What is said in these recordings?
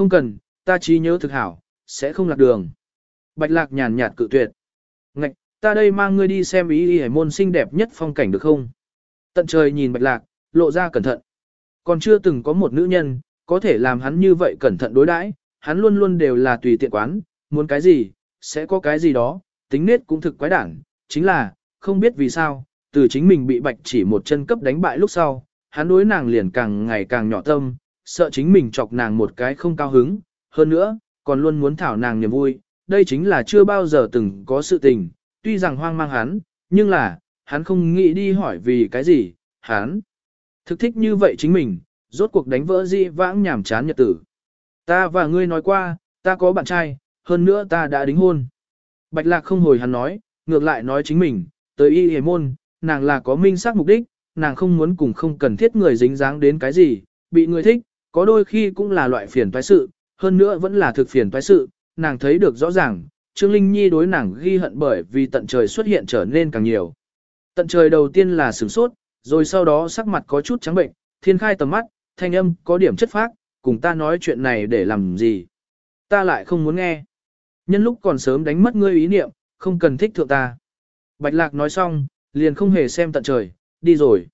Không cần, ta trí nhớ thực hảo, sẽ không lạc đường. Bạch lạc nhàn nhạt cự tuyệt. Ngạch, ta đây mang ngươi đi xem ý y hải môn xinh đẹp nhất phong cảnh được không? Tận trời nhìn bạch lạc, lộ ra cẩn thận. Còn chưa từng có một nữ nhân, có thể làm hắn như vậy cẩn thận đối đãi, hắn luôn luôn đều là tùy tiện quán, muốn cái gì, sẽ có cái gì đó, tính nết cũng thực quái đản, chính là, không biết vì sao, từ chính mình bị bạch chỉ một chân cấp đánh bại lúc sau, hắn đối nàng liền càng ngày càng nhỏ tâm, sợ chính mình chọc nàng một cái không cao hứng, hơn nữa, còn luôn muốn thảo nàng niềm vui, đây chính là chưa bao giờ từng có sự tình, tuy rằng hoang mang hắn, nhưng là, hắn không nghĩ đi hỏi vì cái gì, hắn thực thích như vậy chính mình, rốt cuộc đánh vỡ dị vãng nhảm chán nhật tử. Ta và ngươi nói qua, ta có bạn trai, hơn nữa ta đã đính hôn. Bạch lạc không hồi hắn nói, ngược lại nói chính mình, tới y hề môn, nàng là có minh xác mục đích, nàng không muốn cùng không cần thiết người dính dáng đến cái gì, bị người thích, có đôi khi cũng là loại phiền toái sự, hơn nữa vẫn là thực phiền toái sự, nàng thấy được rõ ràng, Trương Linh Nhi đối nàng ghi hận bởi vì tận trời xuất hiện trở nên càng nhiều. Tận trời đầu tiên là sửng sốt, rồi sau đó sắc mặt có chút trắng bệnh, thiên khai tầm mắt, thanh âm có điểm chất phác, cùng ta nói chuyện này để làm gì. Ta lại không muốn nghe. Nhân lúc còn sớm đánh mất ngươi ý niệm, không cần thích thượng ta. Bạch lạc nói xong, liền không hề xem tận trời, đi rồi.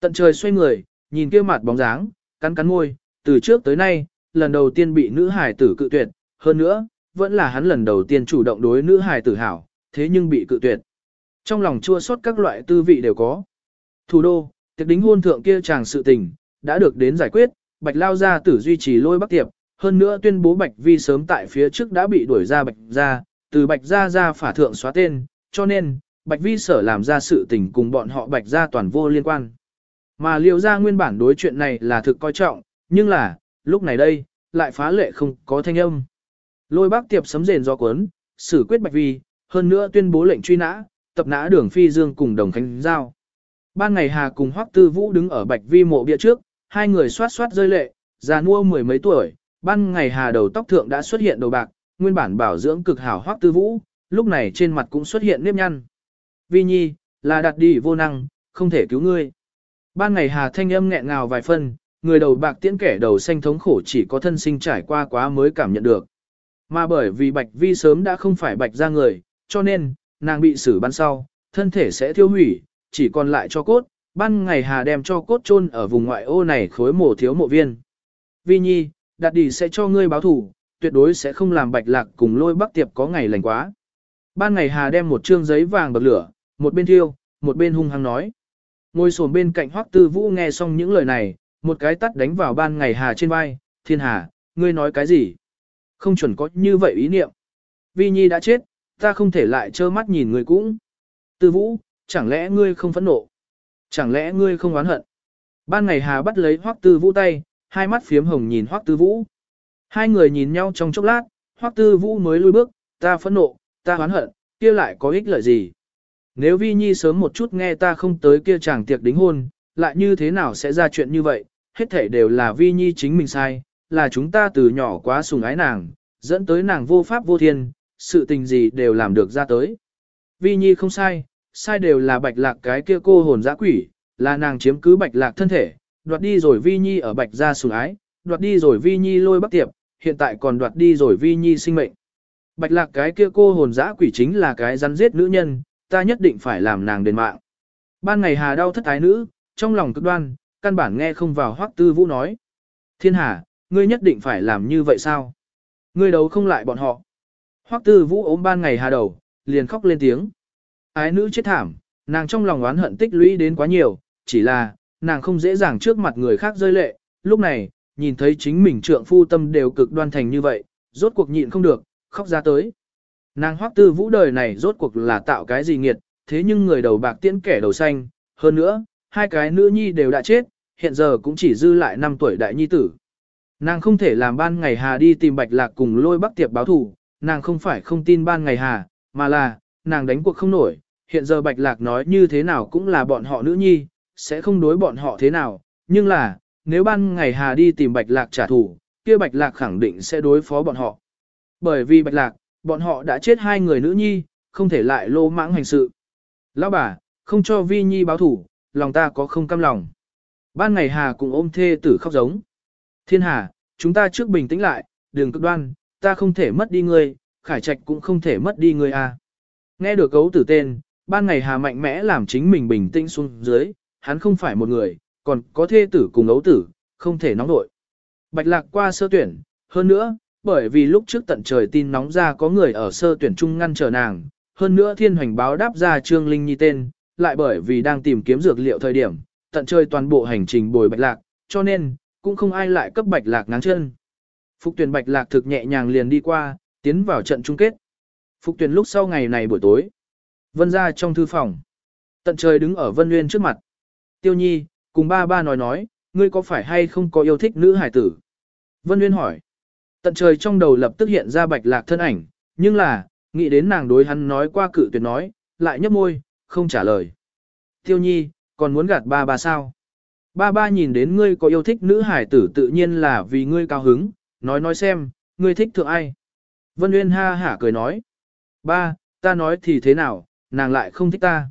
Tận trời xoay người, nhìn kia mặt bóng dáng, cắn cắn môi, từ trước tới nay, lần đầu tiên bị nữ hải tử cự tuyệt, hơn nữa, vẫn là hắn lần đầu tiên chủ động đối nữ hải tử hảo, thế nhưng bị cự tuyệt. Trong lòng chua xót các loại tư vị đều có. Thủ đô, tiệc đính hôn thượng kia chàng sự tình, đã được đến giải quyết, Bạch Lao gia tử duy trì lôi bắc tiệp, hơn nữa tuyên bố Bạch Vi sớm tại phía trước đã bị đuổi ra Bạch gia, từ Bạch gia ra phả thượng xóa tên, cho nên, Bạch Vi sở làm ra sự tình cùng bọn họ Bạch gia toàn vô liên quan. Mà liệu ra nguyên bản đối chuyện này là thực coi trọng, nhưng là, lúc này đây, lại phá lệ không có thanh âm. Lôi bác tiệp sấm rền do cuốn, xử quyết Bạch Vi, hơn nữa tuyên bố lệnh truy nã, tập nã đường phi dương cùng đồng khánh giao. Ban ngày Hà cùng Hoắc Tư Vũ đứng ở Bạch Vi mộ bia trước, hai người xoát xoát rơi lệ, già nua mười mấy tuổi, ban ngày Hà đầu tóc thượng đã xuất hiện đầu bạc, nguyên bản bảo dưỡng cực hảo Hoắc Tư Vũ, lúc này trên mặt cũng xuất hiện nếp nhăn. Vi Nhi, là đặt đi vô năng, không thể cứu ngươi. Ban ngày Hà thanh âm nghẹn ngào vài phân, người đầu bạc tiễn kẻ đầu xanh thống khổ chỉ có thân sinh trải qua quá mới cảm nhận được. Mà bởi vì Bạch Vi sớm đã không phải Bạch ra người, cho nên, nàng bị xử bắn sau, thân thể sẽ thiêu hủy, chỉ còn lại cho cốt, ban ngày Hà đem cho cốt chôn ở vùng ngoại ô này khối mổ thiếu mộ viên. Vi Nhi, đặt đi sẽ cho ngươi báo thủ, tuyệt đối sẽ không làm Bạch Lạc cùng lôi bắc tiệp có ngày lành quá. Ban ngày Hà đem một trương giấy vàng bật lửa, một bên thiêu, một bên hung hăng nói. Ngồi sồn bên cạnh Hoắc Tư Vũ nghe xong những lời này, một cái tắt đánh vào ban ngày Hà trên vai, thiên hà, ngươi nói cái gì? Không chuẩn có như vậy ý niệm. Vi Nhi đã chết, ta không thể lại trơ mắt nhìn người cũng. Tư Vũ, chẳng lẽ ngươi không phẫn nộ? Chẳng lẽ ngươi không oán hận? Ban ngày Hà bắt lấy Hoắc Tư Vũ tay, hai mắt phiếm hồng nhìn Hoắc Tư Vũ. Hai người nhìn nhau trong chốc lát, Hoắc Tư Vũ mới lui bước, ta phẫn nộ, ta oán hận, kia lại có ích lợi gì? Nếu Vi Nhi sớm một chút nghe ta không tới kia chàng tiệc đính hôn, lại như thế nào sẽ ra chuyện như vậy? Hết thể đều là Vi Nhi chính mình sai, là chúng ta từ nhỏ quá sùng ái nàng, dẫn tới nàng vô pháp vô thiên, sự tình gì đều làm được ra tới. Vi Nhi không sai, sai đều là bạch lạc cái kia cô hồn dã quỷ, là nàng chiếm cứ bạch lạc thân thể, đoạt đi rồi Vi Nhi ở bạch gia sùng ái, đoạt đi rồi Vi Nhi lôi bắc tiệp, hiện tại còn đoạt đi rồi Vi Nhi sinh mệnh. Bạch lạc cái kia cô hồn dã quỷ chính là cái rắn giết nữ nhân, ta nhất định phải làm nàng đền mạng. Ban ngày hà đau thất thái nữ, trong lòng cực đoan, căn bản nghe không vào hoắc tư vũ nói. Thiên hà, ngươi nhất định phải làm như vậy sao? Ngươi đấu không lại bọn họ. Hoắc tư vũ ốm ban ngày hà đầu, liền khóc lên tiếng. Ái nữ chết thảm, nàng trong lòng oán hận tích lũy đến quá nhiều, chỉ là, nàng không dễ dàng trước mặt người khác rơi lệ, lúc này, nhìn thấy chính mình trượng phu tâm đều cực đoan thành như vậy, rốt cuộc nhịn không được, khóc ra tới. Nàng hoắc tư vũ đời này rốt cuộc là tạo cái gì nghiệt, thế nhưng người đầu bạc tiễn kẻ đầu xanh, hơn nữa, hai cái nữ nhi đều đã chết, hiện giờ cũng chỉ dư lại 5 tuổi đại nhi tử. Nàng không thể làm ban ngày hà đi tìm bạch lạc cùng lôi bắc tiệp báo thủ, nàng không phải không tin ban ngày hà, mà là, nàng đánh cuộc không nổi, hiện giờ bạch lạc nói như thế nào cũng là bọn họ nữ nhi, sẽ không đối bọn họ thế nào, nhưng là, nếu ban ngày hà đi tìm bạch lạc trả thù, kia bạch lạc khẳng định sẽ đối phó bọn họ. Bởi vì bạch lạc, bọn họ đã chết hai người nữ nhi, không thể lại lô mãng hành sự. Lão bà, không cho vi nhi báo thủ, lòng ta có không cam lòng. Ban ngày hà cùng ôm thê tử khóc giống. Thiên hà, chúng ta trước bình tĩnh lại, đừng cực đoan, ta không thể mất đi ngươi, khải trạch cũng không thể mất đi ngươi à. Nghe được cấu tử tên, ban ngày hà mạnh mẽ làm chính mình bình tĩnh xuống dưới, hắn không phải một người, còn có thê tử cùng ấu tử, không thể nóng nội. Bạch lạc qua sơ tuyển, hơn nữa, bởi vì lúc trước tận trời tin nóng ra có người ở sơ tuyển trung ngăn trở nàng, hơn nữa thiên hoành báo đáp ra Trương Linh Nhi tên, lại bởi vì đang tìm kiếm dược liệu thời điểm, tận trời toàn bộ hành trình bồi bạch lạc, cho nên, cũng không ai lại cấp bạch lạc ngáng chân. Phục tuyển bạch lạc thực nhẹ nhàng liền đi qua, tiến vào trận chung kết. Phục tuyển lúc sau ngày này buổi tối. Vân ra trong thư phòng. Tận trời đứng ở Vân Nguyên trước mặt. Tiêu Nhi, cùng ba ba nói nói, ngươi có phải hay không có yêu thích nữ hải tử? Vân Nguyên hỏi. Tận trời trong đầu lập tức hiện ra bạch lạc thân ảnh, nhưng là, nghĩ đến nàng đối hắn nói qua cự tuyệt nói, lại nhấp môi, không trả lời. Tiêu Nhi, còn muốn gạt ba ba sao? Ba ba nhìn đến ngươi có yêu thích nữ hải tử tự nhiên là vì ngươi cao hứng, nói nói xem, ngươi thích thượng ai? Vân Nguyên ha hả cười nói. Ba, ta nói thì thế nào, nàng lại không thích ta.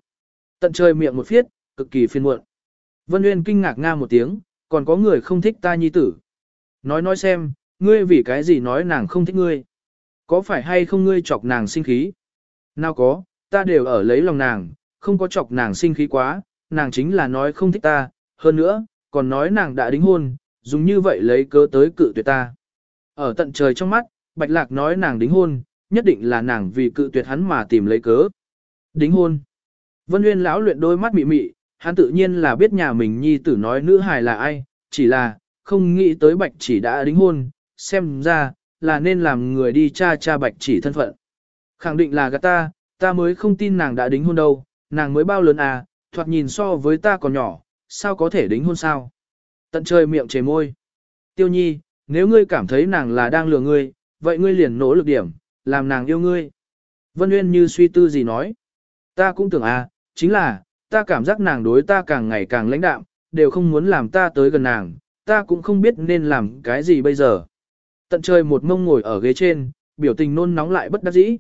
Tận trời miệng một phiết, cực kỳ phiền muộn. Vân Nguyên kinh ngạc nga một tiếng, còn có người không thích ta nhi tử. Nói nói xem, ngươi vì cái gì nói nàng không thích ngươi. Có phải hay không ngươi chọc nàng sinh khí? Nào có, ta đều ở lấy lòng nàng, không có chọc nàng sinh khí quá, nàng chính là nói không thích ta, hơn nữa, còn nói nàng đã đính hôn, dùng như vậy lấy cớ tới cự tuyệt ta. Ở tận trời trong mắt, Bạch Lạc nói nàng đính hôn, nhất định là nàng vì cự tuyệt hắn mà tìm lấy cớ. Đính hôn. Vân Nguyên lão luyện đôi mắt mị mị, hắn tự nhiên là biết nhà mình nhi tử nói nữ hài là ai, chỉ là, không nghĩ tới Bạch chỉ đã đính hôn, xem ra, là nên làm người đi cha cha Bạch chỉ thân phận. Khẳng định là gạt ta, ta mới không tin nàng đã đính hôn đâu, nàng mới bao lớn à, thoạt nhìn so với ta còn nhỏ, sao có thể đính hôn sao? Tận trời miệng chề môi. Tiêu nhi, nếu ngươi cảm thấy nàng là đang lừa ngươi, vậy ngươi liền nỗ lực điểm, làm nàng yêu ngươi. Vân Uyên như suy tư gì nói. Ta cũng tưởng à, chính là, ta cảm giác nàng đối ta càng ngày càng lãnh đạm, đều không muốn làm ta tới gần nàng, ta cũng không biết nên làm cái gì bây giờ. Tận trời một mông ngồi ở ghế trên, biểu tình nôn nóng lại bất đắc dĩ.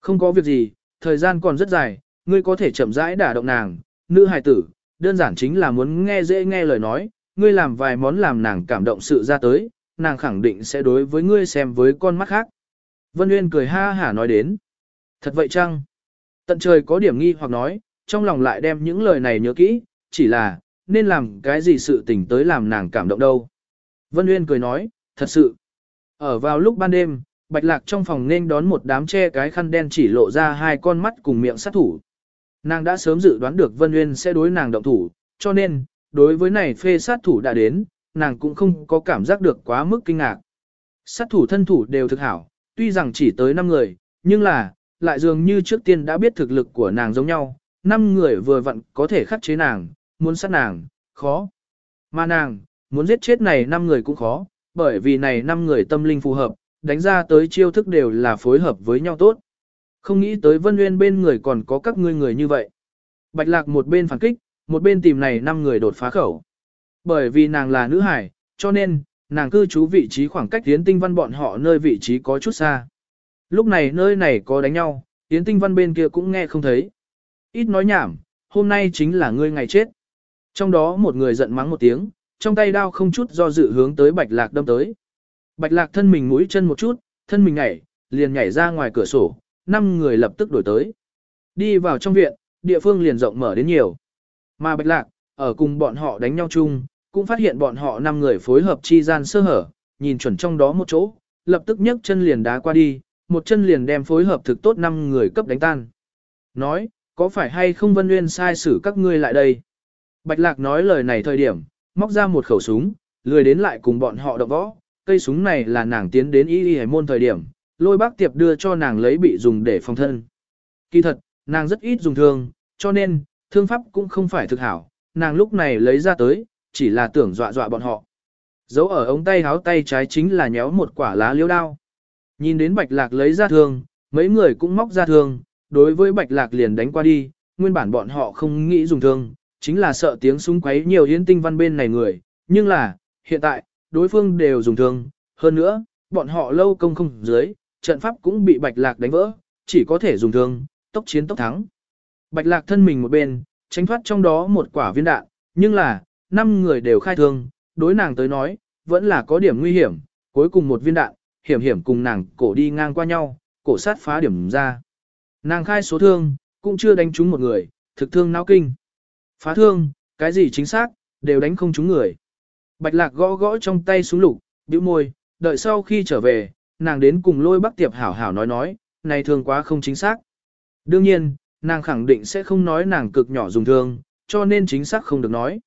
Không có việc gì, thời gian còn rất dài, ngươi có thể chậm rãi đả động nàng, nữ hài tử, đơn giản chính là muốn nghe dễ nghe lời nói, ngươi làm vài món làm nàng cảm động sự ra tới, nàng khẳng định sẽ đối với ngươi xem với con mắt khác. Vân Uyên cười ha hả nói đến. Thật vậy chăng? Tận trời có điểm nghi hoặc nói, trong lòng lại đem những lời này nhớ kỹ, chỉ là, nên làm cái gì sự tình tới làm nàng cảm động đâu. Vân Uyên cười nói, thật sự. Ở vào lúc ban đêm, Bạch Lạc trong phòng nên đón một đám che cái khăn đen chỉ lộ ra hai con mắt cùng miệng sát thủ. Nàng đã sớm dự đoán được Vân Uyên sẽ đối nàng động thủ, cho nên, đối với này phê sát thủ đã đến, nàng cũng không có cảm giác được quá mức kinh ngạc. Sát thủ thân thủ đều thực hảo, tuy rằng chỉ tới 5 người, nhưng là, lại dường như trước tiên đã biết thực lực của nàng giống nhau, 5 người vừa vặn có thể khắc chế nàng, muốn sát nàng, khó. Mà nàng, muốn giết chết này 5 người cũng khó, bởi vì này 5 người tâm linh phù hợp, đánh ra tới chiêu thức đều là phối hợp với nhau tốt. Không nghĩ tới Vân Nguyên bên người còn có các ngươi người như vậy. Bạch Lạc một bên phản kích, một bên tìm này 5 người đột phá khẩu. Bởi vì nàng là nữ hải, cho nên, nàng cư trú vị trí khoảng cách Yến Tinh Văn bọn họ nơi vị trí có chút xa. Lúc này nơi này có đánh nhau, Yến Tinh Văn bên kia cũng nghe không thấy. Ít nói nhảm, hôm nay chính là ngươi ngày chết. Trong đó một người giận mắng một tiếng, trong tay đao không chút do dự hướng tới Bạch Lạc đâm tới. Bạch Lạc thân mình mũi chân một chút, thân mình nhảy, liền nhảy ra ngoài cửa sổ, năm người lập tức đổi tới. Đi vào trong viện, địa phương liền rộng mở đến nhiều. Mà Bạch Lạc, ở cùng bọn họ đánh nhau chung, cũng phát hiện bọn họ năm người phối hợp chi gian sơ hở, nhìn chuẩn trong đó một chỗ, lập tức nhấc chân liền đá qua đi, một chân liền đem phối hợp thực tốt năm người cấp đánh tan. Nói, có phải hay không Vân Nguyên sai xử các ngươi lại đây? Bạch Lạc nói lời này thời điểm, móc ra một khẩu súng, lười đến lại cùng bọn họ động võ, cây súng này là nàng tiến đến y y hải môn thời điểm, lôi bác tiệp đưa cho nàng lấy bị dùng để phòng thân. Kỳ thật, nàng rất ít dùng thương, cho nên, thương pháp cũng không phải thực hảo, nàng lúc này lấy ra tới, chỉ là tưởng dọa dọa bọn họ. Giấu ở ống tay háo tay trái chính là nhéo một quả lá liêu đao. Nhìn đến bạch lạc lấy ra thương, mấy người cũng móc ra thương, đối với bạch lạc liền đánh qua đi, nguyên bản bọn họ không nghĩ dùng thương, chính là sợ tiếng súng quấy nhiều hiến tinh văn bên này người, nhưng là, hiện tại, đối phương đều dùng thương, hơn nữa, bọn họ lâu công không dưới, trận pháp cũng bị bạch lạc đánh vỡ, chỉ có thể dùng thương, tốc chiến tốc thắng. Bạch lạc thân mình một bên, tránh thoát trong đó một quả viên đạn, nhưng là, năm người đều khai thương, đối nàng tới nói, vẫn là có điểm nguy hiểm, cuối cùng một viên đạn, hiểm hiểm cùng nàng cổ đi ngang qua nhau, cổ sát phá điểm ra. Nàng khai số thương, cũng chưa đánh trúng một người, thực thương não kinh. Phá thương, cái gì chính xác, đều đánh không trúng người. Bạch lạc gõ gõ trong tay súng lục, bĩu môi, đợi sau khi trở về, nàng đến cùng lôi bắc tiệp hảo hảo nói nói, này thương quá không chính xác. Đương nhiên, nàng khẳng định sẽ không nói nàng cực nhỏ dùng thương, cho nên chính xác không được nói.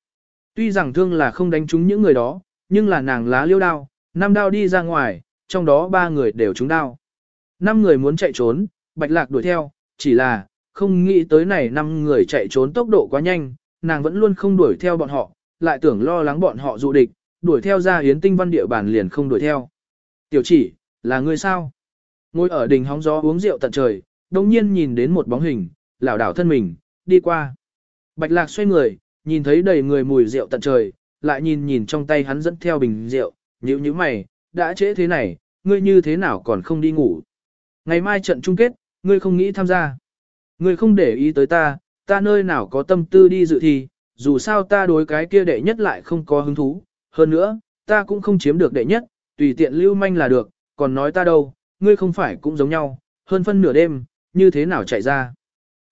Tuy rằng thương là không đánh trúng những người đó, nhưng là nàng lá liêu đao, năm đao đi ra ngoài, trong đó ba người đều trúng đao. Năm người muốn chạy trốn, bạch lạc đuổi theo, chỉ là, không nghĩ tới này năm người chạy trốn tốc độ quá nhanh, nàng vẫn luôn không đuổi theo bọn họ, lại tưởng lo lắng bọn họ dụ địch, đuổi theo ra hiến tinh văn địa bàn liền không đuổi theo. Tiểu chỉ, là người sao? Ngồi ở đỉnh hóng gió uống rượu tận trời, đồng nhiên nhìn đến một bóng hình, lảo đảo thân mình, đi qua. Bạch lạc xoay người, nhìn thấy đầy người mùi rượu tận trời, lại nhìn nhìn trong tay hắn dẫn theo bình rượu, nhíu như mày, đã trễ thế này, ngươi như thế nào còn không đi ngủ. Ngày mai trận chung kết, ngươi không nghĩ tham gia. Ngươi không để ý tới ta, ta nơi nào có tâm tư đi dự thi, dù sao ta đối cái kia đệ nhất lại không có hứng thú. Hơn nữa, ta cũng không chiếm được đệ nhất, tùy tiện lưu manh là được, còn nói ta đâu, ngươi không phải cũng giống nhau, hơn phân nửa đêm, như thế nào chạy ra.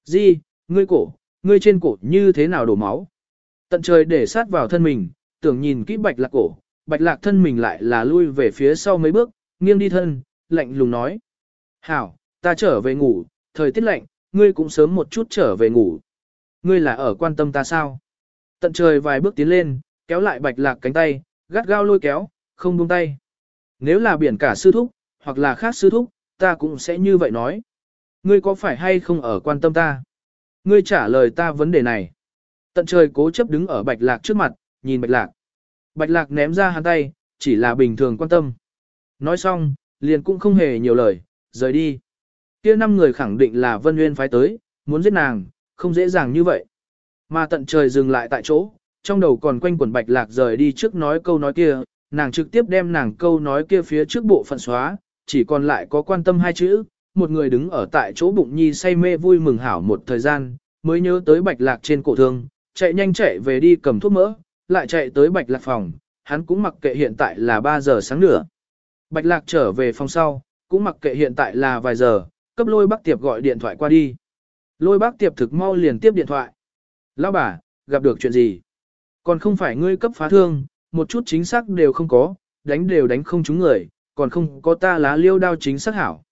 Di, ngươi cổ, ngươi trên cổ như thế nào đổ máu. Tận trời để sát vào thân mình, tưởng nhìn kỹ bạch lạc cổ, bạch lạc thân mình lại là lui về phía sau mấy bước, nghiêng đi thân, lạnh lùng nói. Hảo, ta trở về ngủ, thời tiết lạnh, ngươi cũng sớm một chút trở về ngủ. Ngươi là ở quan tâm ta sao? Tận trời vài bước tiến lên, kéo lại bạch lạc cánh tay, gắt gao lôi kéo, không buông tay. Nếu là biển cả sư thúc, hoặc là khác sư thúc, ta cũng sẽ như vậy nói. Ngươi có phải hay không ở quan tâm ta? Ngươi trả lời ta vấn đề này. Tận trời cố chấp đứng ở bạch lạc trước mặt, nhìn bạch lạc. Bạch lạc ném ra hắn tay, chỉ là bình thường quan tâm. Nói xong, liền cũng không hề nhiều lời, rời đi. Kia năm người khẳng định là Vân Nguyên phái tới, muốn giết nàng, không dễ dàng như vậy. Mà tận trời dừng lại tại chỗ, trong đầu còn quanh quẩn bạch lạc rời đi trước nói câu nói kia, nàng trực tiếp đem nàng câu nói kia phía trước bộ phận xóa, chỉ còn lại có quan tâm hai chữ, một người đứng ở tại chỗ bụng nhi say mê vui mừng hảo một thời gian, mới nhớ tới bạch lạc trên cổ thương, chạy nhanh chạy về đi cầm thuốc mỡ, lại chạy tới bạch lạc phòng, hắn cũng mặc kệ hiện tại là 3 giờ sáng nữa. Bạch lạc trở về phòng sau, cũng mặc kệ hiện tại là vài giờ, cấp lôi bác tiệp gọi điện thoại qua đi. Lôi bác tiệp thực mau liền tiếp điện thoại. Lão bà, gặp được chuyện gì? Còn không phải ngươi cấp phá thương, một chút chính xác đều không có, đánh đều đánh không trúng người, còn không có ta lá liêu đao chính xác hảo.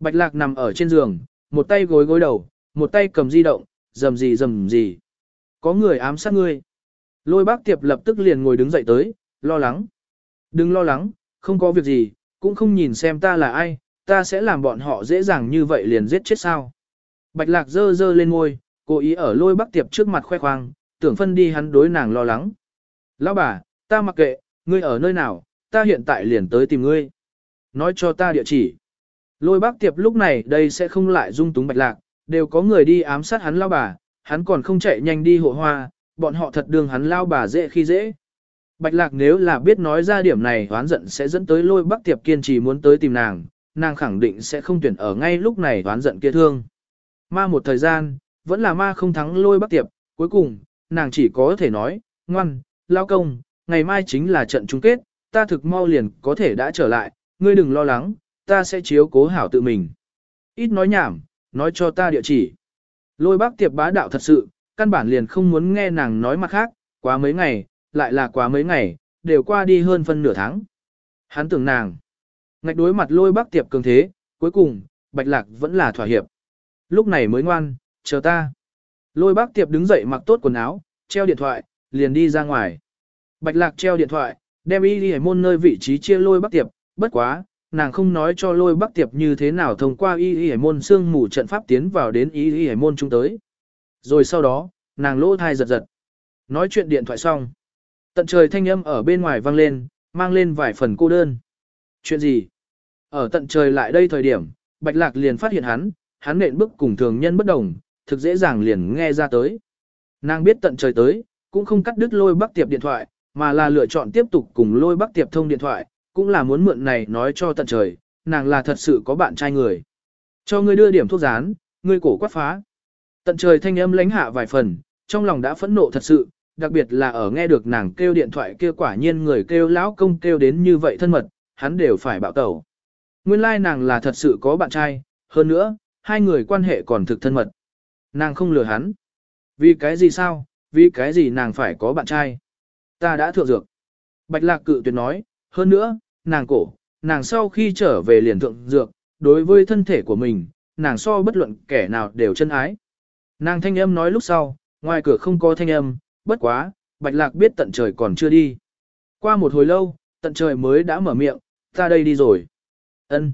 Bạch lạc nằm ở trên giường, một tay gối gối đầu, một tay cầm di động, dầm gì dầm gì. Có người ám sát ngươi. Lôi bác tiệp lập tức liền ngồi đứng dậy tới, lo lắng. Đừng lo lắng, không có việc gì, cũng không nhìn xem ta là ai, ta sẽ làm bọn họ dễ dàng như vậy liền giết chết sao. Bạch lạc dơ dơ lên ngôi, cố ý ở lôi bác tiệp trước mặt khoe khoang, tưởng phân đi hắn đối nàng lo lắng. Lão bà, ta mặc kệ, ngươi ở nơi nào, ta hiện tại liền tới tìm ngươi. Nói cho ta địa chỉ. Lôi bác tiệp lúc này đây sẽ không lại dung túng bạch lạc, đều có người đi ám sát hắn lao bà, hắn còn không chạy nhanh đi hộ hoa, bọn họ thật đường hắn lao bà dễ khi dễ. Bạch lạc nếu là biết nói ra điểm này hoán giận sẽ dẫn tới lôi bác tiệp kiên trì muốn tới tìm nàng, nàng khẳng định sẽ không tuyển ở ngay lúc này hoán giận kia thương. Ma một thời gian, vẫn là ma không thắng lôi bác tiệp, cuối cùng, nàng chỉ có thể nói, ngoan, lao công, ngày mai chính là trận chung kết, ta thực mau liền có thể đã trở lại, ngươi đừng lo lắng, ta sẽ chiếu cố hảo tự mình. Ít nói nhảm, nói cho ta địa chỉ. Lôi bác tiệp bá đạo thật sự, căn bản liền không muốn nghe nàng nói mặt khác, quá mấy ngày, lại là quá mấy ngày, đều qua đi hơn phân nửa tháng. Hắn tưởng nàng. Ngạch đối mặt lôi bác tiệp cường thế, cuối cùng, bạch lạc vẫn là thỏa hiệp. Lúc này mới ngoan, chờ ta. Lôi bác tiệp đứng dậy mặc tốt quần áo, treo điện thoại, liền đi ra ngoài. Bạch lạc treo điện thoại, đem y đi môn nơi vị trí chia lôi Bắc tiệp, bất quá, nàng không nói cho lôi Bắc tiệp như thế nào thông qua y y hải môn xương mù trận pháp tiến vào đến y y hải môn chúng tới. Rồi sau đó, nàng lỗ thai giật giật. Nói chuyện điện thoại xong. Tận trời thanh âm ở bên ngoài vang lên, mang lên vài phần cô đơn. Chuyện gì? Ở tận trời lại đây thời điểm, Bạch Lạc liền phát hiện hắn, hắn nện bước cùng thường nhân bất đồng, thực dễ dàng liền nghe ra tới. Nàng biết tận trời tới, cũng không cắt đứt lôi bắc tiệp điện thoại, mà là lựa chọn tiếp tục cùng lôi bắc tiệp thông điện thoại, cũng là muốn mượn này nói cho tận trời, nàng là thật sự có bạn trai người. Cho ngươi đưa điểm thuốc rán, ngươi cổ quát phá. Tận trời thanh âm lánh hạ vài phần, trong lòng đã phẫn nộ thật sự, đặc biệt là ở nghe được nàng kêu điện thoại kia quả nhiên người kêu lão công kêu đến như vậy thân mật, hắn đều phải bạo tẩu. nguyên lai nàng là thật sự có bạn trai, hơn nữa, hai người quan hệ còn thực thân mật. Nàng không lừa hắn. Vì cái gì sao, vì cái gì nàng phải có bạn trai. Ta đã thượng dược. Bạch lạc cự tuyệt nói, hơn nữa, nàng cổ, nàng sau khi trở về liền thượng dược, đối với thân thể của mình, nàng so bất luận kẻ nào đều chân ái. Nàng thanh âm nói lúc sau, ngoài cửa không có thanh âm, bất quá, bạch lạc biết tận trời còn chưa đi. Qua một hồi lâu, tận trời mới đã mở miệng, ta đây đi rồi. ân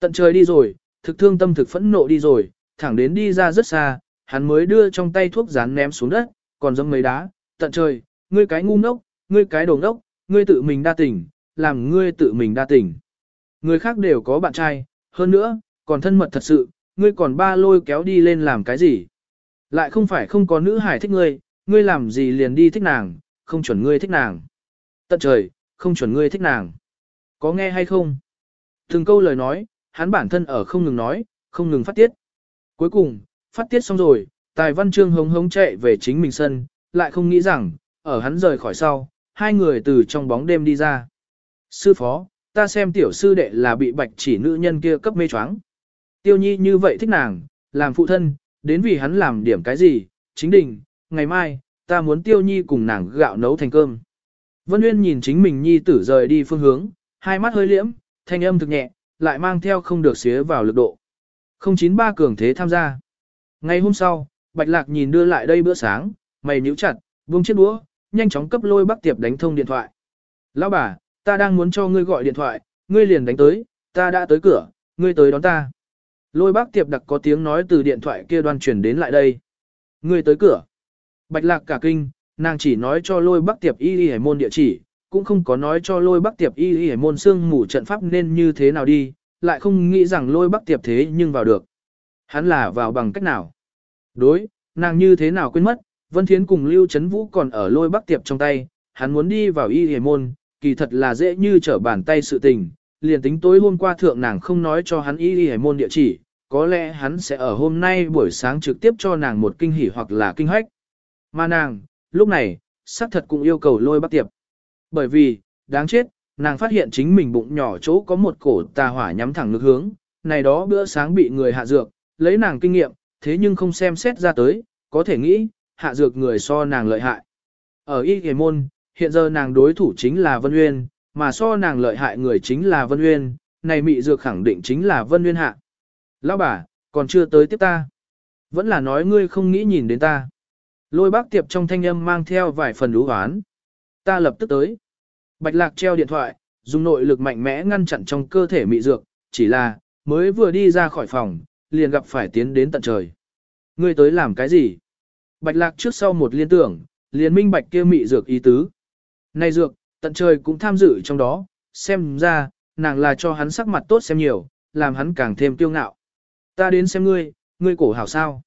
Tận trời đi rồi, thực thương tâm thực phẫn nộ đi rồi, thẳng đến đi ra rất xa, hắn mới đưa trong tay thuốc rán ném xuống đất, còn dâm mấy đá, tận trời, ngươi cái ngu ngốc, ngươi cái đồ ngốc, ngươi tự mình đa tình, làm ngươi tự mình đa tình. Người khác đều có bạn trai, hơn nữa, còn thân mật thật sự, ngươi còn ba lôi kéo đi lên làm cái gì. Lại không phải không có nữ hải thích ngươi, ngươi làm gì liền đi thích nàng, không chuẩn ngươi thích nàng. Tận trời, không chuẩn ngươi thích nàng. Có nghe hay không? Từng câu lời nói, hắn bản thân ở không ngừng nói, không ngừng phát tiết. Cuối cùng, phát tiết xong rồi, tài văn trương hống hống chạy về chính mình sân, lại không nghĩ rằng, ở hắn rời khỏi sau, hai người từ trong bóng đêm đi ra. Sư phó, ta xem tiểu sư đệ là bị bạch chỉ nữ nhân kia cấp mê choáng. Tiêu nhi như vậy thích nàng, làm phụ thân, đến vì hắn làm điểm cái gì, chính đình, ngày mai, ta muốn tiêu nhi cùng nàng gạo nấu thành cơm. Vân Nguyên nhìn chính mình nhi tử rời đi phương hướng, hai mắt hơi liễm, thanh âm thực nhẹ, lại mang theo không được xía vào lực độ. 093 cường thế tham gia. Ngày hôm sau, Bạch Lạc nhìn đưa lại đây bữa sáng, mày nhíu chặt, buông chiếc đũa, nhanh chóng cấp lôi bắc tiệp đánh thông điện thoại. Lão bà, ta đang muốn cho ngươi gọi điện thoại, ngươi liền đánh tới, ta đã tới cửa, ngươi tới đón ta. Lôi bác tiệp đặc có tiếng nói từ điện thoại kia đoan truyền đến lại đây. Ngươi tới cửa. Bạch lạc cả kinh, nàng chỉ nói cho lôi bác tiệp y y hải môn địa chỉ, cũng không có nói cho lôi bác tiệp y y hải môn xương mù trận pháp nên như thế nào đi, lại không nghĩ rằng lôi bác tiệp thế nhưng vào được. Hắn là vào bằng cách nào? Đối, nàng như thế nào quên mất, Vân Thiến cùng Lưu Trấn Vũ còn ở lôi Bắc tiệp trong tay, hắn muốn đi vào y Hề môn, kỳ thật là dễ như trở bàn tay sự tình, liền tính tối hôm qua thượng nàng không nói cho hắn y Hề môn địa chỉ, có lẽ hắn sẽ ở hôm nay buổi sáng trực tiếp cho nàng một kinh hỉ hoặc là kinh hách. Mà nàng, lúc này, xác thật cũng yêu cầu lôi Bắc tiệp. Bởi vì, đáng chết, nàng phát hiện chính mình bụng nhỏ chỗ có một cổ tà hỏa nhắm thẳng ngược hướng, này đó bữa sáng bị người hạ dược, lấy nàng kinh nghiệm, thế nhưng không xem xét ra tới, có thể nghĩ, hạ dược người so nàng lợi hại. Ở y hề môn, hiện giờ nàng đối thủ chính là Vân Uyên, mà so nàng lợi hại người chính là Vân Uyên, này mị dược khẳng định chính là Vân Uyên hạ. Lão bà, còn chưa tới tiếp ta. Vẫn là nói ngươi không nghĩ nhìn đến ta. Lôi bác tiệp trong thanh âm mang theo vài phần lũ hoán. Ta lập tức tới. Bạch lạc treo điện thoại, dùng nội lực mạnh mẽ ngăn chặn trong cơ thể mị dược, chỉ là, mới vừa đi ra khỏi phòng, liền gặp phải tiến đến tận trời. Ngươi tới làm cái gì? Bạch lạc trước sau một liên tưởng, liền minh bạch kia mị dược ý tứ. Này dược, tận trời cũng tham dự trong đó, xem ra, nàng là cho hắn sắc mặt tốt xem nhiều, làm hắn càng thêm tiêu ngạo. Ta đến xem ngươi, ngươi cổ hảo sao.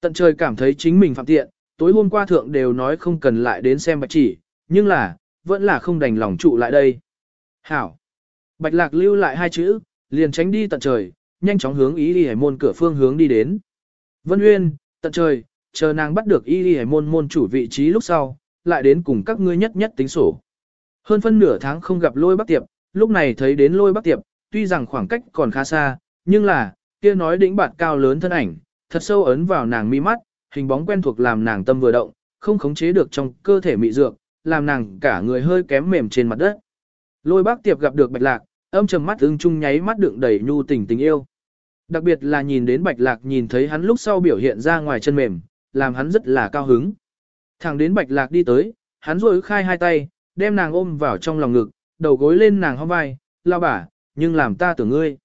Tận trời cảm thấy chính mình phạm tiện, tối hôm qua thượng đều nói không cần lại đến xem bạch chỉ, nhưng là, vẫn là không đành lòng trụ lại đây. Hảo. Bạch lạc lưu lại hai chữ, liền tránh đi tận trời, nhanh chóng hướng ý đi hải môn cửa phương hướng đi đến. Vân Uyên, tận trời, chờ nàng bắt được y y hải môn môn chủ vị trí lúc sau, lại đến cùng các ngươi nhất nhất tính sổ. Hơn phân nửa tháng không gặp lôi bắc tiệp, lúc này thấy đến lôi bắc tiệp, tuy rằng khoảng cách còn khá xa, nhưng là, kia nói đỉnh bạt cao lớn thân ảnh, thật sâu ấn vào nàng mi mắt, hình bóng quen thuộc làm nàng tâm vừa động, không khống chế được trong cơ thể mị dược, làm nàng cả người hơi kém mềm trên mặt đất. Lôi bác tiệp gặp được bạch lạc, âm trầm mắt ưng chung nháy mắt đựng đầy nhu tình tình yêu. Đặc biệt là nhìn đến bạch lạc nhìn thấy hắn lúc sau biểu hiện ra ngoài chân mềm, làm hắn rất là cao hứng. Thẳng đến bạch lạc đi tới, hắn rôi khai hai tay, đem nàng ôm vào trong lòng ngực, đầu gối lên nàng hông vai, lao bả, nhưng làm ta tưởng ngươi.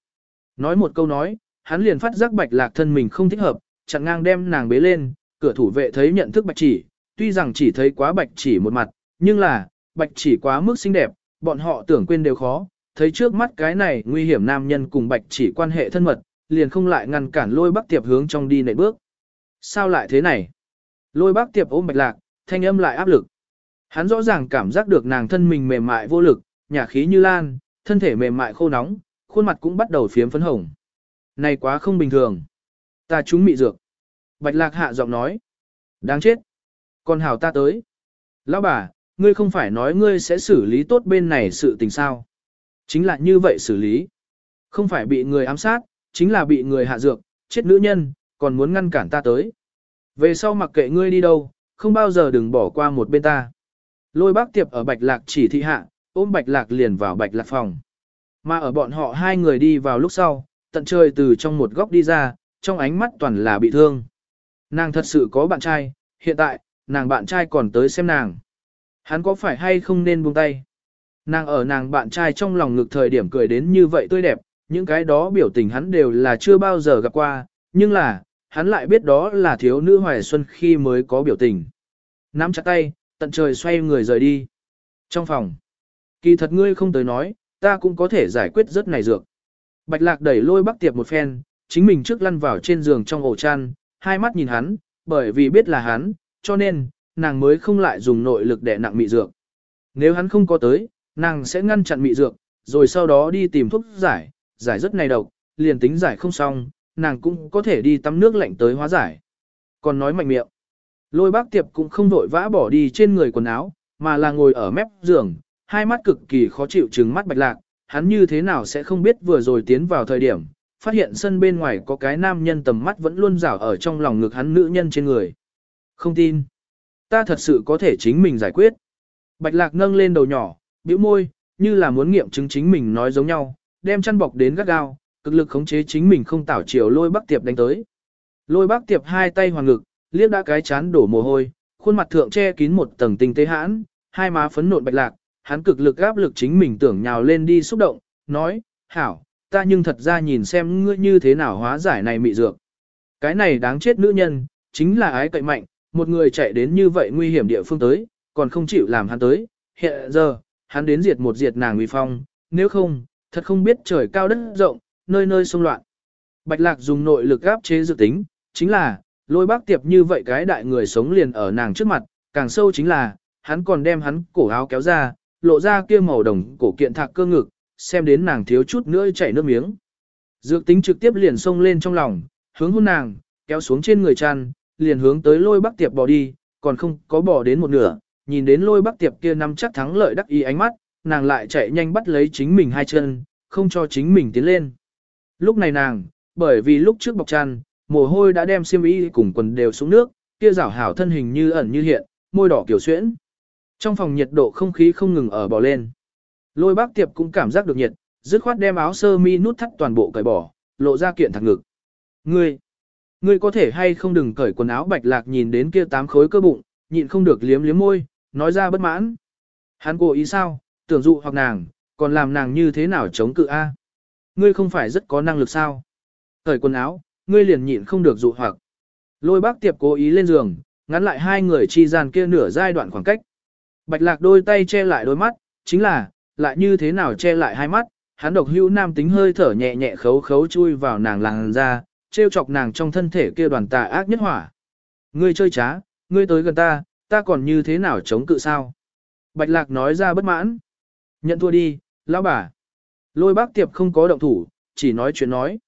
Nói một câu nói, hắn liền phát giác bạch lạc thân mình không thích hợp, chặn ngang đem nàng bế lên, cửa thủ vệ thấy nhận thức bạch chỉ, tuy rằng chỉ thấy quá bạch chỉ một mặt, nhưng là, bạch chỉ quá mức xinh đẹp, bọn họ tưởng quên đều khó, thấy trước mắt cái này nguy hiểm nam nhân cùng bạch chỉ quan hệ thân mật, liền không lại ngăn cản lôi bắc tiệp hướng trong đi nệ bước. Sao lại thế này? Lôi bác tiệp ôm bạch lạc, thanh âm lại áp lực. Hắn rõ ràng cảm giác được nàng thân mình mềm mại vô lực, nhà khí như lan, thân thể mềm mại khô nóng, khuôn mặt cũng bắt đầu phiếm phấn hồng. Này quá không bình thường. Ta chúng mị dược. Bạch lạc hạ giọng nói. Đáng chết. Con hào ta tới. Lão bà, ngươi không phải nói ngươi sẽ xử lý tốt bên này sự tình sao. Chính là như vậy xử lý. Không phải bị người ám sát, chính là bị người hạ dược, chết nữ nhân, còn muốn ngăn cản ta tới. Về sau mặc kệ ngươi đi đâu, không bao giờ đừng bỏ qua một bên ta. Lôi bác tiệp ở bạch lạc chỉ thị hạ, ôm bạch lạc liền vào bạch lạc phòng. Mà ở bọn họ hai người đi vào lúc sau, tận trời từ trong một góc đi ra, trong ánh mắt toàn là bị thương. Nàng thật sự có bạn trai, hiện tại, nàng bạn trai còn tới xem nàng. Hắn có phải hay không nên buông tay? Nàng ở nàng bạn trai trong lòng ngực thời điểm cười đến như vậy tươi đẹp, những cái đó biểu tình hắn đều là chưa bao giờ gặp qua, nhưng là, hắn lại biết đó là thiếu nữ hoài xuân khi mới có biểu tình. Nắm chặt tay, tận trời xoay người rời đi. Trong phòng, kỳ thật ngươi không tới nói, ta cũng có thể giải quyết rất này dược. Bạch lạc đẩy lôi bắc tiệp một phen, chính mình trước lăn vào trên giường trong ổ chăn, hai mắt nhìn hắn, bởi vì biết là hắn, cho nên, nàng mới không lại dùng nội lực để nặng mị dược. Nếu hắn không có tới, nàng sẽ ngăn chặn mị dược, rồi sau đó đi tìm thuốc giải, giải rất này độc, liền tính giải không xong, nàng cũng có thể đi tắm nước lạnh tới hóa giải. Còn nói mạnh miệng, lôi bác tiệp cũng không vội vã bỏ đi trên người quần áo, mà là ngồi ở mép giường, hai mắt cực kỳ khó chịu trừng mắt bạch lạc, hắn như thế nào sẽ không biết vừa rồi tiến vào thời điểm, phát hiện sân bên ngoài có cái nam nhân tầm mắt vẫn luôn rảo ở trong lòng ngực hắn nữ nhân trên người. Không tin. Ta thật sự có thể chính mình giải quyết. Bạch lạc nâng lên đầu nhỏ, bĩu môi, như là muốn nghiệm chứng chính mình nói giống nhau, đem chăn bọc đến gắt gao, cực lực khống chế chính mình không tảo chiều lôi bắc tiệp đánh tới. Lôi bắc tiệp hai tay hoàn ngực, liếc đã cái chán đổ mồ hôi, khuôn mặt thượng che kín một tầng tinh tế hãn, hai má phấn nộn bạch lạc, hắn cực lực áp lực chính mình tưởng nhào lên đi xúc động, nói, hảo, ta nhưng thật ra nhìn xem ngươi như thế nào hóa giải này mị dược. Cái này đáng chết nữ nhân, chính là ái cậy mạnh, một người chạy đến như vậy nguy hiểm địa phương tới, còn không chịu làm hắn tới, hiện giờ, hắn đến diệt một diệt nàng uy phong, nếu không, thật không biết trời cao đất rộng, nơi nơi xung loạn. Bạch lạc dùng nội lực áp chế dự tính, chính là, lôi bác tiệp như vậy cái đại người sống liền ở nàng trước mặt, càng sâu chính là, hắn còn đem hắn cổ áo kéo ra, lộ ra kia màu đồng cổ kiện thạc cơ ngực, xem đến nàng thiếu chút nữa chảy nước miếng. Dược tính trực tiếp liền xông lên trong lòng, hướng hôn nàng, kéo xuống trên người chăn, liền hướng tới lôi bắc tiệp bỏ đi, còn không có bỏ đến một nửa, nhìn đến lôi bắc tiệp kia nắm chắc thắng lợi đắc ý ánh mắt, nàng lại chạy nhanh bắt lấy chính mình hai chân, không cho chính mình tiến lên. Lúc này nàng, bởi vì lúc trước bọc chăn, mồ hôi đã đem xiêm y cùng quần đều xuống nước, kia rảo hảo thân hình như ẩn như hiện, môi đỏ kiểu xuyễn. Trong phòng nhiệt độ không khí không ngừng ở bò lên. Lôi bác tiệp cũng cảm giác được nhiệt, dứt khoát đem áo sơ mi nút thắt toàn bộ cởi bỏ, lộ ra kiện thẳng ngực. Ngươi, ngươi có thể hay không đừng cởi quần áo bạch lạc nhìn đến kia tám khối cơ bụng, nhịn không được liếm liếm môi, nói ra bất mãn. Hắn cố ý sao, tưởng dụ hoặc nàng, còn làm nàng như thế nào chống cự A. Ngươi không phải rất có năng lực sao. Cởi quần áo, ngươi liền nhịn không được dụ hoặc. Lôi bác tiệp cố ý lên giường, ngắn lại hai người chi gian kia nửa giai đoạn khoảng cách. Bạch lạc đôi tay che lại đôi mắt, chính là, lại như thế nào che lại hai mắt, hắn độc hữu nam tính hơi thở nhẹ nhẹ khấu khấu chui vào nàng làng ra, trêu chọc nàng trong thân thể kia đoàn tà ác nhất hỏa. Ngươi chơi trá, ngươi tới gần ta, ta còn như thế nào chống cự sao? Bạch lạc nói ra bất mãn. Nhận thua đi, lão bà. Lôi bác tiệp không có động thủ, chỉ nói chuyện nói.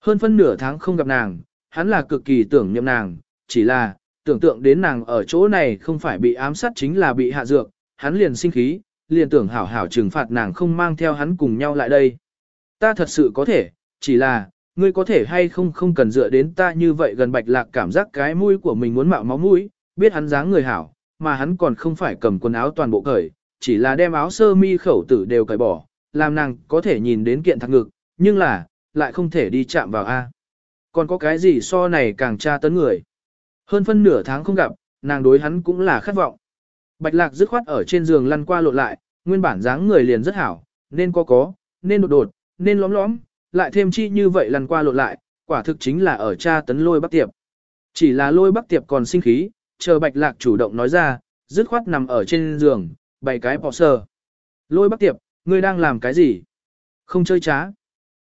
Hơn phân nửa tháng không gặp nàng, hắn là cực kỳ tưởng niệm nàng, chỉ là, tưởng tượng đến nàng ở chỗ này không phải bị ám sát chính là bị hạ dược, hắn liền sinh khí, liền tưởng hảo hảo trừng phạt nàng không mang theo hắn cùng nhau lại đây. Ta thật sự có thể, chỉ là, ngươi có thể hay không không cần dựa đến ta như vậy gần bạch lạc cảm giác cái mũi của mình muốn mạo máu mũi, biết hắn dáng người hảo, mà hắn còn không phải cầm quần áo toàn bộ cởi, chỉ là đem áo sơ mi khẩu tử đều cởi bỏ, làm nàng có thể nhìn đến kiện thạc ngực, nhưng là, lại không thể đi chạm vào A. Còn có cái gì so này càng tra tấn người. Hơn phân nửa tháng không gặp, nàng đối hắn cũng là khát vọng. Bạch lạc dứt khoát ở trên giường lăn qua lộn lại, nguyên bản dáng người liền rất hảo, nên có có, nên đột đột, nên lõm lõm, lại thêm chi như vậy lăn qua lộn lại, quả thực chính là ở tra tấn lôi bắc tiệp. Chỉ là lôi bắc tiệp còn sinh khí, chờ bạch lạc chủ động nói ra, dứt khoát nằm ở trên giường, bày cái bỏ sờ. Lôi bắc tiệp, ngươi đang làm cái gì? Không chơi trá.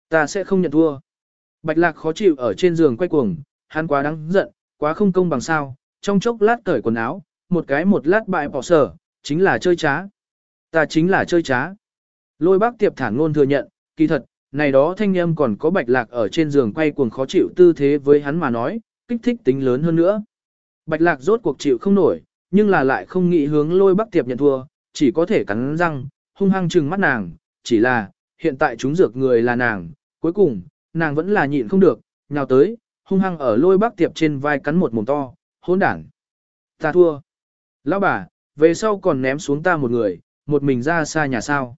Ta sẽ không nhận thua. Bạch lạc khó chịu ở trên giường quay cuồng, hắn quá đáng giận, quá không công bằng sao, trong chốc lát cởi quần áo, một cái một lát bại bỏ sở, chính là chơi trá. Ta chính là chơi trá. Lôi bác tiệp thản ngôn thừa nhận, kỳ thật, này đó thanh âm còn có bạch lạc ở trên giường quay cuồng khó chịu tư thế với hắn mà nói, kích thích tính lớn hơn nữa. Bạch lạc rốt cuộc chịu không nổi, nhưng là lại không nghĩ hướng lôi bác tiệp nhận thua, chỉ có thể cắn răng, hung hăng trừng mắt nàng, chỉ là, hiện tại chúng dược người là nàng, Cuối cùng, nàng vẫn là nhịn không được, nhào tới, hung hăng ở lôi bác tiệp trên vai cắn một mồm to, hỗn đảng. Ta thua. Lão bà, về sau còn ném xuống ta một người, một mình ra xa nhà sao.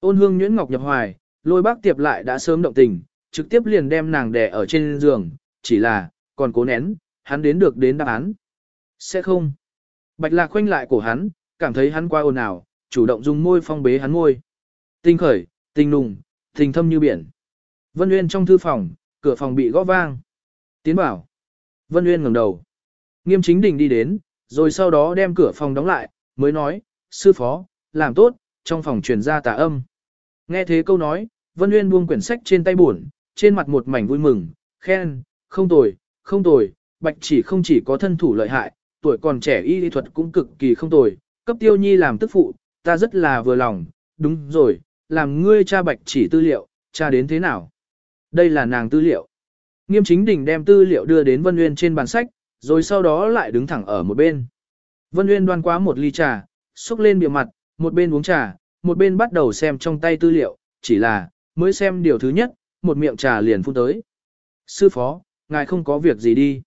Ôn hương nhuyễn ngọc nhập hoài, lôi bác tiệp lại đã sớm động tình, trực tiếp liền đem nàng đè ở trên giường, chỉ là, còn cố nén, hắn đến được đến đáp án. Sẽ không. Bạch lạc khoanh lại cổ hắn, cảm thấy hắn qua ồn ào, chủ động dùng môi phong bế hắn môi. Tinh khởi, tình nùng, tình thâm như biển. Vân Uyên trong thư phòng, cửa phòng bị gõ vang. Tiến bảo. Vân Uyên ngẩng đầu. Nghiêm chính đình đi đến, rồi sau đó đem cửa phòng đóng lại, mới nói, sư phó, làm tốt, trong phòng truyền ra tà âm. Nghe thế câu nói, Vân Uyên buông quyển sách trên tay buồn, trên mặt một mảnh vui mừng, khen, không tồi, không tồi, bạch chỉ không chỉ có thân thủ lợi hại, tuổi còn trẻ y lý thuật cũng cực kỳ không tồi, cấp tiêu nhi làm tức phụ, ta rất là vừa lòng, đúng rồi, làm ngươi cha bạch chỉ tư liệu, cha đến thế nào? Đây là nàng tư liệu. Nghiêm chính đỉnh đem tư liệu đưa đến Vân Uyên trên bàn sách, rồi sau đó lại đứng thẳng ở một bên. Vân Uyên đoan quá một ly trà, xúc lên bìa mặt, một bên uống trà, một bên bắt đầu xem trong tay tư liệu, chỉ là, mới xem điều thứ nhất, một miệng trà liền phun tới. Sư phó, ngài không có việc gì đi.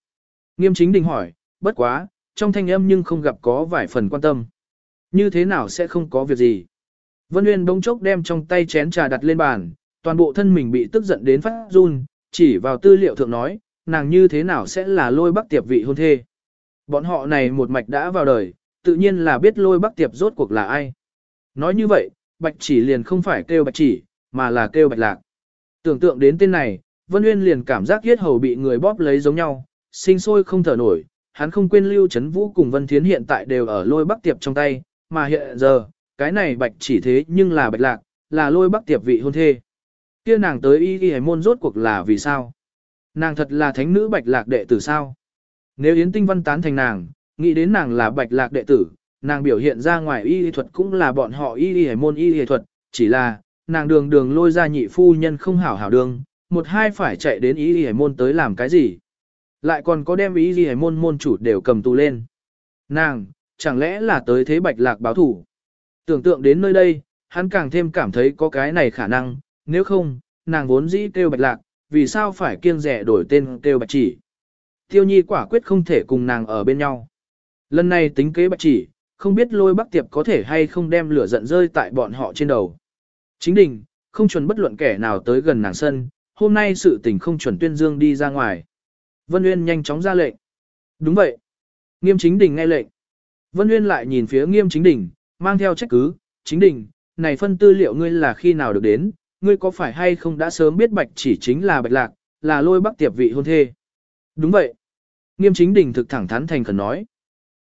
Nghiêm chính đình hỏi, bất quá, trong thanh âm nhưng không gặp có vài phần quan tâm. Như thế nào sẽ không có việc gì? Vân Uyên bỗng chốc đem trong tay chén trà đặt lên bàn, toàn bộ thân mình bị tức giận đến phát run, chỉ vào tư liệu thượng nói, nàng như thế nào sẽ là lôi bắc tiệp vị hôn thê. Bọn họ này một mạch đã vào đời, tự nhiên là biết lôi bắc tiệp rốt cuộc là ai. Nói như vậy, bạch chỉ liền không phải kêu bạch chỉ, mà là kêu bạch lạc. Tưởng tượng đến tên này, Vân Uyên liền cảm giác huyết hầu bị người bóp lấy giống nhau, sinh sôi không thở nổi, hắn không quên lưu chấn vũ cùng Vân Thiến hiện tại đều ở lôi bắc tiệp trong tay, mà hiện giờ, cái này bạch chỉ thế nhưng là bạch lạc, là lôi bắc tiệp vị hôn thê. kia nàng tới y y Hải môn rốt cuộc là vì sao? Nàng thật là thánh nữ bạch lạc đệ tử sao? Nếu Yến Tinh Văn tán thành nàng, nghĩ đến nàng là bạch lạc đệ tử, nàng biểu hiện ra ngoài y y thuật cũng là bọn họ y y Hải môn y y thuật, chỉ là, nàng đường đường lôi ra nhị phu nhân không hảo hảo đường, một hai phải chạy đến y y Hải môn tới làm cái gì? Lại còn có đem y y Hải môn môn chủ đều cầm tù lên. Nàng, chẳng lẽ là tới thế bạch lạc báo thủ? Tưởng tượng đến nơi đây, hắn càng thêm cảm thấy có cái này khả năng, nếu không, nàng vốn dĩ kêu bạch lạc, vì sao phải kiêng rẻ đổi tên kêu bạch chỉ. Tiêu nhi quả quyết không thể cùng nàng ở bên nhau. Lần này tính kế bạch chỉ, không biết lôi bắc tiệp có thể hay không đem lửa giận rơi tại bọn họ trên đầu. Chính đình, không chuẩn bất luận kẻ nào tới gần nàng sân, hôm nay sự tình không chuẩn tuyên dương đi ra ngoài. Vân Uyên nhanh chóng ra lệnh. Đúng vậy. Nghiêm chính đình nghe lệnh. Vân Nguyên lại nhìn phía nghiêm chính đình, mang theo trách cứ, chính đình, này phân tư liệu ngươi là khi nào được đến, ngươi có phải hay không đã sớm biết bạch chỉ chính là bạch lạc, là lôi bắc tiệp vị hôn thê. Đúng vậy. Nghiêm chính đình thực thẳng thắn thành khẩn nói.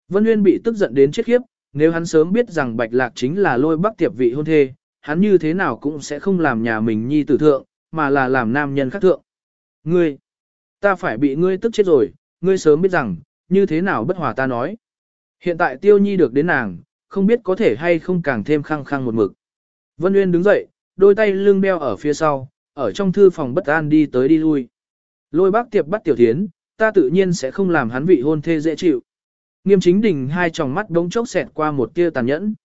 Vân Nguyên bị tức giận đến chết khiếp, nếu hắn sớm biết rằng bạch lạc chính là lôi bắc tiệp vị hôn thê, hắn như thế nào cũng sẽ không làm nhà mình nhi tử thượng, mà là làm nam nhân khác thượng. Ngươi, ta phải bị ngươi tức chết rồi, ngươi sớm biết rằng, như thế nào bất hòa ta nói. Hiện tại tiêu nhi được đến nàng, không biết có thể hay không càng thêm khăng khăng một mực. Vân Uyên đứng dậy, đôi tay lưng beo ở phía sau, ở trong thư phòng bất an đi tới đi lui. Lôi bác tiệp bắt tiểu thiến, ta tự nhiên sẽ không làm hắn vị hôn thê dễ chịu. Nghiêm chính đình hai tròng mắt đống chốc xẹt qua một tia tàn nhẫn.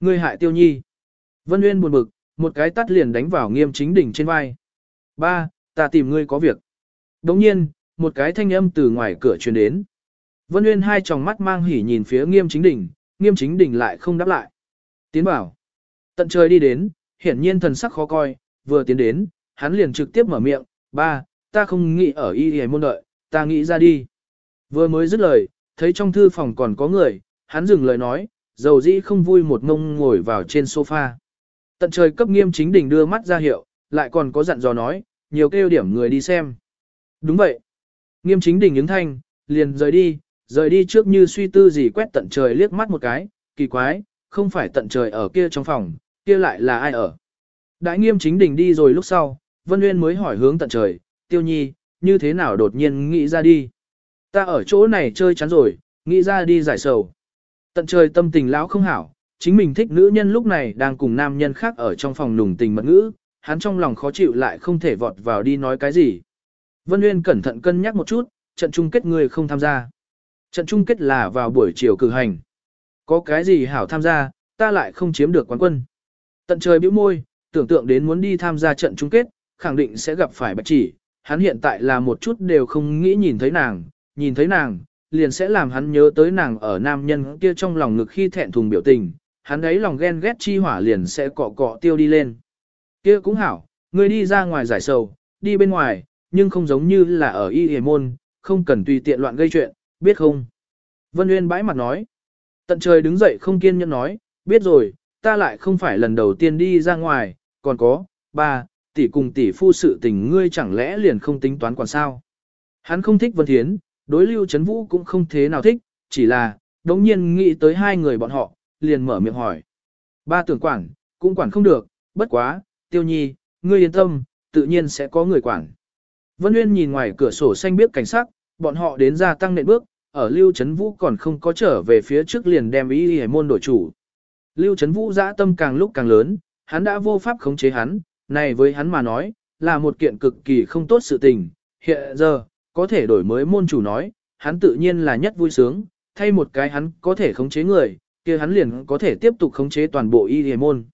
Ngươi hại tiêu nhi. Vân Uyên buồn bực, một cái tắt liền đánh vào nghiêm chính đỉnh trên vai. Ba, ta tìm ngươi có việc. Đồng nhiên, một cái thanh âm từ ngoài cửa truyền đến. Vân Uyên hai tròng mắt mang hỉ nhìn phía nghiêm chính đình, nghiêm chính đình lại không đáp lại. Tiến bảo. Tận trời đi đến, hiển nhiên thần sắc khó coi, vừa tiến đến, hắn liền trực tiếp mở miệng, ba, ta không nghĩ ở y hề môn đợi, ta nghĩ ra đi. Vừa mới dứt lời, thấy trong thư phòng còn có người, hắn dừng lời nói, dầu dĩ không vui một ngông ngồi vào trên sofa. Tận trời cấp nghiêm chính đình đưa mắt ra hiệu, lại còn có dặn dò nói, nhiều kêu điểm người đi xem. Đúng vậy. Nghiêm chính đình ứng thanh, liền rời đi, rời đi trước như suy tư gì quét tận trời liếc mắt một cái, kỳ quái, không phải tận trời ở kia trong phòng, kia lại là ai ở. Đại nghiêm chính đình đi rồi lúc sau, Vân Nguyên mới hỏi hướng tận trời, tiêu nhi, như thế nào đột nhiên nghĩ ra đi. Ta ở chỗ này chơi chán rồi, nghĩ ra đi giải sầu. Tận trời tâm tình lão không hảo, chính mình thích nữ nhân lúc này đang cùng nam nhân khác ở trong phòng nùng tình mật ngữ, hắn trong lòng khó chịu lại không thể vọt vào đi nói cái gì. Vân Nguyên cẩn thận cân nhắc một chút, trận chung kết người không tham gia. Trận chung kết là vào buổi chiều cử hành. Có cái gì hảo tham gia, ta lại không chiếm được quán quân. Tận trời bĩu môi, tưởng tượng đến muốn đi tham gia trận chung kết, khẳng định sẽ gặp phải bạch chỉ, hắn hiện tại là một chút đều không nghĩ nhìn thấy nàng, nhìn thấy nàng, liền sẽ làm hắn nhớ tới nàng ở nam nhân kia trong lòng ngực khi thẹn thùng biểu tình, hắn ấy lòng ghen ghét chi hỏa liền sẽ cọ cọ tiêu đi lên. Kia cũng hảo, ngươi đi ra ngoài giải sầu, đi bên ngoài, nhưng không giống như là ở y hề môn, không cần tùy tiện loạn gây chuyện, biết không? Vân Uyên bãi mặt nói. Tận trời đứng dậy không kiên nhẫn nói, biết rồi, ta lại không phải lần đầu tiên đi ra ngoài, còn có, ba, tỷ cùng tỷ phu sự tình ngươi chẳng lẽ liền không tính toán quản sao? Hắn không thích Vân Thiến, đối Lưu Trấn Vũ cũng không thế nào thích, chỉ là, đống nhiên nghĩ tới hai người bọn họ, liền mở miệng hỏi. Ba tưởng quản, cũng quản không được, bất quá, tiêu nhi, ngươi yên tâm, tự nhiên sẽ có người quản. Vân Uyên nhìn ngoài cửa sổ xanh biết cảnh sắc, bọn họ đến gia tăng nện bước, ở Lưu Trấn Vũ còn không có trở về phía trước liền đem ý hề môn đổi chủ. Lưu Trấn Vũ dã tâm càng lúc càng lớn, hắn đã vô pháp khống chế hắn, này với hắn mà nói, là một kiện cực kỳ không tốt sự tình. Hiện giờ, có thể đổi mới môn chủ nói, hắn tự nhiên là nhất vui sướng, thay một cái hắn có thể khống chế người, kia hắn liền có thể tiếp tục khống chế toàn bộ y hề môn.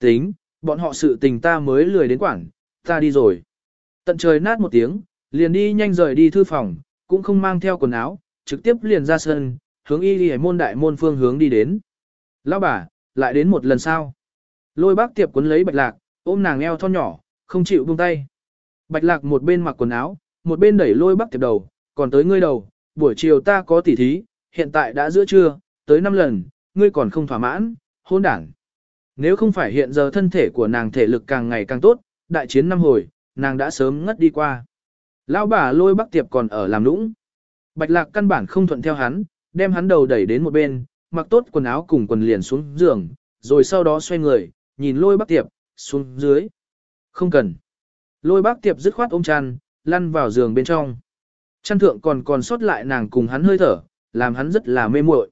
Tính, bọn họ sự tình ta mới lười đến quảng, ta đi rồi. Tận trời nát một tiếng, liền đi nhanh rời đi thư phòng, cũng không mang theo quần áo, trực tiếp liền ra sân, hướng y đi môn đại môn phương hướng đi đến. Lão bà, lại đến một lần sau. Lôi bác tiệp cuốn lấy bạch lạc, ôm nàng eo thon nhỏ, không chịu buông tay. Bạch lạc một bên mặc quần áo, một bên đẩy lôi bác tiệp đầu, còn tới ngươi đầu, buổi chiều ta có tỉ thí, hiện tại đã giữa trưa, tới 5 lần, ngươi còn không thỏa mãn, hôn đảng. Nếu không phải hiện giờ thân thể của nàng thể lực càng ngày càng tốt, đại chiến năm hồi, nàng đã sớm ngất đi qua. Lão bà lôi bắc tiệp còn ở làm nũng. Bạch lạc căn bản không thuận theo hắn, đem hắn đầu đẩy đến một bên, mặc tốt quần áo cùng quần liền xuống giường, rồi sau đó xoay người, nhìn lôi bắc tiệp, xuống dưới. Không cần. Lôi bác tiệp dứt khoát ôm chăn, lăn vào giường bên trong. Chăn thượng còn còn sót lại nàng cùng hắn hơi thở, làm hắn rất là mê muội.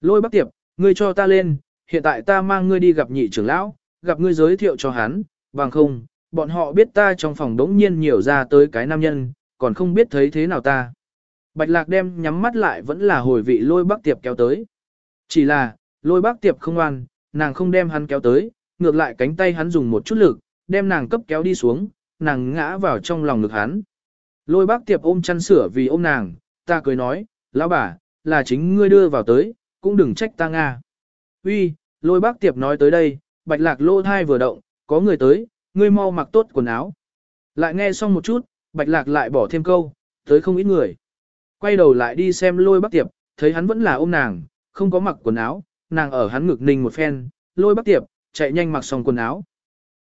Lôi bác tiệp, ngươi cho ta lên, hiện tại ta mang ngươi đi gặp nhị trưởng lão, gặp ngươi giới thiệu cho hắn, bằng không, bọn họ biết ta trong phòng đống nhiên nhiều ra tới cái nam nhân, còn không biết thấy thế nào ta. Bạch lạc đem nhắm mắt lại vẫn là hồi vị lôi bác tiệp kéo tới. Chỉ là, lôi bác tiệp không ngoan, nàng không đem hắn kéo tới, ngược lại cánh tay hắn dùng một chút lực, đem nàng cấp kéo đi xuống, nàng ngã vào trong lòng ngực hắn. Lôi bác tiệp ôm chăn sửa vì ôm nàng, ta cười nói, lão bà, là chính ngươi đưa vào tới, cũng đừng trách ta nga. Uy, lôi bác tiệp nói tới đây, bạch lạc lô thai vừa động, có người tới, ngươi mau mặc tốt quần áo. Lại nghe xong một chút, bạch lạc lại bỏ thêm câu, tới không ít người. Quay đầu lại đi xem lôi bác tiệp, thấy hắn vẫn là ôm nàng, không có mặc quần áo, nàng ở hắn ngực ninh một phen, lôi bác tiệp, chạy nhanh mặc xong quần áo.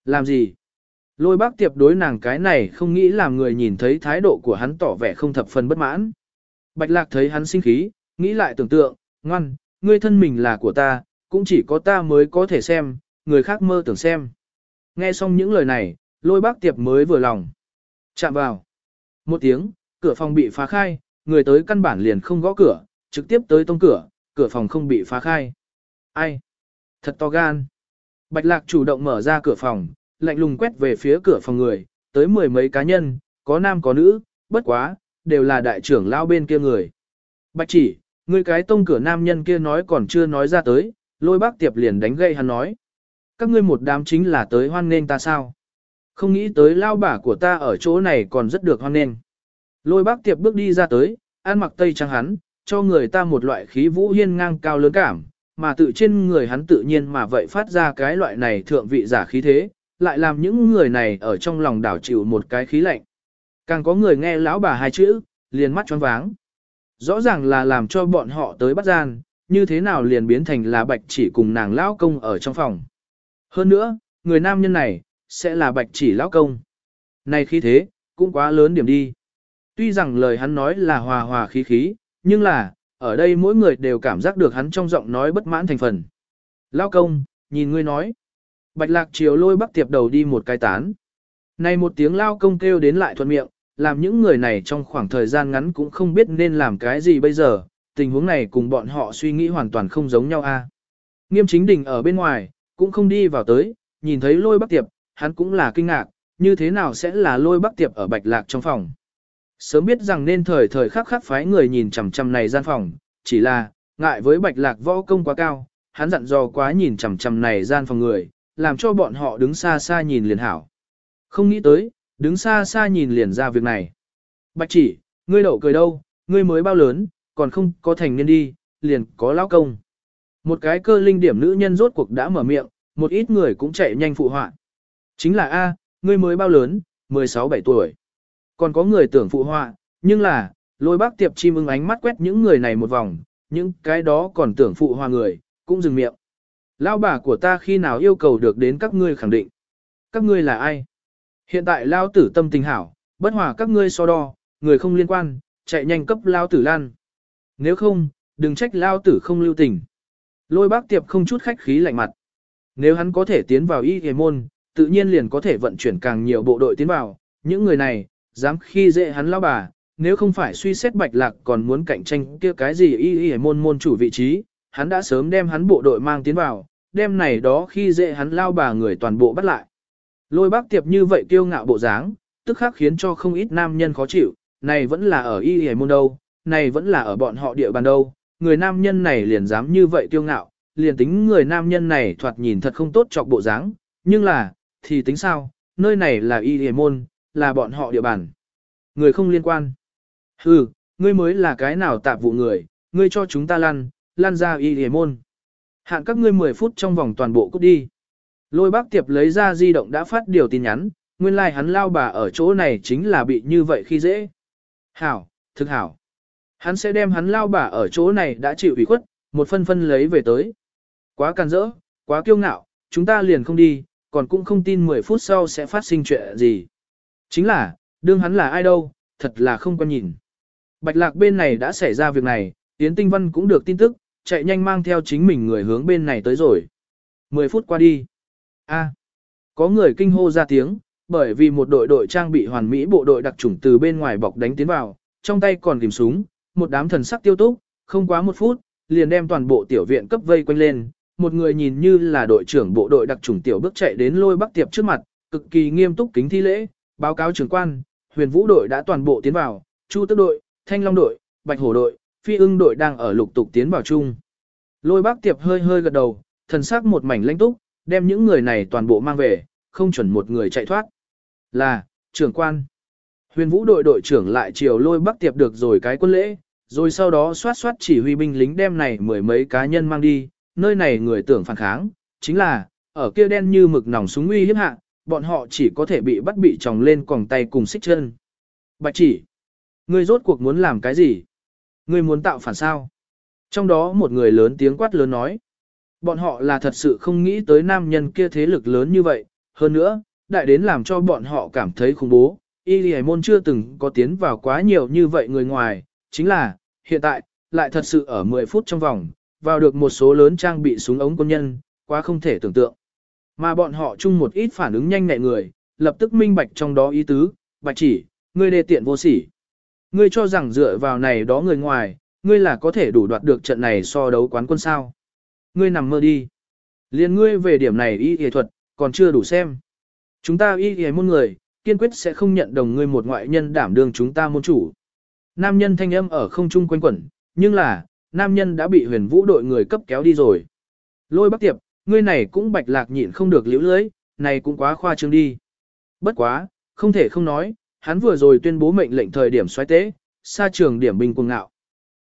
Làm gì? Lôi bác tiệp đối nàng cái này không nghĩ làm người nhìn thấy thái độ của hắn tỏ vẻ không thập phần bất mãn. Bạch lạc thấy hắn sinh khí, nghĩ lại tưởng tượng, ngoan, ngươi thân mình là của ta, cũng chỉ có ta mới có thể xem, người khác mơ tưởng xem. Nghe xong những lời này, lôi bác tiệp mới vừa lòng. Chạm vào. Một tiếng, cửa phòng bị phá khai, người tới căn bản liền không gõ cửa, trực tiếp tới tông cửa, cửa phòng không bị phá khai. Ai? Thật to gan. Bạch lạc chủ động mở ra cửa phòng, lạnh lùng quét về phía cửa phòng người, tới mười mấy cá nhân, có nam có nữ, bất quá, đều là đại trưởng lao bên kia người. Bạch chỉ, người cái tông cửa nam nhân kia nói còn chưa nói ra tới, lôi bác tiệp liền đánh gậy hắn nói. Các ngươi một đám chính là tới hoan nghênh ta sao? Không nghĩ tới lao bả của ta ở chỗ này còn rất được hoan nghênh. Lôi bác tiệp bước đi ra tới, ăn mặc tây trang hắn, cho người ta một loại khí vũ hiên ngang cao lớn cảm, mà tự trên người hắn tự nhiên mà vậy phát ra cái loại này thượng vị giả khí thế, lại làm những người này ở trong lòng đảo chịu một cái khí lạnh. Càng có người nghe lão bà hai chữ, liền mắt choáng váng. Rõ ràng là làm cho bọn họ tới bắt gian, như thế nào liền biến thành là bạch chỉ cùng nàng lão công ở trong phòng. Hơn nữa, người nam nhân này, sẽ là bạch chỉ lão công. Này khi thế, cũng quá lớn điểm đi. Tuy rằng lời hắn nói là hòa hòa khí khí, nhưng là, ở đây mỗi người đều cảm giác được hắn trong giọng nói bất mãn thành phần. Lao công, nhìn ngươi nói. Bạch lạc chiều lôi bắc tiệp đầu đi một cái tán. Này một tiếng lao công kêu đến lại thuận miệng, làm những người này trong khoảng thời gian ngắn cũng không biết nên làm cái gì bây giờ, tình huống này cùng bọn họ suy nghĩ hoàn toàn không giống nhau a. Nghiêm chính đình ở bên ngoài, cũng không đi vào tới, nhìn thấy lôi bắc tiệp, hắn cũng là kinh ngạc, như thế nào sẽ là lôi bắc tiệp ở bạch lạc trong phòng. Sớm biết rằng nên thời thời khắc khắc phái người nhìn chằm chằm này gian phòng, chỉ là, ngại với bạch lạc võ công quá cao, hắn dặn dò quá nhìn chằm chằm này gian phòng người, làm cho bọn họ đứng xa xa nhìn liền hảo. Không nghĩ tới, đứng xa xa nhìn liền ra việc này. Bạch chỉ, ngươi đậu cười đâu, ngươi mới bao lớn, còn không có thành niên đi, liền có lão công. Một cái cơ linh điểm nữ nhân rốt cuộc đã mở miệng, một ít người cũng chạy nhanh phụ họa. Chính là A, ngươi mới bao lớn, 16-17 tuổi. Còn có người tưởng phụ họa, nhưng là, lôi bác tiệp chim ưng ánh mắt quét những người này một vòng, những cái đó còn tưởng phụ họa người, cũng dừng miệng. Lao bà của ta khi nào yêu cầu được đến các ngươi khẳng định. Các ngươi là ai? Hiện tại Lao tử tâm tình hảo, bất hòa các ngươi so đo, người không liên quan, chạy nhanh cấp Lao tử lan. Nếu không, đừng trách Lao tử không lưu tình. Lôi bác tiệp không chút khách khí lạnh mặt. Nếu hắn có thể tiến vào y hề môn, tự nhiên liền có thể vận chuyển càng nhiều bộ đội tiến vào. Những người này, dám khi dễ hắn lao bà, nếu không phải suy xét bạch lạc còn muốn cạnh tranh kia cái gì y y môn môn chủ vị trí, hắn đã sớm đem hắn bộ đội mang tiến vào, đem này đó khi dễ hắn lao bà người toàn bộ bắt lại. Lôi bác tiệp như vậy kiêu ngạo bộ dáng, tức khắc khiến cho không ít nam nhân khó chịu, này vẫn là ở y y môn đâu, này vẫn là ở bọn họ địa bàn đâu, người nam nhân này liền dám như vậy kiêu ngạo, liền tính người nam nhân này thoạt nhìn thật không tốt chọc bộ dáng, nhưng là, thì tính sao, nơi này là y y môn, là bọn họ địa bàn. Người không liên quan. Hừ, ngươi mới là cái nào tạp vụ người, ngươi cho chúng ta lăn, lăn ra y hề môn. Hạn các ngươi 10 phút trong vòng toàn bộ cút đi. Lôi bác tiệp lấy ra di động đã phát điều tin nhắn, nguyên lai like hắn lao bà ở chỗ này chính là bị như vậy khi dễ. Hảo, thực hảo. Hắn sẽ đem hắn lao bà ở chỗ này đã chịu ủy khuất, một phân phân lấy về tới. Quá càn rỡ, quá kiêu ngạo, chúng ta liền không đi, còn cũng không tin 10 phút sau sẽ phát sinh chuyện gì. Chính là, đương hắn là ai đâu, thật là không quan nhìn. Bạch lạc bên này đã xảy ra việc này, Yến Tinh Văn cũng được tin tức, chạy nhanh mang theo chính mình người hướng bên này tới rồi. 10 phút qua đi. a có người kinh hô ra tiếng, bởi vì một đội đội trang bị hoàn mỹ bộ đội đặc chủng từ bên ngoài bọc đánh tiến vào, trong tay còn tìm súng, một đám thần sắc tiêu túc, không quá một phút, liền đem toàn bộ tiểu viện cấp vây quanh lên. Một người nhìn như là đội trưởng bộ đội đặc chủng tiểu bước chạy đến lôi bắc tiệp trước mặt, cực kỳ nghiêm túc kính thi lễ, báo cáo trưởng quan, huyền vũ đội đã toàn bộ tiến vào, chu tước đội, thanh long đội, bạch hổ đội, phi ưng đội đang ở lục tục tiến vào chung. Lôi bác tiệp hơi hơi gật đầu, thần sắc một mảnh lãnh túc, đem những người này toàn bộ mang về, không chuẩn một người chạy thoát. Là, trưởng quan. Huyền vũ đội đội trưởng lại chiều lôi bác tiệp được rồi cái quân lễ, rồi sau đó xoát xoát chỉ huy binh lính đem này mười mấy cá nhân mang đi, nơi này người tưởng phản kháng, chính là, ở kia đen như mực nòng súng uy hiếp hạ, bọn họ chỉ có thể bị bắt bị tròng lên quòng tay cùng xích chân. Bạch chỉ, ngươi rốt cuộc muốn làm cái gì? Ngươi muốn tạo phản sao? Trong đó một người lớn tiếng quát lớn nói. Bọn họ là thật sự không nghĩ tới nam nhân kia thế lực lớn như vậy. Hơn nữa, đại đến làm cho bọn họ cảm thấy khủng bố. Y Lì Môn chưa từng có tiến vào quá nhiều như vậy người ngoài. Chính là, hiện tại, lại thật sự ở 10 phút trong vòng, vào được một số lớn trang bị súng ống quân nhân, quá không thể tưởng tượng. Mà bọn họ chung một ít phản ứng nhanh nhẹ người, lập tức minh bạch trong đó ý tứ, bạch chỉ, ngươi đề tiện vô sỉ. Ngươi cho rằng dựa vào này đó người ngoài, ngươi là có thể đủ đoạt được trận này so đấu quán quân sao. Ngươi nằm mơ đi. Liên ngươi về điểm này y y thuật, còn chưa đủ xem. Chúng ta y y môn người, kiên quyết sẽ không nhận đồng ngươi một ngoại nhân đảm đương chúng ta môn chủ. Nam nhân thanh âm ở không trung quanh quẩn, nhưng là, nam nhân đã bị huyền vũ đội người cấp kéo đi rồi. Lôi bắc tiệp, ngươi này cũng bạch lạc nhịn không được liễu lưới, này cũng quá khoa trương đi. Bất quá, không thể không nói, hắn vừa rồi tuyên bố mệnh lệnh thời điểm xoáy tế, xa trường điểm bình cuồng ngạo.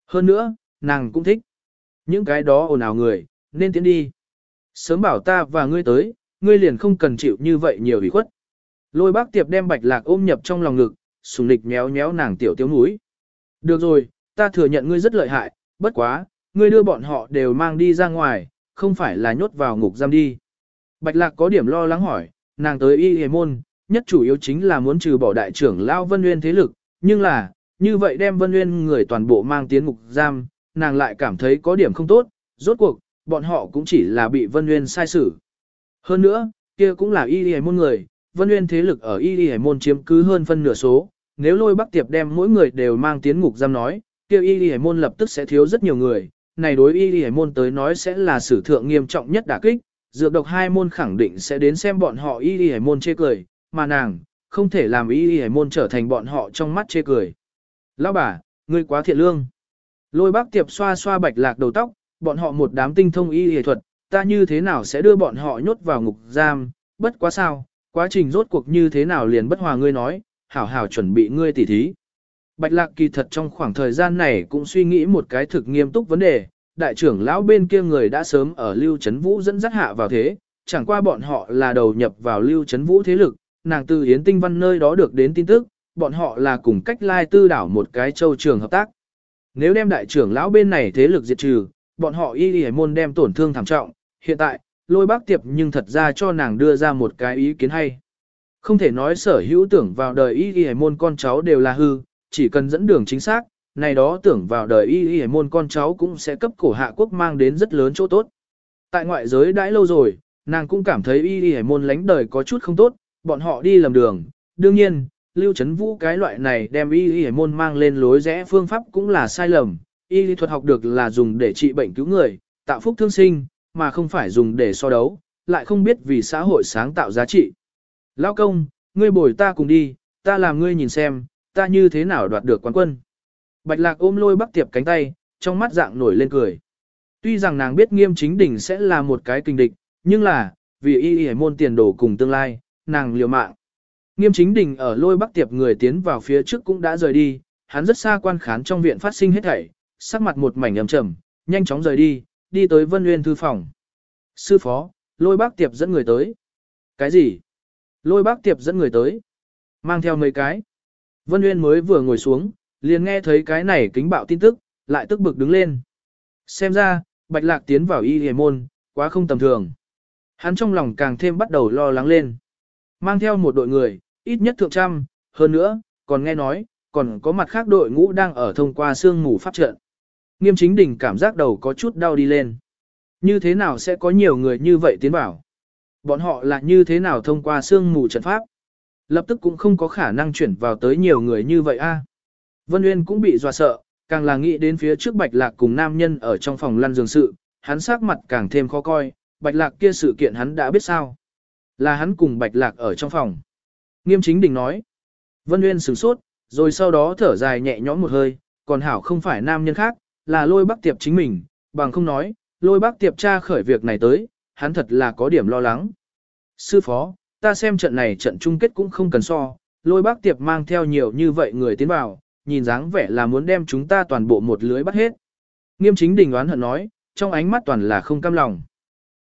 Hơn nữa, nàng cũng thích. Những cái đó ồn ào người, nên tiến đi. Sớm bảo ta và ngươi tới, ngươi liền không cần chịu như vậy nhiều ủy khuất. Lôi bác tiệp đem bạch lạc ôm nhập trong lòng ngực, sùng lịch méo méo nàng tiểu tiếu núi. Được rồi, ta thừa nhận ngươi rất lợi hại, bất quá, ngươi đưa bọn họ đều mang đi ra ngoài, không phải là nhốt vào ngục giam đi. Bạch lạc có điểm lo lắng hỏi, nàng tới y hề môn, nhất chủ yếu chính là muốn trừ bỏ đại trưởng Lao Vân Nguyên thế lực, nhưng là, như vậy đem Vân Nguyên người toàn bộ mang tiến ngục giam, nàng lại cảm thấy có điểm không tốt, rốt cuộc, bọn họ cũng chỉ là bị Vân Nguyên sai xử. Hơn nữa, kia cũng là y hề môn người, Vân Nguyên thế lực ở y hề môn chiếm cứ hơn phân nửa số, nếu lôi bắc tiệp đem mỗi người đều mang tiến ngục giam nói, kia y hề môn lập tức sẽ thiếu rất nhiều người, này đối y Hải môn tới nói sẽ là sử thượng nghiêm trọng nhất đả kích, dược độc hai môn khẳng định sẽ đến xem bọn họ y Hải môn chê cười, mà nàng, không thể làm y Hải môn trở thành bọn họ trong mắt chê cười. Lão bà, ngươi quá thiện lương. Lôi bác tiệp xoa xoa bạch lạc đầu tóc, bọn họ một đám tinh thông y y thuật, ta như thế nào sẽ đưa bọn họ nhốt vào ngục giam, bất quá sao, Quá trình rốt cuộc như thế nào liền bất hòa ngươi nói, hảo hảo chuẩn bị ngươi tỉ thí. Bạch lạc kỳ thật trong khoảng thời gian này cũng suy nghĩ một cái thực nghiêm túc vấn đề, đại trưởng lão bên kia người đã sớm ở Lưu Trấn Vũ dẫn dắt hạ vào thế, chẳng qua bọn họ là đầu nhập vào Lưu Trấn Vũ thế lực, nàng từ Yến Tinh Văn nơi đó được đến tin tức, bọn họ là cùng cách lai tư đảo một cái châu trường hợp tác. Nếu đem đại trưởng lão bên này thế lực diệt trừ, bọn họ y y môn đem tổn thương thảm trọng, hiện tại, lôi bác tiệp nhưng thật ra cho nàng đưa ra một cái ý kiến hay. Không thể nói sở hữu tưởng vào đời y y môn con cháu đều là hư, chỉ cần dẫn đường chính xác, này đó tưởng vào đời y y môn con cháu cũng sẽ cấp cổ hạ quốc mang đến rất lớn chỗ tốt. Tại ngoại giới đãi lâu rồi, nàng cũng cảm thấy y y môn lánh đời có chút không tốt, bọn họ đi lầm đường. Đương nhiên, lưu chấn vũ cái loại này đem y y môn mang lên lối rẽ phương pháp cũng là sai lầm. Y lý thuật học được là dùng để trị bệnh cứu người, tạo phúc thương sinh, mà không phải dùng để so đấu, lại không biết vì xã hội sáng tạo giá trị. Lao công, ngươi bồi ta cùng đi, ta làm ngươi nhìn xem, ta như thế nào đoạt được quán quân. Bạch lạc ôm lôi bắc tiệp cánh tay, trong mắt dạng nổi lên cười. Tuy rằng nàng biết nghiêm chính đỉnh sẽ là một cái kinh địch, nhưng là, vì y y môn tiền đồ cùng tương lai, nàng liều mạng. Nghiêm chính đình ở lôi bắc tiệp người tiến vào phía trước cũng đã rời đi, hắn rất xa quan khán trong viện phát sinh hết thảy, sắc mặt một mảnh ầm trầm, nhanh chóng rời đi, đi tới Vân Nguyên thư phòng. Sư phó, lôi bác tiệp dẫn người tới. Cái gì? Lôi bác tiệp dẫn người tới. Mang theo mấy cái. Vân Uyên mới vừa ngồi xuống, liền nghe thấy cái này kính bạo tin tức, lại tức bực đứng lên. Xem ra, Bạch Lạc tiến vào y hề môn, quá không tầm thường. Hắn trong lòng càng thêm bắt đầu lo lắng lên. Mang theo một đội người, ít nhất thượng trăm, hơn nữa, còn nghe nói, còn có mặt khác đội ngũ đang ở thông qua sương ngủ pháp trận. Nghiêm chính đỉnh cảm giác đầu có chút đau đi lên. Như thế nào sẽ có nhiều người như vậy tiến vào? Bọn họ là như thế nào thông qua sương mù trận pháp? Lập tức cũng không có khả năng chuyển vào tới nhiều người như vậy a. Vân Uyên cũng bị dọa sợ, càng là nghĩ đến phía trước Bạch Lạc cùng nam nhân ở trong phòng lăn giường sự, hắn sắc mặt càng thêm khó coi, Bạch Lạc kia sự kiện hắn đã biết sao. Là hắn cùng Bạch Lạc ở trong phòng. Nghiêm chính đình nói. Vân Uyên sửng sốt, rồi sau đó thở dài nhẹ nhõm một hơi, còn hảo không phải nam nhân khác, là lôi bắc tiệp chính mình, bằng không nói, lôi bắc tiệp tra khởi việc này tới, hắn thật là có điểm lo lắng. Sư phó, ta xem trận này trận chung kết cũng không cần so, lôi bác tiệp mang theo nhiều như vậy người tiến vào, nhìn dáng vẻ là muốn đem chúng ta toàn bộ một lưới bắt hết. Nghiêm chính đình đoán hận nói, trong ánh mắt toàn là không cam lòng.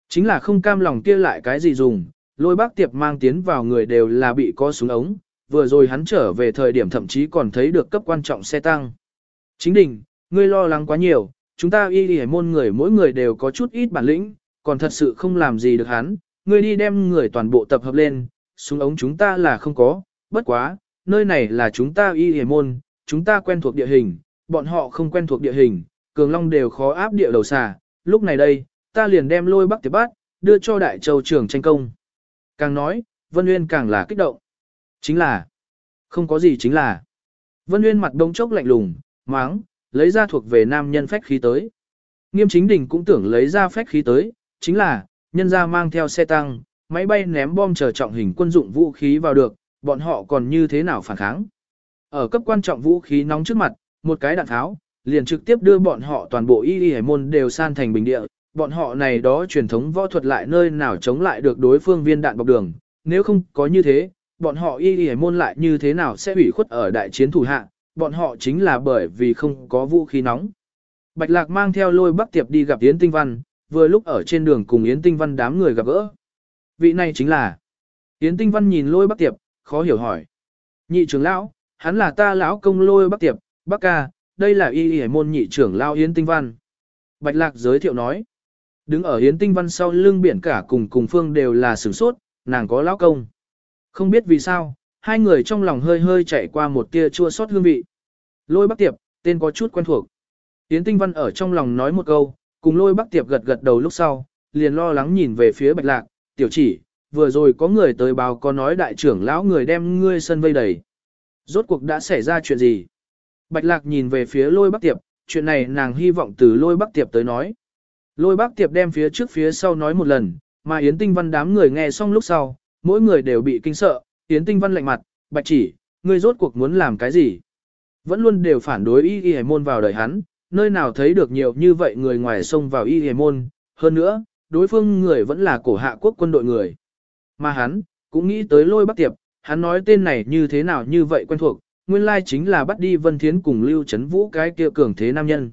Chính là không cam lòng kia lại cái gì dùng, lôi bác tiệp mang tiến vào người đều là bị có súng ống, vừa rồi hắn trở về thời điểm thậm chí còn thấy được cấp quan trọng xe tăng. Chính đình, ngươi lo lắng quá nhiều, chúng ta y y môn người mỗi người đều có chút ít bản lĩnh, còn thật sự không làm gì được hắn, ngươi đi đem người toàn bộ tập hợp lên, súng ống chúng ta là không có, bất quá, nơi này là chúng ta y hề môn, chúng ta quen thuộc địa hình, bọn họ không quen thuộc địa hình, cường long đều khó áp địa đầu xà, lúc này đây, ta liền đem lôi bắc tiệp bát, đưa cho đại châu trưởng tranh công. Càng nói, Vân Nguyên càng là kích động. Chính là, không có gì chính là. Vân Nguyên mặt đông chốc lạnh lùng, máng, lấy ra thuộc về nam nhân phách khí tới. Nghiêm chính đình cũng tưởng lấy ra phách khí tới, chính là, nhân ra mang theo xe tăng, máy bay ném bom chờ trọng hình quân dụng vũ khí vào được, bọn họ còn như thế nào phản kháng. Ở cấp quan trọng vũ khí nóng trước mặt, một cái đạn tháo, liền trực tiếp đưa bọn họ toàn bộ y y hải môn đều san thành bình địa, bọn họ này đó truyền thống võ thuật lại nơi nào chống lại được đối phương viên đạn bọc đường, nếu không có như thế, bọn họ y y môn lại như thế nào sẽ hủy khuất ở đại chiến thủ hạ, bọn họ chính là bởi vì không có vũ khí nóng. Bạch Lạc mang theo lôi bắc tiệp đi gặp Yến Tinh Văn, vừa lúc ở trên đường cùng Yến Tinh Văn đám người gặp gỡ. Vị này chính là Yến Tinh Văn nhìn lôi bắc tiệp, khó hiểu hỏi. Nhị trưởng lão, hắn là ta lão công lôi bắc tiệp, bác ca, đây là y y môn nhị trưởng lão Yến Tinh Văn. Bạch Lạc giới thiệu nói. Đứng ở Yến Tinh Văn sau lưng biển cả cùng cùng phương đều là sửng sốt, nàng có lão công. Không biết vì sao, hai người trong lòng hơi hơi chạy qua một tia chua sót hương vị. Lôi Bắc Tiệp, tên có chút quen thuộc. Yến Tinh Văn ở trong lòng nói một câu, cùng Lôi Bắc Tiệp gật gật đầu lúc sau, liền lo lắng nhìn về phía Bạch Lạc, tiểu chỉ, vừa rồi có người tới báo có nói đại trưởng lão người đem ngươi sân vây đầy. Rốt cuộc đã xảy ra chuyện gì? Bạch Lạc nhìn về phía Lôi Bắc Tiệp, chuyện này nàng hy vọng từ Lôi Bắc Tiệp tới nói. Lôi bác tiệp đem phía trước phía sau nói một lần, mà Yến Tinh Văn đám người nghe xong lúc sau, mỗi người đều bị kinh sợ, Yến Tinh Văn lạnh mặt, bạch chỉ, ngươi rốt cuộc muốn làm cái gì? Vẫn luôn đều phản đối y y môn vào đời hắn, nơi nào thấy được nhiều như vậy người ngoài sông vào y hề môn, hơn nữa, đối phương người vẫn là cổ hạ quốc quân đội người. Mà hắn, cũng nghĩ tới lôi bắc tiệp, hắn nói tên này như thế nào như vậy quen thuộc, nguyên lai chính là bắt đi Vân Thiến cùng Lưu Trấn Vũ cái kia cường thế nam nhân.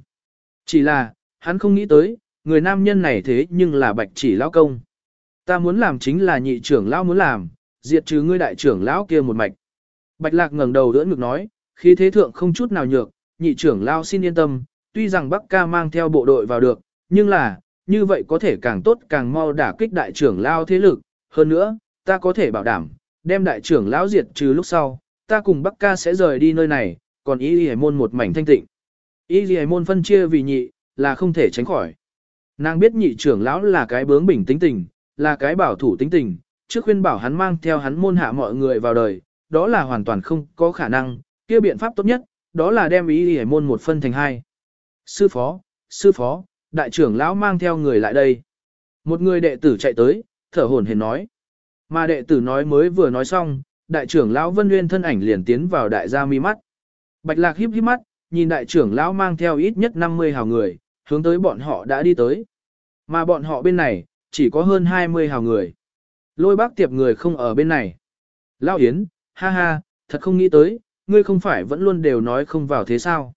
Chỉ là, hắn không nghĩ tới, người nam nhân này thế nhưng là bạch chỉ lão công. Ta muốn làm chính là nhị trưởng lão muốn làm, diệt trừ ngươi đại trưởng lão kia một mạch. Bạch lạc ngẩng đầu đỡ ngực nói, khi thế thượng không chút nào nhược, nhị trưởng lão xin yên tâm, tuy rằng Bắc ca mang theo bộ đội vào được, nhưng là, như vậy có thể càng tốt càng mau đả kích đại trưởng lão thế lực, hơn nữa, ta có thể bảo đảm, đem đại trưởng lão diệt trừ lúc sau, ta cùng Bắc ca sẽ rời đi nơi này, còn y y môn một mảnh thanh tịnh. Y y môn phân chia vì nhị, là không thể tránh khỏi. Nàng biết nhị trưởng lão là cái bướng bỉnh tính tình, là cái bảo thủ tính tình, trước khuyên bảo hắn mang theo hắn môn hạ mọi người vào đời, đó là hoàn toàn không có khả năng, kia biện pháp tốt nhất, đó là đem ý hề môn một phân thành hai. Sư phó, sư phó, đại trưởng lão mang theo người lại đây. Một người đệ tử chạy tới, thở hổn hển nói. Mà đệ tử nói mới vừa nói xong, đại trưởng lão Vân Nguyên thân ảnh liền tiến vào đại gia mi mắt. Bạch Lạc híp híp mắt, nhìn đại trưởng lão mang theo ít nhất 50 hào người, hướng tới bọn họ đã đi tới. Mà bọn họ bên này, chỉ có hơn 20 hào người. Lôi bác tiệp người không ở bên này. Lão Yến, ha ha, thật không nghĩ tới, ngươi không phải vẫn luôn đều nói không vào thế sao.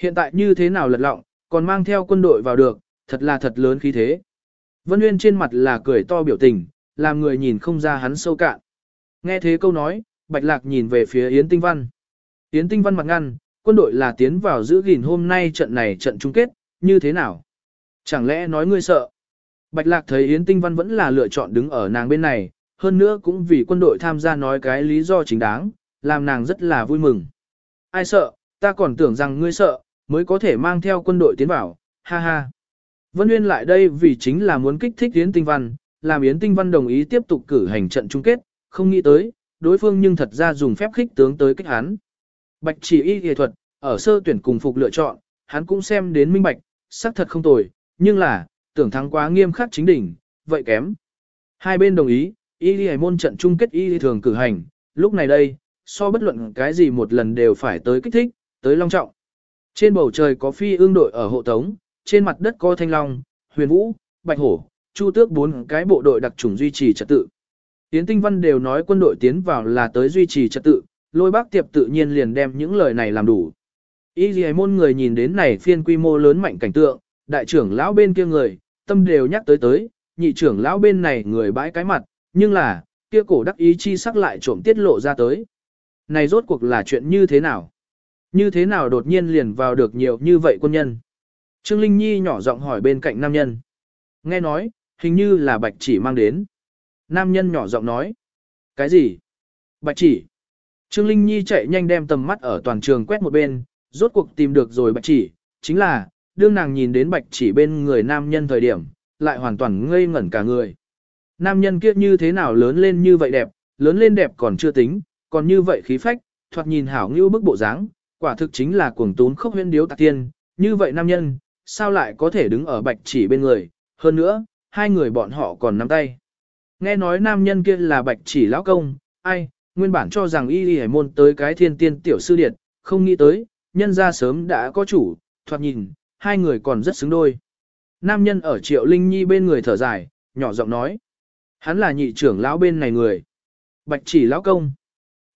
Hiện tại như thế nào lật lọng, còn mang theo quân đội vào được, thật là thật lớn khí thế. Vân Nguyên trên mặt là cười to biểu tình, làm người nhìn không ra hắn sâu cạn. Nghe thế câu nói, Bạch Lạc nhìn về phía Yến Tinh Văn. Yến Tinh Văn mặt ngăn, quân đội là tiến vào giữ gìn hôm nay trận này trận chung kết, như thế nào? Chẳng lẽ nói ngươi sợ? Bạch Lạc thấy Yến Tinh Văn vẫn là lựa chọn đứng ở nàng bên này, hơn nữa cũng vì quân đội tham gia nói cái lý do chính đáng, làm nàng rất là vui mừng. Ai sợ, ta còn tưởng rằng ngươi sợ, mới có thể mang theo quân đội tiến vào, ha ha. Vân Nguyên lại đây vì chính là muốn kích thích Yến Tinh Văn, làm Yến Tinh Văn đồng ý tiếp tục cử hành trận chung kết, không nghĩ tới, đối phương nhưng thật ra dùng phép khích tướng tới kích hắn. Bạch chỉ y nghệ thuật, ở sơ tuyển cùng phục lựa chọn, hắn cũng xem đến minh bạch, xác thật không tồi, nhưng là, tưởng thắng quá nghiêm khắc chính đỉnh, vậy kém. Hai bên đồng ý, y đi môn trận chung kết y thường cử hành, lúc này đây, so bất luận cái gì một lần đều phải tới kích thích, tới long trọng. Trên bầu trời có phi ương đội ở hộ tống, trên mặt đất có thanh long, huyền vũ, bạch hổ, chu tước bốn cái bộ đội đặc trùng duy trì trật tự. Tiến tinh văn đều nói quân đội tiến vào là tới duy trì trật tự, lôi bác tiệp tự nhiên liền đem những lời này làm đủ. Y môn người nhìn đến này phiên quy mô lớn mạnh cảnh tượng, đại trưởng lão bên kia người, tâm đều nhắc tới tới, nhị trưởng lão bên này người bãi cái mặt, nhưng là, kia cổ đắc ý chi sắc lại trộm tiết lộ ra tới. Này rốt cuộc là chuyện như thế nào? Như thế nào đột nhiên liền vào được nhiều như vậy quân nhân? Trương Linh Nhi nhỏ giọng hỏi bên cạnh nam nhân. Nghe nói, hình như là bạch chỉ mang đến. Nam nhân nhỏ giọng nói. Cái gì? Bạch chỉ. Trương Linh Nhi chạy nhanh đem tầm mắt ở toàn trường quét một bên, rốt cuộc tìm được rồi bạch chỉ, chính là, đương nàng nhìn đến bạch chỉ bên người nam nhân thời điểm, lại hoàn toàn ngây ngẩn cả người. Nam nhân kia như thế nào lớn lên như vậy đẹp, lớn lên đẹp còn chưa tính, còn như vậy khí phách, thoạt nhìn hảo như bức bộ dáng, quả thực chính là cuồng tún khốc huyên điếu tạc tiên, như vậy nam nhân, sao lại có thể đứng ở bạch chỉ bên người, hơn nữa, hai người bọn họ còn nắm tay. Nghe nói nam nhân kia là bạch chỉ lão công, ai, nguyên bản cho rằng y y môn tới cái thiên tiên tiểu sư điệt, không nghĩ tới, nhân ra sớm đã có chủ, thoạt nhìn, hai người còn rất xứng đôi. Nam nhân ở triệu linh nhi bên người thở dài, nhỏ giọng nói. Hắn là nhị trưởng lão bên này người. Bạch chỉ lão công.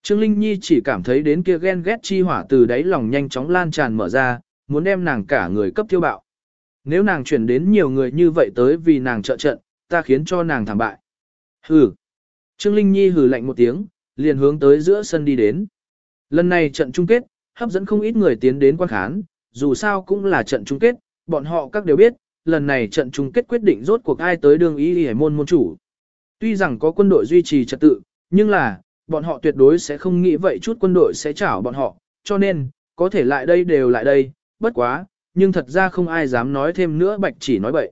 Trương Linh Nhi chỉ cảm thấy đến kia ghen ghét chi hỏa từ đáy lòng nhanh chóng lan tràn mở ra, muốn đem nàng cả người cấp tiêu bạo. Nếu nàng chuyển đến nhiều người như vậy tới vì nàng trợ trận, ta khiến cho nàng thảm bại. Hừ. Trương Linh Nhi hừ lạnh một tiếng, liền hướng tới giữa sân đi đến. Lần này trận chung kết, hấp dẫn không ít người tiến đến quan khán, dù sao cũng là trận chung kết, bọn họ các đều biết, lần này trận chung kết quyết định rốt cuộc ai tới đương ý hải môn môn chủ. Tuy rằng có quân đội duy trì trật tự, nhưng là, bọn họ tuyệt đối sẽ không nghĩ vậy chút quân đội sẽ chảo bọn họ, cho nên, có thể lại đây đều lại đây, bất quá, nhưng thật ra không ai dám nói thêm nữa bạch chỉ nói bậy.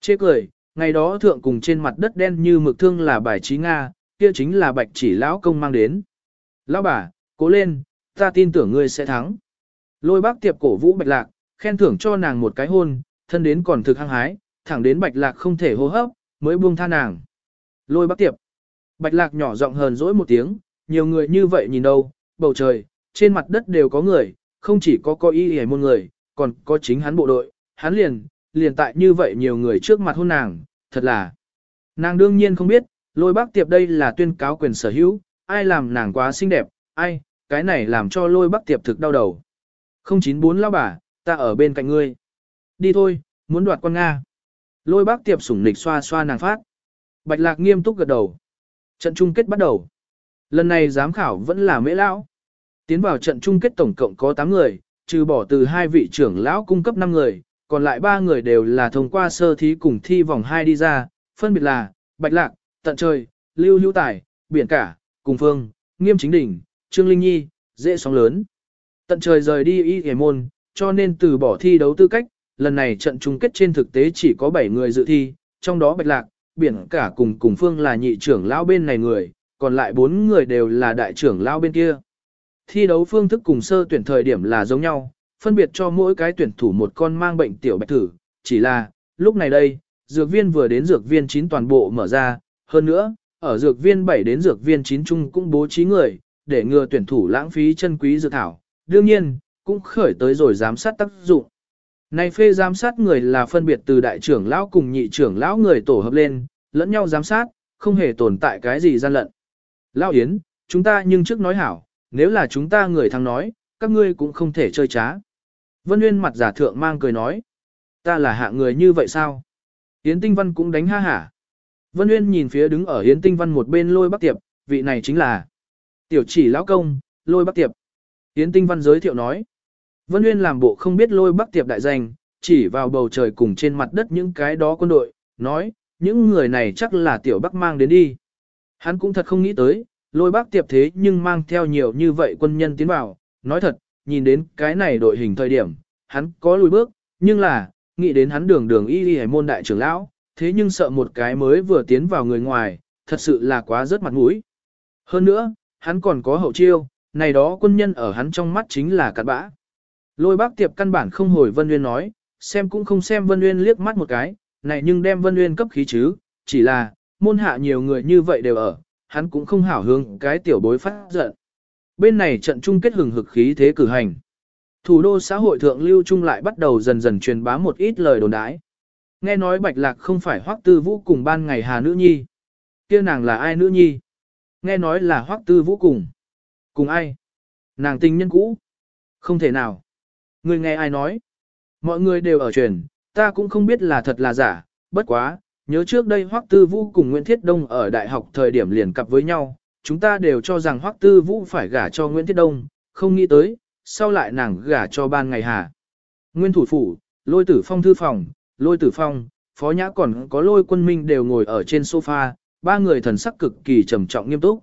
Chê cười, ngày đó thượng cùng trên mặt đất đen như mực thương là bài trí Nga, kia chính là bạch chỉ lão công mang đến. Lão bà, cố lên, ta tin tưởng ngươi sẽ thắng. Lôi bác tiệp cổ vũ bạch lạc, khen thưởng cho nàng một cái hôn, thân đến còn thực hăng hái, thẳng đến bạch lạc không thể hô hấp, mới buông tha nàng. Lôi bác tiệp. Bạch lạc nhỏ giọng hờn dỗi một tiếng, nhiều người như vậy nhìn đâu, bầu trời, trên mặt đất đều có người, không chỉ có coi y hề môn người, còn có chính hắn bộ đội, hắn liền, liền tại như vậy nhiều người trước mặt hôn nàng, thật là. Nàng đương nhiên không biết, lôi bác tiệp đây là tuyên cáo quyền sở hữu, ai làm nàng quá xinh đẹp, ai, cái này làm cho lôi bác tiệp thực đau đầu. 094 lão bà, ta ở bên cạnh ngươi. Đi thôi, muốn đoạt con Nga. Lôi bác tiệp sủng nịch xoa xoa nàng phát. Bạch lạc nghiêm túc gật đầu. Trận chung kết bắt đầu. Lần này giám khảo vẫn là mễ lão. Tiến vào trận chung kết tổng cộng có 8 người, trừ bỏ từ hai vị trưởng lão cung cấp 5 người, còn lại 3 người đều là thông qua sơ thí cùng thi vòng 2 đi ra, phân biệt là Bạch Lạc, Tận Trời, Lưu Hữu Tài, Biển Cả, Cùng Phương, Nghiêm Chính Đỉnh, Trương Linh Nhi, Dễ Sóng Lớn. Tận Trời rời đi y hề môn, cho nên từ bỏ thi đấu tư cách, lần này trận chung kết trên thực tế chỉ có 7 người dự thi, trong đó Bạch Lạc, Biển Cả cùng Cùng Phương là nhị trưởng lão bên này người, còn lại bốn người đều là đại trưởng lão bên kia. Thi đấu phương thức cùng sơ tuyển thời điểm là giống nhau, phân biệt cho mỗi cái tuyển thủ một con mang bệnh tiểu bạch thử, chỉ là, lúc này đây, dược viên vừa đến dược viên 9 toàn bộ mở ra, hơn nữa, ở dược viên 7 đến dược viên 9 chung cũng bố trí người, để ngừa tuyển thủ lãng phí chân quý dược thảo. Đương nhiên, cũng khởi tới rồi giám sát tác dụng. Này phê giám sát người là phân biệt từ đại trưởng lão cùng nhị trưởng lão người tổ hợp lên, lẫn nhau giám sát, không hề tồn tại cái gì gian lận. Lão Yến, chúng ta nhưng trước nói hảo, nếu là chúng ta người thắng nói, các ngươi cũng không thể chơi trá. Vân Nguyên mặt giả thượng mang cười nói, ta là hạ người như vậy sao? Yến Tinh Văn cũng đánh ha hả. Vân Nguyên nhìn phía đứng ở Yến Tinh Văn một bên lôi bắc tiệp, vị này chính là tiểu chỉ lão công, lôi bắc tiệp. Yến Tinh Văn giới thiệu nói, Vân Nguyên làm bộ không biết lôi bắc tiệp đại danh, chỉ vào bầu trời cùng trên mặt đất những cái đó quân đội, nói, những người này chắc là tiểu bắc mang đến đi. Hắn cũng thật không nghĩ tới, lôi bắc tiệp thế nhưng mang theo nhiều như vậy quân nhân tiến vào, nói thật, nhìn đến cái này đội hình thời điểm, hắn có lùi bước, nhưng là, nghĩ đến hắn đường đường y đi môn đại trưởng lão, thế nhưng sợ một cái mới vừa tiến vào người ngoài, thật sự là quá rớt mặt mũi. Hơn nữa, hắn còn có hậu chiêu, này đó quân nhân ở hắn trong mắt chính là cặn bã. Lôi bác tiệp căn bản không hồi Vân Nguyên nói, xem cũng không xem Vân Nguyên liếc mắt một cái, này nhưng đem Vân Nguyên cấp khí chứ, chỉ là, môn hạ nhiều người như vậy đều ở, hắn cũng không hảo hướng cái tiểu bối phát giận. Bên này trận chung kết hừng hực khí thế cử hành. Thủ đô xã hội thượng lưu trung lại bắt đầu dần dần truyền bá một ít lời đồn đãi. Nghe nói Bạch Lạc không phải Hoắc Tư Vũ cùng ban ngày Hà nữ nhi. Kia nàng là ai nữ nhi? Nghe nói là Hoắc Tư Vũ cùng. Cùng ai? Nàng tình nhân cũ. Không thể nào. Người nghe ai nói? Mọi người đều ở truyền, ta cũng không biết là thật là giả, bất quá, Nhớ trước đây Hoắc Tư Vũ cùng Nguyễn Thiết Đông ở đại học thời điểm liền cặp với nhau, chúng ta đều cho rằng Hoắc Tư Vũ phải gả cho Nguyễn Thiết Đông, không nghĩ tới, sau lại nàng gả cho ban ngày hà. Nguyên thủ phủ, lôi tử phong thư phòng, lôi tử phong, phó nhã còn có lôi quân minh đều ngồi ở trên sofa, ba người thần sắc cực kỳ trầm trọng nghiêm túc.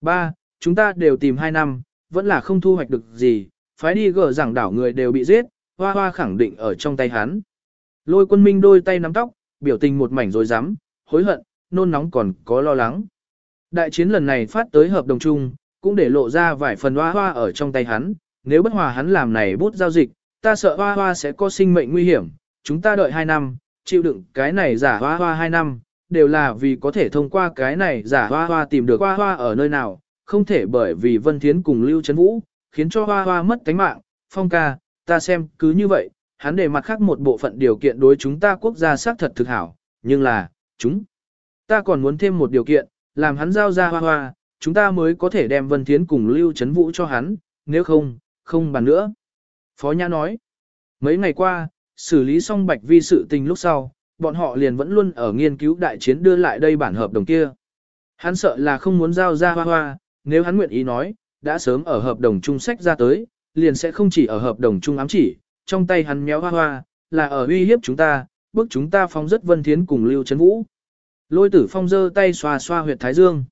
Ba, chúng ta đều tìm hai năm, vẫn là không thu hoạch được gì, phái đi gỡ rằng đảo người đều bị giết, hoa hoa khẳng định ở trong tay hắn. Lôi quân minh đôi tay nắm tóc, biểu tình một mảnh rối rắm, hối hận, nôn nóng còn có lo lắng. Đại chiến lần này phát tới hợp đồng chung, cũng để lộ ra vài phần hoa hoa ở trong tay hắn, nếu bất hòa hắn làm này bút giao dịch, ta sợ hoa hoa sẽ có sinh mệnh nguy hiểm, chúng ta đợi 2 năm, chịu đựng cái này giả hoa hoa 2 năm, đều là vì có thể thông qua cái này giả hoa hoa tìm được hoa hoa ở nơi nào, không thể bởi vì Vân Thiến cùng Lưu Trấn Vũ, khiến cho hoa hoa mất tánh mạng, phong ca, ta xem cứ như vậy, hắn để mặt khác một bộ phận điều kiện đối chúng ta quốc gia xác thật thực hảo, nhưng là, chúng, ta còn muốn thêm một điều kiện, làm hắn giao ra hoa hoa, chúng ta mới có thể đem Vân Thiến cùng Lưu Trấn Vũ cho hắn, nếu không, không bàn nữa. Phó Nhã nói, mấy ngày qua, xử lý xong Bạch Vi sự tình lúc sau, bọn họ liền vẫn luôn ở nghiên cứu đại chiến đưa lại đây bản hợp đồng kia. Hắn sợ là không muốn giao ra hoa hoa, nếu hắn nguyện ý nói, đã sớm ở hợp đồng chung sách ra tới, liền sẽ không chỉ ở hợp đồng chung ám chỉ, trong tay hắn méo hoa hoa, là ở uy hiếp chúng ta, bước chúng ta phong rất vân thiến cùng Lưu chấn Vũ. Lôi tử phong giơ tay xoa xoa huyệt thái dương.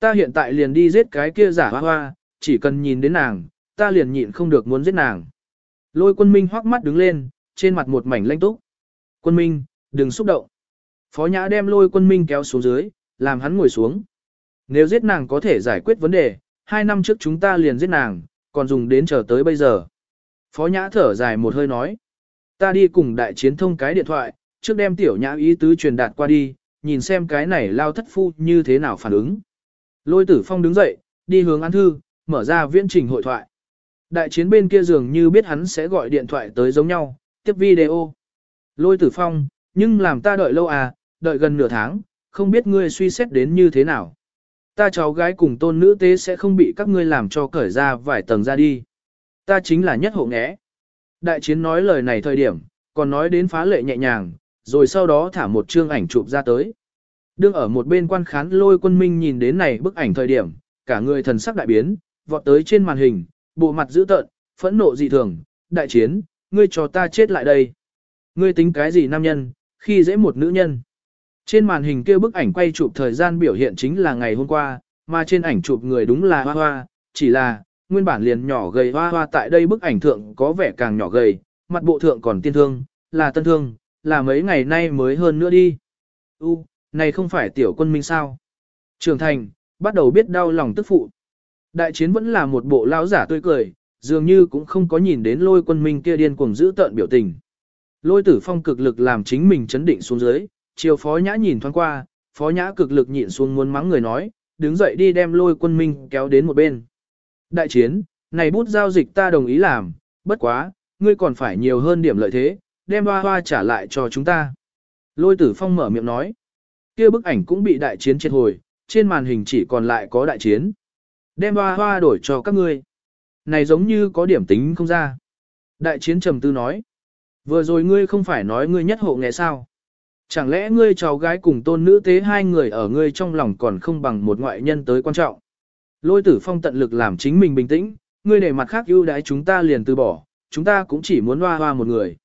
Ta hiện tại liền đi giết cái kia giả hoa hoa, chỉ cần nhìn đến nàng, ta liền nhịn không được muốn giết nàng. Lôi quân minh hoắc mắt đứng lên, trên mặt một mảnh lanh túc. Quân minh, đừng xúc động. Phó nhã đem lôi quân minh kéo xuống dưới, làm hắn ngồi xuống. Nếu giết nàng có thể giải quyết vấn đề, hai năm trước chúng ta liền giết nàng, còn dùng đến chờ tới bây giờ. Phó Nhã thở dài một hơi nói. Ta đi cùng đại chiến thông cái điện thoại, trước đem tiểu nhã ý tứ truyền đạt qua đi, nhìn xem cái này lao thất phu như thế nào phản ứng. Lôi tử phong đứng dậy, đi hướng ăn thư, mở ra viễn trình hội thoại. Đại chiến bên kia dường như biết hắn sẽ gọi điện thoại tới giống nhau, tiếp video. Lôi tử phong, nhưng làm ta đợi lâu à, đợi gần nửa tháng, không biết ngươi suy xét đến như thế nào. Ta cháu gái cùng tôn nữ tế sẽ không bị các ngươi làm cho cởi ra vài tầng ra đi. Ta chính là nhất hộ nghẽ. Đại chiến nói lời này thời điểm, còn nói đến phá lệ nhẹ nhàng, rồi sau đó thả một chương ảnh chụp ra tới. Đương ở một bên quan khán lôi quân minh nhìn đến này bức ảnh thời điểm, cả người thần sắc đại biến, vọt tới trên màn hình, bộ mặt dữ tợn, phẫn nộ dị thường, đại chiến, ngươi cho ta chết lại đây. Ngươi tính cái gì nam nhân, khi dễ một nữ nhân. Trên màn hình kia bức ảnh quay chụp thời gian biểu hiện chính là ngày hôm qua, mà trên ảnh chụp người đúng là hoa hoa, chỉ là, nguyên bản liền nhỏ gầy hoa hoa tại đây bức ảnh thượng có vẻ càng nhỏ gầy, mặt bộ thượng còn tiên thương, là tân thương, là mấy ngày nay mới hơn nữa đi. U, này không phải tiểu quân minh sao? Trưởng thành, bắt đầu biết đau lòng tức phụ. Đại chiến vẫn là một bộ lão giả tươi cười, dường như cũng không có nhìn đến lôi quân minh kia điên cuồng giữ tợn biểu tình. Lôi tử phong cực lực làm chính mình chấn định xuống dưới, chiều phó nhã nhìn thoáng qua, phó nhã cực lực nhịn xuống muốn mắng người nói, đứng dậy đi đem lôi quân minh kéo đến một bên. Đại chiến, này bút giao dịch ta đồng ý làm, bất quá, ngươi còn phải nhiều hơn điểm lợi thế, đem hoa hoa trả lại cho chúng ta. Lôi tử phong mở miệng nói, kia bức ảnh cũng bị đại chiến chết hồi, trên màn hình chỉ còn lại có đại chiến. Đem hoa hoa đổi cho các ngươi. Này giống như có điểm tính không ra. Đại chiến trầm tư nói, vừa rồi ngươi không phải nói ngươi nhất hộ nghệ sao. Chẳng lẽ ngươi cháu gái cùng tôn nữ tế hai người ở ngươi trong lòng còn không bằng một ngoại nhân tới quan trọng. Lôi tử phong tận lực làm chính mình bình tĩnh, ngươi để mặt khác ưu đãi chúng ta liền từ bỏ, chúng ta cũng chỉ muốn hoa hoa một người.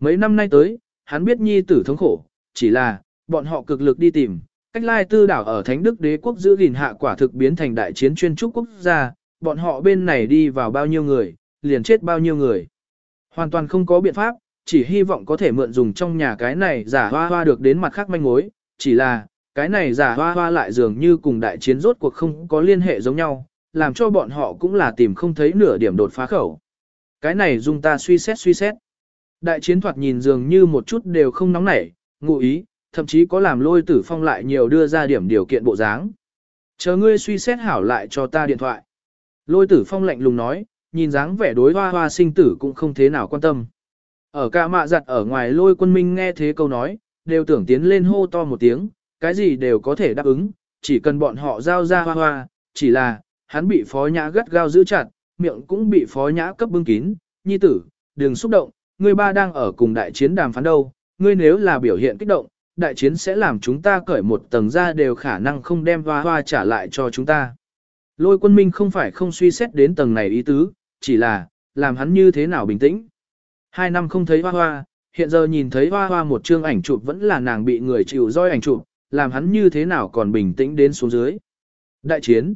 Mấy năm nay tới, hắn biết nhi tử thống khổ, chỉ là, bọn họ cực lực đi tìm, cách lai tư đảo ở Thánh Đức đế quốc giữ gìn hạ quả thực biến thành đại chiến chuyên trúc quốc gia, bọn họ bên này đi vào bao nhiêu người, liền chết bao nhiêu người. Hoàn toàn không có biện pháp, chỉ hy vọng có thể mượn dùng trong nhà cái này giả hoa hoa được đến mặt khác manh mối, chỉ là, cái này giả hoa hoa lại dường như cùng đại chiến rốt cuộc không có liên hệ giống nhau, làm cho bọn họ cũng là tìm không thấy nửa điểm đột phá khẩu. Cái này dùng ta suy xét suy xét. Đại chiến thoạt nhìn dường như một chút đều không nóng nảy, ngụ ý, thậm chí có làm lôi tử phong lại nhiều đưa ra điểm điều kiện bộ dáng. Chờ ngươi suy xét hảo lại cho ta điện thoại. Lôi tử phong lạnh lùng nói, nhìn dáng vẻ đối hoa hoa sinh tử cũng không thế nào quan tâm. Ở cả mạ giặt ở ngoài lôi quân minh nghe thế câu nói, đều tưởng tiến lên hô to một tiếng, cái gì đều có thể đáp ứng, chỉ cần bọn họ giao ra hoa hoa, chỉ là, hắn bị phó nhã gắt gao giữ chặt, miệng cũng bị phó nhã cấp bưng kín, nhi tử, đừng xúc động, ngươi ba đang ở cùng đại chiến đàm phán đâu, ngươi nếu là biểu hiện kích động, đại chiến sẽ làm chúng ta cởi một tầng ra đều khả năng không đem hoa hoa trả lại cho chúng ta. Lôi quân minh không phải không suy xét đến tầng này ý tứ, chỉ là, làm hắn như thế nào bình tĩnh. Hai năm không thấy hoa hoa, hiện giờ nhìn thấy hoa hoa một chương ảnh chụp vẫn là nàng bị người chịu roi ảnh chụp, làm hắn như thế nào còn bình tĩnh đến xuống dưới. Đại chiến.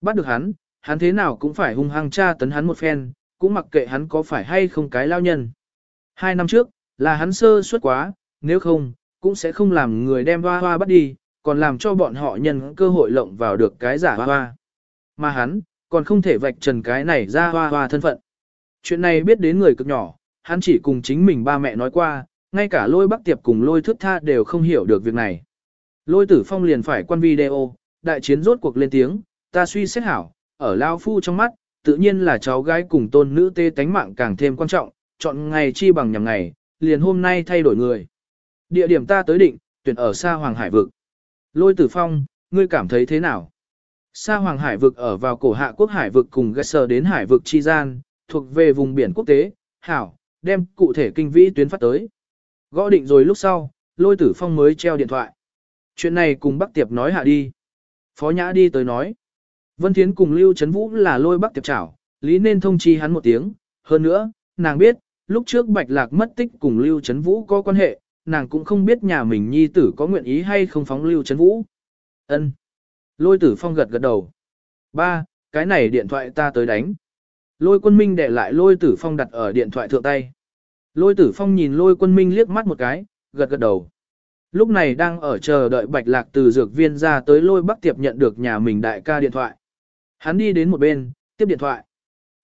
Bắt được hắn, hắn thế nào cũng phải hung hăng tra tấn hắn một phen, cũng mặc kệ hắn có phải hay không cái lao nhân. Hai năm trước, là hắn sơ suất quá, nếu không, cũng sẽ không làm người đem hoa hoa bắt đi, còn làm cho bọn họ nhân cơ hội lộng vào được cái giả hoa hoa. Mà hắn, còn không thể vạch trần cái này ra hoa hoa thân phận. Chuyện này biết đến người cực nhỏ, hắn chỉ cùng chính mình ba mẹ nói qua, ngay cả lôi bắc tiệp cùng lôi thước tha đều không hiểu được việc này. Lôi tử phong liền phải quan video, đại chiến rốt cuộc lên tiếng, ta suy xét hảo, ở Lao Phu trong mắt, tự nhiên là cháu gái cùng tôn nữ tê tánh mạng càng thêm quan trọng, chọn ngày chi bằng nhằm ngày, liền hôm nay thay đổi người. Địa điểm ta tới định, tuyển ở xa Hoàng Hải Vực. Lôi tử phong, ngươi cảm thấy thế nào? Sa Hoàng Hải Vực ở vào cổ hạ quốc Hải Vực cùng Gasser đến Hải Vực Chi Gian, thuộc về vùng biển quốc tế, hảo, đem cụ thể kinh vĩ tuyến phát tới. Gõ định rồi lúc sau, lôi tử phong mới treo điện thoại. Chuyện này cùng Bắc Tiệp nói hạ đi. Phó Nhã đi tới nói. Vân Thiến cùng Lưu Trấn Vũ là lôi Bắc Tiệp chảo, lý nên thông chi hắn một tiếng. Hơn nữa, nàng biết, lúc trước Bạch Lạc mất tích cùng Lưu Trấn Vũ có quan hệ, nàng cũng không biết nhà mình nhi tử có nguyện ý hay không phóng Lưu Trấn Vũ. Ân. Lôi tử phong gật gật đầu. Ba, cái này điện thoại ta tới đánh. Lôi quân minh để lại lôi tử phong đặt ở điện thoại thượng tay. Lôi tử phong nhìn lôi quân minh liếc mắt một cái, gật gật đầu. Lúc này đang ở chờ đợi bạch lạc từ dược viên ra tới lôi bắc tiệp nhận được nhà mình đại ca điện thoại. Hắn đi đến một bên, tiếp điện thoại.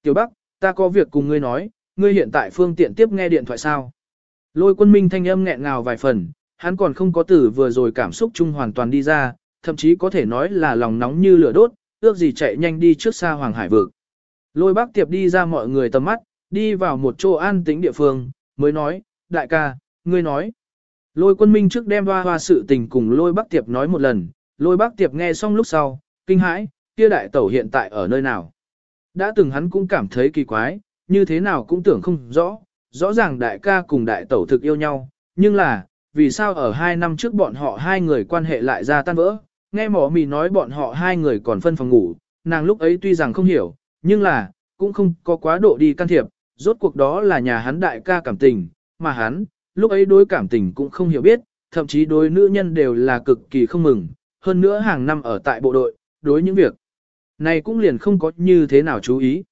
Tiểu bắc, ta có việc cùng ngươi nói, ngươi hiện tại phương tiện tiếp nghe điện thoại sao? Lôi quân minh thanh âm nghẹn ngào vài phần, hắn còn không có tử vừa rồi cảm xúc chung hoàn toàn đi ra, thậm chí có thể nói là lòng nóng như lửa đốt, ước gì chạy nhanh đi trước xa Hoàng Hải vực. Lôi bác tiệp đi ra mọi người tầm mắt, đi vào một chỗ an tĩnh địa phương, mới nói, đại ca, ngươi nói. Lôi quân minh trước đem hoa hoa sự tình cùng lôi bác tiệp nói một lần, lôi bác tiệp nghe xong lúc sau, kinh hãi, kia đại tẩu hiện tại ở nơi nào. Đã từng hắn cũng cảm thấy kỳ quái, như thế nào cũng tưởng không rõ, rõ ràng đại ca cùng đại tẩu thực yêu nhau, nhưng là, vì sao ở hai năm trước bọn họ hai người quan hệ lại ra tan vỡ, nghe mỏ mì nói bọn họ hai người còn phân phòng ngủ, nàng lúc ấy tuy rằng không hiểu, nhưng là, cũng không có quá độ đi can thiệp, rốt cuộc đó là nhà hắn đại ca cảm tình, mà hắn, lúc ấy đối cảm tình cũng không hiểu biết, thậm chí đối nữ nhân đều là cực kỳ không mừng, hơn nữa hàng năm ở tại bộ đội, đối những việc này cũng liền không có như thế nào chú ý.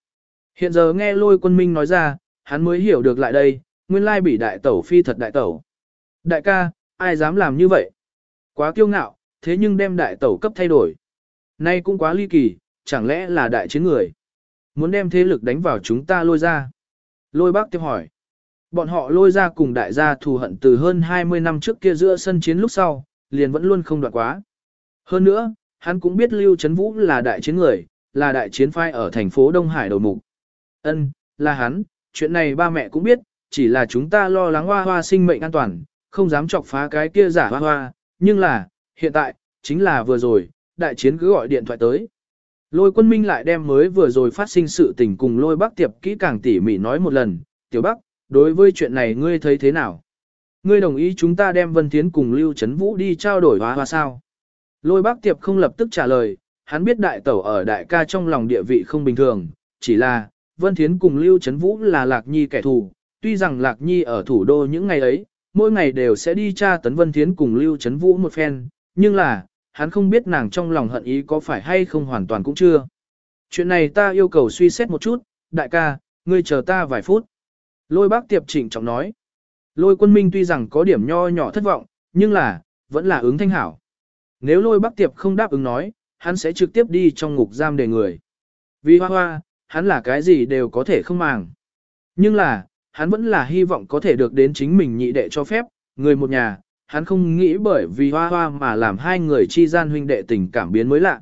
Hiện giờ nghe lôi quân minh nói ra, hắn mới hiểu được lại đây, nguyên lai bị đại tẩu phi thật đại tẩu. Đại ca, ai dám làm như vậy? Quá kiêu ngạo, thế nhưng đem đại tẩu cấp thay đổi. Nay cũng quá ly kỳ, chẳng lẽ là đại chiến người? Muốn đem thế lực đánh vào chúng ta lôi ra. Lôi bác tiếp hỏi. Bọn họ lôi ra cùng đại gia thù hận từ hơn 20 năm trước kia giữa sân chiến lúc sau, liền vẫn luôn không đoạn quá. Hơn nữa, hắn cũng biết Lưu Trấn Vũ là đại chiến người, là đại chiến phái ở thành phố Đông Hải đầu mục. Ân, là hắn, chuyện này ba mẹ cũng biết, chỉ là chúng ta lo lắng hoa hoa sinh mệnh an toàn, không dám chọc phá cái kia giả hoa hoa, nhưng là, hiện tại, chính là vừa rồi, đại chiến cứ gọi điện thoại tới. Lôi quân minh lại đem mới vừa rồi phát sinh sự tình cùng lôi bác tiệp kỹ càng tỉ mỉ nói một lần, tiểu bác, đối với chuyện này ngươi thấy thế nào? Ngươi đồng ý chúng ta đem Vân Thiến cùng Lưu Trấn Vũ đi trao đổi hóa hoa sao? Lôi bác tiệp không lập tức trả lời, hắn biết đại tẩu ở đại ca trong lòng địa vị không bình thường, chỉ là, Vân Thiến cùng Lưu Trấn Vũ là Lạc Nhi kẻ thù, tuy rằng Lạc Nhi ở thủ đô những ngày ấy, mỗi ngày đều sẽ đi tra tấn Vân Thiến cùng Lưu Trấn Vũ một phen, nhưng là, hắn không biết nàng trong lòng hận ý có phải hay không hoàn toàn cũng chưa. Chuyện này ta yêu cầu suy xét một chút, đại ca, ngươi chờ ta vài phút. Lôi bác tiệp chỉnh trọng nói. Lôi quân minh tuy rằng có điểm nho nhỏ thất vọng, nhưng là, vẫn là ứng thanh hảo. Nếu lôi bác tiệp không đáp ứng nói, hắn sẽ trực tiếp đi trong ngục giam để người. Vì hoa hoa, hắn là cái gì đều có thể không màng. Nhưng là, hắn vẫn là hy vọng có thể được đến chính mình nhị đệ cho phép, người một nhà, hắn không nghĩ bởi vì hoa hoa mà làm hai người chi gian huynh đệ tình cảm biến mới lạ.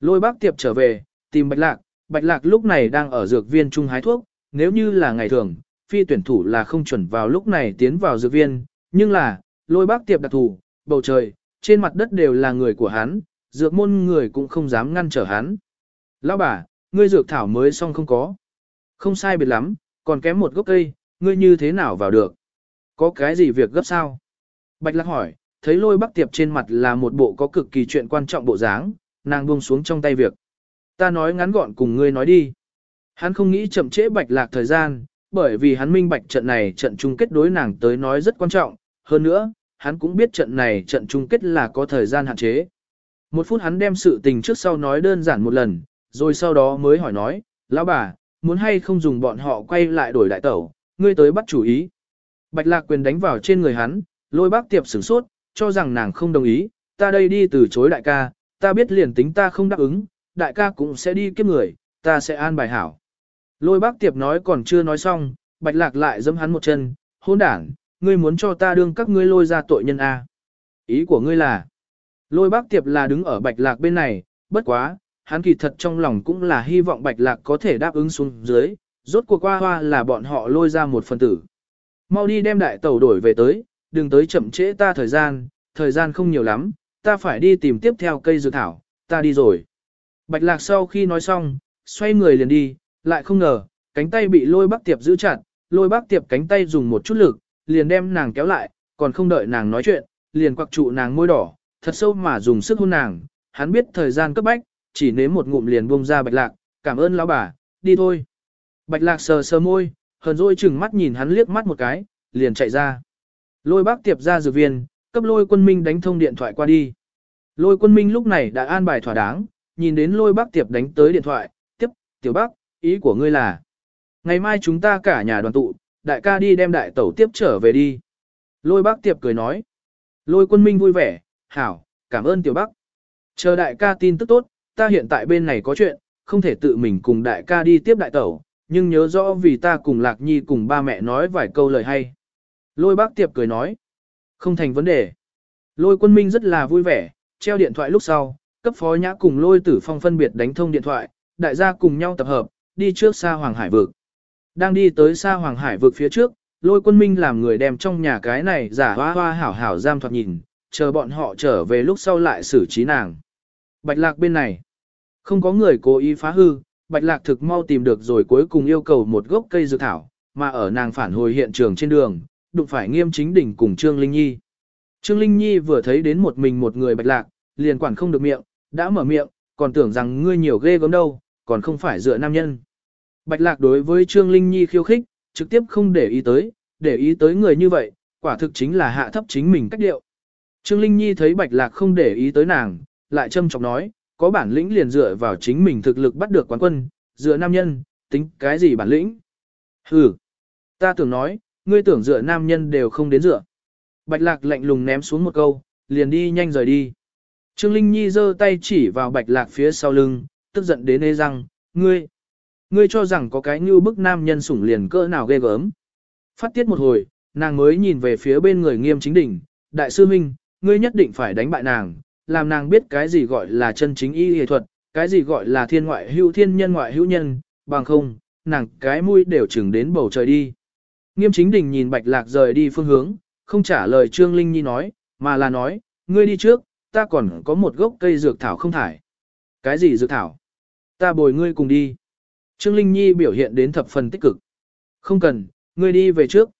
Lôi bác tiệp trở về, tìm bạch lạc, bạch lạc lúc này đang ở dược viên trung hái thuốc, nếu như là ngày thường, phi tuyển thủ là không chuẩn vào lúc này tiến vào dược viên, nhưng là, lôi bác tiệp đặc thù, bầu trời, trên mặt đất đều là người của hắn, dược môn người cũng không dám ngăn trở hắn. Lão bà, ngươi dược thảo mới xong không có. Không sai biệt lắm, còn kém một gốc cây, ngươi như thế nào vào được? Có cái gì việc gấp sao? Bạch Lạc hỏi, thấy lôi bắc tiệp trên mặt là một bộ có cực kỳ chuyện quan trọng bộ dáng, nàng buông xuống trong tay việc. Ta nói ngắn gọn cùng ngươi nói đi. Hắn không nghĩ chậm trễ Bạch Lạc thời gian, bởi vì hắn minh bạch trận này trận chung kết đối nàng tới nói rất quan trọng, hơn nữa, hắn cũng biết trận này trận chung kết là có thời gian hạn chế. Một phút hắn đem sự tình trước sau nói đơn giản một lần, rồi sau đó mới hỏi nói, lão bà, muốn hay không dùng bọn họ quay lại đổi đại tẩu, ngươi tới bắt chủ ý. Bạch lạc quyền đánh vào trên người hắn, lôi bác tiệp sửng sốt, cho rằng nàng không đồng ý, ta đây đi từ chối đại ca, ta biết liền tính ta không đáp ứng, đại ca cũng sẽ đi kiếp người, ta sẽ an bài hảo. Lôi bác tiệp nói còn chưa nói xong, bạch lạc lại giẫm hắn một chân, hôn đảng, ngươi muốn cho ta đương các ngươi lôi ra tội nhân A. Ý của ngươi là, lôi bác tiệp là đứng ở bạch lạc bên này, bất quá, hắn kỳ thật trong lòng cũng là hy vọng bạch lạc có thể đáp ứng xuống dưới, rốt cuộc qua hoa là bọn họ lôi ra một phần tử. Mau đi đem đại tàu đổi về tới, đừng tới chậm trễ ta thời gian, thời gian không nhiều lắm, ta phải đi tìm tiếp theo cây dược thảo, ta đi rồi. Bạch lạc sau khi nói xong, xoay người liền đi, lại không ngờ, cánh tay bị lôi bác tiệp giữ chặt, lôi bác tiệp cánh tay dùng một chút lực, liền đem nàng kéo lại, còn không đợi nàng nói chuyện, liền quặc trụ nàng môi đỏ, thật sâu mà dùng sức hôn nàng, hắn biết thời gian cấp bách, chỉ nếm một ngụm liền buông ra bạch lạc, cảm ơn lão bà, đi thôi. Bạch lạc sờ sờ môi, hờn dỗi chừng mắt nhìn hắn liếc mắt một cái, liền chạy ra. Lôi bác tiệp ra dược viên, cấp lôi quân minh đánh thông điện thoại qua đi. Lôi quân minh lúc này đã an bài thỏa đáng, nhìn đến lôi bác tiệp đánh tới điện thoại, tiếp, tiểu bác, ý của ngươi là. Ngày mai chúng ta cả nhà đoàn tụ, đại ca đi đem đại tẩu tiếp trở về đi. Lôi bác tiệp cười nói. Lôi quân minh vui vẻ, hảo, cảm ơn tiểu bác. Chờ đại ca tin tức tốt, ta hiện tại bên này có chuyện, không thể tự mình cùng đại ca đi tiếp đại tẩu, nhưng nhớ rõ vì ta cùng Lạc Nhi cùng ba mẹ nói vài câu lời hay. Lôi bác tiệp cười nói, không thành vấn đề. Lôi quân minh rất là vui vẻ, treo điện thoại lúc sau, cấp phó nhã cùng lôi tử phong phân biệt đánh thông điện thoại, đại gia cùng nhau tập hợp, đi trước xa Hoàng Hải vực. Đang đi tới xa Hoàng Hải vực phía trước, lôi quân minh làm người đem trong nhà cái này giả hoa hoa hảo hảo giam thoạt nhìn, chờ bọn họ trở về lúc sau lại xử trí nàng. Bạch lạc bên này, không có người cố ý phá hư, bạch lạc thực mau tìm được rồi cuối cùng yêu cầu một gốc cây dược thảo, mà ở nàng phản hồi hiện trường trên đường, đụng phải nghiêm chính đỉnh cùng Trương Linh Nhi. Trương Linh Nhi vừa thấy đến một mình một người bạch lạc, liền quản không được miệng, đã mở miệng, còn tưởng rằng ngươi nhiều ghê gớm đâu, còn không phải dựa nam nhân. Bạch lạc đối với Trương Linh Nhi khiêu khích, trực tiếp không để ý tới, để ý tới người như vậy, quả thực chính là hạ thấp chính mình cách điệu. Trương Linh Nhi thấy Bạch Lạc không để ý tới nàng, lại châm chọc nói, có bản lĩnh liền dựa vào chính mình thực lực bắt được quán quân, dựa nam nhân, tính cái gì bản lĩnh? Hừ, ta tưởng nói, ngươi tưởng dựa nam nhân đều không đến dựa. Bạch Lạc lạnh lùng ném xuống một câu, liền đi nhanh rời đi. Trương Linh Nhi giơ tay chỉ vào Bạch Lạc phía sau lưng, tức giận đến nê răng, ngươi, ngươi cho rằng có cái như bức nam nhân sủng liền cỡ nào ghê gớm. Phát tiết một hồi, nàng mới nhìn về phía bên người nghiêm chính đỉnh, đại sư minh, ngươi nhất định phải đánh bại nàng, làm nàng biết cái gì gọi là chân chính y y thuật, cái gì gọi là thiên ngoại hữu thiên nhân ngoại hữu nhân, bằng không, nàng cái mũi đều chừng đến bầu trời đi. Nghiêm chính đình nhìn bạch lạc rời đi phương hướng, không trả lời Trương Linh Nhi nói, mà là nói, ngươi đi trước, ta còn có một gốc cây dược thảo không thải. Cái gì dược thảo? Ta bồi ngươi cùng đi. Trương Linh Nhi biểu hiện đến thập phần tích cực. Không cần, ngươi đi về trước.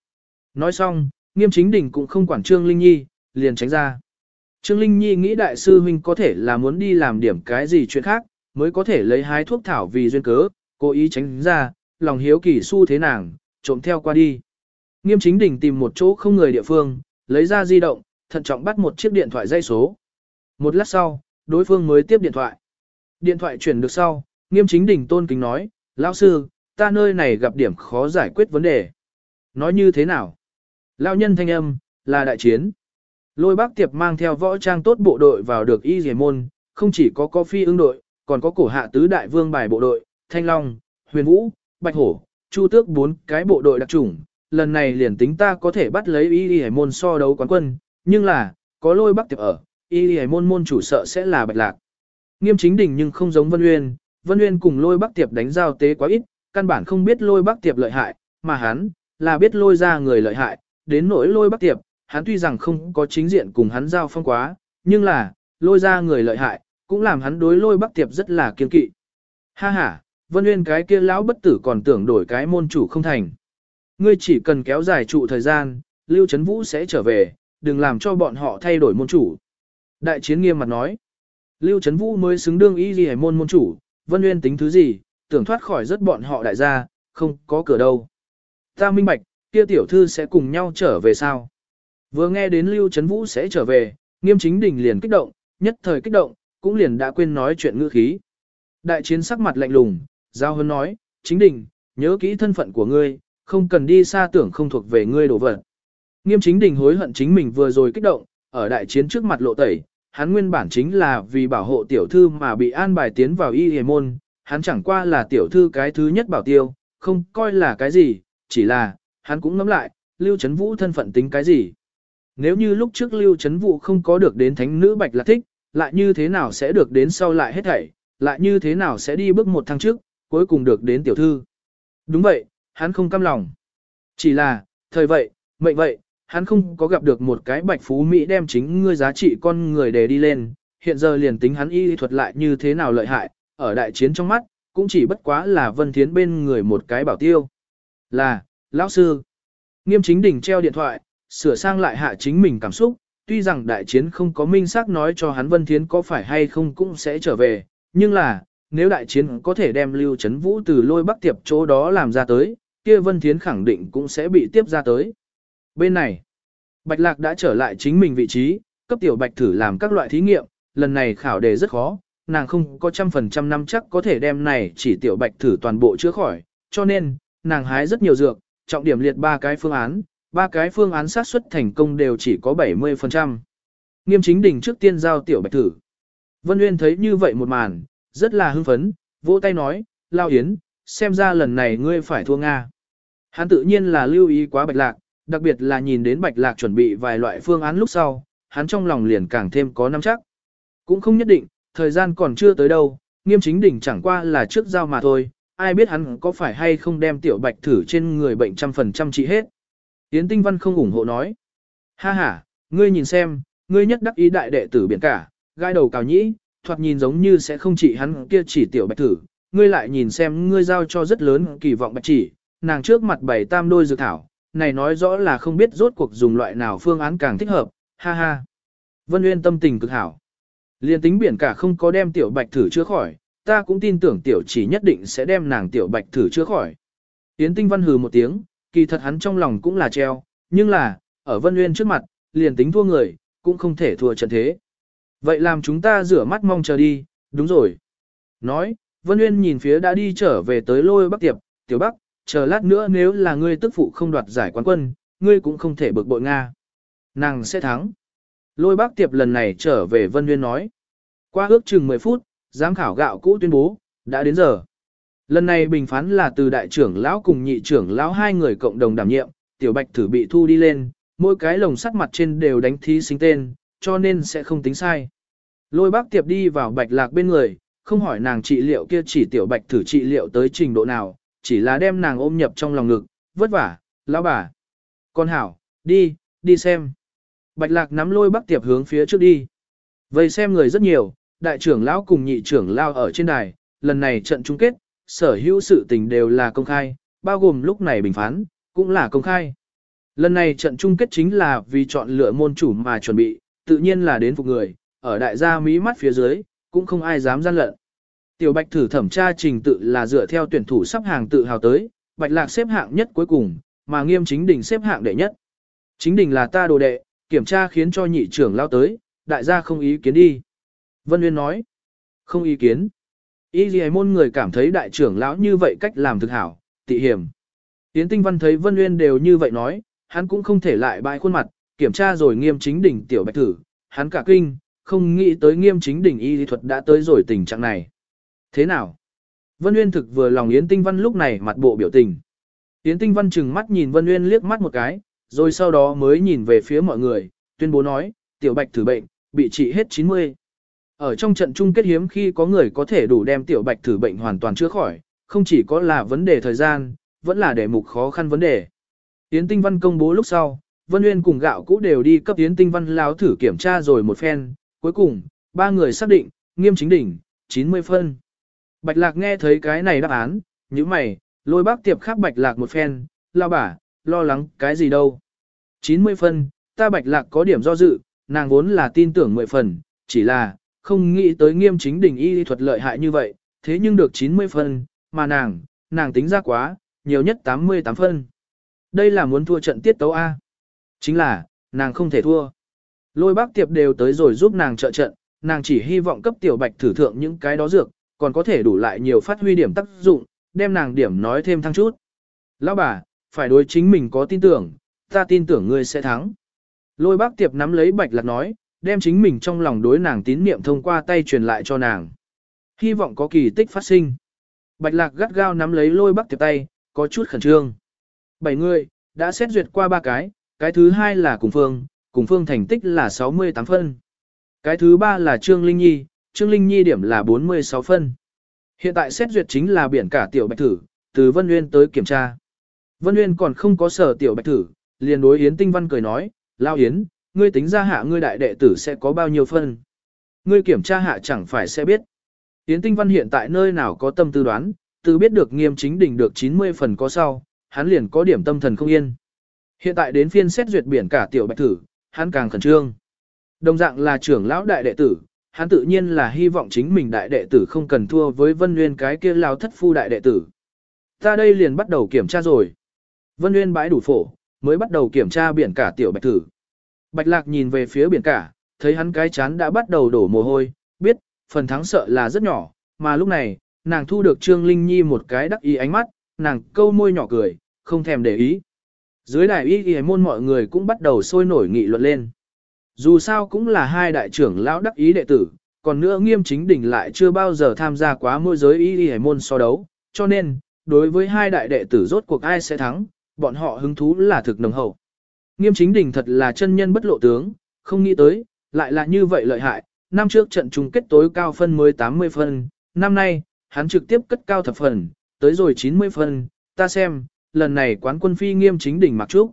Nói xong, nghiêm chính đình cũng không quản Trương Linh Nhi, liền tránh ra. Trương Linh Nhi nghĩ đại sư huynh có thể là muốn đi làm điểm cái gì chuyện khác, mới có thể lấy hái thuốc thảo vì duyên cớ, cố ý tránh ra, lòng hiếu kỳ su thế nàng, trộm theo qua đi. Nghiêm chính Đỉnh tìm một chỗ không người địa phương, lấy ra di động, thận trọng bắt một chiếc điện thoại dây số. Một lát sau, đối phương mới tiếp điện thoại. Điện thoại chuyển được sau, nghiêm chính Đỉnh tôn kính nói, lão sư, ta nơi này gặp điểm khó giải quyết vấn đề. Nói như thế nào? Lão nhân thanh âm, là đại chiến. Lôi bác tiệp mang theo võ trang tốt bộ đội vào được y dề môn, không chỉ có có phi ứng đội, còn có cổ hạ tứ đại vương bài bộ đội, thanh long, huyền vũ, bạch hổ, chu tước bốn cái bộ đội đặc chủng. Lần này liền tính ta có thể bắt lấy y dề môn so đấu quán quân, nhưng là, có lôi bắc tiệp ở, y dề môn môn chủ sợ sẽ là bạch lạc. Nghiêm chính đỉnh nhưng không giống Vân Uyên, Vân Uyên cùng lôi bắc tiệp đánh giao tế quá ít, căn bản không biết lôi bắc tiệp lợi hại, mà hắn, là biết lôi ra người lợi hại, đến nỗi lôi bắc tiệp, hắn tuy rằng không có chính diện cùng hắn giao phong quá, nhưng là, lôi ra người lợi hại, cũng làm hắn đối lôi bắc tiệp rất là kiên kỵ. Ha ha, Vân Uyên cái kia lão bất tử còn tưởng đổi cái môn chủ không thành. Ngươi chỉ cần kéo dài trụ thời gian, Lưu Trấn Vũ sẽ trở về, đừng làm cho bọn họ thay đổi môn chủ. Đại chiến nghiêm mặt nói, Lưu Trấn Vũ mới xứng đương ý gì môn môn chủ, Vân Nguyên tính thứ gì, tưởng thoát khỏi rất bọn họ đại gia, không có cửa đâu. Ta minh bạch, kia tiểu thư sẽ cùng nhau trở về sao? Vừa nghe đến Lưu Trấn Vũ sẽ trở về, nghiêm chính đình liền kích động, nhất thời kích động, cũng liền đã quên nói chuyện ngữ khí. Đại chiến sắc mặt lạnh lùng, giao hơn nói, chính đình, nhớ kỹ thân phận của ngươi, không cần đi xa tưởng không thuộc về ngươi đổ vật. Nghiêm chính đình hối hận chính mình vừa rồi kích động, ở đại chiến trước mặt lộ tẩy, hắn nguyên bản chính là vì bảo hộ tiểu thư mà bị an bài tiến vào y hề môn, hắn chẳng qua là tiểu thư cái thứ nhất bảo tiêu, không coi là cái gì, chỉ là, hắn cũng ngẫm lại, lưu chấn vũ thân phận tính cái gì. Nếu như lúc trước Lưu Trấn Vũ không có được đến thánh nữ Bạch Lạc Thích, lại như thế nào sẽ được đến sau lại hết thảy, lại như thế nào sẽ đi bước một thăng trước, cuối cùng được đến tiểu thư. Đúng vậy, hắn không cam lòng. Chỉ là, thời vậy, mệnh vậy, hắn không có gặp được một cái bạch phú Mỹ đem chính ngươi giá trị con người để đi lên, hiện giờ liền tính hắn y thuật lại như thế nào lợi hại, ở đại chiến trong mắt, cũng chỉ bất quá là vân thiến bên người một cái bảo tiêu. Là, lão sư. Nghiêm chính đỉnh treo điện thoại, sửa sang lại hạ chính mình cảm xúc, tuy rằng đại chiến không có minh xác nói cho hắn Vân Thiến có phải hay không cũng sẽ trở về, nhưng là, nếu đại chiến có thể đem Lưu chấn Vũ từ lôi bắc tiệp chỗ đó làm ra tới, kia Vân Thiến khẳng định cũng sẽ bị tiếp ra tới. Bên này, Bạch Lạc đã trở lại chính mình vị trí, cấp tiểu Bạch thử làm các loại thí nghiệm, lần này khảo đề rất khó, nàng không có trăm phần trăm năm chắc có thể đem này chỉ tiểu Bạch thử toàn bộ chữa khỏi, cho nên, nàng hái rất nhiều dược, trọng điểm liệt ba cái phương án, ba cái phương án sát suất thành công đều chỉ có 70%. Nghiêm chính đỉnh trước tiên giao tiểu bạch thử. Vân Uyên thấy như vậy một màn, rất là hưng phấn, vỗ tay nói, Lao Yến, xem ra lần này ngươi phải thua Nga. Hắn tự nhiên là lưu ý quá bạch lạc, đặc biệt là nhìn đến bạch lạc chuẩn bị vài loại phương án lúc sau, hắn trong lòng liền càng thêm có nắm chắc. Cũng không nhất định, thời gian còn chưa tới đâu, nghiêm chính đỉnh chẳng qua là trước giao mà thôi, ai biết hắn có phải hay không đem tiểu bạch thử trên người bệnh trăm phần trăm trị hết. Yến Tinh Văn không ủng hộ nói. Ha ha, ngươi nhìn xem, ngươi nhất đắc ý đại đệ tử biển cả, gai đầu cào nhĩ, thoạt nhìn giống như sẽ không chỉ hắn kia chỉ tiểu bạch thử, ngươi lại nhìn xem ngươi giao cho rất lớn kỳ vọng bạch chỉ, nàng trước mặt bảy tam đôi dược thảo, này nói rõ là không biết rốt cuộc dùng loại nào phương án càng thích hợp, ha ha. Vân Nguyên tâm tình cực hảo. Liên tính biển cả không có đem tiểu bạch thử chữa khỏi, ta cũng tin tưởng tiểu chỉ nhất định sẽ đem nàng tiểu bạch thử chữa khỏi. Yến Tinh Văn hừ một tiếng, kỳ thật hắn trong lòng cũng là treo, nhưng là, ở Vân Nguyên trước mặt, liền tính thua người, cũng không thể thua trận thế. Vậy làm chúng ta rửa mắt mong chờ đi, đúng rồi. Nói, Vân Nguyên nhìn phía đã đi trở về tới lôi bắc tiệp, tiểu bắc, chờ lát nữa nếu là ngươi tức phụ không đoạt giải quán quân, ngươi cũng không thể bực bội Nga. Nàng sẽ thắng. Lôi bác tiệp lần này trở về Vân Nguyên nói. Qua ước chừng 10 phút, giám khảo gạo cũ tuyên bố, đã đến giờ. Lần này bình phán là từ đại trưởng lão cùng nhị trưởng lão hai người cộng đồng đảm nhiệm, tiểu bạch thử bị thu đi lên, mỗi cái lồng sắt mặt trên đều đánh thí sinh tên, cho nên sẽ không tính sai. Lôi bác tiệp đi vào bạch lạc bên người, không hỏi nàng trị liệu kia chỉ tiểu bạch thử trị liệu tới trình độ nào, chỉ là đem nàng ôm nhập trong lòng ngực, vất vả, lão bà. Con hảo, đi, đi xem. Bạch lạc nắm lôi bắc tiệp hướng phía trước đi. Vậy xem người rất nhiều, đại trưởng lão cùng nhị trưởng lao ở trên đài, lần này trận chung kết, sở hữu sự tình đều là công khai, bao gồm lúc này bình phán, cũng là công khai. Lần này trận chung kết chính là vì chọn lựa môn chủ mà chuẩn bị, tự nhiên là đến phục người, ở đại gia mỹ mắt phía dưới, cũng không ai dám gian lận. Tiểu Bạch thử thẩm tra trình tự là dựa theo tuyển thủ sắp hàng tự hào tới, Bạch Lạc xếp hạng nhất cuối cùng, mà Nghiêm Chính Đình xếp hạng đệ nhất. Chính Đình là ta đồ đệ, kiểm tra khiến cho nhị trưởng lao tới, đại gia không ý kiến đi. Vân Nguyên nói, không ý kiến. Y gì môn người cảm thấy đại trưởng lão như vậy cách làm thực hảo, tị hiểm. Tiến Tinh Văn thấy Vân Nguyên đều như vậy nói, hắn cũng không thể lại bại khuôn mặt, kiểm tra rồi nghiêm chính đỉnh tiểu bạch thử, hắn cả kinh, không nghĩ tới nghiêm chính đỉnh y lý thuật đã tới rồi tình trạng này. Thế nào? Vân Uyên thực vừa lòng Yến Tinh Văn lúc này mặt bộ biểu tình. Yến Tinh Văn chừng mắt nhìn Vân Uyên liếc mắt một cái, rồi sau đó mới nhìn về phía mọi người, tuyên bố nói, tiểu bạch thử bệnh, bị trị hết 90. Ở trong trận chung kết hiếm khi có người có thể đủ đem tiểu bạch thử bệnh hoàn toàn chữa khỏi, không chỉ có là vấn đề thời gian, vẫn là đề mục khó khăn vấn đề. Yến Tinh Văn công bố lúc sau, Vân Uyên cùng gạo cũ đều đi cấp Yến Tinh Văn láo thử kiểm tra rồi một phen, cuối cùng, ba người xác định, nghiêm chính đỉnh, 90 phân. Bạch Lạc nghe thấy cái này đáp án, như mày, lôi bác tiệp khắp Bạch Lạc một phen, lao bả, lo lắng cái gì đâu. 90 phân, ta Bạch Lạc có điểm do dự, nàng vốn là tin tưởng 10 phần, chỉ là, không nghĩ tới nghiêm chính đỉnh y thuật lợi hại như vậy, thế nhưng được 90 phân, mà nàng, nàng tính ra quá, nhiều nhất 88 phân. Đây là muốn thua trận tiết tấu A. Chính là, nàng không thể thua. Lôi bác tiệp đều tới rồi giúp nàng trợ trận, nàng chỉ hy vọng cấp tiểu bạch thử thượng những cái đó dược, còn có thể đủ lại nhiều phát huy điểm tác dụng, đem nàng điểm nói thêm thăng chút. Lão bà, phải đối chính mình có tin tưởng, ta tin tưởng ngươi sẽ thắng. Lôi bác tiệp nắm lấy bạch lạc nói, đem chính mình trong lòng đối nàng tín niệm thông qua tay truyền lại cho nàng. Hy vọng có kỳ tích phát sinh. Bạch lạc gắt gao nắm lấy lôi bác tiệp tay, có chút khẩn trương. Bảy người, đã xét duyệt qua ba cái, cái thứ hai là cùng phương, cùng phương thành tích là 68 phân. Cái thứ ba là Trương Linh Nhi, Trương Linh Nhi điểm là 46 phân. Hiện tại xét duyệt chính là biển cả tiểu bạch thử, từ Vân Nguyên tới kiểm tra. Vân Nguyên còn không có sở tiểu bạch thử, liền đối Yến Tinh Văn cười nói, Lao Yến, ngươi tính ra hạ ngươi đại đệ tử sẽ có bao nhiêu phân. Ngươi kiểm tra hạ chẳng phải sẽ biết. Yến Tinh Văn hiện tại nơi nào có tâm tư đoán, từ biết được nghiêm chính đỉnh được 90 phần có sau, hắn liền có điểm tâm thần không yên. Hiện tại đến phiên xét duyệt biển cả tiểu bạch thử, hắn càng khẩn trương. Đồng dạng là trưởng lão đại đệ tử, hắn tự nhiên là hy vọng chính mình đại đệ tử không cần thua với Vân Nguyên cái kia lao thất phu đại đệ tử. Ta đây liền bắt đầu kiểm tra rồi. Vân Nguyên bãi đủ phổ, mới bắt đầu kiểm tra biển cả tiểu bạch tử Bạch lạc nhìn về phía biển cả, thấy hắn cái chán đã bắt đầu đổ mồ hôi, biết, phần thắng sợ là rất nhỏ, mà lúc này, nàng thu được Trương Linh Nhi một cái đắc ý ánh mắt, nàng câu môi nhỏ cười, không thèm để ý. Dưới đại ý y môn mọi người cũng bắt đầu sôi nổi nghị luận lên. Dù sao cũng là hai đại trưởng lão đắc ý đệ tử, còn nữa nghiêm chính đỉnh lại chưa bao giờ tham gia quá môi giới y y môn so đấu, cho nên, đối với hai đại đệ tử rốt cuộc ai sẽ thắng, bọn họ hứng thú là thực nồng hậu. Nghiêm chính đỉnh thật là chân nhân bất lộ tướng, không nghĩ tới, lại là như vậy lợi hại, năm trước trận chung kết tối cao phân mới 80 phân, năm nay, hắn trực tiếp cất cao thập phần, tới rồi 90 phân, ta xem, lần này quán quân phi nghiêm chính đỉnh mặc trúc.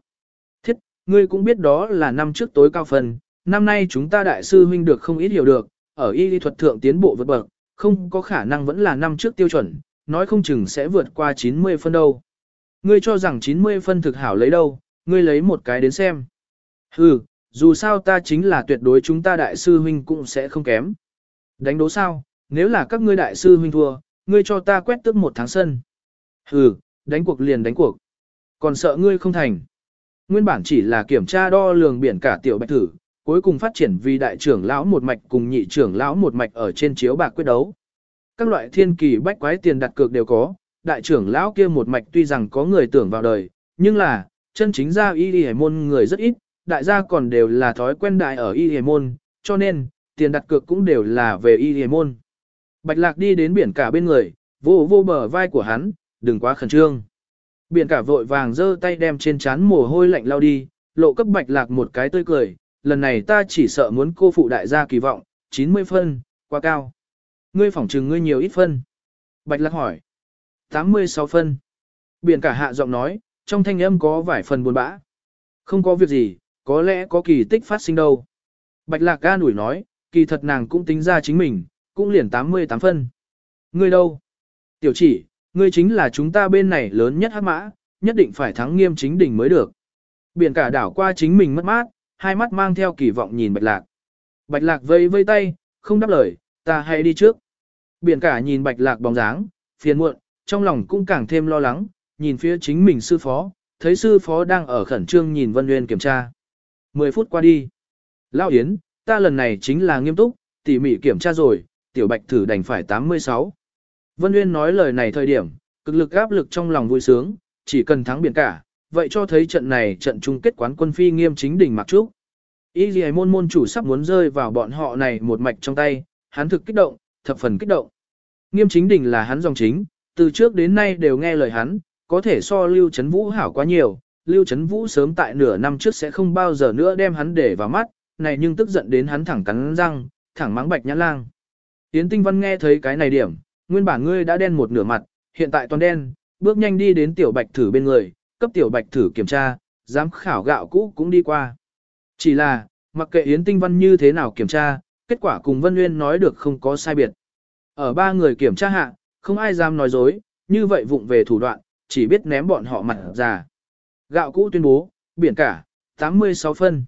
ngươi cũng biết đó là năm trước tối cao phần, năm nay chúng ta đại sư huynh được không ít hiểu được, ở y lý thuật thượng tiến bộ vượt bậc, không có khả năng vẫn là năm trước tiêu chuẩn, nói không chừng sẽ vượt qua 90 phân đâu. Ngươi cho rằng 90 phân thực hảo lấy đâu, ngươi lấy một cái đến xem. Hừ, dù sao ta chính là tuyệt đối chúng ta đại sư huynh cũng sẽ không kém. Đánh đố sao, nếu là các ngươi đại sư huynh thua, ngươi cho ta quét tức một tháng sân. Hừ, đánh cuộc liền đánh cuộc. Còn sợ ngươi không thành. Nguyên bản chỉ là kiểm tra đo lường biển cả tiểu bạch thử, cuối cùng phát triển vì đại trưởng lão một mạch cùng nhị trưởng lão một mạch ở trên chiếu bạc quyết đấu. Các loại thiên kỳ bách quái tiền đặt cược đều có, đại trưởng lão kia một mạch tuy rằng có người tưởng vào đời, nhưng là, chân chính ra y y môn người rất ít, đại gia còn đều là thói quen đại ở y y môn, cho nên, tiền đặt cược cũng đều là về y y môn. Bạch lạc đi đến biển cả bên người, vô vô bờ vai của hắn, đừng quá khẩn trương. Biển cả vội vàng giơ tay đem trên chán mồ hôi lạnh lao đi, lộ cấp bạch lạc một cái tươi cười, lần này ta chỉ sợ muốn cô phụ đại gia kỳ vọng, 90 phân, quá cao. Ngươi phỏng trừng ngươi nhiều ít phân. Bạch lạc hỏi. 86 phân. Biển cả hạ giọng nói, trong thanh âm có vài phần buồn bã. Không có việc gì, có lẽ có kỳ tích phát sinh đâu. Bạch lạc ga nủi nói, kỳ thật nàng cũng tính ra chính mình, cũng liền 88 phân. Ngươi đâu? Tiểu chỉ, ngươi chính là chúng ta bên này lớn nhất hắc mã, nhất định phải thắng nghiêm chính đỉnh mới được. Biển cả đảo qua chính mình mất mát, hai mắt mang theo kỳ vọng nhìn bạch lạc. Bạch lạc vây vây tay, không đáp lời, ta hãy đi trước. Biển cả nhìn bạch lạc bóng dáng, phiền muộn, trong lòng cũng càng thêm lo lắng, nhìn phía chính mình sư phó, thấy sư phó đang ở khẩn trương nhìn Vân Nguyên kiểm tra. Mười phút qua đi. Lao Yến, ta lần này chính là nghiêm túc, tỉ mỉ kiểm tra rồi, tiểu bạch thử đành phải 86. Vân Nguyên nói lời này thời điểm, cực lực áp lực trong lòng vui sướng, chỉ cần thắng biển cả, vậy cho thấy trận này trận chung kết quán quân phi nghiêm chính đỉnh mặc trúc. Y gì môn môn chủ sắp muốn rơi vào bọn họ này một mạch trong tay, hắn thực kích động, thập phần kích động. Nghiêm chính đỉnh là hắn dòng chính, từ trước đến nay đều nghe lời hắn, có thể so Lưu Trấn Vũ hảo quá nhiều, Lưu Trấn Vũ sớm tại nửa năm trước sẽ không bao giờ nữa đem hắn để vào mắt, này nhưng tức giận đến hắn thẳng cắn răng, thẳng mắng bạch nhã lang. Yến Tinh Văn nghe thấy cái này điểm, nguyên bản ngươi đã đen một nửa mặt, hiện tại toàn đen, bước nhanh đi đến tiểu bạch thử bên người, cấp tiểu bạch thử kiểm tra, giám khảo gạo cũ cũng đi qua. Chỉ là, mặc kệ Yến Tinh Văn như thế nào kiểm tra, kết quả cùng Vân Nguyên nói được không có sai biệt. Ở ba người kiểm tra hạ, không ai dám nói dối, như vậy vụng về thủ đoạn, chỉ biết ném bọn họ mặt ra. Gạo cũ tuyên bố, biển cả, 86 phân.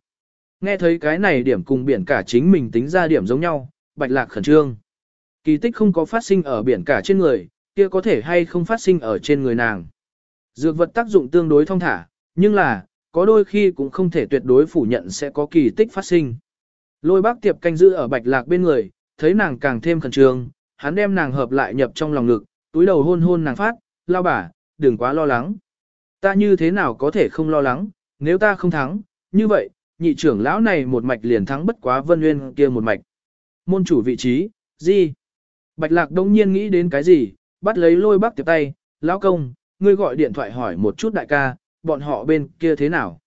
Nghe thấy cái này điểm cùng biển cả chính mình tính ra điểm giống nhau, bạch lạc khẩn trương. Kỳ tích không có phát sinh ở biển cả trên người, kia có thể hay không phát sinh ở trên người nàng. Dược vật tác dụng tương đối thông thả, nhưng là, có đôi khi cũng không thể tuyệt đối phủ nhận sẽ có kỳ tích phát sinh. Lôi bác tiệp canh giữ ở bạch lạc bên người, thấy nàng càng thêm khẩn trương, hắn đem nàng hợp lại nhập trong lòng ngực, túi đầu hôn hôn nàng phát, lao bà, đừng quá lo lắng. Ta như thế nào có thể không lo lắng, nếu ta không thắng, như vậy, nhị trưởng lão này một mạch liền thắng bất quá vân nguyên kia một mạch. Môn chủ vị trí, gì? Bạch lạc đông nhiên nghĩ đến cái gì, bắt lấy lôi bác tiệp tay, lão công, ngươi gọi điện thoại hỏi một chút đại ca, bọn họ bên kia thế nào?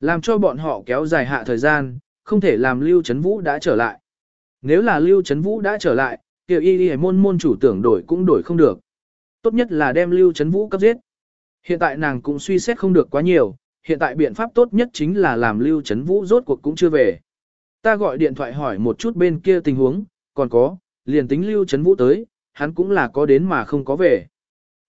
Làm cho bọn họ kéo dài hạ thời gian, không thể làm Lưu Trấn Vũ đã trở lại. Nếu là Lưu Trấn Vũ đã trở lại, kiểu y y môn môn chủ tưởng đổi cũng đổi không được. Tốt nhất là đem Lưu Trấn Vũ cấp giết. Hiện tại nàng cũng suy xét không được quá nhiều, hiện tại biện pháp tốt nhất chính là làm Lưu Trấn Vũ rốt cuộc cũng chưa về. Ta gọi điện thoại hỏi một chút bên kia tình huống, còn có, liền tính Lưu Trấn Vũ tới, hắn cũng là có đến mà không có về.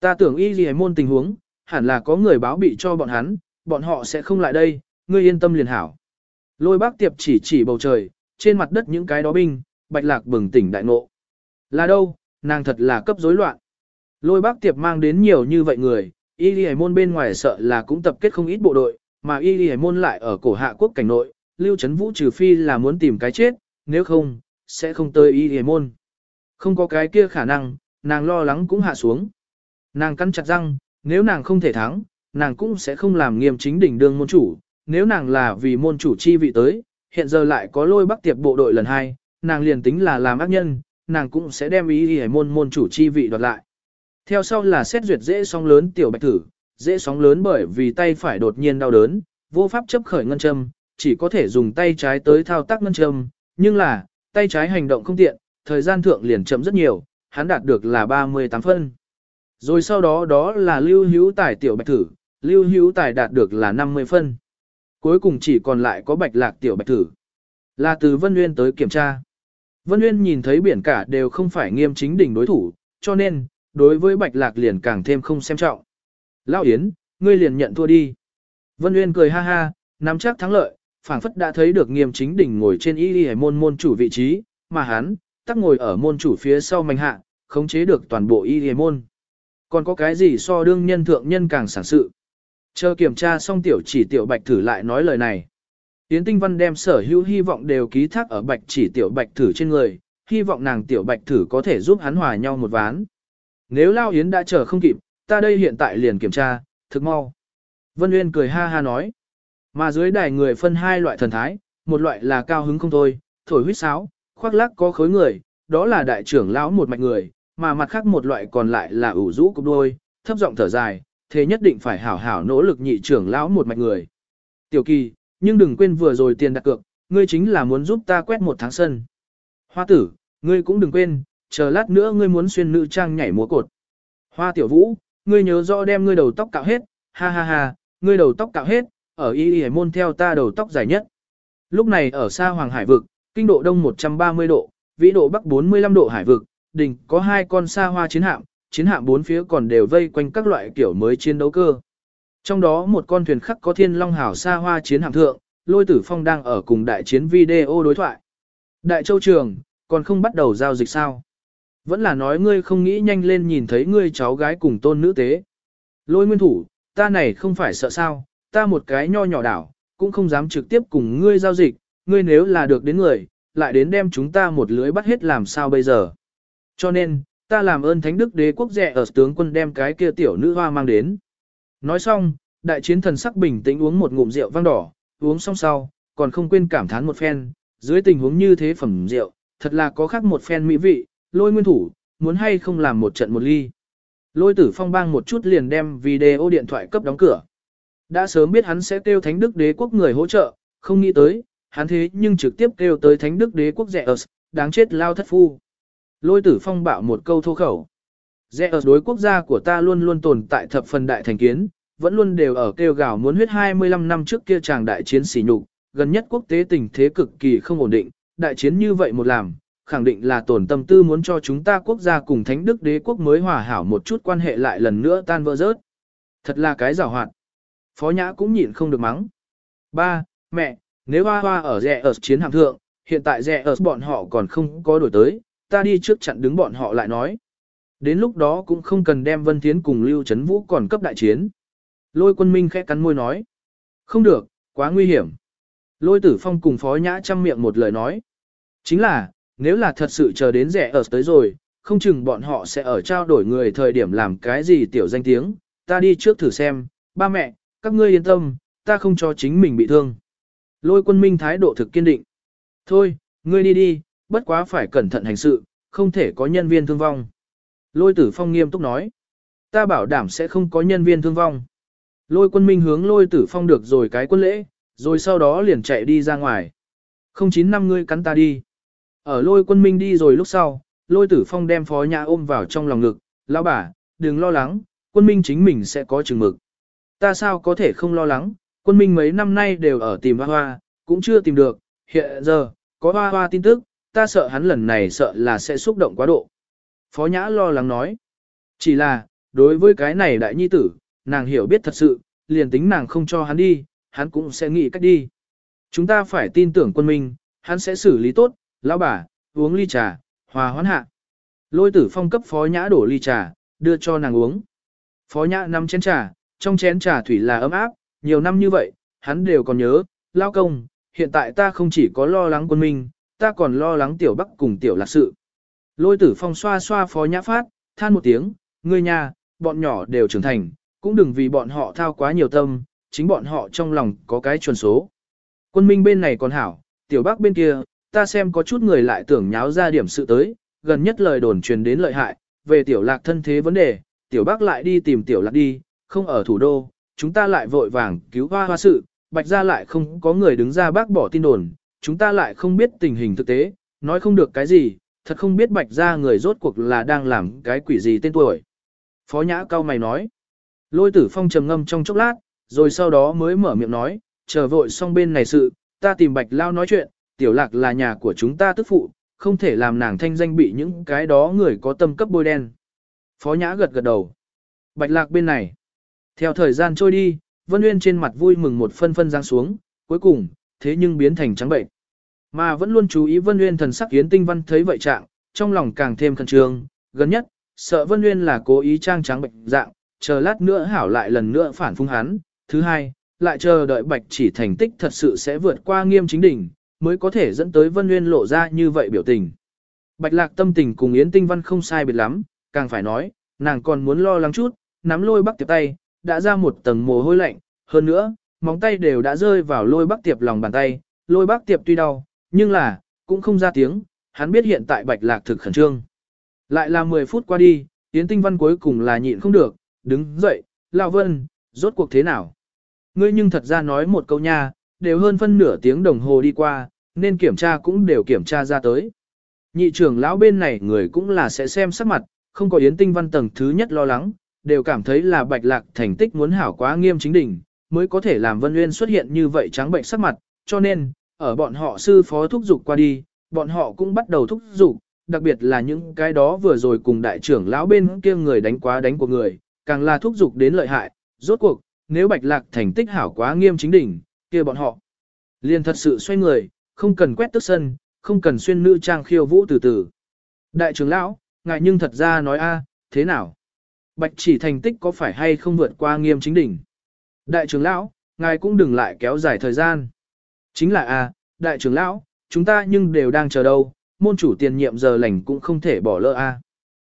Ta tưởng y gì môn tình huống, hẳn là có người báo bị cho bọn hắn, bọn họ sẽ không lại đây, ngươi yên tâm liền hảo. Lôi bác tiệp chỉ chỉ bầu trời, trên mặt đất những cái đó binh, bạch lạc bừng tỉnh đại ngộ. Là đâu, nàng thật là cấp rối loạn. Lôi bác tiệp mang đến nhiều như vậy người, y lì môn bên ngoài sợ là cũng tập kết không ít bộ đội, mà y lì môn lại ở cổ hạ quốc cảnh nội, lưu chấn vũ trừ phi là muốn tìm cái chết, nếu không, sẽ không tới y lì môn. Không có cái kia khả năng, nàng lo lắng cũng hạ xuống. Nàng cắn chặt răng, nếu nàng không thể thắng, nàng cũng sẽ không làm nghiêm chính đỉnh đương môn chủ, nếu nàng là vì môn chủ chi vị tới, hiện giờ lại có lôi bắc tiệp bộ đội lần hai, nàng liền tính là làm ác nhân, nàng cũng sẽ đem ý hề môn môn chủ chi vị đoạt lại. Theo sau là xét duyệt dễ sóng lớn tiểu bạch thử, dễ sóng lớn bởi vì tay phải đột nhiên đau đớn, vô pháp chấp khởi ngân châm, chỉ có thể dùng tay trái tới thao tác ngân châm, nhưng là, tay trái hành động không tiện, thời gian thượng liền chậm rất nhiều, hắn đạt được là 38 phân. Rồi sau đó đó là lưu hữu tài tiểu bạch thử, lưu hữu tài đạt được là 50 phân. cuối cùng chỉ còn lại có bạch lạc tiểu bạch thử. Là từ Vân Nguyên tới kiểm tra. Vân Nguyên nhìn thấy biển cả đều không phải nghiêm chính đỉnh đối thủ, cho nên, đối với bạch lạc liền càng thêm không xem trọng. Lão Yến, ngươi liền nhận thua đi. Vân Nguyên cười ha ha, nắm chắc thắng lợi, phảng phất đã thấy được nghiêm chính đỉnh ngồi trên y y môn môn chủ vị trí, mà hắn, tắc ngồi ở môn chủ phía sau manh hạ, khống chế được toàn bộ y y môn. Còn có cái gì so đương nhân thượng nhân càng sản sự. Chờ kiểm tra xong tiểu chỉ tiểu bạch thử lại nói lời này. Yến Tinh Văn đem sở hữu hy vọng đều ký thác ở bạch chỉ tiểu bạch thử trên người, hy vọng nàng tiểu bạch thử có thể giúp hắn hòa nhau một ván. Nếu Lao Yến đã chờ không kịp, ta đây hiện tại liền kiểm tra, thực mau. Vân Uyên cười ha ha nói. Mà dưới đài người phân hai loại thần thái, một loại là cao hứng không thôi, thổi huýt sáo, khoác lác có khối người, đó là đại trưởng lão một mạch người, mà mặt khác một loại còn lại là ủ rũ cục đôi, thấp giọng thở dài, thế nhất định phải hảo hảo nỗ lực nhị trưởng lão một mạch người. Tiểu kỳ, nhưng đừng quên vừa rồi tiền đặt cược, ngươi chính là muốn giúp ta quét một tháng sân. Hoa tử, ngươi cũng đừng quên, chờ lát nữa ngươi muốn xuyên nữ trang nhảy múa cột. Hoa tiểu vũ, ngươi nhớ rõ đem ngươi đầu tóc cạo hết, ha ha ha, ngươi đầu tóc cạo hết, ở y y môn theo ta đầu tóc dài nhất. Lúc này ở xa Hoàng Hải vực, kinh độ đông 130 độ, vĩ độ bắc 45 độ hải vực, đỉnh có hai con xa hoa chiến hạm, chiến hạm bốn phía còn đều vây quanh các loại kiểu mới chiến đấu cơ. Trong đó một con thuyền khắc có thiên long hảo xa hoa chiến hạm thượng, lôi tử phong đang ở cùng đại chiến video đối thoại. Đại châu trường, còn không bắt đầu giao dịch sao? Vẫn là nói ngươi không nghĩ nhanh lên nhìn thấy ngươi cháu gái cùng tôn nữ tế. Lôi nguyên thủ, ta này không phải sợ sao, ta một cái nho nhỏ đảo, cũng không dám trực tiếp cùng ngươi giao dịch, ngươi nếu là được đến người, lại đến đem chúng ta một lưới bắt hết làm sao bây giờ. Cho nên, ta làm ơn thánh đức đế quốc rẻ ở tướng quân đem cái kia tiểu nữ hoa mang đến. Nói xong, đại chiến thần sắc bình tĩnh uống một ngụm rượu vang đỏ, uống xong sau, còn không quên cảm thán một phen, dưới tình huống như thế phẩm rượu, thật là có khác một phen mỹ vị, lôi nguyên thủ, muốn hay không làm một trận một ly. Lôi tử phong bang một chút liền đem video điện thoại cấp đóng cửa. Đã sớm biết hắn sẽ kêu thánh đức đế quốc người hỗ trợ, không nghĩ tới, hắn thế nhưng trực tiếp kêu tới thánh đức đế quốc rẻ ở đáng chết lao thất phu. Lôi tử phong bạo một câu thô khẩu. Dẹ ở đối quốc gia của ta luôn luôn tồn tại thập phần đại thành kiến, vẫn luôn đều ở kêu gào muốn huyết 25 năm trước kia chàng đại chiến xỉ nhục, gần nhất quốc tế tình thế cực kỳ không ổn định, đại chiến như vậy một làm, khẳng định là tổn tâm tư muốn cho chúng ta quốc gia cùng thánh đức đế quốc mới hòa hảo một chút quan hệ lại lần nữa tan vỡ rớt. Thật là cái giảo hoạt. Phó Nhã cũng nhịn không được mắng. Ba, mẹ, nếu hoa hoa ở rẻ ở chiến hạm thượng, hiện tại rẻ ở bọn họ còn không có đổi tới, ta đi trước chặn đứng bọn họ lại nói. Đến lúc đó cũng không cần đem Vân Thiến cùng Lưu Trấn Vũ còn cấp đại chiến. Lôi quân minh khẽ cắn môi nói. Không được, quá nguy hiểm. Lôi tử phong cùng phó nhã chăm miệng một lời nói. Chính là, nếu là thật sự chờ đến rẻ ở tới rồi, không chừng bọn họ sẽ ở trao đổi người thời điểm làm cái gì tiểu danh tiếng. Ta đi trước thử xem, ba mẹ, các ngươi yên tâm, ta không cho chính mình bị thương. Lôi quân minh thái độ thực kiên định. Thôi, ngươi đi đi, bất quá phải cẩn thận hành sự, không thể có nhân viên thương vong. Lôi tử phong nghiêm túc nói. Ta bảo đảm sẽ không có nhân viên thương vong. Lôi quân minh hướng lôi tử phong được rồi cái quân lễ, rồi sau đó liền chạy đi ra ngoài. Không chín năm ngươi cắn ta đi. Ở lôi quân minh đi rồi lúc sau, lôi tử phong đem phó nhã ôm vào trong lòng ngực, lão bà, đừng lo lắng, quân minh chính mình sẽ có chừng mực. Ta sao có thể không lo lắng, quân minh mấy năm nay đều ở tìm hoa hoa, cũng chưa tìm được, hiện giờ, có hoa hoa tin tức, ta sợ hắn lần này sợ là sẽ xúc động quá độ. Phó nhã lo lắng nói, chỉ là, đối với cái này đại nhi tử, nàng hiểu biết thật sự, liền tính nàng không cho hắn đi, hắn cũng sẽ nghĩ cách đi. Chúng ta phải tin tưởng quân minh, hắn sẽ xử lý tốt, lão bà, uống ly trà, hòa hoãn hạ. Lôi tử phong cấp phó nhã đổ ly trà, đưa cho nàng uống. Phó nhã nắm chén trà, trong chén trà thủy là ấm áp, nhiều năm như vậy, hắn đều còn nhớ, lao công, hiện tại ta không chỉ có lo lắng quân minh, ta còn lo lắng tiểu bắc cùng tiểu lạc sự. Lôi tử phong xoa xoa phó nhã phát, than một tiếng, ngươi nhà, bọn nhỏ đều trưởng thành, cũng đừng vì bọn họ thao quá nhiều tâm, chính bọn họ trong lòng có cái chuẩn số. Quân minh bên này còn hảo, tiểu bắc bên kia, ta xem có chút người lại tưởng nháo ra điểm sự tới, gần nhất lời đồn truyền đến lợi hại, về tiểu lạc thân thế vấn đề, tiểu bắc lại đi tìm tiểu lạc đi, không ở thủ đô, chúng ta lại vội vàng cứu hoa hoa sự, bạch ra lại không có người đứng ra bác bỏ tin đồn, chúng ta lại không biết tình hình thực tế, nói không được cái gì, thật không biết bạch ra người rốt cuộc là đang làm cái quỷ gì tên tuổi. Phó nhã cao mày nói, lôi tử phong trầm ngâm trong chốc lát, rồi sau đó mới mở miệng nói, chờ vội xong bên này sự, ta tìm bạch lao nói chuyện, tiểu lạc là nhà của chúng ta tức phụ, không thể làm nàng thanh danh bị những cái đó người có tâm cấp bôi đen. Phó nhã gật gật đầu. Bạch lạc bên này. Theo thời gian trôi đi, Vân Nguyên trên mặt vui mừng một phân phân giang xuống, cuối cùng, thế nhưng biến thành trắng bệnh. Mà vẫn luôn chú ý Vân Nguyên thần sắc Yến Tinh Văn thấy vậy trạng, trong lòng càng thêm khẩn trương, gần nhất, sợ Vân Nguyên là cố ý trang trắng bệnh dạng, chờ lát nữa hảo lại lần nữa phản phung hắn. Thứ hai, lại chờ đợi bạch chỉ thành tích thật sự sẽ vượt qua nghiêm chính đỉnh, mới có thể dẫn tới Vân Nguyên lộ ra như vậy biểu tình. Bạch lạc tâm tình cùng Yến Tinh Văn không sai biệt lắm, càng phải nói, nàng còn muốn lo lắng chút, nắm lôi bắc tiệp tay, đã ra một tầng mồ hôi lạnh, hơn nữa, móng tay đều đã rơi vào lôi bắc tiệp lòng bàn tay, lôi bắc tiệp tuy đau, nhưng là, cũng không ra tiếng, hắn biết hiện tại bạch lạc thực khẩn trương. Lại là 10 phút qua đi, Yến Tinh Văn cuối cùng là nhịn không được, đứng dậy, Lão Vân, rốt cuộc thế nào? Ngươi nhưng thật ra nói một câu nha, đều hơn phân nửa tiếng đồng hồ đi qua, nên kiểm tra cũng đều kiểm tra ra tới. Nhị trưởng lão bên này người cũng là sẽ xem sắc mặt, không có Yến Tinh Văn tầng thứ nhất lo lắng, đều cảm thấy là bạch lạc thành tích muốn hảo quá nghiêm chính đỉnh, mới có thể làm Vân Nguyên xuất hiện như vậy trắng bệnh sắc mặt, cho nên, ở bọn họ sư phó thúc dục qua đi, bọn họ cũng bắt đầu thúc dục, đặc biệt là những cái đó vừa rồi cùng đại trưởng lão bên kia người đánh quá đánh của người, càng là thúc dục đến lợi hại, rốt cuộc, nếu bạch lạc thành tích hảo quá nghiêm chính đỉnh, kia bọn họ liền thật sự xoay người, không cần quét tức sân, không cần xuyên nữ trang khiêu vũ từ từ. Đại trưởng lão, ngài nhưng thật ra nói a, thế nào? Bạch chỉ thành tích có phải hay không vượt qua nghiêm chính đỉnh? Đại trưởng lão, ngài cũng đừng lại kéo dài thời gian. Chính là a, đại trưởng lão, chúng ta nhưng đều đang chờ đâu, môn chủ tiền nhiệm giờ lành cũng không thể bỏ lỡ a.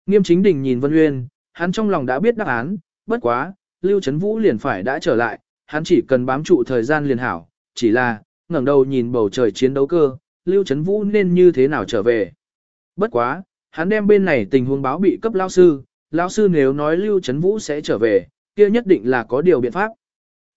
Nghiêm chính đỉnh nhìn Vân Uyên, hắn trong lòng đã biết đáp án, bất quá, Lưu Trấn Vũ liền phải đã trở lại, hắn chỉ cần bám trụ thời gian liền hảo, chỉ là, ngẩng đầu nhìn bầu trời chiến đấu cơ, Lưu Trấn Vũ nên như thế nào trở về. Bất quá, hắn đem bên này tình huống báo bị cấp lao sư, lao sư nếu nói Lưu Trấn Vũ sẽ trở về, kia nhất định là có điều biện pháp.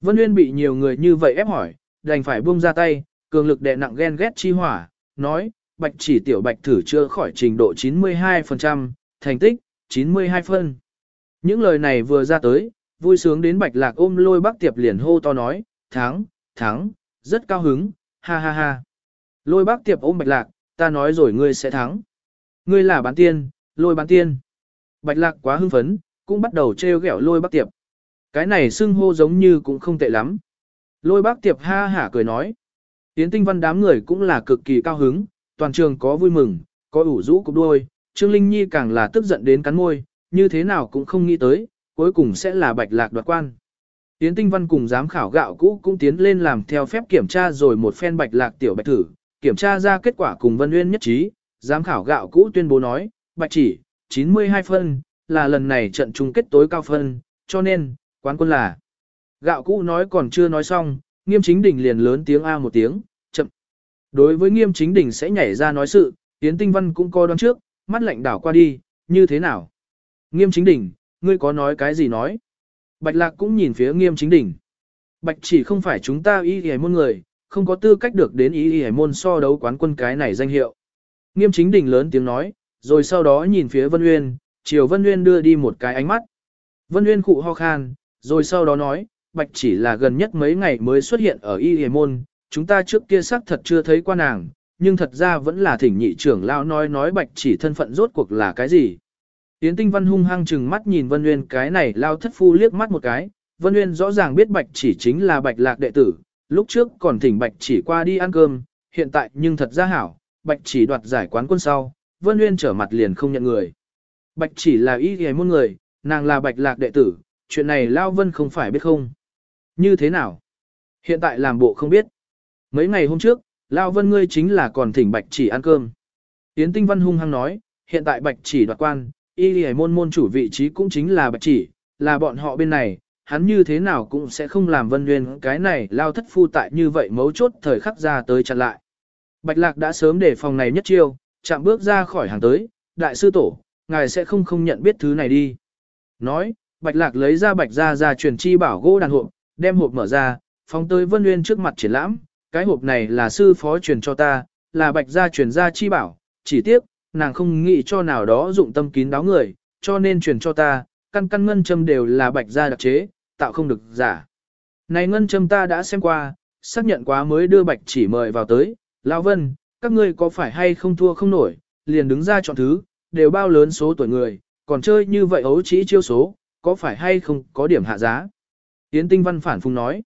Vân uyên bị nhiều người như vậy ép hỏi, đành phải buông ra tay, cường lực đè nặng ghen ghét chi hỏa, nói, bạch chỉ tiểu bạch thử chưa khỏi trình độ 92%, thành tích, 92 phân. Những lời này vừa ra tới, vui sướng đến bạch lạc ôm lôi bác tiệp liền hô to nói, thắng, thắng, rất cao hứng, ha ha ha. Lôi bác tiệp ôm bạch lạc, ta nói rồi ngươi sẽ thắng. Ngươi là bán tiên, lôi bán tiên. Bạch lạc quá hưng phấn, cũng bắt đầu trêu ghẹo lôi bác tiệp. Cái này xưng hô giống như cũng không tệ lắm. Lôi bác tiệp ha hả cười nói. Tiến tinh văn đám người cũng là cực kỳ cao hứng, toàn trường có vui mừng, có ủ rũ cục đôi. Trương Linh Nhi càng là tức giận đến cắn môi, như thế nào cũng không nghĩ tới, cuối cùng sẽ là bạch lạc đoạt quan. Tiến tinh văn cùng giám khảo gạo cũ cũng tiến lên làm theo phép kiểm tra rồi một phen bạch lạc tiểu bạch thử, kiểm tra ra kết quả cùng Vân Nguyên nhất trí, giám khảo gạo cũ tuyên bố nói, bạch chỉ, 92 phân, là lần này trận chung kết tối cao phân, cho nên, quán quân là. Gạo cũ nói còn chưa nói xong, nghiêm chính đỉnh liền lớn tiếng A một tiếng, chậm. Đối với nghiêm chính đỉnh sẽ nhảy ra nói sự, Yến Tinh Văn cũng coi đoán trước, mắt lạnh đảo qua đi, như thế nào? Nghiêm chính đỉnh, ngươi có nói cái gì nói? Bạch lạc cũng nhìn phía nghiêm chính đỉnh. Bạch chỉ không phải chúng ta y hề môn người, không có tư cách được đến y hề môn so đấu quán quân cái này danh hiệu. Nghiêm chính đỉnh lớn tiếng nói, rồi sau đó nhìn phía Vân Uyên, chiều Vân Uyên đưa đi một cái ánh mắt. Vân Uyên khụ ho khan, rồi sau đó nói, Bạch chỉ là gần nhất mấy ngày mới xuất hiện ở y hề môn, chúng ta trước kia xác thật chưa thấy qua nàng, nhưng thật ra vẫn là thỉnh nhị trưởng lao nói nói Bạch chỉ thân phận rốt cuộc là cái gì. Yến Tinh Văn hung hăng chừng mắt nhìn Vân Nguyên cái này lao thất phu liếc mắt một cái, Vân Nguyên rõ ràng biết Bạch chỉ chính là Bạch Lạc đệ tử, lúc trước còn thỉnh Bạch chỉ qua đi ăn cơm, hiện tại nhưng thật ra hảo, Bạch chỉ đoạt giải quán quân sau, Vân Nguyên trở mặt liền không nhận người. Bạch chỉ là ý ghề môn người, nàng là Bạch Lạc đệ tử, chuyện này Lao Vân không phải biết không. Như thế nào? Hiện tại làm bộ không biết. Mấy ngày hôm trước, Lao Vân ngươi chính là còn thỉnh Bạch chỉ ăn cơm. Yến Tinh Văn hung hăng nói, hiện tại Bạch chỉ đoạt quan, y lì môn môn chủ vị trí cũng chính là bạch chỉ, là bọn họ bên này, hắn như thế nào cũng sẽ không làm vân nguyên cái này lao thất phu tại như vậy mấu chốt thời khắc ra tới chặn lại. Bạch lạc đã sớm để phòng này nhất chiêu, chạm bước ra khỏi hàng tới, đại sư tổ, ngài sẽ không không nhận biết thứ này đi. Nói, bạch lạc lấy ra bạch ra ra truyền chi bảo gỗ đàn hộp, đem hộp mở ra, phóng tới vân nguyên trước mặt triển lãm, cái hộp này là sư phó truyền cho ta, là bạch gia truyền gia chi bảo, chỉ tiếc, nàng không nghĩ cho nào đó dụng tâm kín đáo người, cho nên truyền cho ta, căn căn ngân châm đều là bạch gia đặc chế, tạo không được giả. Này ngân châm ta đã xem qua, xác nhận quá mới đưa bạch chỉ mời vào tới, Lão Vân, các ngươi có phải hay không thua không nổi, liền đứng ra chọn thứ, đều bao lớn số tuổi người, còn chơi như vậy ấu trí chiêu số, có phải hay không có điểm hạ giá. Yến Tinh Văn phản phung nói.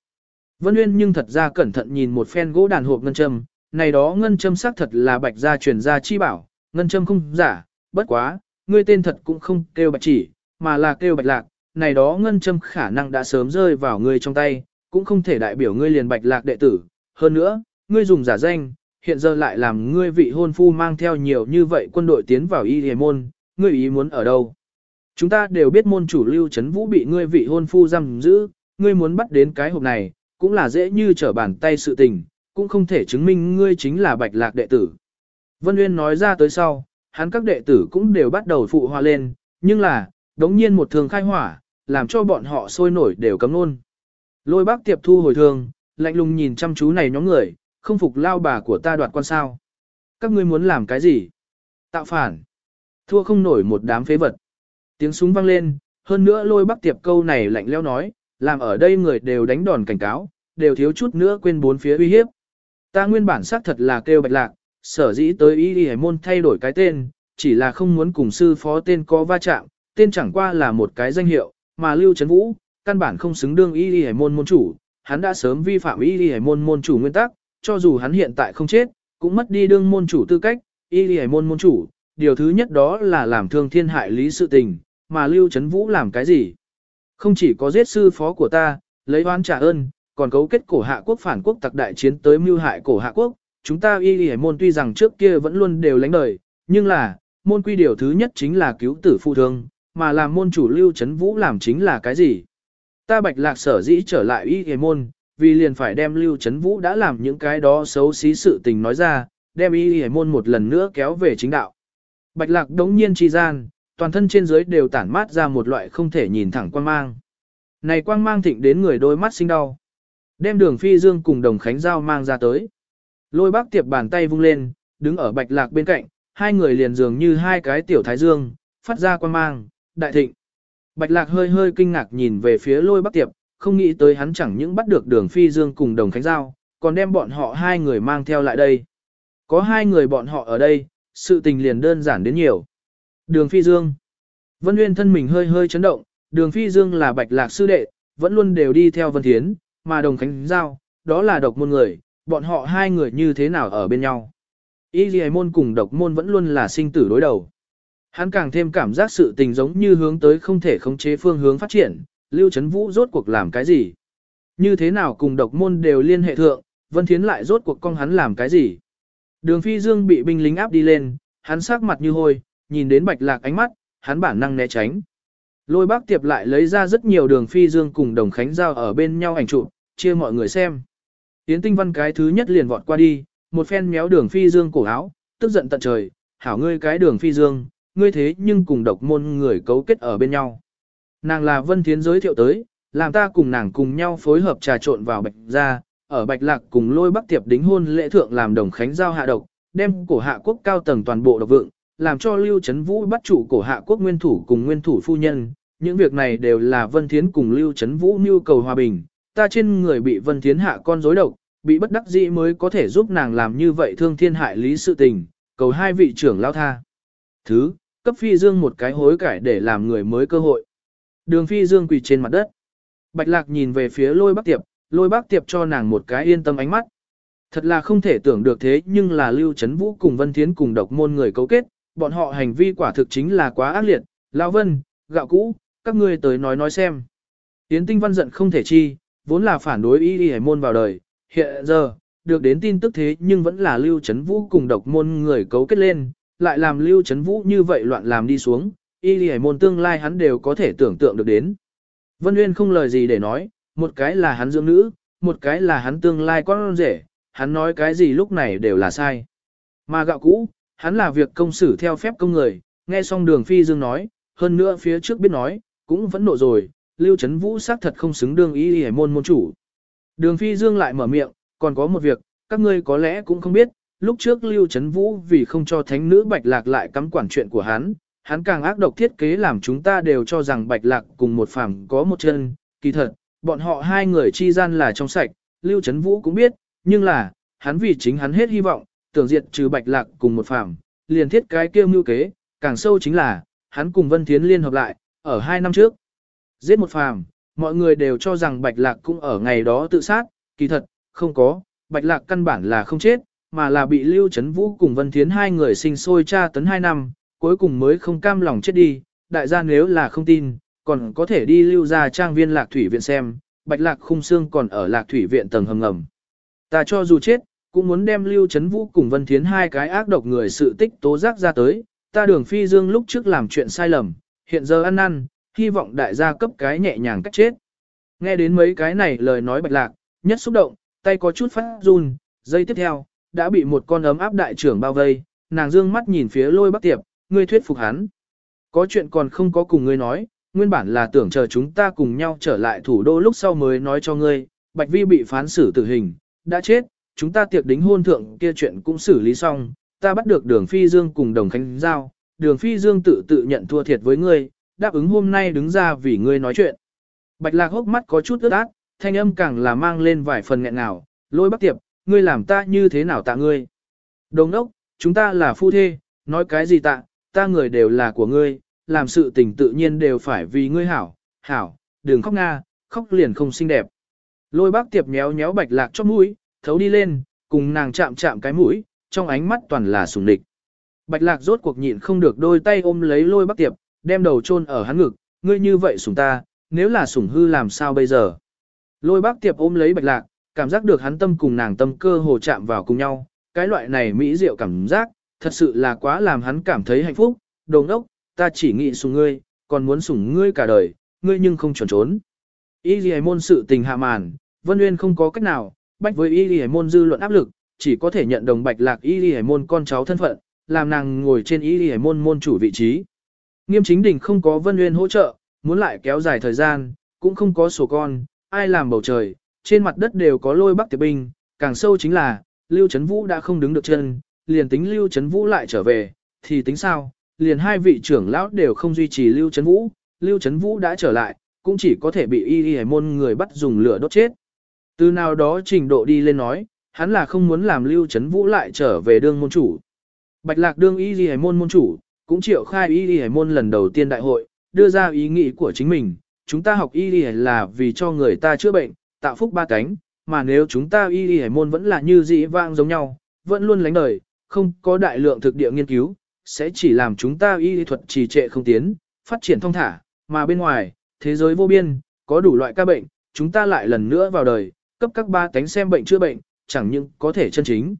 Vân Nguyên nhưng thật ra cẩn thận nhìn một phen gỗ đàn hộp ngân châm, này đó ngân châm xác thật là bạch gia truyền gia chi bảo, ngân châm không giả, bất quá, ngươi tên thật cũng không kêu bạch chỉ, mà là kêu bạch lạc, này đó ngân châm khả năng đã sớm rơi vào ngươi trong tay, cũng không thể đại biểu ngươi liền bạch lạc đệ tử, hơn nữa, ngươi dùng giả danh, hiện giờ lại làm ngươi vị hôn phu mang theo nhiều như vậy quân đội tiến vào y hề môn, ngươi ý muốn ở đâu. Chúng ta đều biết môn chủ lưu chấn vũ bị ngươi vị hôn phu giam giữ, ngươi muốn bắt đến cái hộp này, cũng là dễ như trở bàn tay sự tình, cũng không thể chứng minh ngươi chính là bạch lạc đệ tử. Vân Uyên nói ra tới sau, hắn các đệ tử cũng đều bắt đầu phụ hoa lên, nhưng là, đống nhiên một thường khai hỏa, làm cho bọn họ sôi nổi đều cấm luôn. Lôi bác tiệp thu hồi thường, lạnh lùng nhìn chăm chú này nhóm người, không phục lao bà của ta đoạt quan sao. Các ngươi muốn làm cái gì? Tạo phản. Thua không nổi một đám phế vật. Tiếng súng vang lên, hơn nữa lôi bác tiệp câu này lạnh leo nói, làm ở đây người đều đánh đòn cảnh cáo, đều thiếu chút nữa quên bốn phía uy hiếp. Ta nguyên bản xác thật là kêu bạch lạc, sở dĩ tới y hải môn thay đổi cái tên, chỉ là không muốn cùng sư phó tên có va chạm, tên chẳng qua là một cái danh hiệu, mà Lưu Trấn Vũ, căn bản không xứng đương y hải môn môn chủ, hắn đã sớm vi phạm y hải môn môn chủ nguyên tắc, cho dù hắn hiện tại không chết, cũng mất đi đương môn chủ tư cách, y hải môn môn chủ, điều thứ nhất đó là làm thương thiên hại lý sự tình, mà Lưu Trấn Vũ làm cái gì? Không chỉ có giết sư phó của ta, lấy oán trả ơn, còn cấu kết cổ hạ quốc phản quốc tặc đại chiến tới mưu hại cổ hạ quốc, chúng ta y y môn tuy rằng trước kia vẫn luôn đều lánh đời, nhưng là, môn quy điều thứ nhất chính là cứu tử phụ thương, mà làm môn chủ lưu chấn vũ làm chính là cái gì? Ta bạch lạc sở dĩ trở lại y y môn, vì liền phải đem lưu chấn vũ đã làm những cái đó xấu xí sự tình nói ra, đem y y môn một lần nữa kéo về chính đạo. Bạch lạc đống nhiên chi gian, toàn thân trên dưới đều tản mát ra một loại không thể nhìn thẳng quang mang. Này quang mang thịnh đến người đôi mắt sinh đau. Đem đường phi dương cùng đồng khánh giao mang ra tới. Lôi bác tiệp bàn tay vung lên, đứng ở bạch lạc bên cạnh, hai người liền dường như hai cái tiểu thái dương, phát ra quang mang, đại thịnh. Bạch lạc hơi hơi kinh ngạc nhìn về phía lôi bác tiệp, không nghĩ tới hắn chẳng những bắt được đường phi dương cùng đồng khánh giao, còn đem bọn họ hai người mang theo lại đây. Có hai người bọn họ ở đây, sự tình liền đơn giản đến nhiều. Đường Phi Dương. Vân Nguyên thân mình hơi hơi chấn động, Đường Phi Dương là bạch lạc sư đệ, vẫn luôn đều đi theo Vân Thiến, mà Đồng Khánh Giao, đó là độc môn người, bọn họ hai người như thế nào ở bên nhau. Y Ghi môn cùng độc môn vẫn luôn là sinh tử đối đầu. Hắn càng thêm cảm giác sự tình giống như hướng tới không thể khống chế phương hướng phát triển, Lưu Trấn Vũ rốt cuộc làm cái gì? Như thế nào cùng độc môn đều liên hệ thượng, Vân Thiến lại rốt cuộc con hắn làm cái gì? Đường Phi Dương bị binh lính áp đi lên, hắn sắc mặt như hôi, nhìn đến bạch lạc ánh mắt, hắn bản năng né tránh. Lôi bác tiệp lại lấy ra rất nhiều đường phi dương cùng đồng khánh giao ở bên nhau ảnh chụp, chia mọi người xem. Tiến tinh văn cái thứ nhất liền vọt qua đi, một phen méo đường phi dương cổ áo, tức giận tận trời, hảo ngươi cái đường phi dương, ngươi thế nhưng cùng độc môn người cấu kết ở bên nhau. Nàng là Vân Thiến giới thiệu tới, làm ta cùng nàng cùng nhau phối hợp trà trộn vào bạch gia, ở bạch lạc cùng lôi bắc tiệp đính hôn lễ thượng làm đồng khánh giao hạ độc, đem cổ hạ quốc cao tầng toàn bộ độc vượng, làm cho Lưu Trấn Vũ bắt chủ cổ hạ quốc nguyên thủ cùng nguyên thủ phu nhân. Những việc này đều là Vân Thiến cùng Lưu Trấn Vũ nhu cầu hòa bình. Ta trên người bị Vân Thiến hạ con rối độc, bị bất đắc dĩ mới có thể giúp nàng làm như vậy thương thiên hại lý sự tình, cầu hai vị trưởng lao tha. Thứ, cấp phi dương một cái hối cải để làm người mới cơ hội. Đường phi dương quỳ trên mặt đất. Bạch lạc nhìn về phía lôi bác tiệp, lôi bác tiệp cho nàng một cái yên tâm ánh mắt. Thật là không thể tưởng được thế nhưng là Lưu Trấn Vũ cùng Vân Thiến cùng độc môn người cấu kết, bọn họ hành vi quả thực chính là quá ác liệt, Lão Vân, gạo cũ, các ngươi tới nói nói xem. Yến Tinh Văn giận không thể chi, vốn là phản đối y y hải môn vào đời, hiện giờ, được đến tin tức thế nhưng vẫn là Lưu Trấn Vũ cùng độc môn người cấu kết lên, lại làm Lưu Trấn Vũ như vậy loạn làm đi xuống, y y hải môn tương lai hắn đều có thể tưởng tượng được đến. Vân Nguyên không lời gì để nói, một cái là hắn dưỡng nữ, một cái là hắn tương lai con rể, hắn nói cái gì lúc này đều là sai. Mà gạo cũ, hắn là việc công xử theo phép công người, nghe xong đường phi dương nói, hơn nữa phía trước biết nói, cũng vẫn nộ rồi, Lưu Trấn Vũ xác thật không xứng đương ý hề môn môn chủ. Đường phi dương lại mở miệng, còn có một việc, các ngươi có lẽ cũng không biết, lúc trước Lưu Trấn Vũ vì không cho thánh nữ Bạch Lạc lại cắm quản chuyện của hắn, hắn càng ác độc thiết kế làm chúng ta đều cho rằng Bạch Lạc cùng một phàm có một chân, kỳ thật, bọn họ hai người chi gian là trong sạch, Lưu Trấn Vũ cũng biết, nhưng là, hắn vì chính hắn hết hy vọng, tưởng diệt trừ bạch lạc cùng một phàm, liền thiết cái kêu mưu kế, càng sâu chính là, hắn cùng Vân Thiến liên hợp lại, ở hai năm trước. Giết một phàm, mọi người đều cho rằng bạch lạc cũng ở ngày đó tự sát, kỳ thật, không có, bạch lạc căn bản là không chết, mà là bị Lưu Trấn Vũ cùng Vân Thiến hai người sinh sôi tra tấn hai năm, cuối cùng mới không cam lòng chết đi, đại gia nếu là không tin, còn có thể đi lưu ra trang viên lạc thủy viện xem, bạch lạc khung xương còn ở lạc thủy viện tầng hầm ngầm. Ta cho dù chết, cũng muốn đem lưu chấn vũ cùng vân thiến hai cái ác độc người sự tích tố giác ra tới, ta đường phi dương lúc trước làm chuyện sai lầm, hiện giờ ăn năn, hy vọng đại gia cấp cái nhẹ nhàng cách chết. Nghe đến mấy cái này lời nói bạch lạc, nhất xúc động, tay có chút phát run, giây tiếp theo, đã bị một con ấm áp đại trưởng bao vây, nàng dương mắt nhìn phía lôi bắc tiệp, ngươi thuyết phục hắn. Có chuyện còn không có cùng ngươi nói, nguyên bản là tưởng chờ chúng ta cùng nhau trở lại thủ đô lúc sau mới nói cho ngươi, Bạch Vi bị phán xử tử hình, đã chết, chúng ta tiệc đính hôn thượng kia chuyện cũng xử lý xong, ta bắt được đường Phi Dương cùng đồng khánh giao, đường Phi Dương tự tự nhận thua thiệt với ngươi, đáp ứng hôm nay đứng ra vì ngươi nói chuyện. Bạch Lạc hốc mắt có chút ướt át, thanh âm càng là mang lên vài phần nghẹn ngào, lôi bắc tiệp, ngươi làm ta như thế nào tạ ngươi. Đồng đốc, chúng ta là phu thê, nói cái gì tạ, ta người đều là của ngươi, làm sự tình tự nhiên đều phải vì ngươi hảo, hảo, đừng khóc nga, khóc liền không xinh đẹp. Lôi bác tiệp nhéo nhéo bạch lạc cho mũi, thấu đi lên, cùng nàng chạm chạm cái mũi, trong ánh mắt toàn là sùng địch. Bạch lạc rốt cuộc nhịn không được đôi tay ôm lấy lôi bác tiệp, đem đầu chôn ở hắn ngực, ngươi như vậy sủng ta, nếu là sủng hư làm sao bây giờ. Lôi bác tiệp ôm lấy bạch lạc, cảm giác được hắn tâm cùng nàng tâm cơ hồ chạm vào cùng nhau, cái loại này mỹ diệu cảm giác, thật sự là quá làm hắn cảm thấy hạnh phúc, đồ ngốc, ta chỉ nghĩ sủng ngươi, còn muốn sủng ngươi cả đời, ngươi nhưng không chuẩn trốn. Y môn sự tình hạ màn, Vân Uyên không có cách nào, bách với Y Ghi môn dư luận áp lực, chỉ có thể nhận đồng bạch lạc Y Ghi môn con cháu thân phận, làm nàng ngồi trên Y Ghi môn môn chủ vị trí. Nghiêm chính đình không có Vân nguyên hỗ trợ, muốn lại kéo dài thời gian, cũng không có sổ con, ai làm bầu trời, trên mặt đất đều có lôi bắc tiệp binh, càng sâu chính là, Lưu Trấn Vũ đã không đứng được chân, liền tính Lưu Trấn Vũ lại trở về, thì tính sao, liền hai vị trưởng lão đều không duy trì Lưu Trấn Vũ, Lưu Trấn Vũ đã trở lại, cũng chỉ có thể bị y y môn người bắt dùng lửa đốt chết. Từ nào đó trình độ đi lên nói, hắn là không muốn làm Lưu Trấn Vũ lại trở về đương môn chủ. Bạch Lạc đương y y môn môn chủ, cũng triệu khai y y môn lần đầu tiên đại hội, đưa ra ý nghĩ của chính mình, chúng ta học y y là vì cho người ta chữa bệnh, tạo phúc ba cánh, mà nếu chúng ta y y môn vẫn là như dị vang giống nhau, vẫn luôn lánh đời, không có đại lượng thực địa nghiên cứu, sẽ chỉ làm chúng ta y thuật trì trệ không tiến, phát triển thông thả, mà bên ngoài, thế giới vô biên, có đủ loại ca bệnh, chúng ta lại lần nữa vào đời, cấp các ba cánh xem bệnh chữa bệnh, chẳng những có thể chân chính.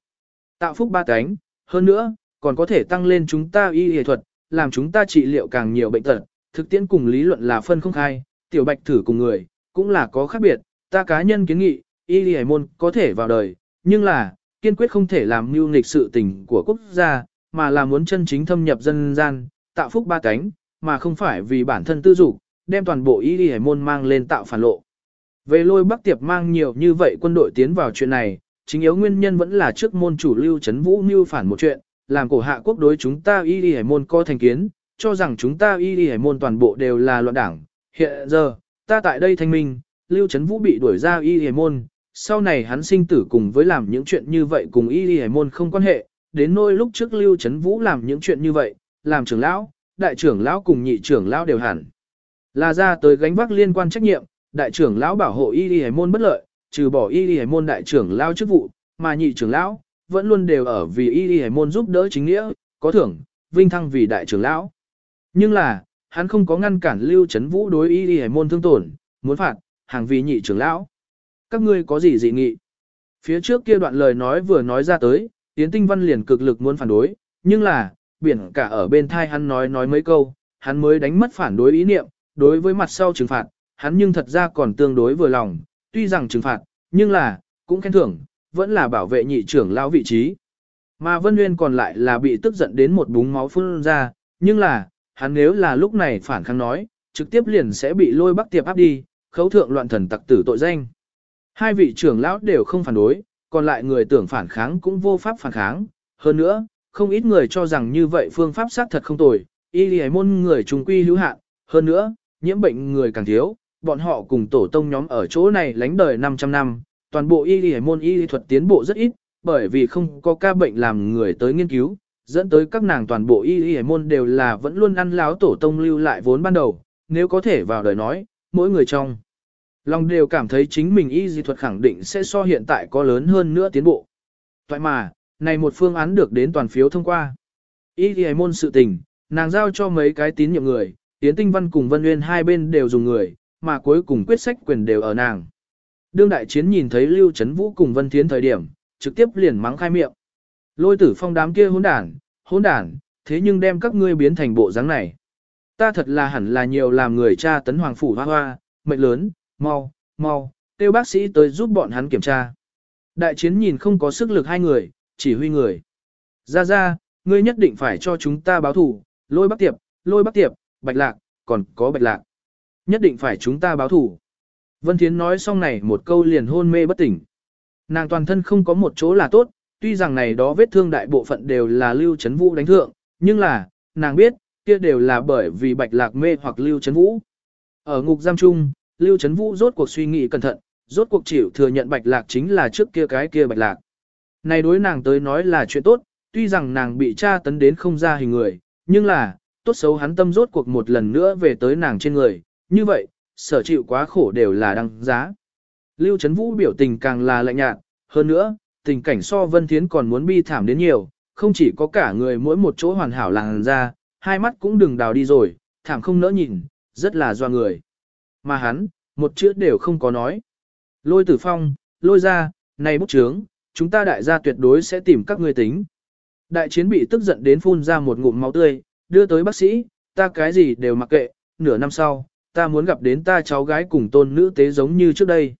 Tạo phúc ba cánh, hơn nữa, còn có thể tăng lên chúng ta y y thuật, làm chúng ta trị liệu càng nhiều bệnh tật, thực tiễn cùng lý luận là phân không khai, tiểu bạch thử cùng người, cũng là có khác biệt, ta cá nhân kiến nghị, y y môn có thể vào đời, nhưng là, kiên quyết không thể làm mưu nghịch sự tình của quốc gia, mà là muốn chân chính thâm nhập dân gian, tạo phúc ba cánh, mà không phải vì bản thân tư dục, đem toàn bộ y y môn mang lên tạo phản lộ. Về lôi bắc tiệp mang nhiều như vậy quân đội tiến vào chuyện này, chính yếu nguyên nhân vẫn là trước môn chủ lưu chấn vũ mưu phản một chuyện, làm cổ hạ quốc đối chúng ta y y môn co thành kiến, cho rằng chúng ta y y môn toàn bộ đều là loạn đảng. Hiện giờ, ta tại đây thanh minh, lưu chấn vũ bị đuổi ra y y môn, sau này hắn sinh tử cùng với làm những chuyện như vậy cùng y y môn không quan hệ, đến nôi lúc trước Lưu chấn Vũ làm những chuyện như vậy, làm trưởng lão, đại trưởng lão cùng nhị trưởng lão đều hẳn. Là ra tới gánh vác liên quan trách nhiệm, đại trưởng lão bảo hộ y y môn bất lợi, trừ bỏ y y môn đại trưởng lão chức vụ, mà nhị trưởng lão vẫn luôn đều ở vì y y môn giúp đỡ chính nghĩa, có thưởng, vinh thăng vì đại trưởng lão. Nhưng là, hắn không có ngăn cản Lưu Chấn Vũ đối y y môn thương tổn, muốn phạt, hàng vì nhị trưởng lão. Các ngươi có gì dị nghị? Phía trước kia đoạn lời nói vừa nói ra tới, Yến Tinh Văn liền cực lực muốn phản đối, nhưng là, biển cả ở bên thai hắn nói nói mấy câu, hắn mới đánh mất phản đối ý niệm, đối với mặt sau trừng phạt, hắn nhưng thật ra còn tương đối vừa lòng, tuy rằng trừng phạt, nhưng là, cũng khen thưởng, vẫn là bảo vệ nhị trưởng lão vị trí. Mà Vân Nguyên còn lại là bị tức giận đến một búng máu phun ra, nhưng là, hắn nếu là lúc này phản kháng nói, trực tiếp liền sẽ bị lôi bắc tiệp áp đi, khấu thượng loạn thần tặc tử tội danh. Hai vị trưởng lão đều không phản đối, còn lại người tưởng phản kháng cũng vô pháp phản kháng. Hơn nữa, không ít người cho rằng như vậy phương pháp xác thật không tồi, y lì môn người trùng quy hữu hạn. Hơn nữa, nhiễm bệnh người càng thiếu, bọn họ cùng tổ tông nhóm ở chỗ này lánh đời 500 năm, toàn bộ y y môn y thuật tiến bộ rất ít, bởi vì không có ca bệnh làm người tới nghiên cứu, dẫn tới các nàng toàn bộ y y môn đều là vẫn luôn ăn láo tổ tông lưu lại vốn ban đầu, nếu có thể vào đời nói, mỗi người trong lòng đều cảm thấy chính mình y dị thuật khẳng định sẽ so hiện tại có lớn hơn nữa tiến bộ. Vậy mà, này một phương án được đến toàn phiếu thông qua. Y y môn sự tình, nàng giao cho mấy cái tín nhiệm người, Tiến Tinh Văn cùng Vân Nguyên hai bên đều dùng người, mà cuối cùng quyết sách quyền đều ở nàng. Đương đại chiến nhìn thấy Lưu Trấn Vũ cùng Vân Thiến thời điểm, trực tiếp liền mắng khai miệng. Lôi tử phong đám kia hỗn đản, hỗn đản, thế nhưng đem các ngươi biến thành bộ dáng này. Ta thật là hẳn là nhiều làm người cha tấn hoàng phủ hoa hoa, mệnh lớn, mau, mau, tiêu bác sĩ tới giúp bọn hắn kiểm tra. Đại chiến nhìn không có sức lực hai người, chỉ huy người. Ra ra, ngươi nhất định phải cho chúng ta báo thủ, lôi bắc tiệp, lôi bắc tiệp, bạch lạc, còn có bạch lạc. Nhất định phải chúng ta báo thủ. Vân Thiến nói xong này một câu liền hôn mê bất tỉnh. Nàng toàn thân không có một chỗ là tốt, tuy rằng này đó vết thương đại bộ phận đều là lưu chấn vũ đánh thượng, nhưng là, nàng biết, kia đều là bởi vì bạch lạc mê hoặc lưu chấn vũ. Ở ngục giam chung, lưu chấn vũ rốt cuộc suy nghĩ cẩn thận, rốt cuộc chịu thừa nhận bạch lạc chính là trước kia cái kia bạch lạc. Này đối nàng tới nói là chuyện tốt, tuy rằng nàng bị tra tấn đến không ra hình người, nhưng là, tốt xấu hắn tâm rốt cuộc một lần nữa về tới nàng trên người, như vậy, sở chịu quá khổ đều là đăng giá. Lưu Trấn Vũ biểu tình càng là lạnh nhạt, hơn nữa, tình cảnh so Vân Thiến còn muốn bi thảm đến nhiều, không chỉ có cả người mỗi một chỗ hoàn hảo làng ra, hai mắt cũng đừng đào đi rồi, thảm không nỡ nhìn, rất là doa người. Mà hắn, một chữ đều không có nói. Lôi tử phong, lôi ra, này bút trướng, chúng ta đại gia tuyệt đối sẽ tìm các ngươi tính. Đại chiến bị tức giận đến phun ra một ngụm máu tươi, đưa tới bác sĩ, ta cái gì đều mặc kệ, nửa năm sau, ta muốn gặp đến ta cháu gái cùng tôn nữ tế giống như trước đây.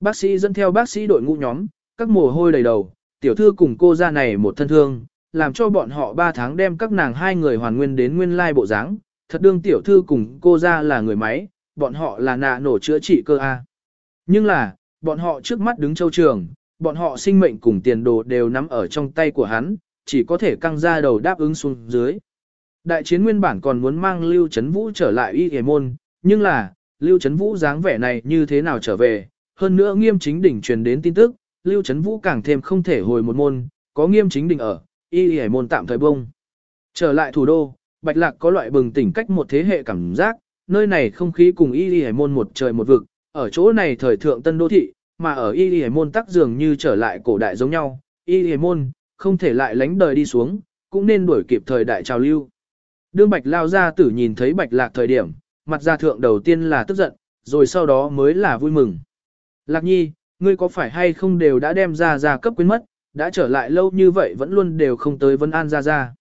Bác sĩ dẫn theo bác sĩ đội ngũ nhóm, các mồ hôi đầy đầu, tiểu thư cùng cô ra này một thân thương, làm cho bọn họ 3 tháng đem các nàng hai người hoàn nguyên đến nguyên lai bộ dáng. Thật đương tiểu thư cùng cô ra là người máy, bọn họ là nạ nổ chữa trị cơ A. Nhưng là, bọn họ trước mắt đứng châu trường, bọn họ sinh mệnh cùng tiền đồ đều nắm ở trong tay của hắn, chỉ có thể căng ra đầu đáp ứng xuống dưới. Đại chiến nguyên bản còn muốn mang Lưu Trấn Vũ trở lại y hề môn, nhưng là, Lưu Trấn Vũ dáng vẻ này như thế nào trở về, hơn nữa nghiêm chính đỉnh truyền đến tin tức, Lưu Trấn Vũ càng thêm không thể hồi một môn, có nghiêm chính đỉnh ở, y y môn tạm thời bông. Trở lại thủ đô, Bạch Lạc có loại bừng tỉnh cách một thế hệ cảm giác, nơi này không khí cùng y y môn một trời một vực, ở chỗ này thời thượng tân đô thị, mà ở y y môn tắc dường như trở lại cổ đại giống nhau, y y môn, không thể lại lánh đời đi xuống, cũng nên đuổi kịp thời đại trào lưu. Đương Bạch Lao ra tử nhìn thấy Bạch Lạc thời điểm, mặt ra thượng đầu tiên là tức giận, rồi sau đó mới là vui mừng. Lạc nhi, ngươi có phải hay không đều đã đem ra ra cấp quyến mất, đã trở lại lâu như vậy vẫn luôn đều không tới vấn an ra ra.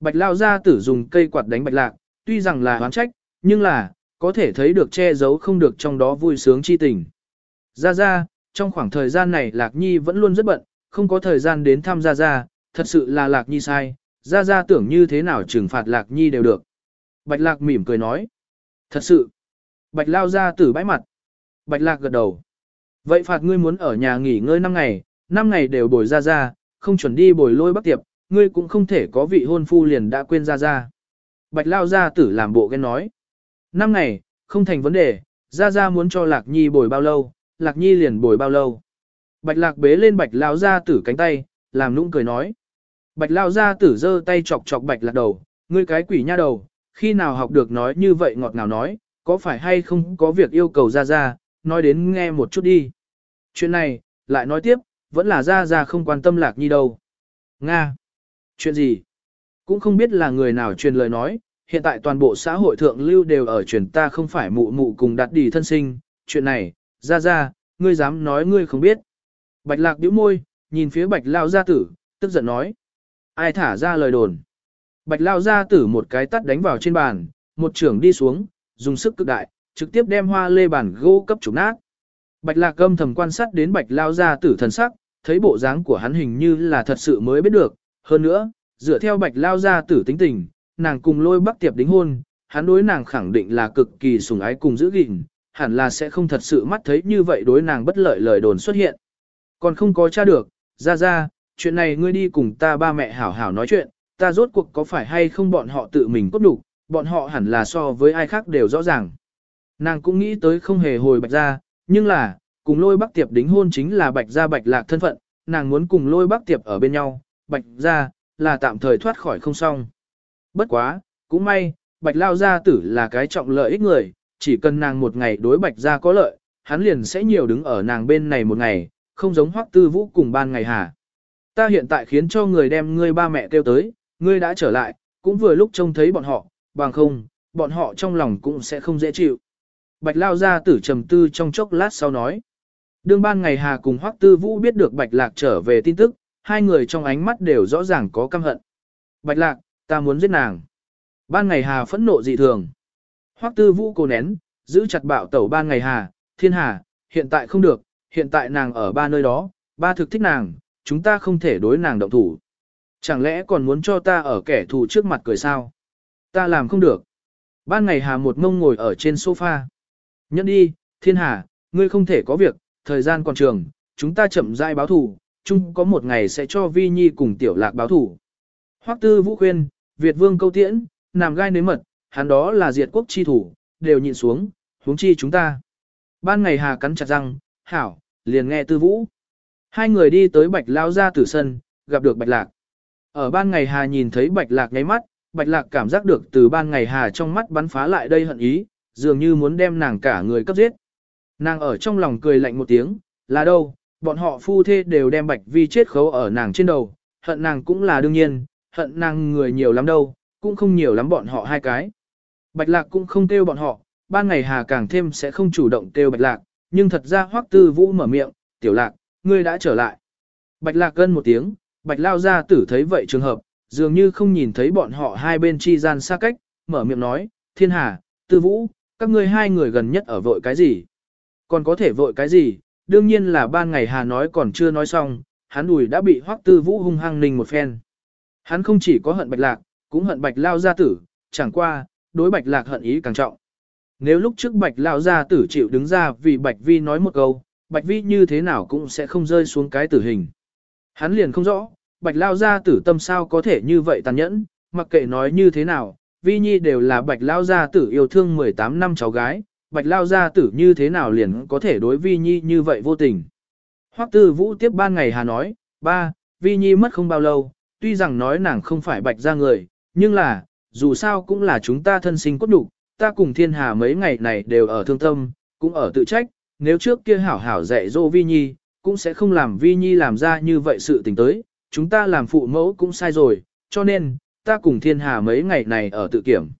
Bạch Lao gia tử dùng cây quạt đánh Bạch Lạc, tuy rằng là oán trách, nhưng là, có thể thấy được che giấu không được trong đó vui sướng chi tình. Ra ra, trong khoảng thời gian này Lạc Nhi vẫn luôn rất bận, không có thời gian đến thăm Ra Ra, thật sự là Lạc Nhi sai, Ra Ra tưởng như thế nào trừng phạt Lạc Nhi đều được. Bạch Lạc mỉm cười nói. Thật sự. Bạch lao ra tử bãi mặt. Bạch Lạc gật đầu. Vậy phạt ngươi muốn ở nhà nghỉ ngơi 5 ngày, 5 ngày đều bồi Ra Ra, không chuẩn đi bồi lôi bắc tiệp, ngươi cũng không thể có vị hôn phu liền đã quên Ra Ra. Bạch lao ra tử làm bộ ghen nói. 5 ngày, không thành vấn đề, Ra Ra muốn cho Lạc Nhi bồi bao lâu, Lạc Nhi liền bồi bao lâu. Bạch lạc bế lên bạch lao gia tử cánh tay, làm nũng cười nói. Bạch lao gia tử giơ tay chọc chọc bạch lạc đầu, ngươi cái quỷ nha đầu, khi nào học được nói như vậy ngọt ngào nói, có phải hay không có việc yêu cầu ra ra, nói đến nghe một chút đi. Chuyện này, lại nói tiếp, vẫn là ra ra không quan tâm lạc nhi đâu. Nga! Chuyện gì? Cũng không biết là người nào truyền lời nói, hiện tại toàn bộ xã hội thượng lưu đều ở truyền ta không phải mụ mụ cùng đặt đi thân sinh, chuyện này, ra ra, ngươi dám nói ngươi không biết. Bạch lạc điếu môi, nhìn phía bạch lao gia tử, tức giận nói. Ai thả ra lời đồn. Bạch lao gia tử một cái tắt đánh vào trên bàn, một trưởng đi xuống, dùng sức cực đại, trực tiếp đem hoa lê bàn gỗ cấp trục nát. Bạch lạc âm thầm quan sát đến bạch lao gia tử thần sắc, thấy bộ dáng của hắn hình như là thật sự mới biết được. Hơn nữa, dựa theo bạch lao gia tử tính tình, nàng cùng lôi bắc tiệp đính hôn, hắn đối nàng khẳng định là cực kỳ sủng ái cùng giữ gìn, hẳn là sẽ không thật sự mắt thấy như vậy đối nàng bất lợi lời đồn xuất hiện. Còn không có tra được, ra ra, chuyện này ngươi đi cùng ta ba mẹ hảo hảo nói chuyện, ta rốt cuộc có phải hay không bọn họ tự mình cốt đủ, bọn họ hẳn là so với ai khác đều rõ ràng. Nàng cũng nghĩ tới không hề hồi bạch ra, nhưng là, cùng lôi bắc tiệp đính hôn chính là bạch gia bạch lạc thân phận, nàng muốn cùng lôi bắc tiệp ở bên nhau, bạch gia là tạm thời thoát khỏi không xong. Bất quá, cũng may, bạch lao gia tử là cái trọng lợi ích người, chỉ cần nàng một ngày đối bạch gia có lợi, hắn liền sẽ nhiều đứng ở nàng bên này một ngày, không giống hoắc tư vũ cùng ban ngày hà. Ta hiện tại khiến cho người đem ngươi ba mẹ kêu tới, ngươi đã trở lại, cũng vừa lúc trông thấy bọn họ, bằng không, bọn họ trong lòng cũng sẽ không dễ chịu. Bạch lao ra tử trầm tư trong chốc lát sau nói. Đương ban ngày Hà cùng Hoắc Tư Vũ biết được Bạch Lạc trở về tin tức, hai người trong ánh mắt đều rõ ràng có căm hận. Bạch Lạc, ta muốn giết nàng. Ban ngày Hà phẫn nộ dị thường. Hoắc Tư Vũ cố nén, giữ chặt bạo tẩu ban ngày Hà, thiên hà, hiện tại không được, hiện tại nàng ở ba nơi đó, ba thực thích nàng, chúng ta không thể đối nàng động thủ. Chẳng lẽ còn muốn cho ta ở kẻ thù trước mặt cười sao? Ta làm không được. Ban ngày Hà một mông ngồi ở trên sofa. Nhẫn đi, thiên hà, ngươi không thể có việc, thời gian còn trường, chúng ta chậm rãi báo thủ, chung có một ngày sẽ cho Vi Nhi cùng tiểu lạc báo thủ. Hoắc tư vũ khuyên, Việt vương câu tiễn, nằm gai nếm mật, hắn đó là diệt quốc chi thủ, đều nhịn xuống, huống chi chúng ta. Ban ngày hà cắn chặt răng, hảo, liền nghe tư vũ. Hai người đi tới bạch lao ra tử sân, gặp được bạch lạc. Ở ban ngày hà nhìn thấy bạch lạc nháy mắt, bạch lạc cảm giác được từ ban ngày hà trong mắt bắn phá lại đây hận ý, dường như muốn đem nàng cả người cấp giết. Nàng ở trong lòng cười lạnh một tiếng, là đâu, bọn họ phu thê đều đem bạch vi chết khấu ở nàng trên đầu, hận nàng cũng là đương nhiên, hận nàng người nhiều lắm đâu, cũng không nhiều lắm bọn họ hai cái. Bạch lạc cũng không kêu bọn họ, ban ngày hà càng thêm sẽ không chủ động kêu bạch lạc, nhưng thật ra hoắc tư vũ mở miệng, tiểu lạc, ngươi đã trở lại. Bạch lạc gân một tiếng, bạch lao Gia tử thấy vậy trường hợp, dường như không nhìn thấy bọn họ hai bên chi gian xa cách, mở miệng nói, thiên hà, tư vũ, các ngươi hai người gần nhất ở vội cái gì? Còn có thể vội cái gì? Đương nhiên là ban ngày hà nói còn chưa nói xong, hắn đùi đã bị hoắc tư vũ hung hăng ninh một phen. Hắn không chỉ có hận bạch lạc, cũng hận bạch lao gia tử, chẳng qua, đối bạch lạc hận ý càng trọng. Nếu lúc trước bạch lao gia tử chịu đứng ra vì bạch vi nói một câu, bạch vi như thế nào cũng sẽ không rơi xuống cái tử hình. Hắn liền không rõ, bạch lao gia tử tâm sao có thể như vậy tàn nhẫn, mặc kệ nói như thế nào, vi nhi đều là bạch lao gia tử yêu thương 18 năm cháu gái, bạch lao gia tử như thế nào liền có thể đối vi nhi như vậy vô tình. Hoắc tư vũ tiếp ban ngày hà nói, ba, vi nhi mất không bao lâu, tuy rằng nói nàng không phải bạch gia người, nhưng là, dù sao cũng là chúng ta thân sinh cốt đủ, ta cùng thiên hà mấy ngày này đều ở thương tâm, cũng ở tự trách, nếu trước kia hảo hảo dạy dỗ vi nhi, cũng sẽ không làm vi nhi làm ra như vậy sự tình tới, chúng ta làm phụ mẫu cũng sai rồi, cho nên, ta cùng thiên hà mấy ngày này ở tự kiểm.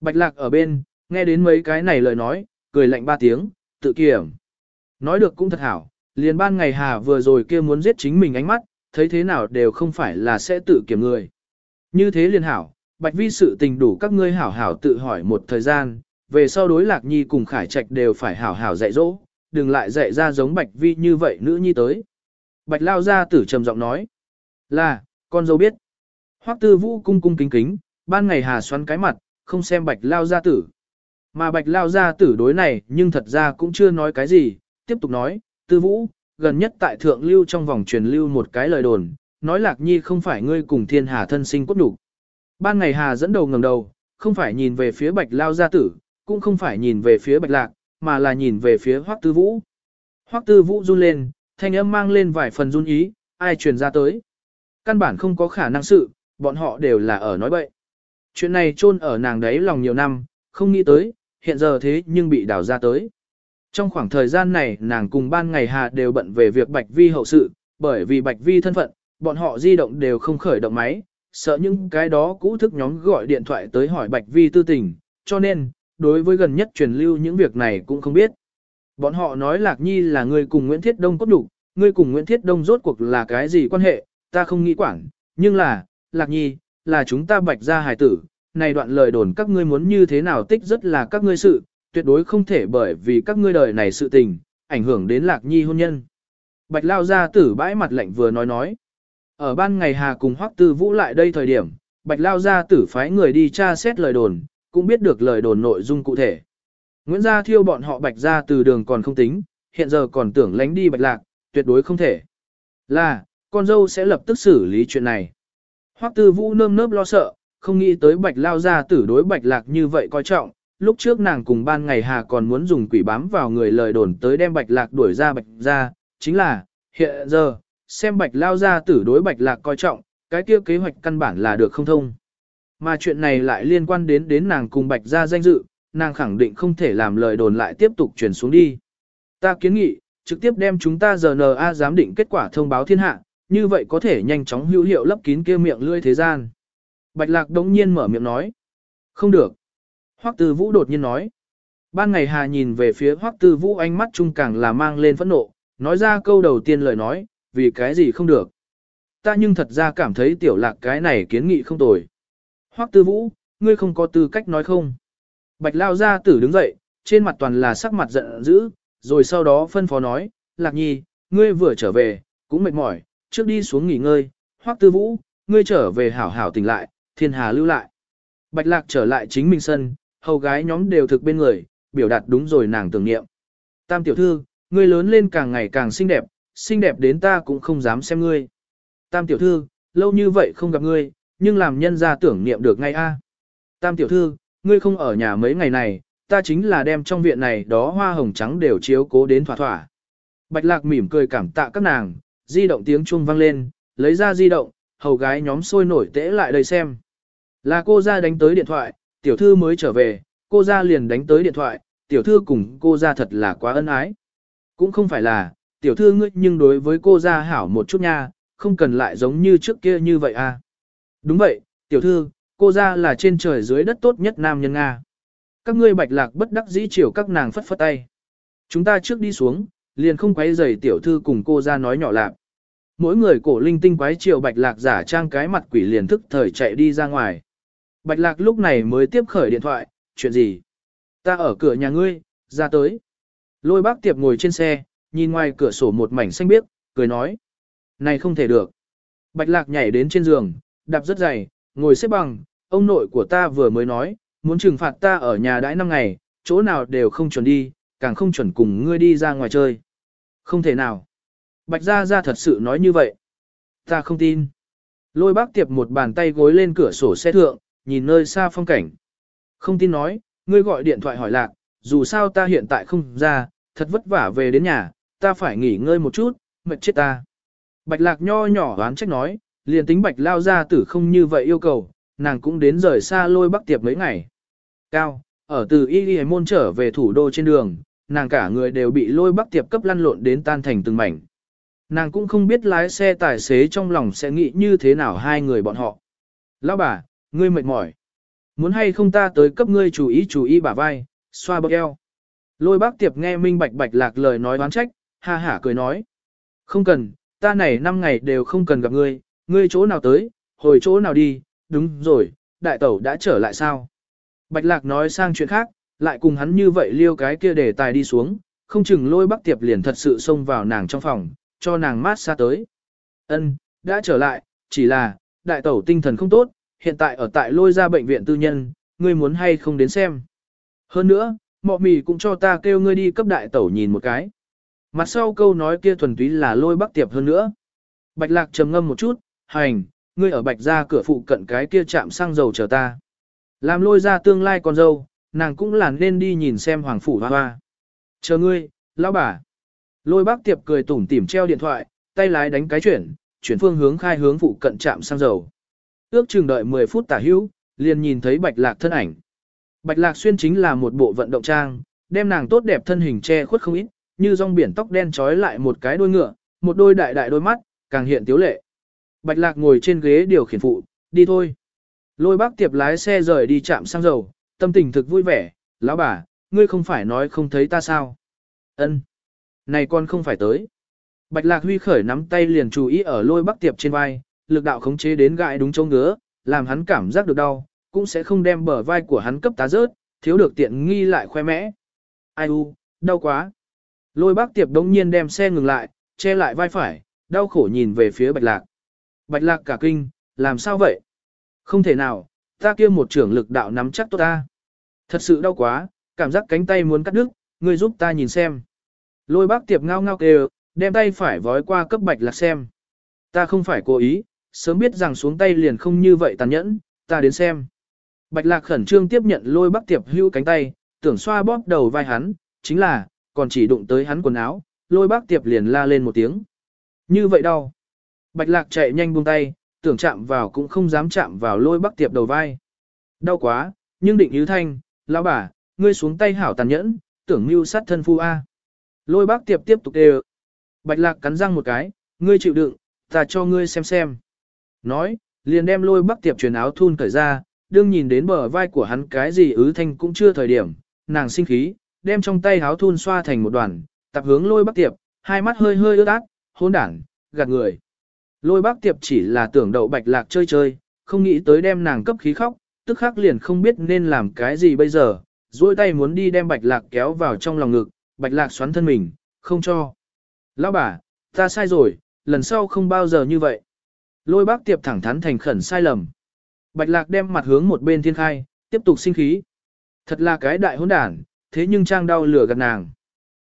Bạch lạc ở bên, nghe đến mấy cái này lời nói, cười lạnh ba tiếng, tự kiểm. Nói được cũng thật hảo, liền ban ngày hà vừa rồi kia muốn giết chính mình ánh mắt, thấy thế nào đều không phải là sẽ tự kiểm người. Như thế liền hảo, bạch vi sự tình đủ các ngươi hảo hảo tự hỏi một thời gian, về sau đối lạc nhi cùng khải trạch đều phải hảo hảo dạy dỗ, đừng lại dạy ra giống bạch vi như vậy nữ nhi tới. Bạch lao ra tử trầm giọng nói, là, con dâu biết. Hoắc tư vũ cung cung kính kính, ban ngày hà xoắn cái mặt, không xem bạch lao gia tử. Mà bạch lao gia tử đối này nhưng thật ra cũng chưa nói cái gì, tiếp tục nói, tư vũ, gần nhất tại thượng lưu trong vòng truyền lưu một cái lời đồn, nói lạc nhi không phải ngươi cùng thiên hà thân sinh cốt đủ. Ban ngày hà dẫn đầu ngẩng đầu, không phải nhìn về phía bạch lao gia tử, cũng không phải nhìn về phía bạch lạc, mà là nhìn về phía hoắc tư vũ. Hoắc tư vũ run lên, thanh âm mang lên vài phần run ý, ai truyền ra tới. Căn bản không có khả năng sự, bọn họ đều là ở nói bậy. Chuyện này chôn ở nàng đấy lòng nhiều năm, không nghĩ tới, hiện giờ thế nhưng bị đào ra tới. Trong khoảng thời gian này nàng cùng ban ngày hà đều bận về việc Bạch Vi hậu sự, bởi vì Bạch Vi thân phận, bọn họ di động đều không khởi động máy, sợ những cái đó cũ thức nhóm gọi điện thoại tới hỏi Bạch Vi tư tình, cho nên, đối với gần nhất truyền lưu những việc này cũng không biết. Bọn họ nói Lạc Nhi là người cùng Nguyễn Thiết Đông cốt đủ, người cùng Nguyễn Thiết Đông rốt cuộc là cái gì quan hệ, ta không nghĩ quản, nhưng là, Lạc Nhi, là chúng ta bạch ra hài tử, này đoạn lời đồn các ngươi muốn như thế nào tích rất là các ngươi sự, tuyệt đối không thể bởi vì các ngươi đời này sự tình, ảnh hưởng đến Lạc Nhi hôn nhân. Bạch Lao gia tử bãi mặt lạnh vừa nói nói. Ở ban ngày Hà cùng Hoắc Tư Vũ lại đây thời điểm, Bạch Lao gia tử phái người đi tra xét lời đồn, cũng biết được lời đồn nội dung cụ thể. Nguyễn Gia thiêu bọn họ Bạch Gia từ đường còn không tính, hiện giờ còn tưởng lánh đi Bạch Lạc, tuyệt đối không thể. Là, con dâu sẽ lập tức xử lý chuyện này. Hoắc Tư Vũ nơm nớp lo sợ, không nghĩ tới Bạch Lao gia tử đối Bạch Lạc như vậy coi trọng, lúc trước nàng cùng ban ngày hà còn muốn dùng quỷ bám vào người lời đồn tới đem bạch lạc đuổi ra bạch ra, chính là, hiện giờ, xem bạch lao ra tử đối bạch lạc coi trọng, cái kia kế hoạch căn bản là được không thông. Mà chuyện này lại liên quan đến đến nàng cùng bạch gia danh dự, nàng khẳng định không thể làm lời đồn lại tiếp tục truyền xuống đi. Ta kiến nghị, trực tiếp đem chúng ta GNA giám định kết quả thông báo thiên hạ, như vậy có thể nhanh chóng hữu hiệu lấp kín kia miệng lưỡi thế gian. Bạch lạc đống nhiên mở miệng nói. Không được. Hoắc Tư Vũ đột nhiên nói. Ban ngày Hà nhìn về phía Hoắc Tư Vũ ánh mắt trung càng là mang lên phẫn nộ, nói ra câu đầu tiên lời nói, vì cái gì không được. Ta nhưng thật ra cảm thấy tiểu lạc cái này kiến nghị không tồi. Hoắc Tư Vũ, ngươi không có tư cách nói không. Bạch Lao gia tử đứng dậy, trên mặt toàn là sắc mặt giận dữ, rồi sau đó phân phó nói, Lạc Nhi, ngươi vừa trở về, cũng mệt mỏi, trước đi xuống nghỉ ngơi, Hoắc Tư Vũ, ngươi trở về hảo hảo tỉnh lại, thiên hà lưu lại. Bạch Lạc trở lại chính mình sân, hầu gái nhóm đều thực bên người, biểu đạt đúng rồi nàng tưởng niệm. Tam tiểu thư, ngươi lớn lên càng ngày càng xinh đẹp, xinh đẹp đến ta cũng không dám xem ngươi. Tam tiểu thư, lâu như vậy không gặp ngươi, nhưng làm nhân ra tưởng niệm được ngay a. Tam tiểu thư, ngươi không ở nhà mấy ngày này, ta chính là đem trong viện này đó hoa hồng trắng đều chiếu cố đến thỏa thỏa. Bạch lạc mỉm cười cảm tạ các nàng, di động tiếng chuông vang lên, lấy ra di động, hầu gái nhóm sôi nổi tễ lại đây xem. Là cô ra đánh tới điện thoại, tiểu thư mới trở về, cô ra liền đánh tới điện thoại, tiểu thư cùng cô ra thật là quá ân ái. Cũng không phải là, tiểu thư ngươi nhưng đối với cô ra hảo một chút nha, không cần lại giống như trước kia như vậy à. Đúng vậy, tiểu thư, cô ra là trên trời dưới đất tốt nhất nam nhân Nga. Các ngươi bạch lạc bất đắc dĩ chiều các nàng phất phất tay. Chúng ta trước đi xuống, liền không quấy rầy tiểu thư cùng cô ra nói nhỏ lạc. Mỗi người cổ linh tinh quái chiều bạch lạc giả trang cái mặt quỷ liền thức thời chạy đi ra ngoài. Bạch lạc lúc này mới tiếp khởi điện thoại, chuyện gì? Ta ở cửa nhà ngươi, ra tới. Lôi bác tiệp ngồi trên xe, nhìn ngoài cửa sổ một mảnh xanh biếc, cười nói. Này không thể được. Bạch lạc nhảy đến trên giường, đạp rất dày, ngồi xếp bằng, ông nội của ta vừa mới nói, muốn trừng phạt ta ở nhà đãi năm ngày, chỗ nào đều không chuẩn đi, càng không chuẩn cùng ngươi đi ra ngoài chơi. Không thể nào. Bạch Gia Gia thật sự nói như vậy. Ta không tin. Lôi bác tiệp một bàn tay gối lên cửa sổ xe thượng, nhìn nơi xa phong cảnh. Không tin nói, ngươi gọi điện thoại hỏi lạc, dù sao ta hiện tại không ra, thật vất vả về đến nhà, ta phải nghỉ ngơi một chút, mệt chết ta. Bạch lạc nho nhỏ đoán trách nói, liền tính bạch lao ra tử không như vậy yêu cầu, nàng cũng đến rời xa lôi bắc tiệp mấy ngày. Cao, ở từ y y môn trở về thủ đô trên đường, nàng cả người đều bị lôi bắc tiệp cấp lăn lộn đến tan thành từng mảnh. Nàng cũng không biết lái xe tài xế trong lòng sẽ nghĩ như thế nào hai người bọn họ. Lão bà, ngươi mệt mỏi. Muốn hay không ta tới cấp ngươi chú ý chú ý bả vai, xoa bọc eo. Lôi bác tiệp nghe minh bạch bạch lạc lời nói đoán trách, ha hả cười nói. Không cần, ta này năm ngày đều không cần gặp ngươi, ngươi chỗ nào tới, hồi chỗ nào đi, đúng rồi, đại tẩu đã trở lại sao? Bạch lạc nói sang chuyện khác, lại cùng hắn như vậy liêu cái kia để tài đi xuống, không chừng lôi bắc tiệp liền thật sự xông vào nàng trong phòng, cho nàng mát xa tới. Ân, đã trở lại, chỉ là, đại tẩu tinh thần không tốt, hiện tại ở tại lôi ra bệnh viện tư nhân, ngươi muốn hay không đến xem. Hơn nữa, mọ mì cũng cho ta kêu ngươi đi cấp đại tẩu nhìn một cái. Mặt sau câu nói kia thuần túy là lôi bắc tiệp hơn nữa. Bạch lạc trầm ngâm một chút, hành, ngươi ở bạch ra cửa phụ cận cái kia chạm xăng dầu chờ ta. Làm lôi ra tương lai con dâu, nàng cũng là nên đi nhìn xem hoàng phủ hoa hoa. Chờ ngươi, lão bà. Lôi bác tiệp cười tủm tỉm treo điện thoại, tay lái đánh cái chuyển, chuyển phương hướng khai hướng phụ cận chạm xăng dầu. Ước chừng đợi 10 phút tả hữu, liền nhìn thấy bạch lạc thân ảnh. Bạch lạc xuyên chính là một bộ vận động trang, đem nàng tốt đẹp thân hình che khuất không ít, như rong biển tóc đen trói lại một cái đuôi ngựa, một đôi đại đại đôi mắt, càng hiện tiếu lệ. Bạch lạc ngồi trên ghế điều khiển phụ, đi thôi. Lôi bác tiệp lái xe rời đi chạm xăng dầu, tâm tình thực vui vẻ, lão bà, ngươi không phải nói không thấy ta sao? Ân, Này con không phải tới. Bạch lạc huy khởi nắm tay liền chú ý ở lôi bác tiệp trên vai, lực đạo khống chế đến gãi đúng chỗ ngứa, làm hắn cảm giác được đau, cũng sẽ không đem bờ vai của hắn cấp tá rớt, thiếu được tiện nghi lại khoe mẽ. Ai u, đau quá. Lôi bác tiệp đống nhiên đem xe ngừng lại, che lại vai phải, đau khổ nhìn về phía bạch lạc. Bạch lạc cả kinh, làm sao vậy? Không thể nào, ta kia một trưởng lực đạo nắm chắc tốt ta. Thật sự đau quá, cảm giác cánh tay muốn cắt đứt, ngươi giúp ta nhìn xem. Lôi bác tiệp ngao ngao kêu, đem tay phải vói qua cấp bạch lạc xem. Ta không phải cố ý, sớm biết rằng xuống tay liền không như vậy tàn nhẫn, ta đến xem. Bạch lạc khẩn trương tiếp nhận lôi bác tiệp hưu cánh tay, tưởng xoa bóp đầu vai hắn, chính là, còn chỉ đụng tới hắn quần áo, lôi bác tiệp liền la lên một tiếng. Như vậy đau. Bạch lạc chạy nhanh buông tay, tưởng chạm vào cũng không dám chạm vào lôi bắc tiệp đầu vai. Đau quá, nhưng định như thanh, lão bà, ngươi xuống tay hảo tàn nhẫn, tưởng mưu sát thân phu A. Lôi bác tiệp tiếp tục đều. Bạch lạc cắn răng một cái, ngươi chịu đựng, ta cho ngươi xem xem. Nói, liền đem lôi bác tiệp truyền áo thun cởi ra, đương nhìn đến bờ vai của hắn cái gì ứ thanh cũng chưa thời điểm, nàng sinh khí, đem trong tay áo thun xoa thành một đoàn, tập hướng lôi bác tiệp, hai mắt hơi hơi ướt át, hôn đảng, gạt người. Lôi bác tiệp chỉ là tưởng đậu bạch lạc chơi chơi, không nghĩ tới đem nàng cấp khí khóc, tức khắc liền không biết nên làm cái gì bây giờ, duỗi tay muốn đi đem bạch lạc kéo vào trong lòng ngực, bạch lạc xoắn thân mình, không cho. Lão bà, ta sai rồi, lần sau không bao giờ như vậy. Lôi bác tiệp thẳng thắn thành khẩn sai lầm. Bạch lạc đem mặt hướng một bên thiên khai, tiếp tục sinh khí. Thật là cái đại hỗn đản, thế nhưng trang đau lửa gạt nàng.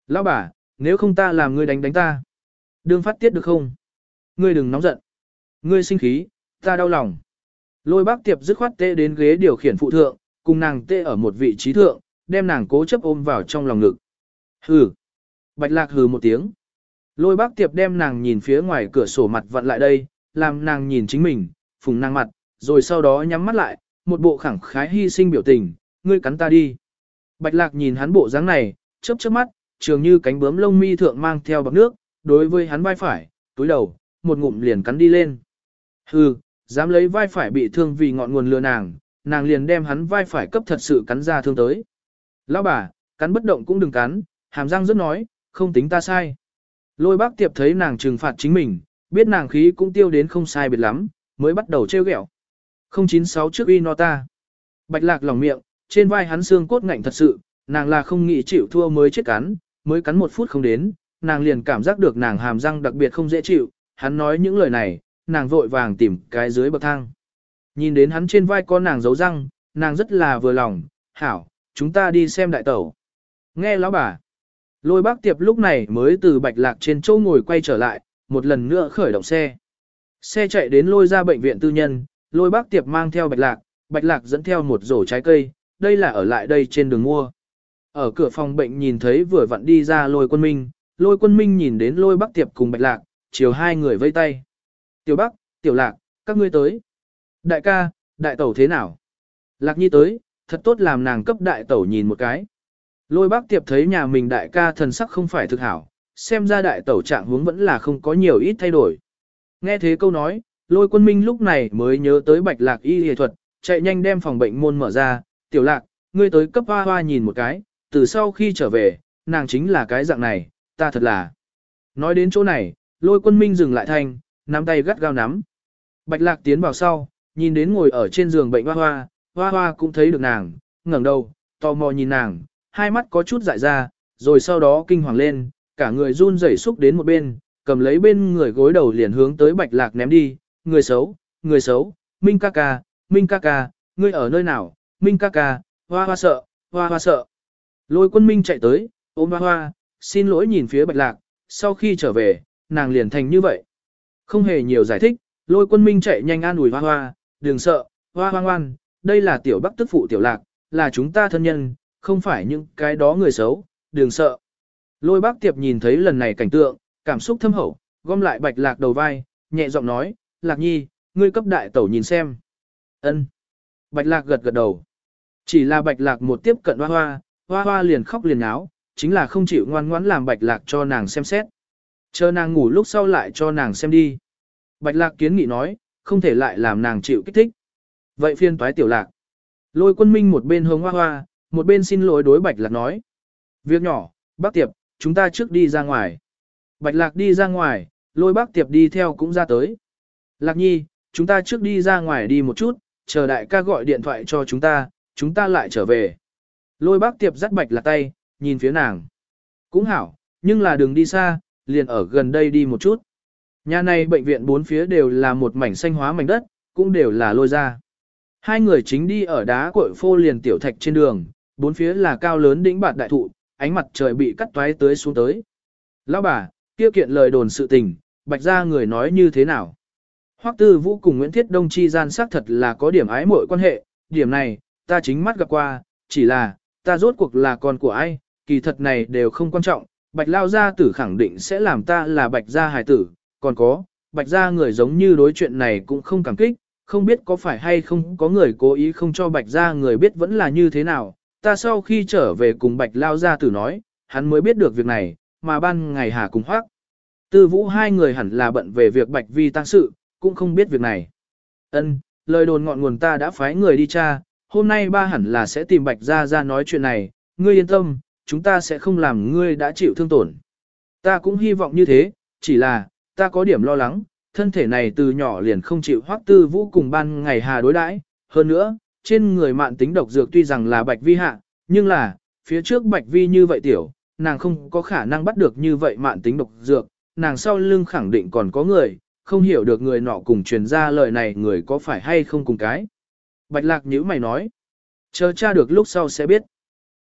Lão bà, nếu không ta làm ngươi đánh đánh ta. Đương phát tiết được không? Ngươi đừng nóng giận. Ngươi sinh khí, ta đau lòng. Lôi bác tiệp dứt khoát tê đến ghế điều khiển phụ thượng, cùng nàng tê ở một vị trí thượng, đem nàng cố chấp ôm vào trong lòng ngực. Hừ. Bạch lạc hừ một tiếng. Lôi bác tiệp đem nàng nhìn phía ngoài cửa sổ mặt vặn lại đây, làm nàng nhìn chính mình, phùng nàng mặt, rồi sau đó nhắm mắt lại, một bộ khẳng khái hy sinh biểu tình, ngươi cắn ta đi. Bạch lạc nhìn hắn bộ dáng này, chớp chớp mắt, trường như cánh bướm lông mi thượng mang theo bọc nước, đối với hắn vai phải, túi đầu, một ngụm liền cắn đi lên. Hừ, dám lấy vai phải bị thương vì ngọn nguồn lừa nàng, nàng liền đem hắn vai phải cấp thật sự cắn ra thương tới. Lão bà, cắn bất động cũng đừng cắn, hàm răng rất nói, không tính ta sai. Lôi bác tiệp thấy nàng trừng phạt chính mình, biết nàng khí cũng tiêu đến không sai biệt lắm, mới bắt đầu trêu ghẹo. 096 trước y no ta. Bạch lạc lòng miệng, trên vai hắn xương cốt ngạnh thật sự, nàng là không nghĩ chịu thua mới chết cắn, mới cắn một phút không đến, nàng liền cảm giác được nàng hàm răng đặc biệt không dễ chịu, hắn nói những lời này, nàng vội vàng tìm cái dưới bậc thang. Nhìn đến hắn trên vai con nàng giấu răng, nàng rất là vừa lòng, hảo, chúng ta đi xem đại tẩu. Nghe lão bà. Lôi bác tiệp lúc này mới từ bạch lạc trên châu ngồi quay trở lại, một lần nữa khởi động xe. Xe chạy đến lôi ra bệnh viện tư nhân, lôi bác tiệp mang theo bạch lạc, bạch lạc dẫn theo một rổ trái cây, đây là ở lại đây trên đường mua. Ở cửa phòng bệnh nhìn thấy vừa vặn đi ra lôi quân minh, lôi quân minh nhìn đến lôi bác tiệp cùng bạch lạc, chiều hai người vây tay. Tiểu Bắc, Tiểu Lạc, các ngươi tới. Đại ca, đại tẩu thế nào? Lạc Nhi tới, thật tốt làm nàng cấp đại tẩu nhìn một cái. Lôi bác tiệp thấy nhà mình đại ca thần sắc không phải thực hảo, xem ra đại tẩu trạng hướng vẫn là không có nhiều ít thay đổi. Nghe thế câu nói, lôi quân minh lúc này mới nhớ tới bạch lạc y y thuật, chạy nhanh đem phòng bệnh môn mở ra, tiểu lạc, ngươi tới cấp hoa hoa nhìn một cái, từ sau khi trở về, nàng chính là cái dạng này, ta thật là. Nói đến chỗ này, lôi quân minh dừng lại thành, nắm tay gắt gao nắm. Bạch lạc tiến vào sau, nhìn đến ngồi ở trên giường bệnh hoa hoa, hoa hoa cũng thấy được nàng, ngẩng đầu, tò mò nhìn nàng, hai mắt có chút dại ra, rồi sau đó kinh hoàng lên, cả người run rẩy xúc đến một bên, cầm lấy bên người gối đầu liền hướng tới bạch lạc ném đi, người xấu, người xấu, Minh ca ca, Minh ca ca, ngươi ở nơi nào, Minh ca ca, hoa hoa sợ, hoa hoa sợ. Lôi quân Minh chạy tới, ôm hoa hoa, xin lỗi nhìn phía bạch lạc, sau khi trở về, nàng liền thành như vậy. Không hề nhiều giải thích, lôi quân minh chạy nhanh an ủi hoa hoa, đừng sợ, hoa hoa ngoan, đây là tiểu bắc tức phụ tiểu lạc, là chúng ta thân nhân, không phải những cái đó người xấu, đừng sợ. Lôi bác tiệp nhìn thấy lần này cảnh tượng, cảm xúc thâm hậu, gom lại bạch lạc đầu vai, nhẹ giọng nói, lạc nhi, ngươi cấp đại tẩu nhìn xem. ân Bạch lạc gật gật đầu. Chỉ là bạch lạc một tiếp cận hoa hoa, hoa hoa liền khóc liền áo, chính là không chịu ngoan ngoãn làm bạch lạc cho nàng xem xét. Chờ nàng ngủ lúc sau lại cho nàng xem đi. Bạch lạc kiến nghị nói, không thể lại làm nàng chịu kích thích. Vậy phiên toái tiểu lạc. Lôi quân minh một bên hướng hoa hoa, một bên xin lỗi đối bạch lạc nói. Việc nhỏ, bác tiệp, chúng ta trước đi ra ngoài. Bạch lạc đi ra ngoài, lôi bác tiệp đi theo cũng ra tới. Lạc nhi, chúng ta trước đi ra ngoài đi một chút, chờ đại ca gọi điện thoại cho chúng ta, chúng ta lại trở về. Lôi bác tiệp dắt bạch lạc tay, nhìn phía nàng. Cũng hảo, nhưng là đừng đi xa, liền ở gần đây đi một chút. Nhà này bệnh viện bốn phía đều là một mảnh xanh hóa mảnh đất, cũng đều là lôi ra. Hai người chính đi ở đá cội phô liền tiểu thạch trên đường, bốn phía là cao lớn đỉnh bạt đại thụ, ánh mặt trời bị cắt toái tới xuống tới. Lão bà, kia kiện lời đồn sự tình, bạch ra người nói như thế nào? Hoắc Tư Vũ cùng Nguyễn Thiết Đông chi gian xác thật là có điểm ái mội quan hệ, điểm này, ta chính mắt gặp qua, chỉ là, ta rốt cuộc là con của ai, kỳ thật này đều không quan trọng, bạch lao gia tử khẳng định sẽ làm ta là bạch gia hài tử, còn có, bạch gia người giống như đối chuyện này cũng không cảm kích, không biết có phải hay không có người cố ý không cho bạch gia người biết vẫn là như thế nào, ta sau khi trở về cùng bạch lao gia tử nói, hắn mới biết được việc này, mà ban ngày hà cùng hoác. Tư vũ hai người hẳn là bận về việc bạch vi tăng sự, cũng không biết việc này. Ân, lời đồn ngọn nguồn ta đã phái người đi tra, hôm nay ba hẳn là sẽ tìm bạch gia ra nói chuyện này, ngươi yên tâm, chúng ta sẽ không làm ngươi đã chịu thương tổn. Ta cũng hy vọng như thế, chỉ là, ta có điểm lo lắng, thân thể này từ nhỏ liền không chịu hoắc tư vũ cùng ban ngày hà đối đãi. Hơn nữa, trên người mạn tính độc dược tuy rằng là bạch vi hạ, nhưng là, phía trước bạch vi như vậy tiểu, nàng không có khả năng bắt được như vậy mạn tính độc dược, nàng sau lưng khẳng định còn có người, không hiểu được người nọ cùng truyền ra lời này người có phải hay không cùng cái. Bạch lạc nhíu mày nói, chờ cha được lúc sau sẽ biết.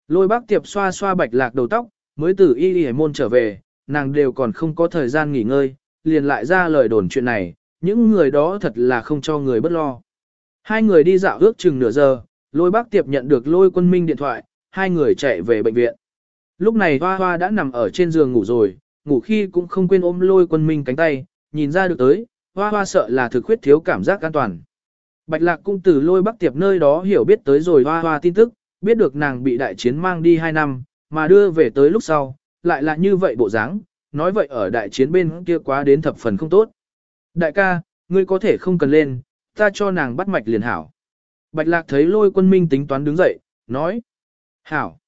Lôi bác tiệp xoa xoa bạch lạc đầu tóc, mới từ y y môn trở về, nàng đều còn không có thời gian nghỉ ngơi, liền lại ra lời đồn chuyện này, những người đó thật là không cho người bất lo. Hai người đi dạo ước chừng nửa giờ, lôi bác tiệp nhận được lôi quân minh điện thoại, hai người chạy về bệnh viện. Lúc này hoa hoa đã nằm ở trên giường ngủ rồi, ngủ khi cũng không quên ôm lôi quân minh cánh tay, nhìn ra được tới, hoa hoa sợ là thực khuyết thiếu cảm giác an toàn. Bạch lạc cũng từ lôi bác tiệp nơi đó hiểu biết tới rồi hoa hoa tin tức, biết được nàng bị đại chiến mang đi 2 năm, mà đưa về tới lúc sau, lại là như vậy bộ dáng, nói vậy ở đại chiến bên kia quá đến thập phần không tốt. Đại ca, ngươi có thể không cần lên, ta cho nàng bắt mạch liền hảo. Bạch lạc thấy lôi quân minh tính toán đứng dậy, nói. Hảo.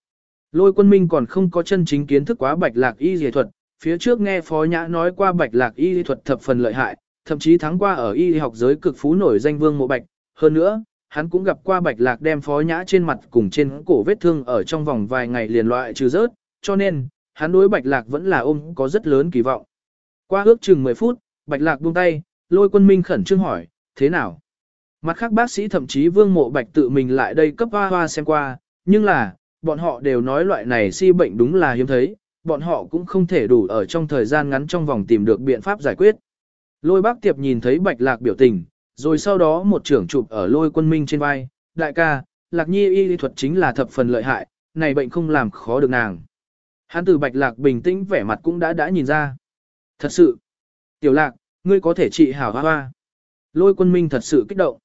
Lôi quân minh còn không có chân chính kiến thức quá bạch lạc y dề thuật, phía trước nghe phó nhã nói qua bạch lạc y thuật thập phần lợi hại, thậm chí thắng qua ở y học giới cực phú nổi danh vương mộ bạch. Hơn nữa, hắn cũng gặp qua bạch lạc đem phó nhã trên mặt cùng trên cổ vết thương ở trong vòng vài ngày liền loại trừ rớt, cho nên, hắn đối bạch lạc vẫn là ôm có rất lớn kỳ vọng. Qua ước chừng 10 phút, bạch lạc buông tay, lôi quân minh khẩn trương hỏi, thế nào? Mặt khác bác sĩ thậm chí vương mộ bạch tự mình lại đây cấp hoa hoa xem qua, nhưng là, bọn họ đều nói loại này si bệnh đúng là hiếm thấy, bọn họ cũng không thể đủ ở trong thời gian ngắn trong vòng tìm được biện pháp giải quyết. Lôi bác tiệp nhìn thấy bạch lạc biểu tình, rồi sau đó một trưởng chụp ở lôi quân minh trên vai, đại ca, lạc nhi y lý thuật chính là thập phần lợi hại, này bệnh không làm khó được nàng. Hắn từ bạch lạc bình tĩnh vẻ mặt cũng đã đã nhìn ra. Thật sự, tiểu lạc, ngươi có thể trị hảo hoa hoa. Lôi quân minh thật sự kích động.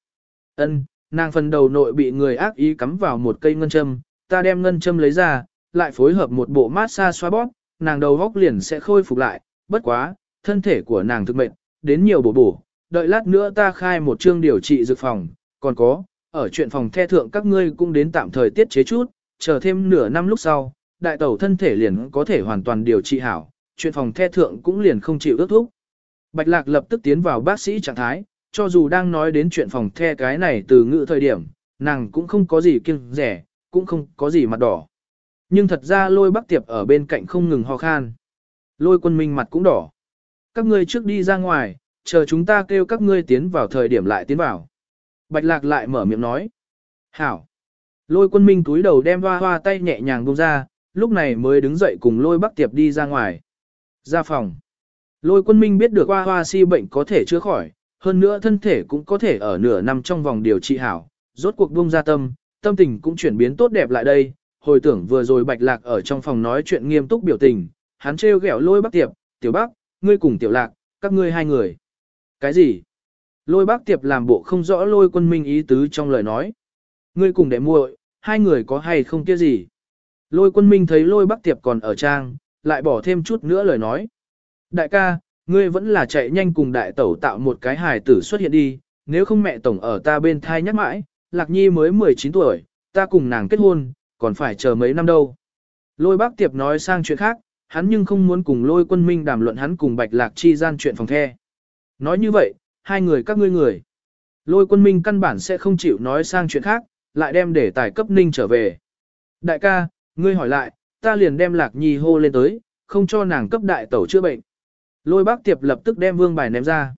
ân nàng phần đầu nội bị người ác ý cắm vào một cây ngân châm, ta đem ngân châm lấy ra, lại phối hợp một bộ massage xoa bóp, nàng đầu góc liền sẽ khôi phục lại, bất quá, thân thể của nàng thực mệnh, đến nhiều bổ bổ, đợi lát nữa ta khai một chương điều trị dược phòng, còn có, ở chuyện phòng the thượng các ngươi cũng đến tạm thời tiết chế chút, chờ thêm nửa năm lúc sau, đại tẩu thân thể liền có thể hoàn toàn điều trị hảo, chuyện phòng the thượng cũng liền không chịu ước thúc. Bạch Lạc lập tức tiến vào bác sĩ trạng thái, cho dù đang nói đến chuyện phòng the cái này từ ngữ thời điểm, nàng cũng không có gì kiêng rẻ, cũng không có gì mặt đỏ. Nhưng thật ra lôi bác tiệp ở bên cạnh không ngừng ho khan. Lôi quân minh mặt cũng đỏ. Các ngươi trước đi ra ngoài, chờ chúng ta kêu các ngươi tiến vào thời điểm lại tiến vào. Bạch lạc lại mở miệng nói. Hảo. Lôi quân minh túi đầu đem hoa hoa tay nhẹ nhàng buông ra, lúc này mới đứng dậy cùng lôi bắc tiệp đi ra ngoài. Ra phòng. Lôi quân minh biết được hoa hoa si bệnh có thể chữa khỏi, hơn nữa thân thể cũng có thể ở nửa năm trong vòng điều trị hảo, rốt cuộc buông ra tâm, tâm tình cũng chuyển biến tốt đẹp lại đây. Hồi tưởng vừa rồi bạch lạc ở trong phòng nói chuyện nghiêm túc biểu tình, hắn trêu ghẹo lôi bắc tiệp, tiểu bắc, ngươi cùng tiểu lạc, các ngươi hai người. Cái gì? Lôi bác tiệp làm bộ không rõ lôi quân minh ý tứ trong lời nói. Ngươi cùng đệ muội, hai người có hay không kia gì? Lôi quân minh thấy lôi bác tiệp còn ở trang, lại bỏ thêm chút nữa lời nói. Đại ca, ngươi vẫn là chạy nhanh cùng đại tẩu tạo một cái hài tử xuất hiện đi, nếu không mẹ tổng ở ta bên thai nhắc mãi, lạc nhi mới 19 tuổi, ta cùng nàng kết hôn, còn phải chờ mấy năm đâu. Lôi bác tiệp nói sang chuyện khác, hắn nhưng không muốn cùng lôi quân minh đàm luận hắn cùng bạch lạc chi gian chuyện phòng the. Nói như vậy, hai người các ngươi người. Lôi quân minh căn bản sẽ không chịu nói sang chuyện khác, lại đem để tài cấp ninh trở về. Đại ca, ngươi hỏi lại, ta liền đem lạc nhi hô lên tới, không cho nàng cấp đại tẩu chữa bệnh. Lôi bác tiệp lập tức đem vương bài ném ra.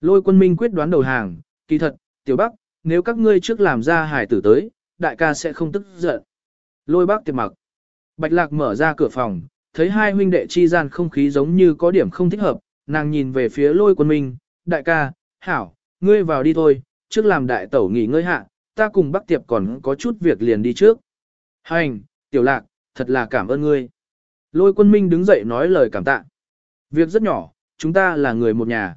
Lôi quân minh quyết đoán đầu hàng, kỳ thật, tiểu bắc, nếu các ngươi trước làm ra hải tử tới, đại ca sẽ không tức giận. Lôi bác tiệp mặc. Bạch lạc mở ra cửa phòng, thấy hai huynh đệ chi gian không khí giống như có điểm không thích hợp, nàng nhìn về phía lôi quân minh, đại ca, hảo, ngươi vào đi thôi, trước làm đại tẩu nghỉ ngơi hạ, ta cùng bác tiệp còn có chút việc liền đi trước. Hành, tiểu lạc, thật là cảm ơn ngươi. Lôi quân minh đứng dậy nói lời cảm tạ. Việc rất nhỏ, chúng ta là người một nhà.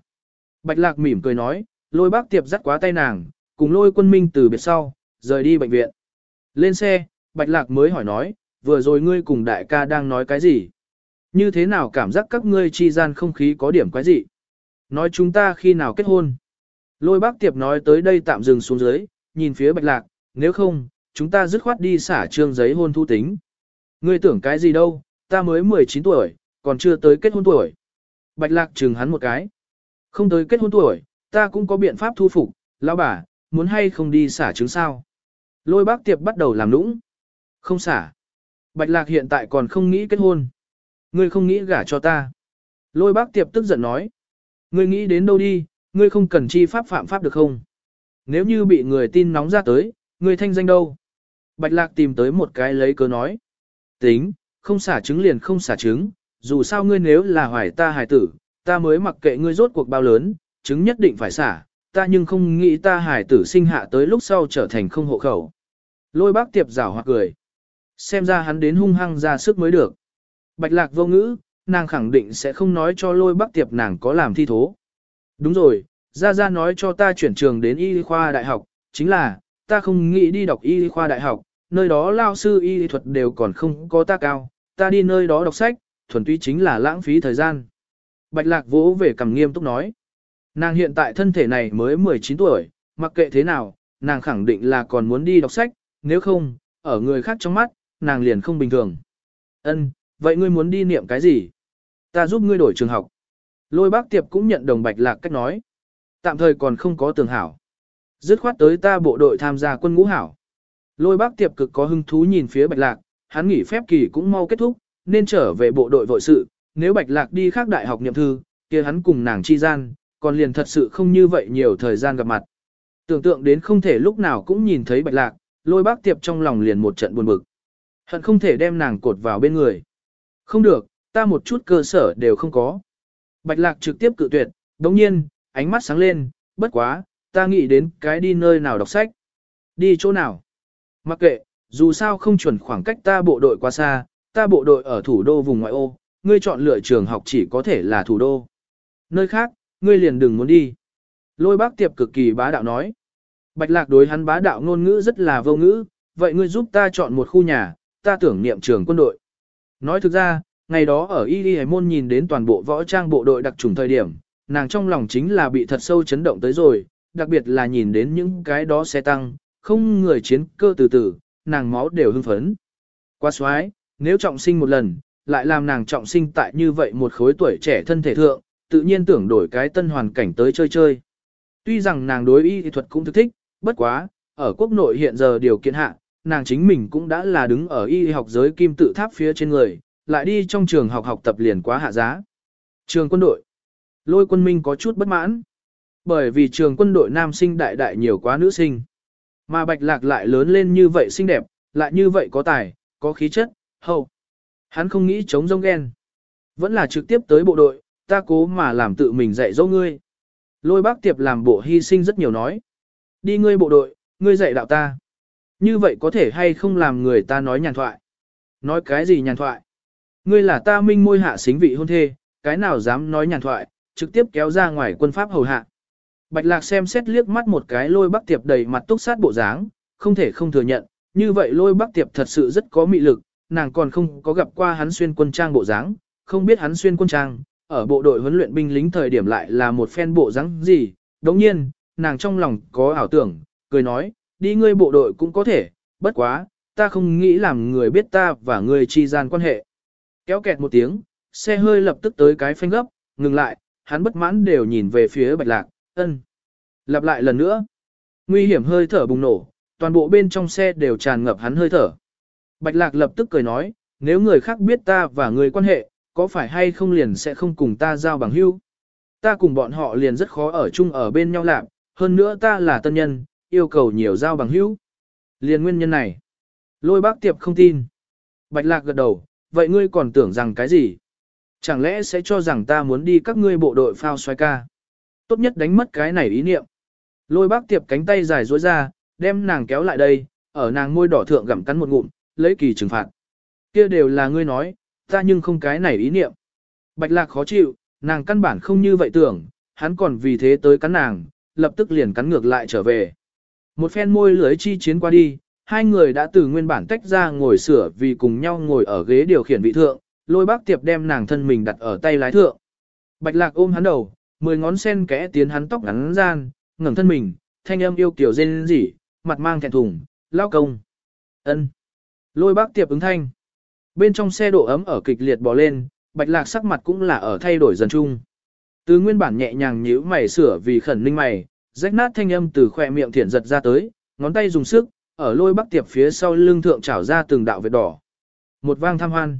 Bạch lạc mỉm cười nói, lôi bác tiệp dắt quá tay nàng, cùng lôi quân minh từ biệt sau, rời đi bệnh viện. Lên xe, bạch lạc mới hỏi nói, vừa rồi ngươi cùng đại ca đang nói cái gì? Như thế nào cảm giác các ngươi chi gian không khí có điểm quái gì? Nói chúng ta khi nào kết hôn? Lôi bác tiệp nói tới đây tạm dừng xuống dưới, nhìn phía bạch lạc, nếu không, chúng ta dứt khoát đi xả trương giấy hôn thu tính. Ngươi tưởng cái gì đâu, ta mới 19 tuổi, còn chưa tới kết hôn tuổi. Bạch lạc chừng hắn một cái. Không tới kết hôn tuổi, ta cũng có biện pháp thu phục, lão bà, muốn hay không đi xả trứng sao. Lôi bác tiệp bắt đầu làm nũng. Không xả. Bạch lạc hiện tại còn không nghĩ kết hôn. Ngươi không nghĩ gả cho ta. Lôi bác tiệp tức giận nói. Ngươi nghĩ đến đâu đi, ngươi không cần chi pháp phạm pháp được không? Nếu như bị người tin nóng ra tới, ngươi thanh danh đâu? Bạch lạc tìm tới một cái lấy cớ nói. Tính, không xả trứng liền không xả trứng, dù sao ngươi nếu là hoài ta hài tử, ta mới mặc kệ ngươi rốt cuộc bao lớn, trứng nhất định phải xả, ta nhưng không nghĩ ta hài tử sinh hạ tới lúc sau trở thành không hộ khẩu. Lôi bác tiệp rảo hoặc cười. Xem ra hắn đến hung hăng ra sức mới được. Bạch lạc vô ngữ, nàng khẳng định sẽ không nói cho lôi bác tiệp nàng có làm thi thố. Đúng rồi, Gia Gia nói cho ta chuyển trường đến y khoa đại học, chính là, ta không nghĩ đi đọc y khoa đại học, nơi đó lao sư y thuật đều còn không có ta cao, ta đi nơi đó đọc sách, thuần túy chính là lãng phí thời gian. Bạch lạc vỗ về cầm nghiêm túc nói. Nàng hiện tại thân thể này mới 19 tuổi, mặc kệ thế nào, nàng khẳng định là còn muốn đi đọc sách, nếu không, ở người khác trong mắt, nàng liền không bình thường. Ân, vậy ngươi muốn đi niệm cái gì? Ta giúp ngươi đổi trường học. Lôi bác tiệp cũng nhận đồng bạch lạc cách nói. Tạm thời còn không có tường hảo. Dứt khoát tới ta bộ đội tham gia quân ngũ hảo. Lôi bác tiệp cực có hứng thú nhìn phía bạch lạc, hắn nghỉ phép kỳ cũng mau kết thúc, nên trở về bộ đội vội sự. Nếu bạch lạc đi khác đại học niệm thư, kia hắn cùng nàng chi gian, còn liền thật sự không như vậy nhiều thời gian gặp mặt. Tưởng tượng đến không thể lúc nào cũng nhìn thấy bạch lạc, lôi bác tiệp trong lòng liền một trận buồn bực. Hận không thể đem nàng cột vào bên người. Không được, ta một chút cơ sở đều không có. Bạch lạc trực tiếp cự tuyệt, đồng nhiên, ánh mắt sáng lên, bất quá, ta nghĩ đến cái đi nơi nào đọc sách. Đi chỗ nào? Mặc kệ, dù sao không chuẩn khoảng cách ta bộ đội quá xa, ta bộ đội ở thủ đô vùng ngoại ô, ngươi chọn lựa trường học chỉ có thể là thủ đô. Nơi khác, ngươi liền đừng muốn đi. Lôi bác tiệp cực kỳ bá đạo nói. Bạch lạc đối hắn bá đạo ngôn ngữ rất là vô ngữ, vậy ngươi giúp ta chọn một khu nhà, ta tưởng niệm trường quân đội. Nói thực ra, ngày đó ở Y Y Môn nhìn đến toàn bộ võ trang bộ đội đặc trùng thời điểm, nàng trong lòng chính là bị thật sâu chấn động tới rồi, đặc biệt là nhìn đến những cái đó xe tăng, không người chiến cơ từ từ, nàng máu đều hưng phấn. Quá xoái, nếu trọng sinh một lần, lại làm nàng trọng sinh tại như vậy một khối tuổi trẻ thân thể thượng, tự nhiên tưởng đổi cái tân hoàn cảnh tới chơi chơi. Tuy rằng nàng đối y thuật cũng thực thích, bất quá, ở quốc nội hiện giờ điều kiện hạ, nàng chính mình cũng đã là đứng ở y học giới kim tự tháp phía trên người, lại đi trong trường học học tập liền quá hạ giá. Trường quân đội. Lôi quân minh có chút bất mãn. Bởi vì trường quân đội nam sinh đại đại nhiều quá nữ sinh. Mà bạch lạc lại lớn lên như vậy xinh đẹp, lại như vậy có tài, có khí chất, hậu. Hắn không nghĩ chống rông ghen. Vẫn là trực tiếp tới bộ đội, ta cố mà làm tự mình dạy dỗ ngươi. Lôi bác tiệp làm bộ hy sinh rất nhiều nói. Đi ngươi bộ đội, ngươi dạy đạo ta. Như vậy có thể hay không làm người ta nói nhàn thoại? Nói cái gì nhàn thoại? Ngươi là ta minh môi hạ xính vị hôn thê, cái nào dám nói nhàn thoại, trực tiếp kéo ra ngoài quân pháp hầu hạ. Bạch lạc xem xét liếc mắt một cái lôi bắc tiệp đầy mặt túc sát bộ dáng, không thể không thừa nhận, như vậy lôi bắc tiệp thật sự rất có mị lực, nàng còn không có gặp qua hắn xuyên quân trang bộ dáng, không biết hắn xuyên quân trang, ở bộ đội huấn luyện binh lính thời điểm lại là một phen bộ dáng gì, đồng nhiên, nàng trong lòng có ảo tưởng, cười nói, đi ngươi bộ đội cũng có thể, bất quá, ta không nghĩ làm người biết ta và người chi gian quan hệ. Kéo kẹt một tiếng, xe hơi lập tức tới cái phanh gấp, ngừng lại, hắn bất mãn đều nhìn về phía bạch lạc, ân. Lặp lại lần nữa, nguy hiểm hơi thở bùng nổ, toàn bộ bên trong xe đều tràn ngập hắn hơi thở. Bạch lạc lập tức cười nói, nếu người khác biết ta và người quan hệ, có phải hay không liền sẽ không cùng ta giao bằng hữu? Ta cùng bọn họ liền rất khó ở chung ở bên nhau lạc, hơn nữa ta là tân nhân, yêu cầu nhiều giao bằng hữu. Liền nguyên nhân này. Lôi bác tiệp không tin. Bạch lạc gật đầu, vậy ngươi còn tưởng rằng cái gì? Chẳng lẽ sẽ cho rằng ta muốn đi các ngươi bộ đội phao xoay ca? Tốt nhất đánh mất cái này ý niệm. Lôi bác tiệp cánh tay dài duỗi ra, đem nàng kéo lại đây, ở nàng môi đỏ thượng gặm cắn một ngụm, lấy kỳ trừng phạt. Kia đều là ngươi nói, ta nhưng không cái này ý niệm. Bạch lạc khó chịu, nàng căn bản không như vậy tưởng, hắn còn vì thế tới cắn nàng, lập tức liền cắn ngược lại trở về. Một phen môi lưới chi chiến qua đi, hai người đã từ nguyên bản tách ra ngồi sửa vì cùng nhau ngồi ở ghế điều khiển vị thượng, lôi bác tiệp đem nàng thân mình đặt ở tay lái thượng. Bạch lạc ôm hắn đầu, mười ngón sen kẽ tiến hắn tóc ngắn gian, ngẩng thân mình, thanh âm yêu kiểu rên rỉ, mặt mang thẹn thùng, lao công. ân Lôi bác tiệp ứng thanh. Bên trong xe độ ấm ở kịch liệt bò lên, bạch lạc sắc mặt cũng là ở thay đổi dần chung. Từ nguyên bản nhẹ nhàng nhíu mày sửa vì khẩn ninh mày, rách nát thanh âm từ khỏe miệng thiển giật ra tới, ngón tay dùng sức, ở lôi bắc tiệp phía sau lưng thượng trảo ra từng đạo vết đỏ. Một vang tham hoan.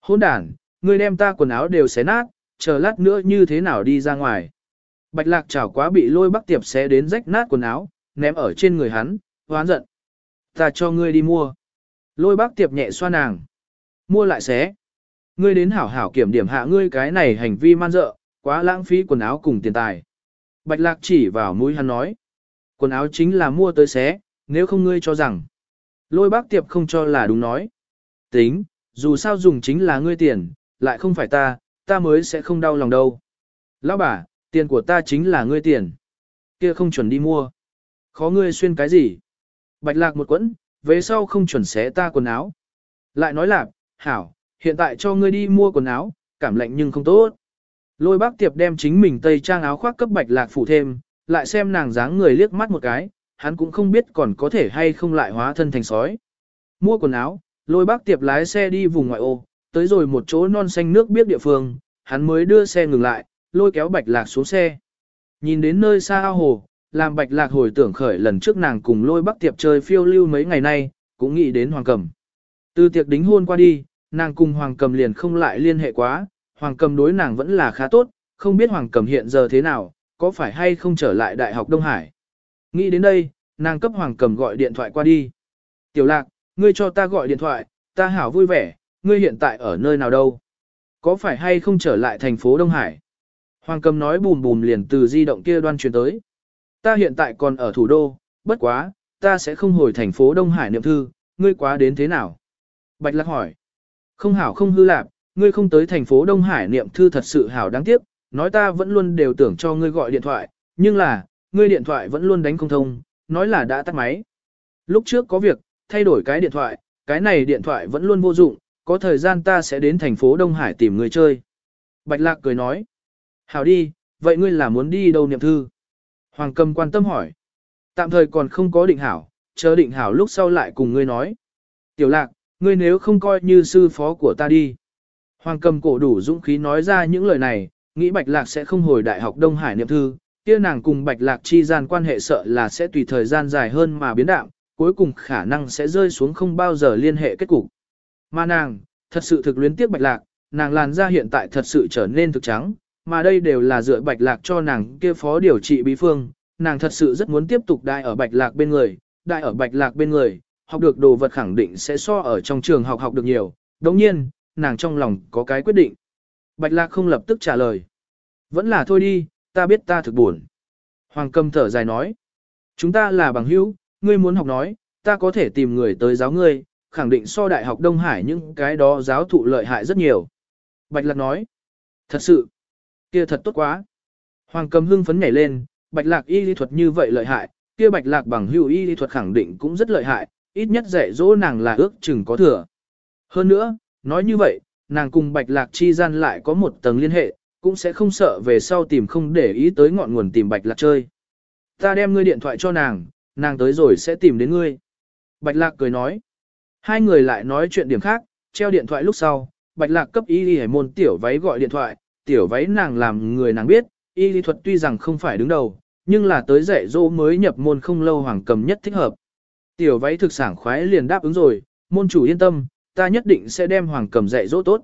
Hôn đàn, ngươi đem ta quần áo đều xé nát, chờ lát nữa như thế nào đi ra ngoài. Bạch lạc chảo quá bị lôi bắc tiệp xé đến rách nát quần áo, ném ở trên người hắn, hoán giận. Ta cho ngươi đi mua. Lôi bác tiệp nhẹ xoa nàng. Mua lại xé. Ngươi đến hảo hảo kiểm điểm hạ ngươi cái này hành vi man dợ, quá lãng phí quần áo cùng tiền tài. Bạch lạc chỉ vào mũi hắn nói. Quần áo chính là mua tới xé, nếu không ngươi cho rằng. Lôi bác tiệp không cho là đúng nói. Tính, dù sao dùng chính là ngươi tiền, lại không phải ta, ta mới sẽ không đau lòng đâu. Lão bà, tiền của ta chính là ngươi tiền. Kia không chuẩn đi mua. Khó ngươi xuyên cái gì? Bạch lạc một quẫn, về sau không chuẩn xé ta quần áo. Lại nói là, hảo, hiện tại cho ngươi đi mua quần áo, cảm lạnh nhưng không tốt. Lôi bác tiệp đem chính mình tây trang áo khoác cấp bạch lạc phủ thêm, lại xem nàng dáng người liếc mắt một cái, hắn cũng không biết còn có thể hay không lại hóa thân thành sói. Mua quần áo, lôi bác tiệp lái xe đi vùng ngoại ô, tới rồi một chỗ non xanh nước biết địa phương, hắn mới đưa xe ngừng lại, lôi kéo bạch lạc xuống xe. Nhìn đến nơi xa ao hồ, làm bạch lạc hồi tưởng khởi lần trước nàng cùng lôi bác tiệp chơi phiêu lưu mấy ngày nay, cũng nghĩ đến hoàng cầm. Từ tiệc đính hôn qua đi, nàng cùng hoàng cầm liền không lại liên hệ quá, hoàng cầm đối nàng vẫn là khá tốt, không biết hoàng cầm hiện giờ thế nào, có phải hay không trở lại đại học Đông Hải. Nghĩ đến đây, nàng cấp hoàng cầm gọi điện thoại qua đi. Tiểu lạc, ngươi cho ta gọi điện thoại, ta hảo vui vẻ, ngươi hiện tại ở nơi nào đâu? Có phải hay không trở lại thành phố Đông Hải? Hoàng cầm nói bùm bùm liền từ di động kia đoan truyền tới. Ta hiện tại còn ở thủ đô, bất quá, ta sẽ không hồi thành phố Đông Hải niệm thư, ngươi quá đến thế nào? Bạch Lạc hỏi. Không hảo không hư lạp, ngươi không tới thành phố Đông Hải niệm thư thật sự hảo đáng tiếc, nói ta vẫn luôn đều tưởng cho ngươi gọi điện thoại, nhưng là, ngươi điện thoại vẫn luôn đánh không thông, nói là đã tắt máy. Lúc trước có việc, thay đổi cái điện thoại, cái này điện thoại vẫn luôn vô dụng, có thời gian ta sẽ đến thành phố Đông Hải tìm người chơi. Bạch Lạc cười nói. Hảo đi, vậy ngươi là muốn đi đâu niệm thư? Hoàng Cầm quan tâm hỏi. Tạm thời còn không có định hảo, chờ định hảo lúc sau lại cùng ngươi nói. Tiểu Lạc, ngươi nếu không coi như sư phó của ta đi. Hoàng Cầm cổ đủ dũng khí nói ra những lời này, nghĩ Bạch Lạc sẽ không hồi đại học Đông Hải niệm thư, kia nàng cùng Bạch Lạc chi gian quan hệ sợ là sẽ tùy thời gian dài hơn mà biến đạo, cuối cùng khả năng sẽ rơi xuống không bao giờ liên hệ kết cục. Mà nàng, thật sự thực luyến tiếc Bạch Lạc, nàng làn da hiện tại thật sự trở nên thực trắng, mà đây đều là dựa Bạch Lạc cho nàng kia phó điều trị bí phương, nàng thật sự rất muốn tiếp tục đại ở Bạch Lạc bên người, đại ở Bạch Lạc bên người, học được đồ vật khẳng định sẽ so ở trong trường học học được nhiều, đồng nhiên, nàng trong lòng có cái quyết định. Bạch Lạc không lập tức trả lời. Vẫn là thôi đi, ta biết ta thực buồn. Hoàng cầm thở dài nói. Chúng ta là bằng hữu, ngươi muốn học nói, ta có thể tìm người tới giáo ngươi, khẳng định so đại học Đông Hải những cái đó giáo thụ lợi hại rất nhiều. Bạch Lạc nói. Thật sự, kia thật tốt quá. Hoàng cầm hưng phấn nhảy lên, Bạch Lạc y lý thuật như vậy lợi hại, kia Bạch Lạc bằng hữu y lý thuật khẳng định cũng rất lợi hại, ít nhất dạy dỗ nàng là ước chừng có thừa. Hơn nữa, nói như vậy, nàng cùng Bạch Lạc chi gian lại có một tầng liên hệ, cũng sẽ không sợ về sau tìm không để ý tới ngọn nguồn tìm Bạch Lạc chơi. Ta đem ngươi điện thoại cho nàng, nàng tới rồi sẽ tìm đến ngươi. Bạch Lạc cười nói. Hai người lại nói chuyện điểm khác, treo điện thoại lúc sau, Bạch Lạc cấp y hải môn tiểu váy gọi điện thoại, tiểu váy nàng làm người nàng biết, y lý thuật tuy rằng không phải đứng đầu, nhưng là tới dạy dỗ mới nhập môn không lâu hoàng cầm nhất thích hợp. Tiểu váy thực sản khoái liền đáp ứng rồi, môn chủ yên tâm, ta nhất định sẽ đem hoàng cầm dạy dỗ tốt.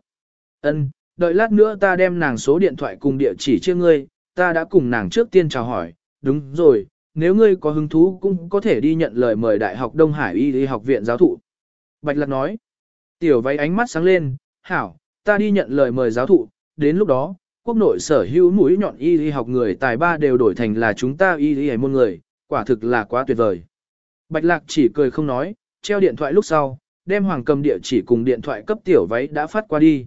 Ân, đợi lát nữa ta đem nàng số điện thoại cùng địa chỉ cho ngươi, ta đã cùng nàng trước tiên chào hỏi, đúng rồi, nếu ngươi có hứng thú cũng có thể đi nhận lời mời Đại học Đông Hải Y Y học viện giáo thụ. Bạch Lạc nói, tiểu váy ánh mắt sáng lên, hảo, ta đi nhận lời mời giáo thụ, đến lúc đó, quốc nội sở hữu mũi nhọn y y học người tài ba đều đổi thành là chúng ta y y môn người, quả thực là quá tuyệt vời. Bạch lạc chỉ cười không nói, treo điện thoại lúc sau, đem hoàng cầm địa chỉ cùng điện thoại cấp tiểu váy đã phát qua đi.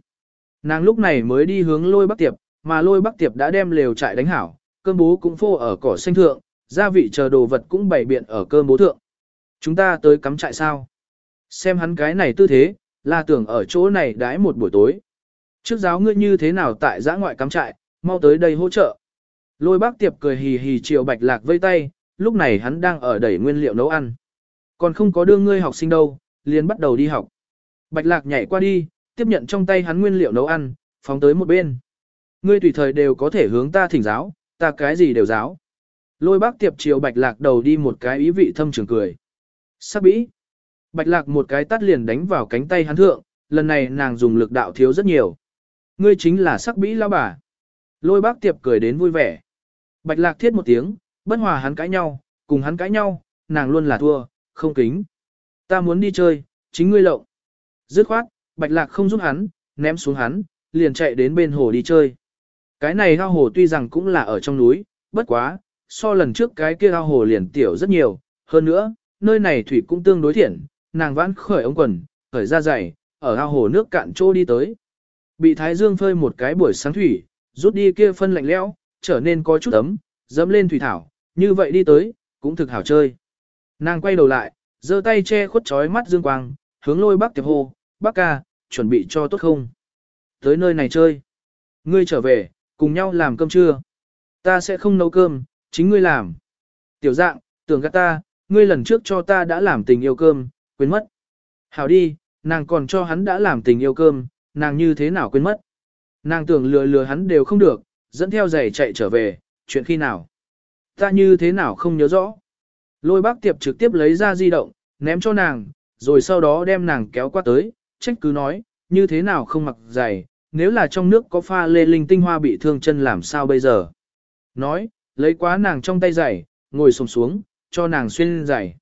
Nàng lúc này mới đi hướng lôi bắc tiệp, mà lôi bắc tiệp đã đem lều trại đánh hảo, cơm bố cũng phô ở cỏ xanh thượng, gia vị chờ đồ vật cũng bày biện ở cơm bố thượng. Chúng ta tới cắm trại sao? Xem hắn cái này tư thế, là tưởng ở chỗ này đãi một buổi tối. Trước giáo ngươi như thế nào tại giã ngoại cắm trại, mau tới đây hỗ trợ. Lôi bác tiệp cười hì hì chiều bạch lạc vây tay, lúc này hắn đang ở đẩy nguyên liệu nấu ăn. Còn không có đưa ngươi học sinh đâu, liền bắt đầu đi học. Bạch lạc nhảy qua đi, tiếp nhận trong tay hắn nguyên liệu nấu ăn, phóng tới một bên. Ngươi tùy thời đều có thể hướng ta thỉnh giáo, ta cái gì đều giáo. Lôi bác tiệp chiều bạch lạc đầu đi một cái ý vị thâm trường cười. Sắc bĩ. Bạch lạc một cái tắt liền đánh vào cánh tay hắn thượng, lần này nàng dùng lực đạo thiếu rất nhiều. Ngươi chính là sắc bĩ lao bà. Lôi bác tiệp cười đến vui vẻ. Bạch lạc thiết một tiếng, bất hòa hắn cãi nhau, cùng hắn cãi nhau, nàng luôn là thua, không kính. Ta muốn đi chơi, chính ngươi lộng. Dứt khoát, bạch lạc không giúp hắn, ném xuống hắn, liền chạy đến bên hồ đi chơi. Cái này ao hồ tuy rằng cũng là ở trong núi, bất quá, so lần trước cái kia ao hồ liền tiểu rất nhiều, hơn nữa, nơi này thủy cũng tương đối thiện, nàng vãn khởi ống quần, khởi ra giày, ở ao hồ nước cạn trô đi tới. Bị thái dương phơi một cái buổi sáng thủy, rút đi kia phân lạnh lẽo, trở nên có chút ấm, dẫm lên thủy thảo, như vậy đi tới, cũng thực hảo chơi. Nàng quay đầu lại, giơ tay che khuất chói mắt dương quang, hướng lôi bác tiệp hồ, bác ca, chuẩn bị cho tốt không? Tới nơi này chơi. Ngươi trở về, cùng nhau làm cơm trưa. Ta sẽ không nấu cơm, chính ngươi làm. Tiểu dạng, tưởng gắt ta, ngươi lần trước cho ta đã làm tình yêu cơm, quên mất. Hảo đi, nàng còn cho hắn đã làm tình yêu cơm, nàng như thế nào quên mất. Nàng tưởng lừa lừa hắn đều không được, dẫn theo giày chạy trở về, chuyện khi nào. Ta như thế nào không nhớ rõ. Lôi bác tiệp trực tiếp lấy ra di động, ném cho nàng, rồi sau đó đem nàng kéo qua tới, trách cứ nói, như thế nào không mặc giày, nếu là trong nước có pha lê linh tinh hoa bị thương chân làm sao bây giờ. Nói, lấy quá nàng trong tay giày, ngồi xổm xuống, cho nàng xuyên giày.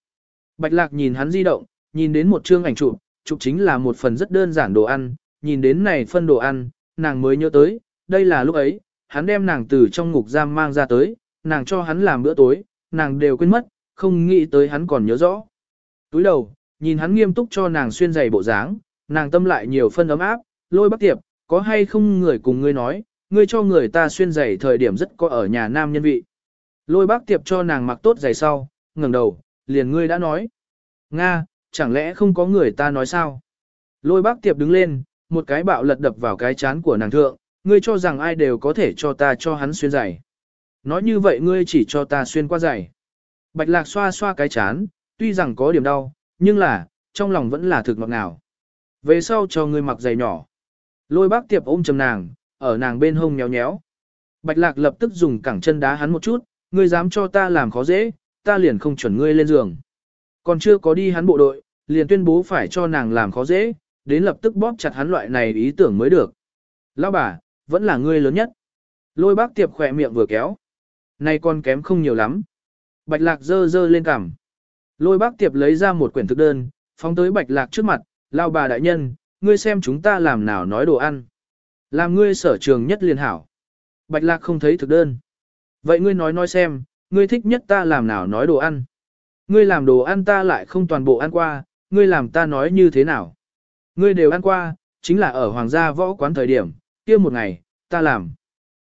Bạch lạc nhìn hắn di động, nhìn đến một chương ảnh chụp, chụp chính là một phần rất đơn giản đồ ăn, nhìn đến này phân đồ ăn, nàng mới nhớ tới, đây là lúc ấy, hắn đem nàng từ trong ngục giam mang ra tới, nàng cho hắn làm bữa tối, nàng đều quên mất, không nghĩ tới hắn còn nhớ rõ. Túi đầu, nhìn hắn nghiêm túc cho nàng xuyên giày bộ dáng, nàng tâm lại nhiều phân ấm áp, lôi bắc tiệp, có hay không người cùng ngươi nói, ngươi cho người ta xuyên giày thời điểm rất có ở nhà nam nhân vị. Lôi bác tiệp cho nàng mặc tốt giày sau, ngẩng đầu, liền ngươi đã nói. Nga, chẳng lẽ không có người ta nói sao? Lôi bác tiệp đứng lên, một cái bạo lật đập vào cái chán của nàng thượng, ngươi cho rằng ai đều có thể cho ta cho hắn xuyên giày. Nói như vậy ngươi chỉ cho ta xuyên qua giày. Bạch lạc xoa xoa cái chán, tuy rằng có điểm đau, nhưng là, trong lòng vẫn là thực ngọt ngào. Về sau cho ngươi mặc giày nhỏ. Lôi bác tiệp ôm chầm nàng, ở nàng bên hông nhéo nhéo. Bạch lạc lập tức dùng cẳng chân đá hắn một chút, ngươi dám cho ta làm khó dễ, ta liền không chuẩn ngươi lên giường. Còn chưa có đi hắn bộ đội, liền tuyên bố phải cho nàng làm khó dễ, đến lập tức bóp chặt hắn loại này ý tưởng mới được. Lão bà, vẫn là ngươi lớn nhất. Lôi bác tiệp khỏe miệng vừa kéo. Này con kém không nhiều lắm. Bạch lạc dơ dơ lên cằm. Lôi bác tiệp lấy ra một quyển thực đơn, phóng tới bạch lạc trước mặt, lao bà đại nhân, ngươi xem chúng ta làm nào nói đồ ăn. Làm ngươi sở trường nhất liền hảo. Bạch lạc không thấy thực đơn. Vậy ngươi nói nói xem, ngươi thích nhất ta làm nào nói đồ ăn. Ngươi làm đồ ăn ta lại không toàn bộ ăn qua, ngươi làm ta nói như thế nào. Ngươi đều ăn qua, chính là ở hoàng gia võ quán thời điểm, kia một ngày, ta làm.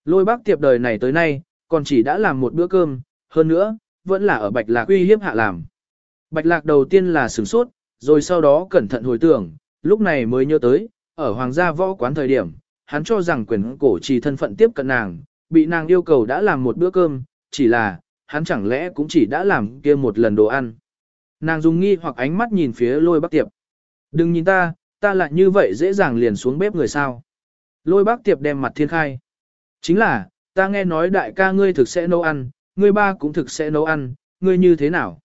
Lôi bác tiệp đời này tới nay, còn chỉ đã làm một bữa cơm, hơn nữa, vẫn là ở bạch lạc uy hiếp hạ làm. Bạch lạc đầu tiên là sửng sốt, rồi sau đó cẩn thận hồi tưởng, lúc này mới nhớ tới, ở hoàng gia võ quán thời điểm, hắn cho rằng quyền cổ trì thân phận tiếp cận nàng, bị nàng yêu cầu đã làm một bữa cơm, chỉ là, hắn chẳng lẽ cũng chỉ đã làm kia một lần đồ ăn. Nàng dùng nghi hoặc ánh mắt nhìn phía lôi bác tiệp. Đừng nhìn ta, ta lại như vậy dễ dàng liền xuống bếp người sao. Lôi bác tiệp đem mặt thiên khai. Chính là, ta nghe nói đại ca ngươi thực sẽ nấu ăn, ngươi ba cũng thực sẽ nấu ăn, ngươi như thế nào?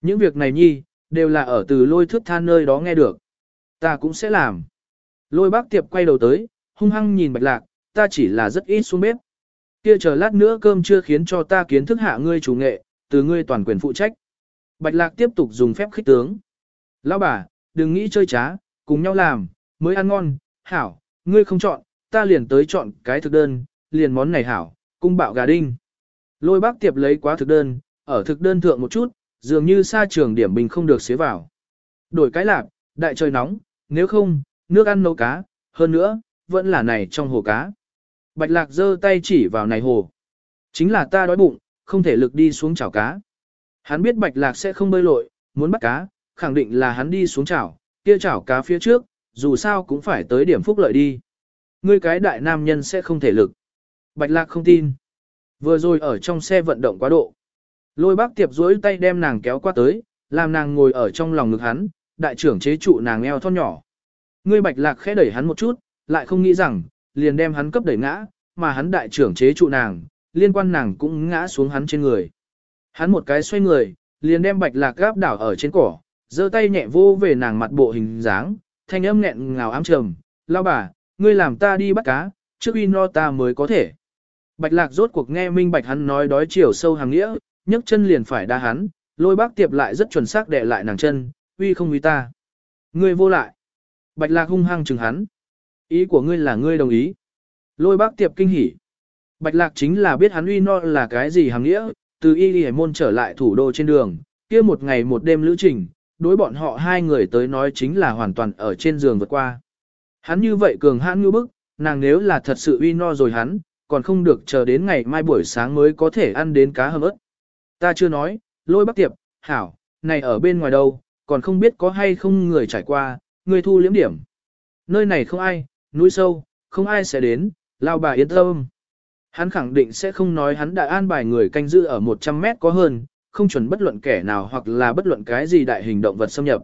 Những việc này nhi, đều là ở từ lôi thước than nơi đó nghe được. Ta cũng sẽ làm. Lôi bác tiệp quay đầu tới, hung hăng nhìn bạch lạc, ta chỉ là rất ít xuống bếp. Kia chờ lát nữa cơm chưa khiến cho ta kiến thức hạ ngươi chủ nghệ, từ ngươi toàn quyền phụ trách. Bạch lạc tiếp tục dùng phép khích tướng. Lão bà, đừng nghĩ chơi trá, cùng nhau làm, mới ăn ngon, hảo, ngươi không chọn, ta liền tới chọn cái thực đơn, liền món này hảo, cung bạo gà đinh. Lôi bác tiệp lấy quá thực đơn, ở thực đơn thượng một chút, dường như xa trường điểm bình không được xế vào. Đổi cái lạp, đại trời nóng, nếu không, nước ăn nấu cá, hơn nữa, vẫn là này trong hồ cá. Bạch lạc giơ tay chỉ vào này hồ. Chính là ta đói bụng, không thể lực đi xuống chảo cá. Hắn biết bạch lạc sẽ không bơi lội, muốn bắt cá, khẳng định là hắn đi xuống chảo, kia chảo cá phía trước, dù sao cũng phải tới điểm phúc lợi đi. Ngươi cái đại nam nhân sẽ không thể lực. Bạch lạc không tin. Vừa rồi ở trong xe vận động quá độ. Lôi bác tiệp duỗi tay đem nàng kéo qua tới, làm nàng ngồi ở trong lòng ngực hắn, đại trưởng chế trụ nàng eo thon nhỏ. Ngươi bạch lạc khẽ đẩy hắn một chút, lại không nghĩ rằng, liền đem hắn cấp đẩy ngã, mà hắn đại trưởng chế trụ nàng, liên quan nàng cũng ngã xuống hắn trên người. Hắn một cái xoay người, liền đem bạch lạc gáp đảo ở trên cỏ, giơ tay nhẹ vô về nàng mặt bộ hình dáng, thanh âm nghẹn ngào ám trầm, lao bà, ngươi làm ta đi bắt cá, trước uy no ta mới có thể. Bạch lạc rốt cuộc nghe minh bạch hắn nói đói chiều sâu hàng nghĩa, nhấc chân liền phải đa hắn, lôi bác tiệp lại rất chuẩn xác đè lại nàng chân, uy không uy ta. Ngươi vô lại. Bạch lạc hung hăng chừng hắn. Ý của ngươi là ngươi đồng ý. Lôi bác tiệp kinh hỉ. Bạch lạc chính là biết hắn uy no là cái gì hàng nghĩa, từ y đi môn trở lại thủ đô trên đường, kia một ngày một đêm lữ trình, đối bọn họ hai người tới nói chính là hoàn toàn ở trên giường vượt qua. Hắn như vậy cường hãn như bức, nàng nếu là thật sự uy no rồi hắn, còn không được chờ đến ngày mai buổi sáng mới có thể ăn đến cá hầm ớt. Ta chưa nói, lôi bắc tiệp, hảo, này ở bên ngoài đâu, còn không biết có hay không người trải qua, người thu liếm điểm. Nơi này không ai, núi sâu, không ai sẽ đến, lao bà yên tâm. Hắn khẳng định sẽ không nói hắn đã an bài người canh giữ ở 100 mét có hơn, không chuẩn bất luận kẻ nào hoặc là bất luận cái gì đại hình động vật xâm nhập.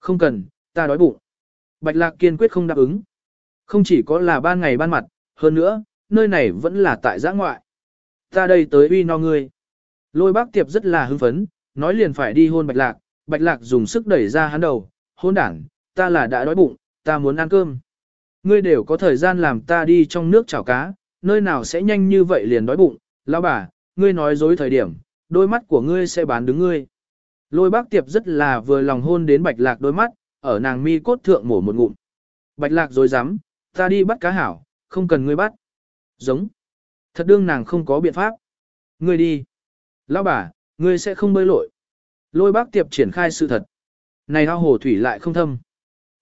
Không cần, ta đói bụng. Bạch lạc kiên quyết không đáp ứng. Không chỉ có là ban ngày ban mặt, hơn nữa, nơi này vẫn là tại giã ngoại. Ta đây tới uy no ngươi. Lôi bác tiệp rất là hưng phấn, nói liền phải đi hôn bạch lạc, bạch lạc dùng sức đẩy ra hắn đầu, hôn đảng, ta là đã đói bụng, ta muốn ăn cơm. Ngươi đều có thời gian làm ta đi trong nước chảo cá, nơi nào sẽ nhanh như vậy liền đói bụng, lão bà, ngươi nói dối thời điểm, đôi mắt của ngươi sẽ bán đứng ngươi. Lôi bác tiệp rất là vừa lòng hôn đến bạch lạc đôi mắt, ở nàng mi cốt thượng mổ một ngụm. Bạch lạc dối rắm ta đi bắt cá hảo, không cần ngươi bắt. Giống. Thật đương nàng không có biện pháp. Ngươi đi. Lão bà, ngươi sẽ không bơi lội. Lôi bác tiệp triển khai sự thật. Này ao hồ thủy lại không thâm.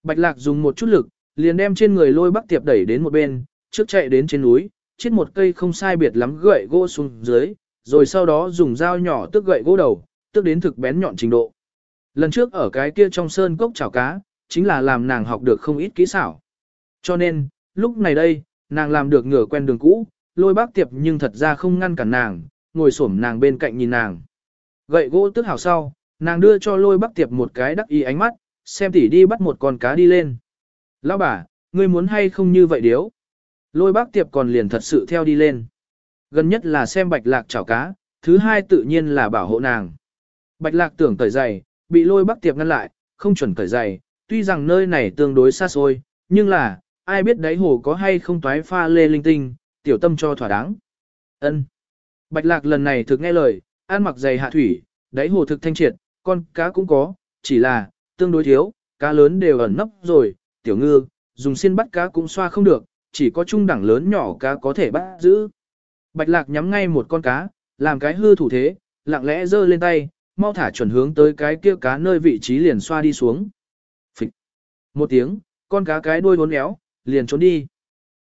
Bạch lạc dùng một chút lực, liền đem trên người lôi bác tiệp đẩy đến một bên, trước chạy đến trên núi, chết một cây không sai biệt lắm gậy gỗ xuống dưới, rồi sau đó dùng dao nhỏ tức gậy gỗ đầu, tức đến thực bén nhọn trình độ. Lần trước ở cái kia trong sơn cốc chảo cá, chính là làm nàng học được không ít kỹ xảo. Cho nên, lúc này đây, nàng làm được ngửa quen đường cũ, lôi bác tiệp nhưng thật ra không ngăn cản nàng, ngồi xổm nàng bên cạnh nhìn nàng. Gậy gỗ tức hảo sau, nàng đưa cho lôi bác tiệp một cái đắc ý ánh mắt, xem tỉ đi bắt một con cá đi lên. Lão bà, ngươi muốn hay không như vậy điếu? Lôi bác tiệp còn liền thật sự theo đi lên. Gần nhất là xem bạch lạc chảo cá, thứ hai tự nhiên là bảo hộ nàng. Bạch lạc tưởng cởi giày, bị lôi bác tiệp ngăn lại, không chuẩn cởi giày, tuy rằng nơi này tương đối xa xôi, nhưng là, ai biết đáy hồ có hay không toái pha lê linh tinh, tiểu tâm cho thỏa đáng. Ân. Bạch lạc lần này thực nghe lời, ăn mặc giày hạ thủy, đáy hồ thực thanh triệt, con cá cũng có, chỉ là, tương đối thiếu, cá lớn đều ẩn nấp rồi, tiểu ngư, dùng xiên bắt cá cũng xoa không được, chỉ có trung đẳng lớn nhỏ cá có thể bắt giữ. Bạch lạc nhắm ngay một con cá, làm cái hư thủ thế, lặng lẽ giơ lên tay, mau thả chuẩn hướng tới cái kia cá nơi vị trí liền xoa đi xuống. Phịch. Một tiếng, con cá cái đuôi vốn éo, liền trốn đi.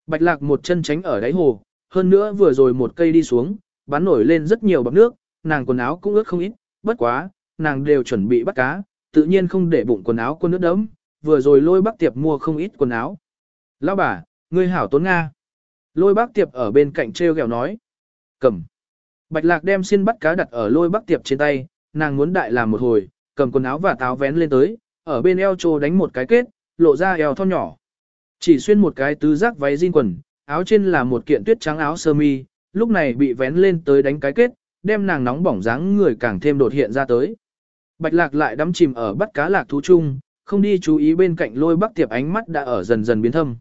Bạch lạc một chân tránh ở đáy hồ, hơn nữa vừa rồi một cây đi xuống, bắn nổi lên rất nhiều bọc nước, nàng quần áo cũng ướt không ít, bất quá, nàng đều chuẩn bị bắt cá, tự nhiên không để bụng quần áo quân nước đẫm. vừa rồi lôi bác tiệp mua không ít quần áo. Lão bà, ngươi hảo tốn Nga. Lôi bác tiệp ở bên cạnh treo gẹo nói. Cầm. Bạch lạc đem xin bắt cá đặt ở lôi bác tiệp trên tay, nàng muốn đại làm một hồi, cầm quần áo và táo vén lên tới, ở bên eo trô đánh một cái kết, lộ ra eo thon nhỏ. Chỉ xuyên một cái tứ giác váy jean quần, áo trên là một kiện tuyết trắng áo sơ mi, lúc này bị vén lên tới đánh cái kết, đem nàng nóng bỏng dáng người càng thêm đột hiện ra tới. Bạch lạc lại đắm chìm ở bắt cá lạc thú chung, không đi chú ý bên cạnh lôi bắc tiệp ánh mắt đã ở dần dần biến thâm.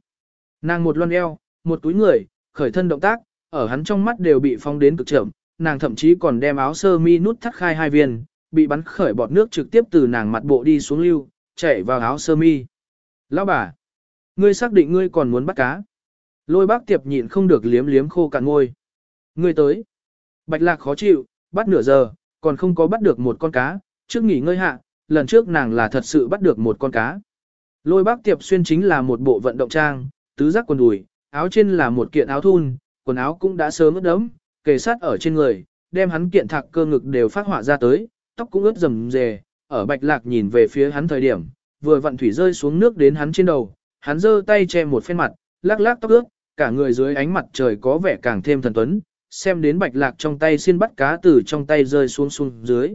Nàng một loan eo, một túi người, khởi thân động tác, ở hắn trong mắt đều bị phong đến cực chậm, nàng thậm chí còn đem áo sơ mi nút thắt khai hai viên, bị bắn khởi bọt nước trực tiếp từ nàng mặt bộ đi xuống lưu, chảy vào áo sơ mi. Lão bà, ngươi xác định ngươi còn muốn bắt cá. Lôi bác tiệp nhịn không được liếm liếm khô cạn ngôi. Ngươi tới. Bạch lạc khó chịu, bắt nửa giờ, còn không có bắt được một con cá, Trước nghỉ ngơi hạ, lần trước nàng là thật sự bắt được một con cá. Lôi bác tiệp xuyên chính là một bộ vận động trang, tứ giác quần đùi, áo trên là một kiện áo thun, quần áo cũng đã sớm ướt đẫm, kề sát ở trên người, đem hắn kiện thạc cơ ngực đều phát họa ra tới, tóc cũng ướt rầm rề, ở bạch lạc nhìn về phía hắn thời điểm, vừa vận thủy rơi xuống nước đến hắn trên đầu, hắn giơ tay che một phen mặt, lắc lắc tóc ướt, cả người dưới ánh mặt trời có vẻ càng thêm thần tuấn, xem đến bạch lạc trong tay xin bắt cá từ trong tay rơi xuống xuống dưới.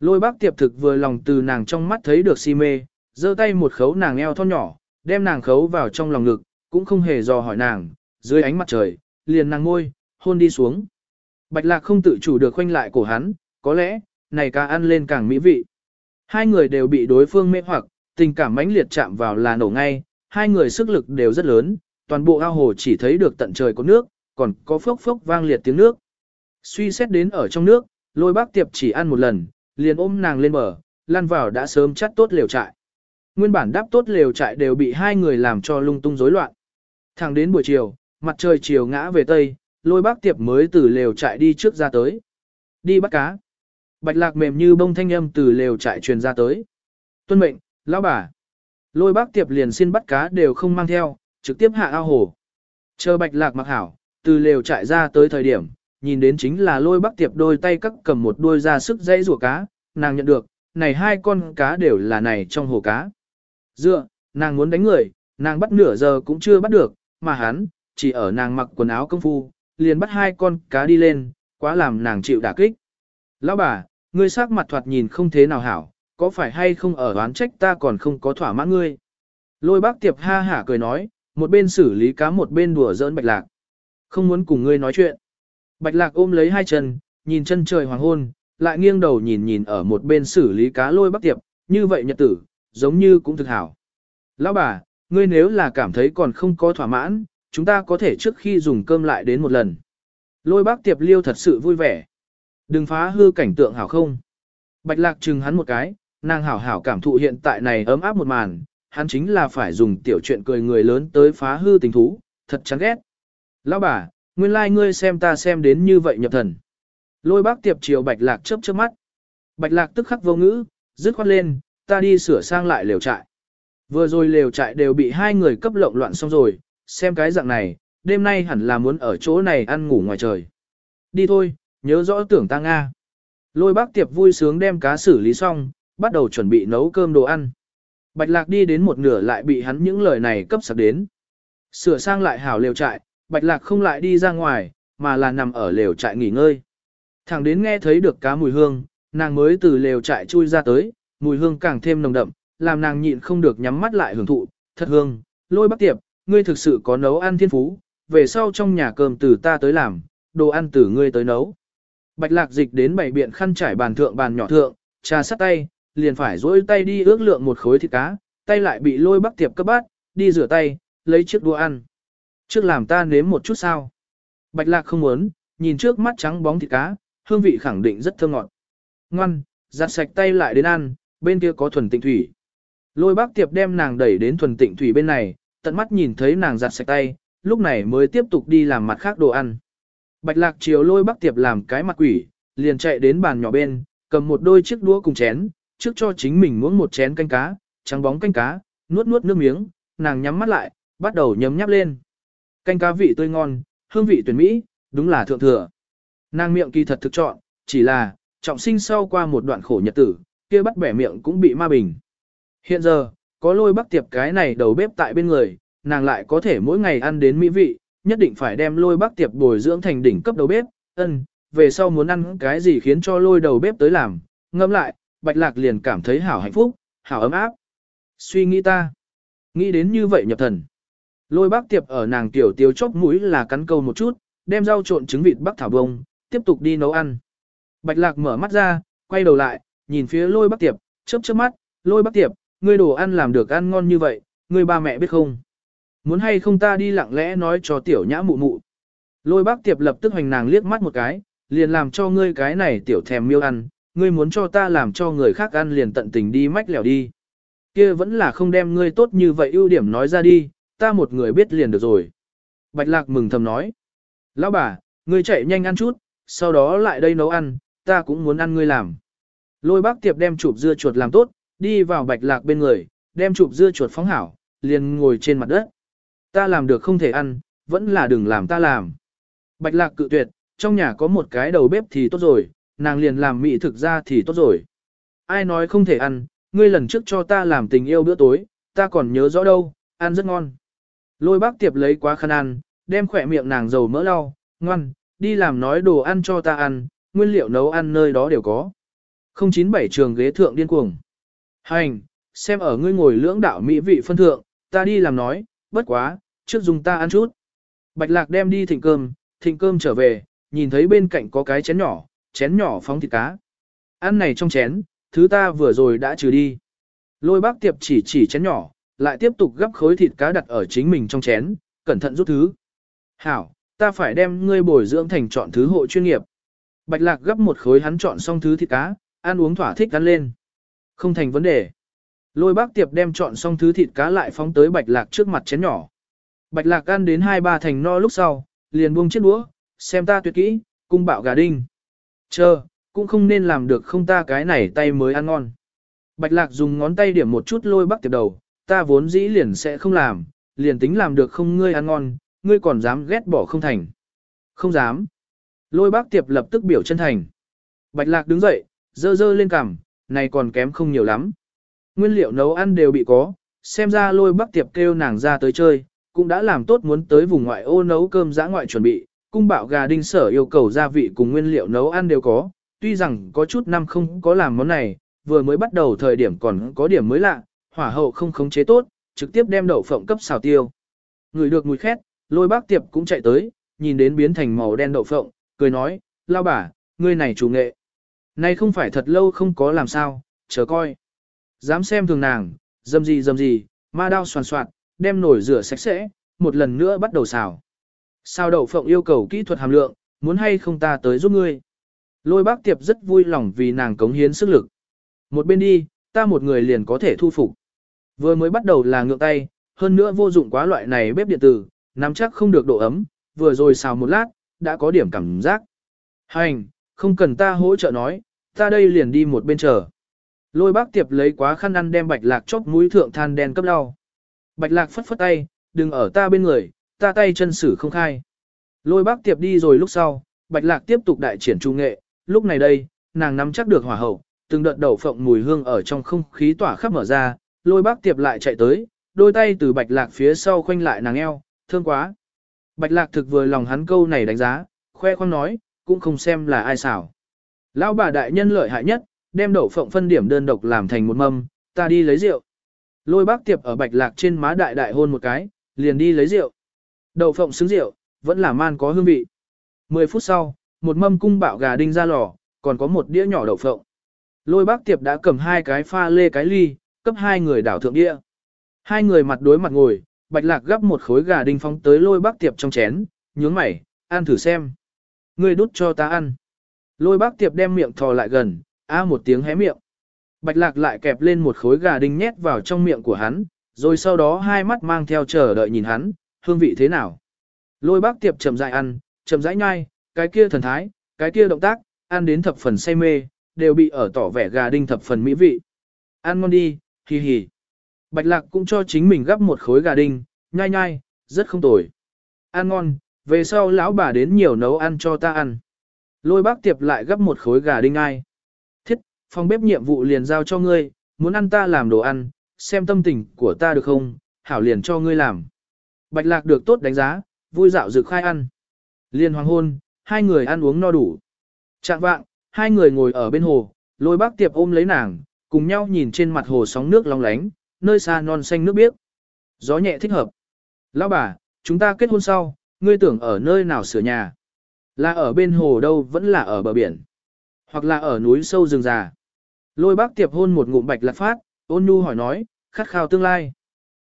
Lôi bác tiệp thực vừa lòng từ nàng trong mắt thấy được si mê, giơ tay một khấu nàng eo thon nhỏ, đem nàng khấu vào trong lòng ngực, cũng không hề dò hỏi nàng, dưới ánh mặt trời, liền nàng ngôi, hôn đi xuống. Bạch lạc không tự chủ được khoanh lại cổ hắn, có lẽ, này cá ăn lên càng mỹ vị. Hai người đều bị đối phương mê hoặc, tình cảm mãnh liệt chạm vào là nổ ngay, hai người sức lực đều rất lớn, toàn bộ ao hồ chỉ thấy được tận trời có nước, còn có phốc phốc vang liệt tiếng nước. Suy xét đến ở trong nước, lôi bác tiệp chỉ ăn một lần, liền ôm nàng lên bờ, lăn vào đã sớm chắt tốt lều trại. Nguyên bản đáp tốt lều trại đều bị hai người làm cho lung tung rối loạn. Thẳng đến buổi chiều, mặt trời chiều ngã về tây, lôi bác tiệp mới từ lều trại đi trước ra tới. Đi bắt cá. Bạch lạc mềm như bông thanh âm từ lều trại truyền ra tới. Tuân mệnh, lão bà. Lôi bác tiệp liền xin bắt cá đều không mang theo, trực tiếp hạ ao hồ. Chờ bạch lạc mặc hảo, từ lều trại ra tới thời điểm, nhìn đến chính là lôi bác tiệp đôi tay cắt cầm một đôi ra sức dây rùa cá, nàng nhận được, này hai con cá đều là này trong hồ cá. Dựa, nàng muốn đánh người, nàng bắt nửa giờ cũng chưa bắt được, mà hắn, chỉ ở nàng mặc quần áo công phu, liền bắt hai con cá đi lên, quá làm nàng chịu đả kích. Lão bà, ngươi sắc mặt thoạt nhìn không thế nào hảo, có phải hay không ở oán trách ta còn không có thỏa mãn ngươi. Lôi bác tiệp ha hả cười nói, một bên xử lý cá một bên đùa giỡn bạch lạc. Không muốn cùng ngươi nói chuyện. Bạch lạc ôm lấy hai chân, nhìn chân trời hoàng hôn, lại nghiêng đầu nhìn nhìn ở một bên xử lý cá lôi bác tiệp, như vậy nhật tử, giống như cũng thực hảo. Lão bà, ngươi nếu là cảm thấy còn không có thỏa mãn, chúng ta có thể trước khi dùng cơm lại đến một lần. Lôi bác tiệp liêu thật sự vui vẻ. Đừng phá hư cảnh tượng hảo không. Bạch lạc chừng hắn một cái, nàng hảo hảo cảm thụ hiện tại này ấm áp một màn, hắn chính là phải dùng tiểu chuyện cười người lớn tới phá hư tình thú, thật chán ghét. Lão bà, nguyên lai like ngươi xem ta xem đến như vậy nhập thần. Lôi bác tiệp chiều bạch lạc chớp chớp mắt. Bạch lạc tức khắc vô ngữ, dứt khoát lên, ta đi sửa sang lại lều trại. Vừa rồi lều trại đều bị hai người cấp lộn loạn xong rồi, xem cái dạng này, đêm nay hẳn là muốn ở chỗ này ăn ngủ ngoài trời. Đi thôi, nhớ rõ tưởng ta Nga. Lôi bác tiệp vui sướng đem cá xử lý xong, bắt đầu chuẩn bị nấu cơm đồ ăn. Bạch lạc đi đến một nửa lại bị hắn những lời này cấp sạc đến. Sửa sang lại hảo lều trại, bạch lạc không lại đi ra ngoài, mà là nằm ở lều trại nghỉ ngơi. Thẳng đến nghe thấy được cá mùi hương, nàng mới từ lều trại chui ra tới, mùi hương càng thêm nồng đậm, làm nàng nhịn không được nhắm mắt lại hưởng thụ, thật hương, lôi bắc tiệp, ngươi thực sự có nấu ăn thiên phú, về sau trong nhà cơm từ ta tới làm, đồ ăn từ ngươi tới nấu. Bạch lạc dịch đến bảy biện khăn trải bàn thượng bàn nhỏ thượng, trà sắt tay, liền phải dỗi tay đi ước lượng một khối thịt cá, tay lại bị lôi bắc tiệp cấp bát, đi rửa tay, lấy chiếc đũa ăn. Trước làm ta nếm một chút sao. Bạch lạc không muốn, nhìn trước mắt trắng bóng thịt cá, hương vị khẳng định rất thơm ngọt. Ngoan, giặt sạch tay lại đến ăn, bên kia có thuần tịnh thủy. Lôi bác tiệp đem nàng đẩy đến thuần tịnh thủy bên này, tận mắt nhìn thấy nàng giặt sạch tay, lúc này mới tiếp tục đi làm mặt khác đồ ăn. Bạch lạc chiều lôi bác tiệp làm cái mặt quỷ, liền chạy đến bàn nhỏ bên, cầm một đôi chiếc đũa cùng chén, trước cho chính mình muốn một chén canh cá, trắng bóng canh cá, nuốt nuốt nước miếng, nàng nhắm mắt lại, bắt đầu nhấm nháp lên. Canh cá vị tươi ngon, hương vị tuyển mỹ, đúng là thượng thừa. Nàng miệng kỳ thật thực chọn, chỉ là, trọng sinh sau qua một đoạn khổ nhật tử, kia bắt bẻ miệng cũng bị ma bình. Hiện giờ, có lôi bắc tiệp cái này đầu bếp tại bên người, nàng lại có thể mỗi ngày ăn đến mỹ vị, nhất định phải đem lôi bắc tiệp bồi dưỡng thành đỉnh cấp đầu bếp, ân, về sau muốn ăn cái gì khiến cho lôi đầu bếp tới làm, ngâm lại, bạch lạc liền cảm thấy hảo hạnh phúc, hảo ấm áp. Suy nghĩ ta, nghĩ đến như vậy nhập thần. Lôi bác tiệp ở nàng tiểu tiêu chốc mũi là cắn câu một chút, đem rau trộn trứng vịt bắc thảo bông, tiếp tục đi nấu ăn. Bạch lạc mở mắt ra, quay đầu lại, nhìn phía lôi bác tiệp, chớp chớp mắt, lôi bác tiệp, ngươi đồ ăn làm được ăn ngon như vậy, ngươi ba mẹ biết không? Muốn hay không ta đi lặng lẽ nói cho tiểu nhã mụ mụ. Lôi bác tiệp lập tức hoành nàng liếc mắt một cái, liền làm cho ngươi cái này tiểu thèm miêu ăn, ngươi muốn cho ta làm cho người khác ăn liền tận tình đi mách lẻo đi. Kia vẫn là không đem ngươi tốt như vậy ưu điểm nói ra đi, ta một người biết liền được rồi. Bạch lạc mừng thầm nói. Lão bà, ngươi chạy nhanh ăn chút, sau đó lại đây nấu ăn, ta cũng muốn ăn ngươi làm. Lôi bác tiệp đem chụp dưa chuột làm tốt, đi vào bạch lạc bên người, đem chụp dưa chuột phóng hảo, liền ngồi trên mặt đất. Ta làm được không thể ăn, vẫn là đừng làm ta làm. Bạch lạc cự tuyệt, trong nhà có một cái đầu bếp thì tốt rồi, nàng liền làm mỹ thực ra thì tốt rồi. Ai nói không thể ăn, ngươi lần trước cho ta làm tình yêu bữa tối, ta còn nhớ rõ đâu, ăn rất ngon. Lôi bác tiệp lấy quá khăn ăn, đem khỏe miệng nàng dầu mỡ lau, ngoan, đi làm nói đồ ăn cho ta ăn, nguyên liệu nấu ăn nơi đó đều có. 097 trường ghế thượng điên cuồng. Hành, xem ở ngươi ngồi lưỡng đạo mỹ vị phân thượng, ta đi làm nói, bất quá, trước dùng ta ăn chút. Bạch lạc đem đi thịnh cơm, thịnh cơm trở về, nhìn thấy bên cạnh có cái chén nhỏ, chén nhỏ phóng thịt cá. Ăn này trong chén, thứ ta vừa rồi đã trừ đi. Lôi bác tiệp chỉ chỉ chén nhỏ, lại tiếp tục gấp khối thịt cá đặt ở chính mình trong chén, cẩn thận rút thứ. Hảo, ta phải đem ngươi bồi dưỡng thành chọn thứ hộ chuyên nghiệp. Bạch lạc gấp một khối hắn chọn xong thứ thịt cá, ăn uống thỏa thích ăn lên. Không thành vấn đề. Lôi bác tiệp đem chọn xong thứ thịt cá lại phóng tới bạch lạc trước mặt chén nhỏ. Bạch lạc ăn đến hai ba thành no lúc sau, liền buông chiếc đũa, xem ta tuyệt kỹ, cung bạo gà đinh. Chờ, cũng không nên làm được không ta cái này tay mới ăn ngon. Bạch lạc dùng ngón tay điểm một chút lôi bác tiệp đầu, ta vốn dĩ liền sẽ không làm, liền tính làm được không ngươi ăn ngon, ngươi còn dám ghét bỏ không thành. Không dám. Lôi bác tiệp lập tức biểu chân thành. Bạch lạc đứng dậy, dơ dơ lên cằm, này còn kém không nhiều lắm. Nguyên liệu nấu ăn đều bị có, xem ra lôi bác tiệp kêu nàng ra tới chơi, cũng đã làm tốt muốn tới vùng ngoại ô nấu cơm giã ngoại chuẩn bị, cung bạo gà đinh sở yêu cầu gia vị cùng nguyên liệu nấu ăn đều có, tuy rằng có chút năm không có làm món này, vừa mới bắt đầu thời điểm còn có điểm mới lạ, hỏa hậu không khống chế tốt, trực tiếp đem đậu phộng cấp xào tiêu. Người được mùi khét, lôi bác tiệp cũng chạy tới, nhìn đến biến thành màu đen đậu phộng, cười nói, lao bà, ngươi này chủ nghệ. nay không phải thật lâu không có làm sao, chờ coi. Dám xem thường nàng, dâm gì dâm gì, ma đao soàn soạn, đem nổi rửa sạch sẽ, một lần nữa bắt đầu xào. Sao đậu phộng yêu cầu kỹ thuật hàm lượng, muốn hay không ta tới giúp ngươi. Lôi bác tiệp rất vui lòng vì nàng cống hiến sức lực. Một bên đi, ta một người liền có thể thu phục. Vừa mới bắt đầu là ngượng tay, hơn nữa vô dụng quá loại này bếp điện tử, nắm chắc không được độ ấm, vừa rồi xào một lát, đã có điểm cảm giác. Hành, không cần ta hỗ trợ nói, ta đây liền đi một bên chờ. Lôi bác tiệp lấy quá khăn ăn đem bạch lạc chốc mũi thượng than đen cấp đau. Bạch lạc phất phất tay, đừng ở ta bên người, ta tay chân sử không khai. Lôi bác tiệp đi rồi lúc sau, bạch lạc tiếp tục đại triển trung nghệ, lúc này đây, nàng nắm chắc được hỏa hậu, từng đợt đậu phộng mùi hương ở trong không khí tỏa khắp mở ra, lôi bác tiệp lại chạy tới, đôi tay từ bạch lạc phía sau khoanh lại nàng eo, thương quá. Bạch lạc thực vừa lòng hắn câu này đánh giá, khoe khoang nói, cũng không xem là ai xảo. Lão bà đại nhân lợi hại nhất, đem đậu phộng phân điểm đơn độc làm thành một mâm, ta đi lấy rượu. Lôi bác tiệp ở bạch lạc trên má đại đại hôn một cái, liền đi lấy rượu. Đậu phộng xứng rượu, vẫn là man có hương vị. 10 phút sau, một mâm cung bạo gà đinh ra lò, còn có một đĩa nhỏ đậu phộng. Lôi bác tiệp đã cầm hai cái pha lê cái ly, cấp hai người đảo thượng đĩa. Hai người mặt đối mặt ngồi, bạch lạc gấp một khối gà đinh phóng tới lôi bác tiệp trong chén, nhướng mày, ăn thử xem. Ngươi đút cho ta ăn. Lôi bác tiệp đem miệng thò lại gần, a một tiếng hé miệng. Bạch lạc lại kẹp lên một khối gà đinh nhét vào trong miệng của hắn, rồi sau đó hai mắt mang theo chờ đợi nhìn hắn, hương vị thế nào. Lôi bác tiệp chậm rãi ăn, chậm rãi nhai, cái kia thần thái, cái kia động tác, ăn đến thập phần say mê, đều bị ở tỏ vẻ gà đinh thập phần mỹ vị. Ăn ngon đi, hì hì. Bạch lạc cũng cho chính mình gắp một khối gà đinh, nhai nhai, rất không tồi. Ăn ngon, về sau lão bà đến nhiều nấu ăn cho ta ăn. Lôi bác tiệp lại gắp một khối gà đinh ai. Thiết, phòng bếp nhiệm vụ liền giao cho ngươi, muốn ăn ta làm đồ ăn, xem tâm tình của ta được không, hảo liền cho ngươi làm. Bạch lạc được tốt đánh giá, vui dạo dược khai ăn. Liên hoàng hôn, hai người ăn uống no đủ. Trạng vạng, hai người ngồi ở bên hồ, lôi bác tiệp ôm lấy nàng, cùng nhau nhìn trên mặt hồ sóng nước long lánh, nơi xa non xanh nước biếc. Gió nhẹ thích hợp. Lão bà, chúng ta kết hôn sau, ngươi tưởng ở nơi nào sửa nhà? Là ở bên hồ đâu vẫn là ở bờ biển? Hoặc là ở núi sâu rừng già? Lôi bác tiệp hôn một ngụm bạch lạc phát, ôn nhu hỏi nói, khát khao tương lai.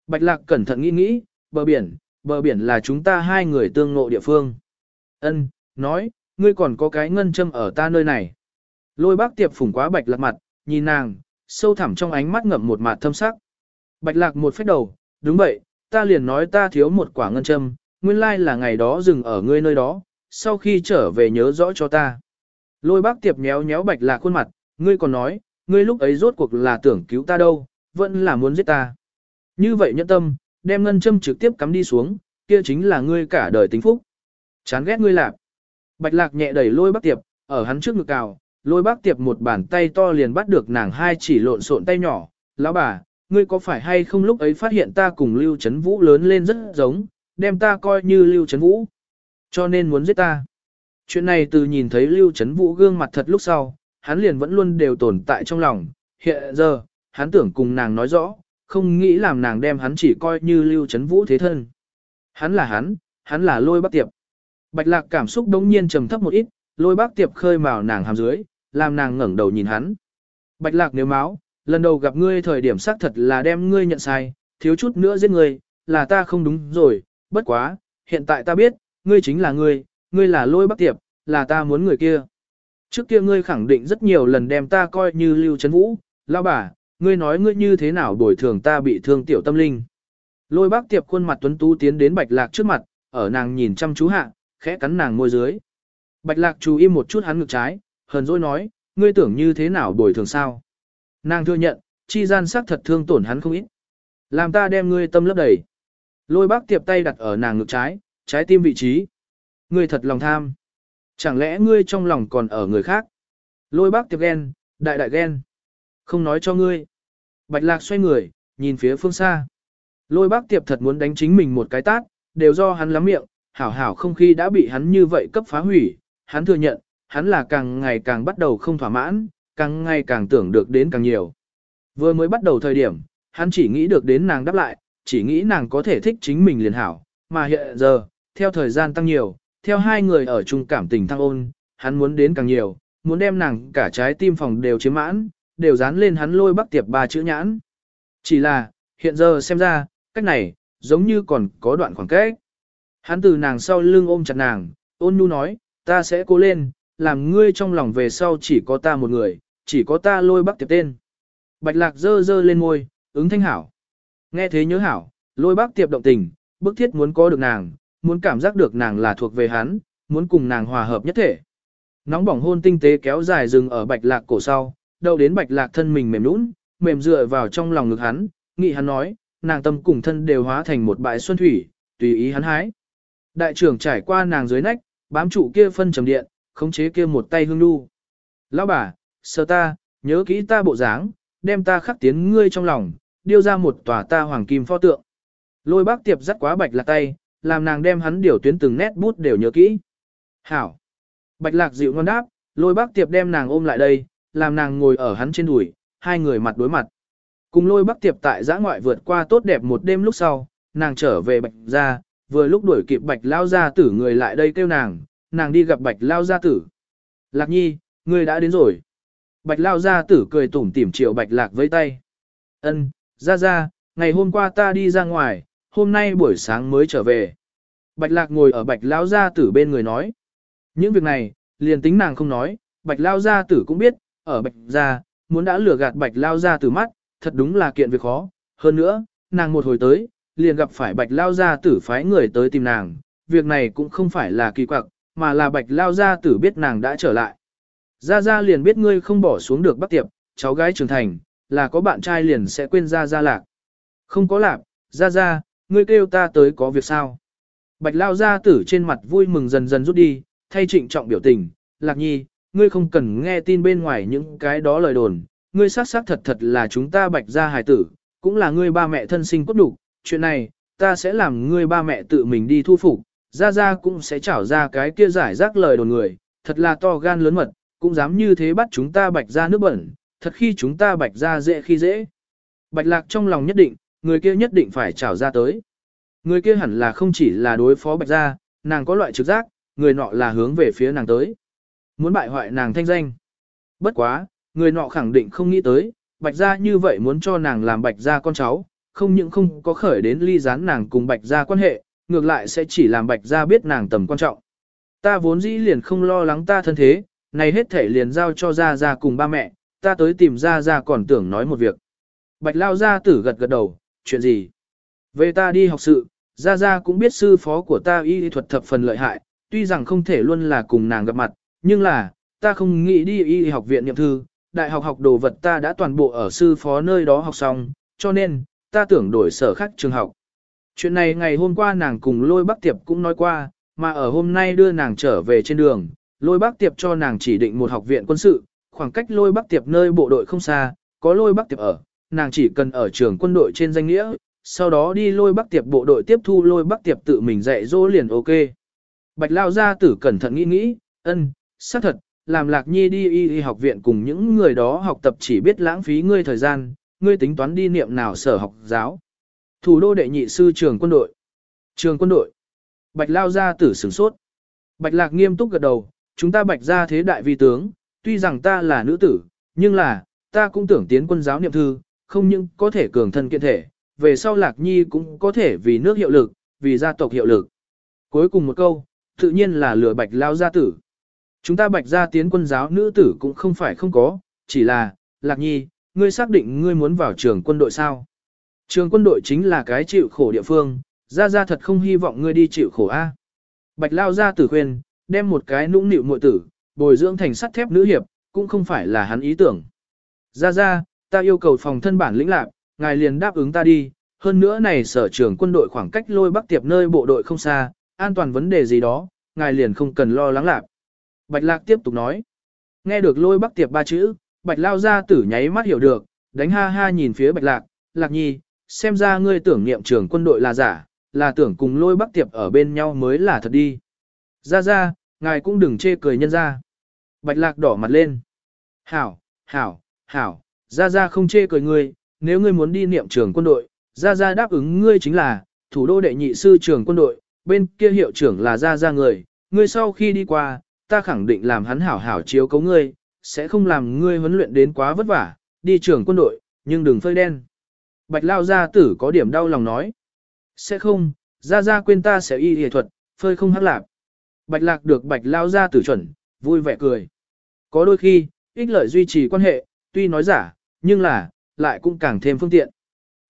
Bạch lạc cẩn thận nghĩ nghĩ, bờ biển, bờ biển là chúng ta hai người tương ngộ địa phương. Ân, nói, ngươi còn có cái ngân châm ở ta nơi này. Lôi bác tiệp phủng quá bạch lạc mặt, nhìn nàng, sâu thẳm trong ánh mắt ngậm một mặt thâm sắc. Bạch lạc một phép đầu, đúng vậy, ta liền nói ta thiếu một quả ngân châm, nguyên lai là ngày đó dừng ở ngươi nơi đó, sau khi trở về nhớ rõ cho ta. Lôi bác tiệp nhéo nhéo bạch lạc khuôn mặt, ngươi còn nói, ngươi lúc ấy rốt cuộc là tưởng cứu ta đâu, vẫn là muốn giết ta. Như vậy nhẫn tâm, đem ngân châm trực tiếp cắm đi xuống, kia chính là ngươi cả đời tính phúc. Chán ghét ngươi lạp. Bạch lạc nhẹ đẩy lôi bác tiệp, ở hắn trước ngực cào, lôi bác tiệp một bàn tay to liền bắt được nàng hai chỉ lộn xộn tay nhỏ. Lão bà, ngươi có phải hay không lúc ấy phát hiện ta cùng Lưu Trấn Vũ lớn lên rất giống, đem ta coi như Lưu Trấn Vũ. Cho nên muốn giết ta. Chuyện này từ nhìn thấy Lưu Trấn Vũ gương mặt thật lúc sau, hắn liền vẫn luôn đều tồn tại trong lòng. Hiện giờ, hắn tưởng cùng nàng nói rõ, không nghĩ làm nàng đem hắn chỉ coi như Lưu Trấn Vũ thế thân. Hắn là hắn, hắn là lôi bác tiệp. Bạch lạc cảm xúc đống nhiên trầm thấp một ít, lôi bác tiệp khơi mào nàng hàm dưới, làm nàng ngẩng đầu nhìn hắn. Bạch lạc nếu máu, lần đầu gặp ngươi thời điểm xác thật là đem ngươi nhận sai, thiếu chút nữa giết ngươi, là ta không đúng rồi, bất quá, hiện tại ta biết, ngươi chính là ngươi, ngươi là lôi bác tiệp, là ta muốn người kia. Trước kia ngươi khẳng định rất nhiều lần đem ta coi như lưu chấn vũ, lao bà, ngươi nói ngươi như thế nào bồi thường ta bị thương tiểu tâm linh. Lôi bác tiệp khuôn mặt tuấn tú tiến đến bạch lạc trước mặt, ở nàng nhìn chăm chú hạ, khẽ cắn nàng môi dưới. Bạch lạc chú im một chút hắn ngực trái, hờn dỗi nói, ngươi tưởng như thế nào bồi thường sao. Nàng thừa nhận, chi gian sắc thật thương tổn hắn không ít. Làm ta đem ngươi tâm lấp đầy. Lôi bác tiệp tay đặt ở nàng ngực trái, trái tim vị trí. Ngươi thật lòng tham. Chẳng lẽ ngươi trong lòng còn ở người khác? Lôi bác tiệp ghen, đại đại ghen. Không nói cho ngươi. Bạch lạc xoay người, nhìn phía phương xa. Lôi bác tiệp thật muốn đánh chính mình một cái tát, đều do hắn lắm miệng, hảo hảo không khí đã bị hắn như vậy cấp phá hủy. Hắn thừa nhận, hắn là càng ngày càng bắt đầu không thỏa mãn, càng ngày càng tưởng được đến càng nhiều. Vừa mới bắt đầu thời điểm, hắn chỉ nghĩ được đến nàng đáp lại, chỉ nghĩ nàng có thể thích chính mình liền hảo, mà hiện giờ, theo thời gian tăng nhiều, theo hai người ở chung cảm tình thăng ôn, hắn muốn đến càng nhiều, muốn đem nàng cả trái tim phòng đều chiếm mãn, đều dán lên hắn lôi bắc tiệp ba chữ nhãn. Chỉ là, hiện giờ xem ra, cách này, giống như còn có đoạn khoảng cách. Hắn từ nàng sau lưng ôm chặt nàng, ôn nhu nói, ta sẽ cố lên, làm ngươi trong lòng về sau chỉ có ta một người, chỉ có ta lôi bắc tiệp tên. Bạch lạc dơ dơ lên môi, ứng thanh hảo. Nghe thế nhớ hảo, lôi bắc tiệp động tình, bức thiết muốn có được nàng, muốn cảm giác được nàng là thuộc về hắn, muốn cùng nàng hòa hợp nhất thể. Nóng bỏng hôn tinh tế kéo dài dừng ở bạch lạc cổ sau, đầu đến bạch lạc thân mình mềm nũng, mềm dựa vào trong lòng ngực hắn, nghị hắn nói, nàng tâm cùng thân đều hóa thành một bãi xuân thủy, tùy ý hắn hái. Đại trưởng trải qua nàng dưới nách, bám trụ kia phân trầm điện, khống chế kia một tay hương nu. Lão bà, sơ ta, nhớ kỹ ta bộ dáng, đem ta khắc tiến ngươi trong lòng, điêu ra một tòa ta hoàng kim pho tượng. Lôi bác tiệp dắt quá bạch lạc tay, làm nàng đem hắn điều tuyến từng nét bút đều nhớ kỹ. Hảo. Bạch lạc dịu ngon đáp, lôi bác tiệp đem nàng ôm lại đây, làm nàng ngồi ở hắn trên đùi, hai người mặt đối mặt. Cùng lôi bắc tiệp tại giã ngoại vượt qua tốt đẹp một đêm lúc sau, nàng trở về bạch ra, vừa lúc đuổi kịp bạch lao gia tử người lại đây kêu nàng, nàng đi gặp bạch lao gia tử. Lạc nhi, ngươi đã đến rồi. Bạch lao gia tử cười tủm tỉm chiều bạch lạc với tay. Ân, ra ra, ngày hôm qua ta đi ra ngoài, hôm nay buổi sáng mới trở về. Bạch lạc ngồi ở bạch lao gia tử bên người nói. Những việc này, liền tính nàng không nói, bạch lao gia tử cũng biết, ở bạch gia, muốn đã lừa gạt bạch lao gia tử mắt, thật đúng là kiện việc khó. Hơn nữa, nàng một hồi tới, liền gặp phải bạch lao gia tử phái người tới tìm nàng, việc này cũng không phải là kỳ quặc, mà là bạch lao gia tử biết nàng đã trở lại. Gia Gia liền biết ngươi không bỏ xuống được bắc tiệp, cháu gái trưởng thành, là có bạn trai liền sẽ quên Gia Gia lạc. Không có lạc, Gia Gia, ngươi kêu ta tới có việc sao. Bạch lao gia tử trên mặt vui mừng dần dần rút đi, thay trịnh trọng biểu tình, lạc nhi, ngươi không cần nghe tin bên ngoài những cái đó lời đồn, ngươi xác xác thật thật là chúng ta bạch gia hài tử, cũng là ngươi ba mẹ thân sinh cốt đủ, chuyện này, ta sẽ làm ngươi ba mẹ tự mình đi thu phục, ra ra cũng sẽ trảo ra cái kia giải rác lời đồn người, thật là to gan lớn mật, cũng dám như thế bắt chúng ta bạch ra nước bẩn, thật khi chúng ta bạch ra dễ khi dễ. Bạch lạc trong lòng nhất định, người kia nhất định phải trảo ra tới. Người kia hẳn là không chỉ là đối phó bạch ra, nàng có loại trực giác, người nọ là hướng về phía nàng tới. Muốn bại hoại nàng thanh danh. Bất quá, người nọ khẳng định không nghĩ tới, bạch gia như vậy muốn cho nàng làm bạch gia con cháu, không những không có khởi đến ly gián nàng cùng bạch gia quan hệ, ngược lại sẽ chỉ làm bạch gia biết nàng tầm quan trọng. Ta vốn dĩ liền không lo lắng ta thân thế, này hết thể liền giao cho gia gia cùng ba mẹ, ta tới tìm gia gia còn tưởng nói một việc. Bạch lao gia tử gật gật đầu, chuyện gì? Về ta đi học sự, gia gia cũng biết sư phó của ta y thuật thập phần lợi hại, tuy rằng không thể luôn là cùng nàng gặp mặt, nhưng là, ta không nghĩ đi y học viện nhậm thư, đại học học đồ vật ta đã toàn bộ ở sư phó nơi đó học xong, cho nên, ta tưởng đổi sở khác trường học. Chuyện này ngày hôm qua nàng cùng lôi bác tiệp cũng nói qua, mà ở hôm nay đưa nàng trở về trên đường, lôi bác tiệp cho nàng chỉ định một học viện quân sự, khoảng cách lôi bác tiệp nơi bộ đội không xa, có lôi bác tiệp ở, nàng chỉ cần ở trường quân đội trên danh nghĩa, sau đó đi lôi bác tiệp bộ đội tiếp thu lôi bác tiệp tự mình dạy dỗ liền ok. Bạch Lao gia tử cẩn thận nghĩ nghĩ, ân, xác thật, làm lạc nhi đi y y học viện cùng những người đó học tập chỉ biết lãng phí ngươi thời gian, ngươi tính toán đi niệm nào sở học giáo. Thủ đô đệ nhị sư trường quân đội. Trường quân đội. Bạch Lao gia tử sửng sốt. Bạch Lạc nghiêm túc gật đầu, chúng ta bạch gia thế đại vi tướng, tuy rằng ta là nữ tử, nhưng là, ta cũng tưởng tiến quân giáo niệm thư, không những có thể cường thân kiện thể, về sau Lạc Nhi cũng có thể vì nước hiệu lực, vì gia tộc hiệu lực. Cuối cùng một câu, tự nhiên là lừa bạch lao gia tử. Chúng ta bạch gia tiến quân giáo nữ tử cũng không phải không có, chỉ là, Lạc Nhi, ngươi xác định ngươi muốn vào trường quân đội sao? Trường quân đội chính là cái chịu khổ địa phương, gia gia thật không hy vọng ngươi đi chịu khổ a. Bạch lao gia tử khuyên, đem một cái nũng nịu muội tử, bồi dưỡng thành sắt thép nữ hiệp, cũng không phải là hắn ý tưởng. Gia gia, ta yêu cầu phòng thân bản lĩnh lạc, ngài liền đáp ứng ta đi, hơn nữa này sở trường quân đội khoảng cách lôi bắc tiệp nơi bộ đội không xa, an toàn vấn đề gì đó, ngài liền không cần lo lắng lạc. Bạch lạc tiếp tục nói, nghe được lôi bắc tiệp ba chữ, bạch lao ra tử nháy mắt hiểu được, đánh ha ha nhìn phía bạch lạc, lạc nhi, xem ra ngươi tưởng niệm trường quân đội là giả, là tưởng cùng lôi bắc tiệp ở bên nhau mới là thật đi. Ra ra, ngài cũng đừng chê cười nhân ra. Bạch lạc đỏ mặt lên. Hảo, hảo, hảo, ra ra không chê cười ngươi, nếu ngươi muốn đi niệm trường quân đội, ra ra đáp ứng ngươi chính là, thủ đô đệ nhị sư trường quân đội, bên kia hiệu trưởng là ra ra người, ngươi sau khi đi qua, ta khẳng định làm hắn hảo hảo chiếu cấu ngươi, sẽ không làm ngươi huấn luyện đến quá vất vả, đi trường quân đội, nhưng đừng phơi đen. Bạch lao gia tử có điểm đau lòng nói. Sẽ không, ra ra quên ta sẽ y y thuật, phơi không hắc lạc. Bạch lạc được bạch lao gia tử chuẩn, vui vẻ cười. Có đôi khi, ích lợi duy trì quan hệ, tuy nói giả, nhưng là, lại cũng càng thêm phương tiện.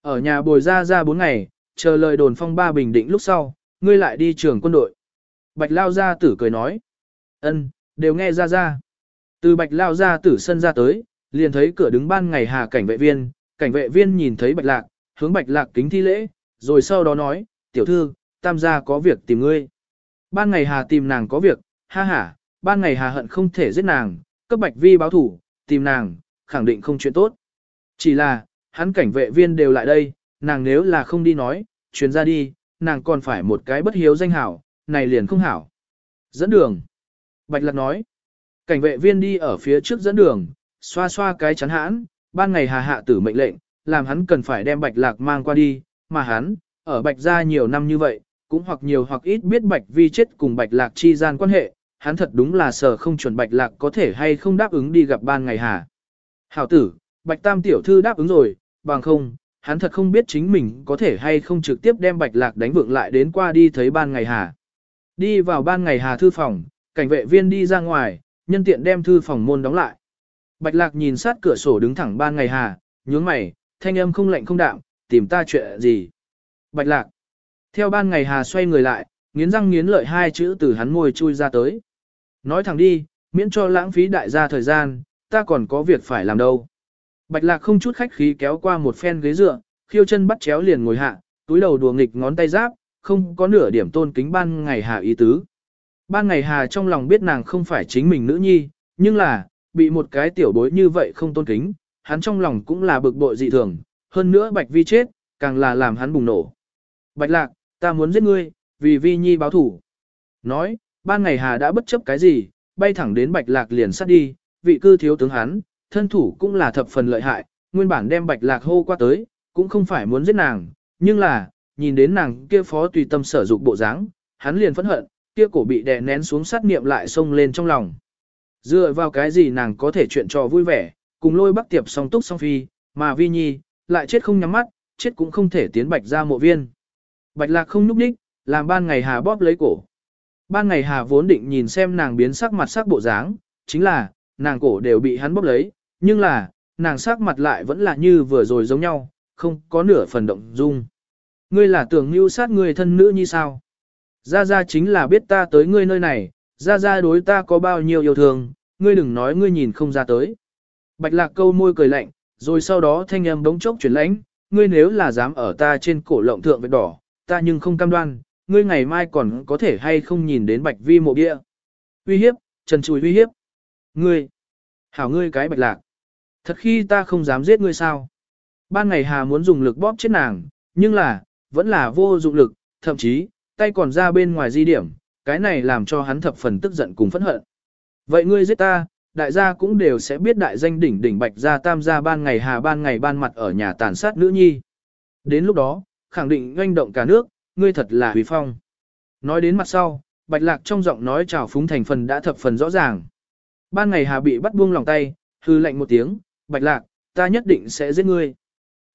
Ở nhà bồi ra ra 4 ngày, chờ lời đồn phong ba bình định lúc sau, ngươi lại đi trường quân đội. Bạch lao gia tử cười nói ân, đều nghe ra ra. Từ bạch lao ra tử sân ra tới, liền thấy cửa đứng ban ngày hà cảnh vệ viên, cảnh vệ viên nhìn thấy bạch lạc, hướng bạch lạc kính thi lễ, rồi sau đó nói, tiểu thư, tam gia có việc tìm ngươi. Ban ngày hà tìm nàng có việc, ha ha, ban ngày hà hận không thể giết nàng, cấp bạch vi báo thủ, tìm nàng, khẳng định không chuyện tốt. Chỉ là, hắn cảnh vệ viên đều lại đây, nàng nếu là không đi nói, chuyến ra đi, nàng còn phải một cái bất hiếu danh hảo, này liền không hảo. Dẫn đường. Bạch lạc nói. Cảnh vệ viên đi ở phía trước dẫn đường, xoa xoa cái chắn hãn, ban ngày hà hạ tử mệnh lệnh, làm hắn cần phải đem bạch lạc mang qua đi, mà hắn, ở bạch gia nhiều năm như vậy, cũng hoặc nhiều hoặc ít biết bạch vi chết cùng bạch lạc chi gian quan hệ, hắn thật đúng là sợ không chuẩn bạch lạc có thể hay không đáp ứng đi gặp ban ngày hà. Hảo tử, bạch tam tiểu thư đáp ứng rồi, bằng không, hắn thật không biết chính mình có thể hay không trực tiếp đem bạch lạc đánh vượng lại đến qua đi thấy ban ngày hà. Đi vào ban ngày hà thư phòng, cảnh vệ viên đi ra ngoài, nhân tiện đem thư phòng môn đóng lại. Bạch lạc nhìn sát cửa sổ đứng thẳng ban ngày hà, nhướng mày, thanh âm không lạnh không đạm, tìm ta chuyện gì. Bạch lạc. Theo ban ngày hà xoay người lại, nghiến răng nghiến lợi hai chữ từ hắn ngồi chui ra tới. Nói thẳng đi, miễn cho lãng phí đại gia thời gian, ta còn có việc phải làm đâu. Bạch lạc không chút khách khí kéo qua một phen ghế dựa, khiêu chân bắt chéo liền ngồi hạ, túi đầu đùa nghịch ngón tay giáp, không có nửa điểm tôn kính ban ngày hà ý tứ. Ban ngày hà trong lòng biết nàng không phải chính mình nữ nhi, nhưng là, bị một cái tiểu bối như vậy không tôn kính, hắn trong lòng cũng là bực bội dị thường, hơn nữa Bạch Vi chết, càng là làm hắn bùng nổ. Bạch Lạc, ta muốn giết ngươi, vì Vi Nhi báo thủ. Nói, ban ngày Hà đã bất chấp cái gì, bay thẳng đến Bạch Lạc liền sát đi, vị cư thiếu tướng hắn, thân thủ cũng là thập phần lợi hại, nguyên bản đem Bạch Lạc hô qua tới, cũng không phải muốn giết nàng, nhưng là, nhìn đến nàng kia phó tùy tâm sở dục bộ dáng, hắn liền phẫn hận, kia cổ bị đè nén xuống sát niệm lại xông lên trong lòng. Dựa vào cái gì nàng có thể chuyện trò vui vẻ, cùng lôi bắc tiệp song túc song phi, mà vi nhi, lại chết không nhắm mắt, chết cũng không thể tiến bạch ra mộ viên. Bạch lạc không núp đích, làm ban ngày hà bóp lấy cổ. Ban ngày hà vốn định nhìn xem nàng biến sắc mặt sắc bộ dáng, chính là, nàng cổ đều bị hắn bóp lấy, nhưng là, nàng sắc mặt lại vẫn là như vừa rồi giống nhau, không có nửa phần động dung. Ngươi là tưởng mưu sát người thân nữ như sao? Gia Gia chính là biết ta tới ngươi nơi này, Gia Gia đối ta có bao nhiêu yêu thương, ngươi đừng nói ngươi nhìn không ra tới. Bạch lạc câu môi cười lạnh, rồi sau đó thanh âm bỗng chốc chuyển lãnh, ngươi nếu là dám ở ta trên cổ lộng thượng vết đỏ, ta nhưng không cam đoan, ngươi ngày mai còn có thể hay không nhìn đến bạch vi mộ địa. Uy hiếp, trần chùi uy hiếp. Ngươi, hảo ngươi cái bạch lạc. Thật khi ta không dám giết ngươi sao. Ban ngày Hà muốn dùng lực bóp chết nàng, nhưng là, vẫn là vô dụng lực, thậm chí, tay còn ra bên ngoài di điểm, cái này làm cho hắn thập phần tức giận cùng phẫn hận. Vậy ngươi giết ta, đại gia cũng đều sẽ biết đại danh đỉnh đỉnh bạch gia tam gia ban ngày hà ban ngày ban mặt ở nhà tàn sát nữ nhi. Đến lúc đó, khẳng định doanh động cả nước, ngươi thật là huy phong. Nói đến mặt sau, bạch lạc trong giọng nói chào phúng thành phần đã thập phần rõ ràng. Ban ngày hà bị bắt buông lòng tay, hư lạnh một tiếng, bạch lạc, ta nhất định sẽ giết ngươi.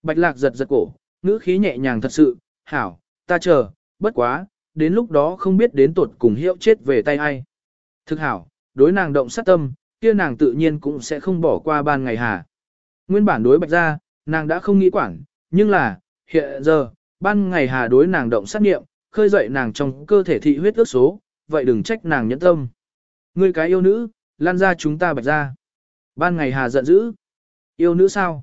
Bạch lạc giật giật cổ, ngữ khí nhẹ nhàng thật sự, hảo, ta chờ, bất quá, đến lúc đó không biết đến tuột cùng hiệu chết về tay ai. Thực hảo, đối nàng động sát tâm, kia nàng tự nhiên cũng sẽ không bỏ qua ban ngày hà. Nguyên bản đối bạch ra, nàng đã không nghĩ quản, nhưng là, hiện giờ, ban ngày hà đối nàng động sát nghiệm, khơi dậy nàng trong cơ thể thị huyết ước số, vậy đừng trách nàng nhẫn tâm. Ngươi cái yêu nữ, lan ra chúng ta bạch ra. Ban ngày hà giận dữ. Yêu nữ sao?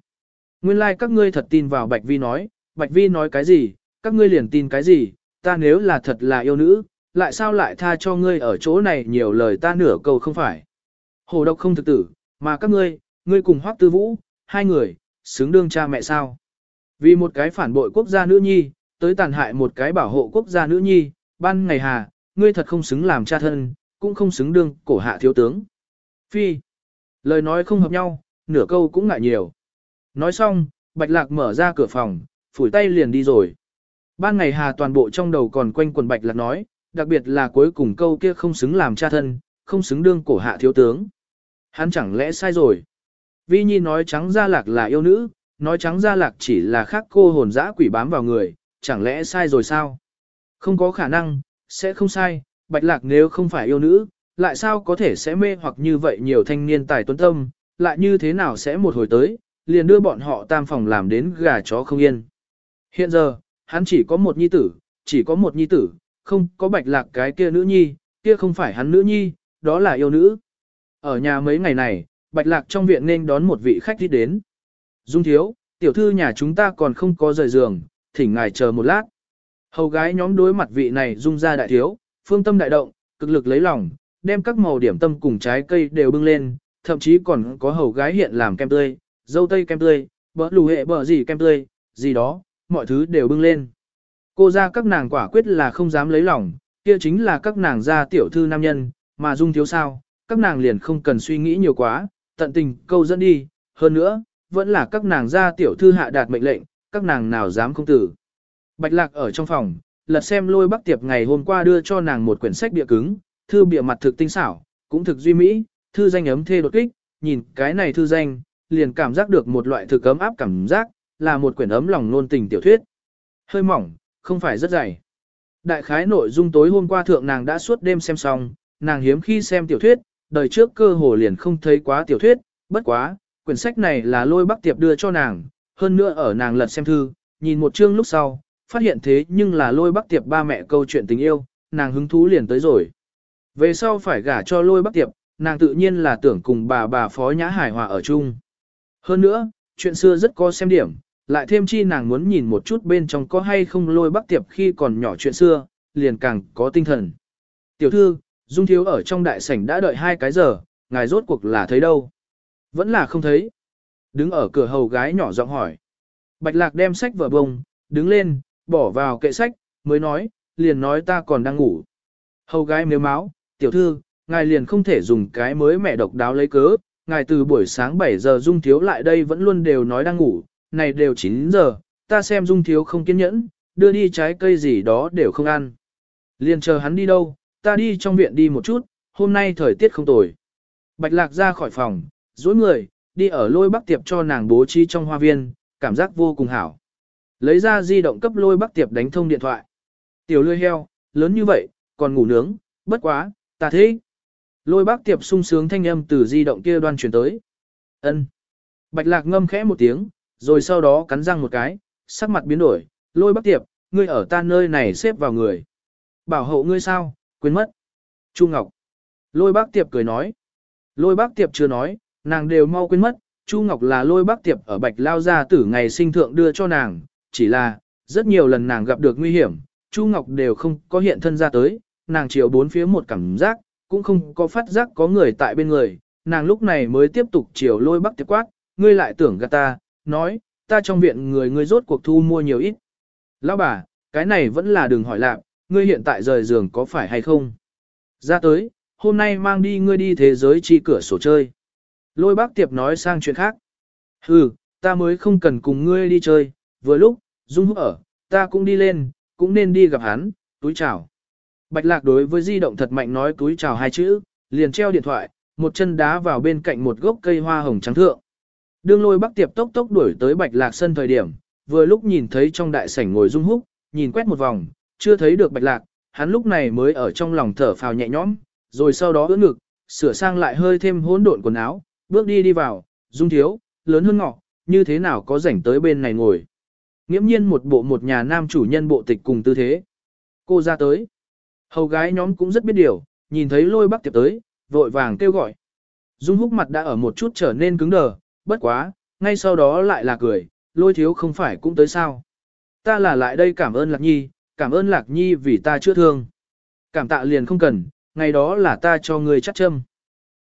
Nguyên lai like các ngươi thật tin vào bạch vi nói, bạch vi nói cái gì, các ngươi liền tin cái gì, ta nếu là thật là yêu nữ, lại sao lại tha cho ngươi ở chỗ này nhiều lời ta nửa câu không phải. Hồ độc không thực tử, mà các ngươi, ngươi cùng hoác tư vũ, hai người, xứng đương cha mẹ sao. Vì một cái phản bội quốc gia nữ nhi, tới tàn hại một cái bảo hộ quốc gia nữ nhi, ban ngày hà, ngươi thật không xứng làm cha thân, cũng không xứng đương cổ hạ thiếu tướng. Phi, lời nói không hợp nhau, nửa câu cũng ngại nhiều. Nói xong, Bạch Lạc mở ra cửa phòng, phủi tay liền đi rồi. Ban ngày hà toàn bộ trong đầu còn quanh quần Bạch Lạc nói, đặc biệt là cuối cùng câu kia không xứng làm cha thân, không xứng đương cổ hạ thiếu tướng. Hắn chẳng lẽ sai rồi? Vi Nhi nói trắng ra lạc là yêu nữ, nói trắng ra lạc chỉ là khác cô hồn dã quỷ bám vào người, chẳng lẽ sai rồi sao? Không có khả năng, sẽ không sai, bạch lạc nếu không phải yêu nữ, lại sao có thể sẽ mê hoặc như vậy nhiều thanh niên tài tuấn tâm, lại như thế nào sẽ một hồi tới, liền đưa bọn họ tam phòng làm đến gà chó không yên. Hiện giờ, hắn chỉ có một nhi tử, chỉ có một nhi tử, không có bạch lạc cái kia nữ nhi, kia không phải hắn nữ nhi, đó là yêu nữ. Ở nhà mấy ngày này, Bạch Lạc trong viện nên đón một vị khách đi đến. Dung thiếu, tiểu thư nhà chúng ta còn không có rời giường, thỉnh ngài chờ một lát. Hầu gái nhóm đối mặt vị này dung ra đại thiếu, phương tâm đại động, cực lực lấy lòng, đem các màu điểm tâm cùng trái cây đều bưng lên, thậm chí còn có hầu gái hiện làm kem tươi, dâu tây kem tươi, bỡ lù hệ bỡ gì kem tươi, gì đó, mọi thứ đều bưng lên. Cô ra các nàng quả quyết là không dám lấy lòng, kia chính là các nàng gia tiểu thư nam nhân, mà dung thiếu sao, các nàng liền không cần suy nghĩ nhiều quá, tận tình câu dẫn đi, hơn nữa, vẫn là các nàng gia tiểu thư hạ đạt mệnh lệnh, các nàng nào dám không tử. Bạch lạc ở trong phòng, lật xem lôi bắc tiệp ngày hôm qua đưa cho nàng một quyển sách địa cứng, thư bìa mặt thực tinh xảo, cũng thực duy mỹ, thư danh ấm thê đột kích, nhìn cái này thư danh, liền cảm giác được một loại thực ấm áp cảm giác, là một quyển ấm lòng nôn tình tiểu thuyết. Hơi mỏng, không phải rất dày. Đại khái nội dung tối hôm qua thượng nàng đã suốt đêm xem xong, nàng hiếm khi xem tiểu thuyết, đời trước cơ hồ liền không thấy quá tiểu thuyết, bất quá, quyển sách này là lôi bắc tiệp đưa cho nàng, hơn nữa ở nàng lật xem thư, nhìn một chương lúc sau, phát hiện thế nhưng là lôi bắc tiệp ba mẹ câu chuyện tình yêu, nàng hứng thú liền tới rồi. Về sau phải gả cho lôi bắc tiệp, nàng tự nhiên là tưởng cùng bà bà phó nhã hải hòa ở chung. Hơn nữa, chuyện xưa rất có xem điểm, lại thêm chi nàng muốn nhìn một chút bên trong có hay không lôi bắc tiệp khi còn nhỏ chuyện xưa, liền càng có tinh thần. Tiểu thư, Dung Thiếu ở trong đại sảnh đã đợi hai cái giờ, ngài rốt cuộc là thấy đâu? Vẫn là không thấy. Đứng ở cửa hầu gái nhỏ giọng hỏi. Bạch Lạc đem sách vở bông, đứng lên, bỏ vào kệ sách, mới nói, liền nói ta còn đang ngủ. Hầu gái mếu máu, tiểu thư, ngài liền không thể dùng cái mới mẹ độc đáo lấy cớ, ngài từ buổi sáng 7 giờ Dung Thiếu lại đây vẫn luôn đều nói đang ngủ, này đều 9 giờ, ta xem Dung Thiếu không kiên nhẫn, đưa đi trái cây gì đó đều không ăn. Liền chờ hắn đi đâu, ta đi trong viện đi một chút, hôm nay thời tiết không tồi. Bạch lạc ra khỏi phòng, dối người, đi ở lôi bắc tiệp cho nàng bố trí trong hoa viên, cảm giác vô cùng hảo. Lấy ra di động cấp lôi bắc tiệp đánh thông điện thoại. Tiểu lươi heo, lớn như vậy, còn ngủ nướng, bất quá, ta thế. Lôi bác tiệp sung sướng thanh âm từ di động kia đoan chuyển tới. ân Bạch lạc ngâm khẽ một tiếng, rồi sau đó cắn răng một cái, sắc mặt biến đổi. Lôi bác tiệp, ngươi ở ta nơi này xếp vào người. Bảo hộ ngươi sao, quên mất. Chu Ngọc. Lôi bác tiệp cười nói. Lôi bác tiệp chưa nói, nàng đều mau quên mất, Chu Ngọc là lôi bác tiệp ở bạch lao gia tử ngày sinh thượng đưa cho nàng, chỉ là, rất nhiều lần nàng gặp được nguy hiểm, Chu Ngọc đều không có hiện thân ra tới, nàng chiều bốn phía một cảm giác, cũng không có phát giác có người tại bên người, nàng lúc này mới tiếp tục chiều lôi bác tiệp quát, ngươi lại tưởng gạt ta, nói, ta trong viện người ngươi rốt cuộc thu mua nhiều ít. Lão bà, cái này vẫn là đừng hỏi lạc, ngươi hiện tại rời giường có phải hay không? Ra tới, hôm nay mang đi ngươi đi thế giới chi cửa sổ chơi. Lôi bác tiệp nói sang chuyện khác. Ừ, ta mới không cần cùng ngươi đi chơi, vừa lúc, Dung Húc ở, ta cũng đi lên, cũng nên đi gặp hắn, túi chào. Bạch lạc đối với di động thật mạnh nói túi chào hai chữ, liền treo điện thoại, một chân đá vào bên cạnh một gốc cây hoa hồng trắng thượng. Đương lôi bắc tiệp tốc tốc đuổi tới bạch lạc sân thời điểm, vừa lúc nhìn thấy trong đại sảnh ngồi Dung Húc, nhìn quét một vòng, chưa thấy được bạch lạc, hắn lúc này mới ở trong lòng thở phào nhẹ nhõm, rồi sau đó ưỡn ngực, sửa sang lại hơi thêm hỗn độn quần áo, bước đi đi vào, dung thiếu, lớn hơn ngọ, như thế nào có rảnh tới bên này ngồi. Nghiễm nhiên một bộ một nhà nam chủ nhân bộ tịch cùng tư thế. Cô ra tới. Hầu gái nhóm cũng rất biết điều, nhìn thấy lôi bắc tiệp tới, vội vàng kêu gọi. Dung húc mặt đã ở một chút trở nên cứng đờ, bất quá, ngay sau đó lại là cười, lôi thiếu không phải cũng tới sao. Ta là lại đây cảm ơn Lạc Nhi, cảm ơn Lạc Nhi vì ta chữa thương. Cảm tạ liền không cần, ngày đó là ta cho ngươi chắc châm.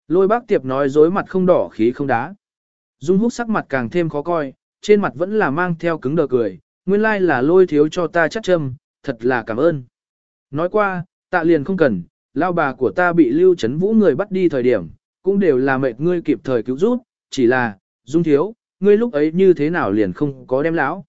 Lôi bác tiệp nói dối mặt không đỏ khí không đá. Dung húc sắc mặt càng thêm khó coi, trên mặt vẫn là mang theo cứng đờ cười, nguyên lai là lôi thiếu cho ta chắc châm, thật là cảm ơn. Nói qua, tạ liền không cần, lao bà của ta bị lưu chấn vũ người bắt đi thời điểm, cũng đều là mệt ngươi kịp thời cứu giúp, chỉ là, dung thiếu, ngươi lúc ấy như thế nào liền không có đem lão.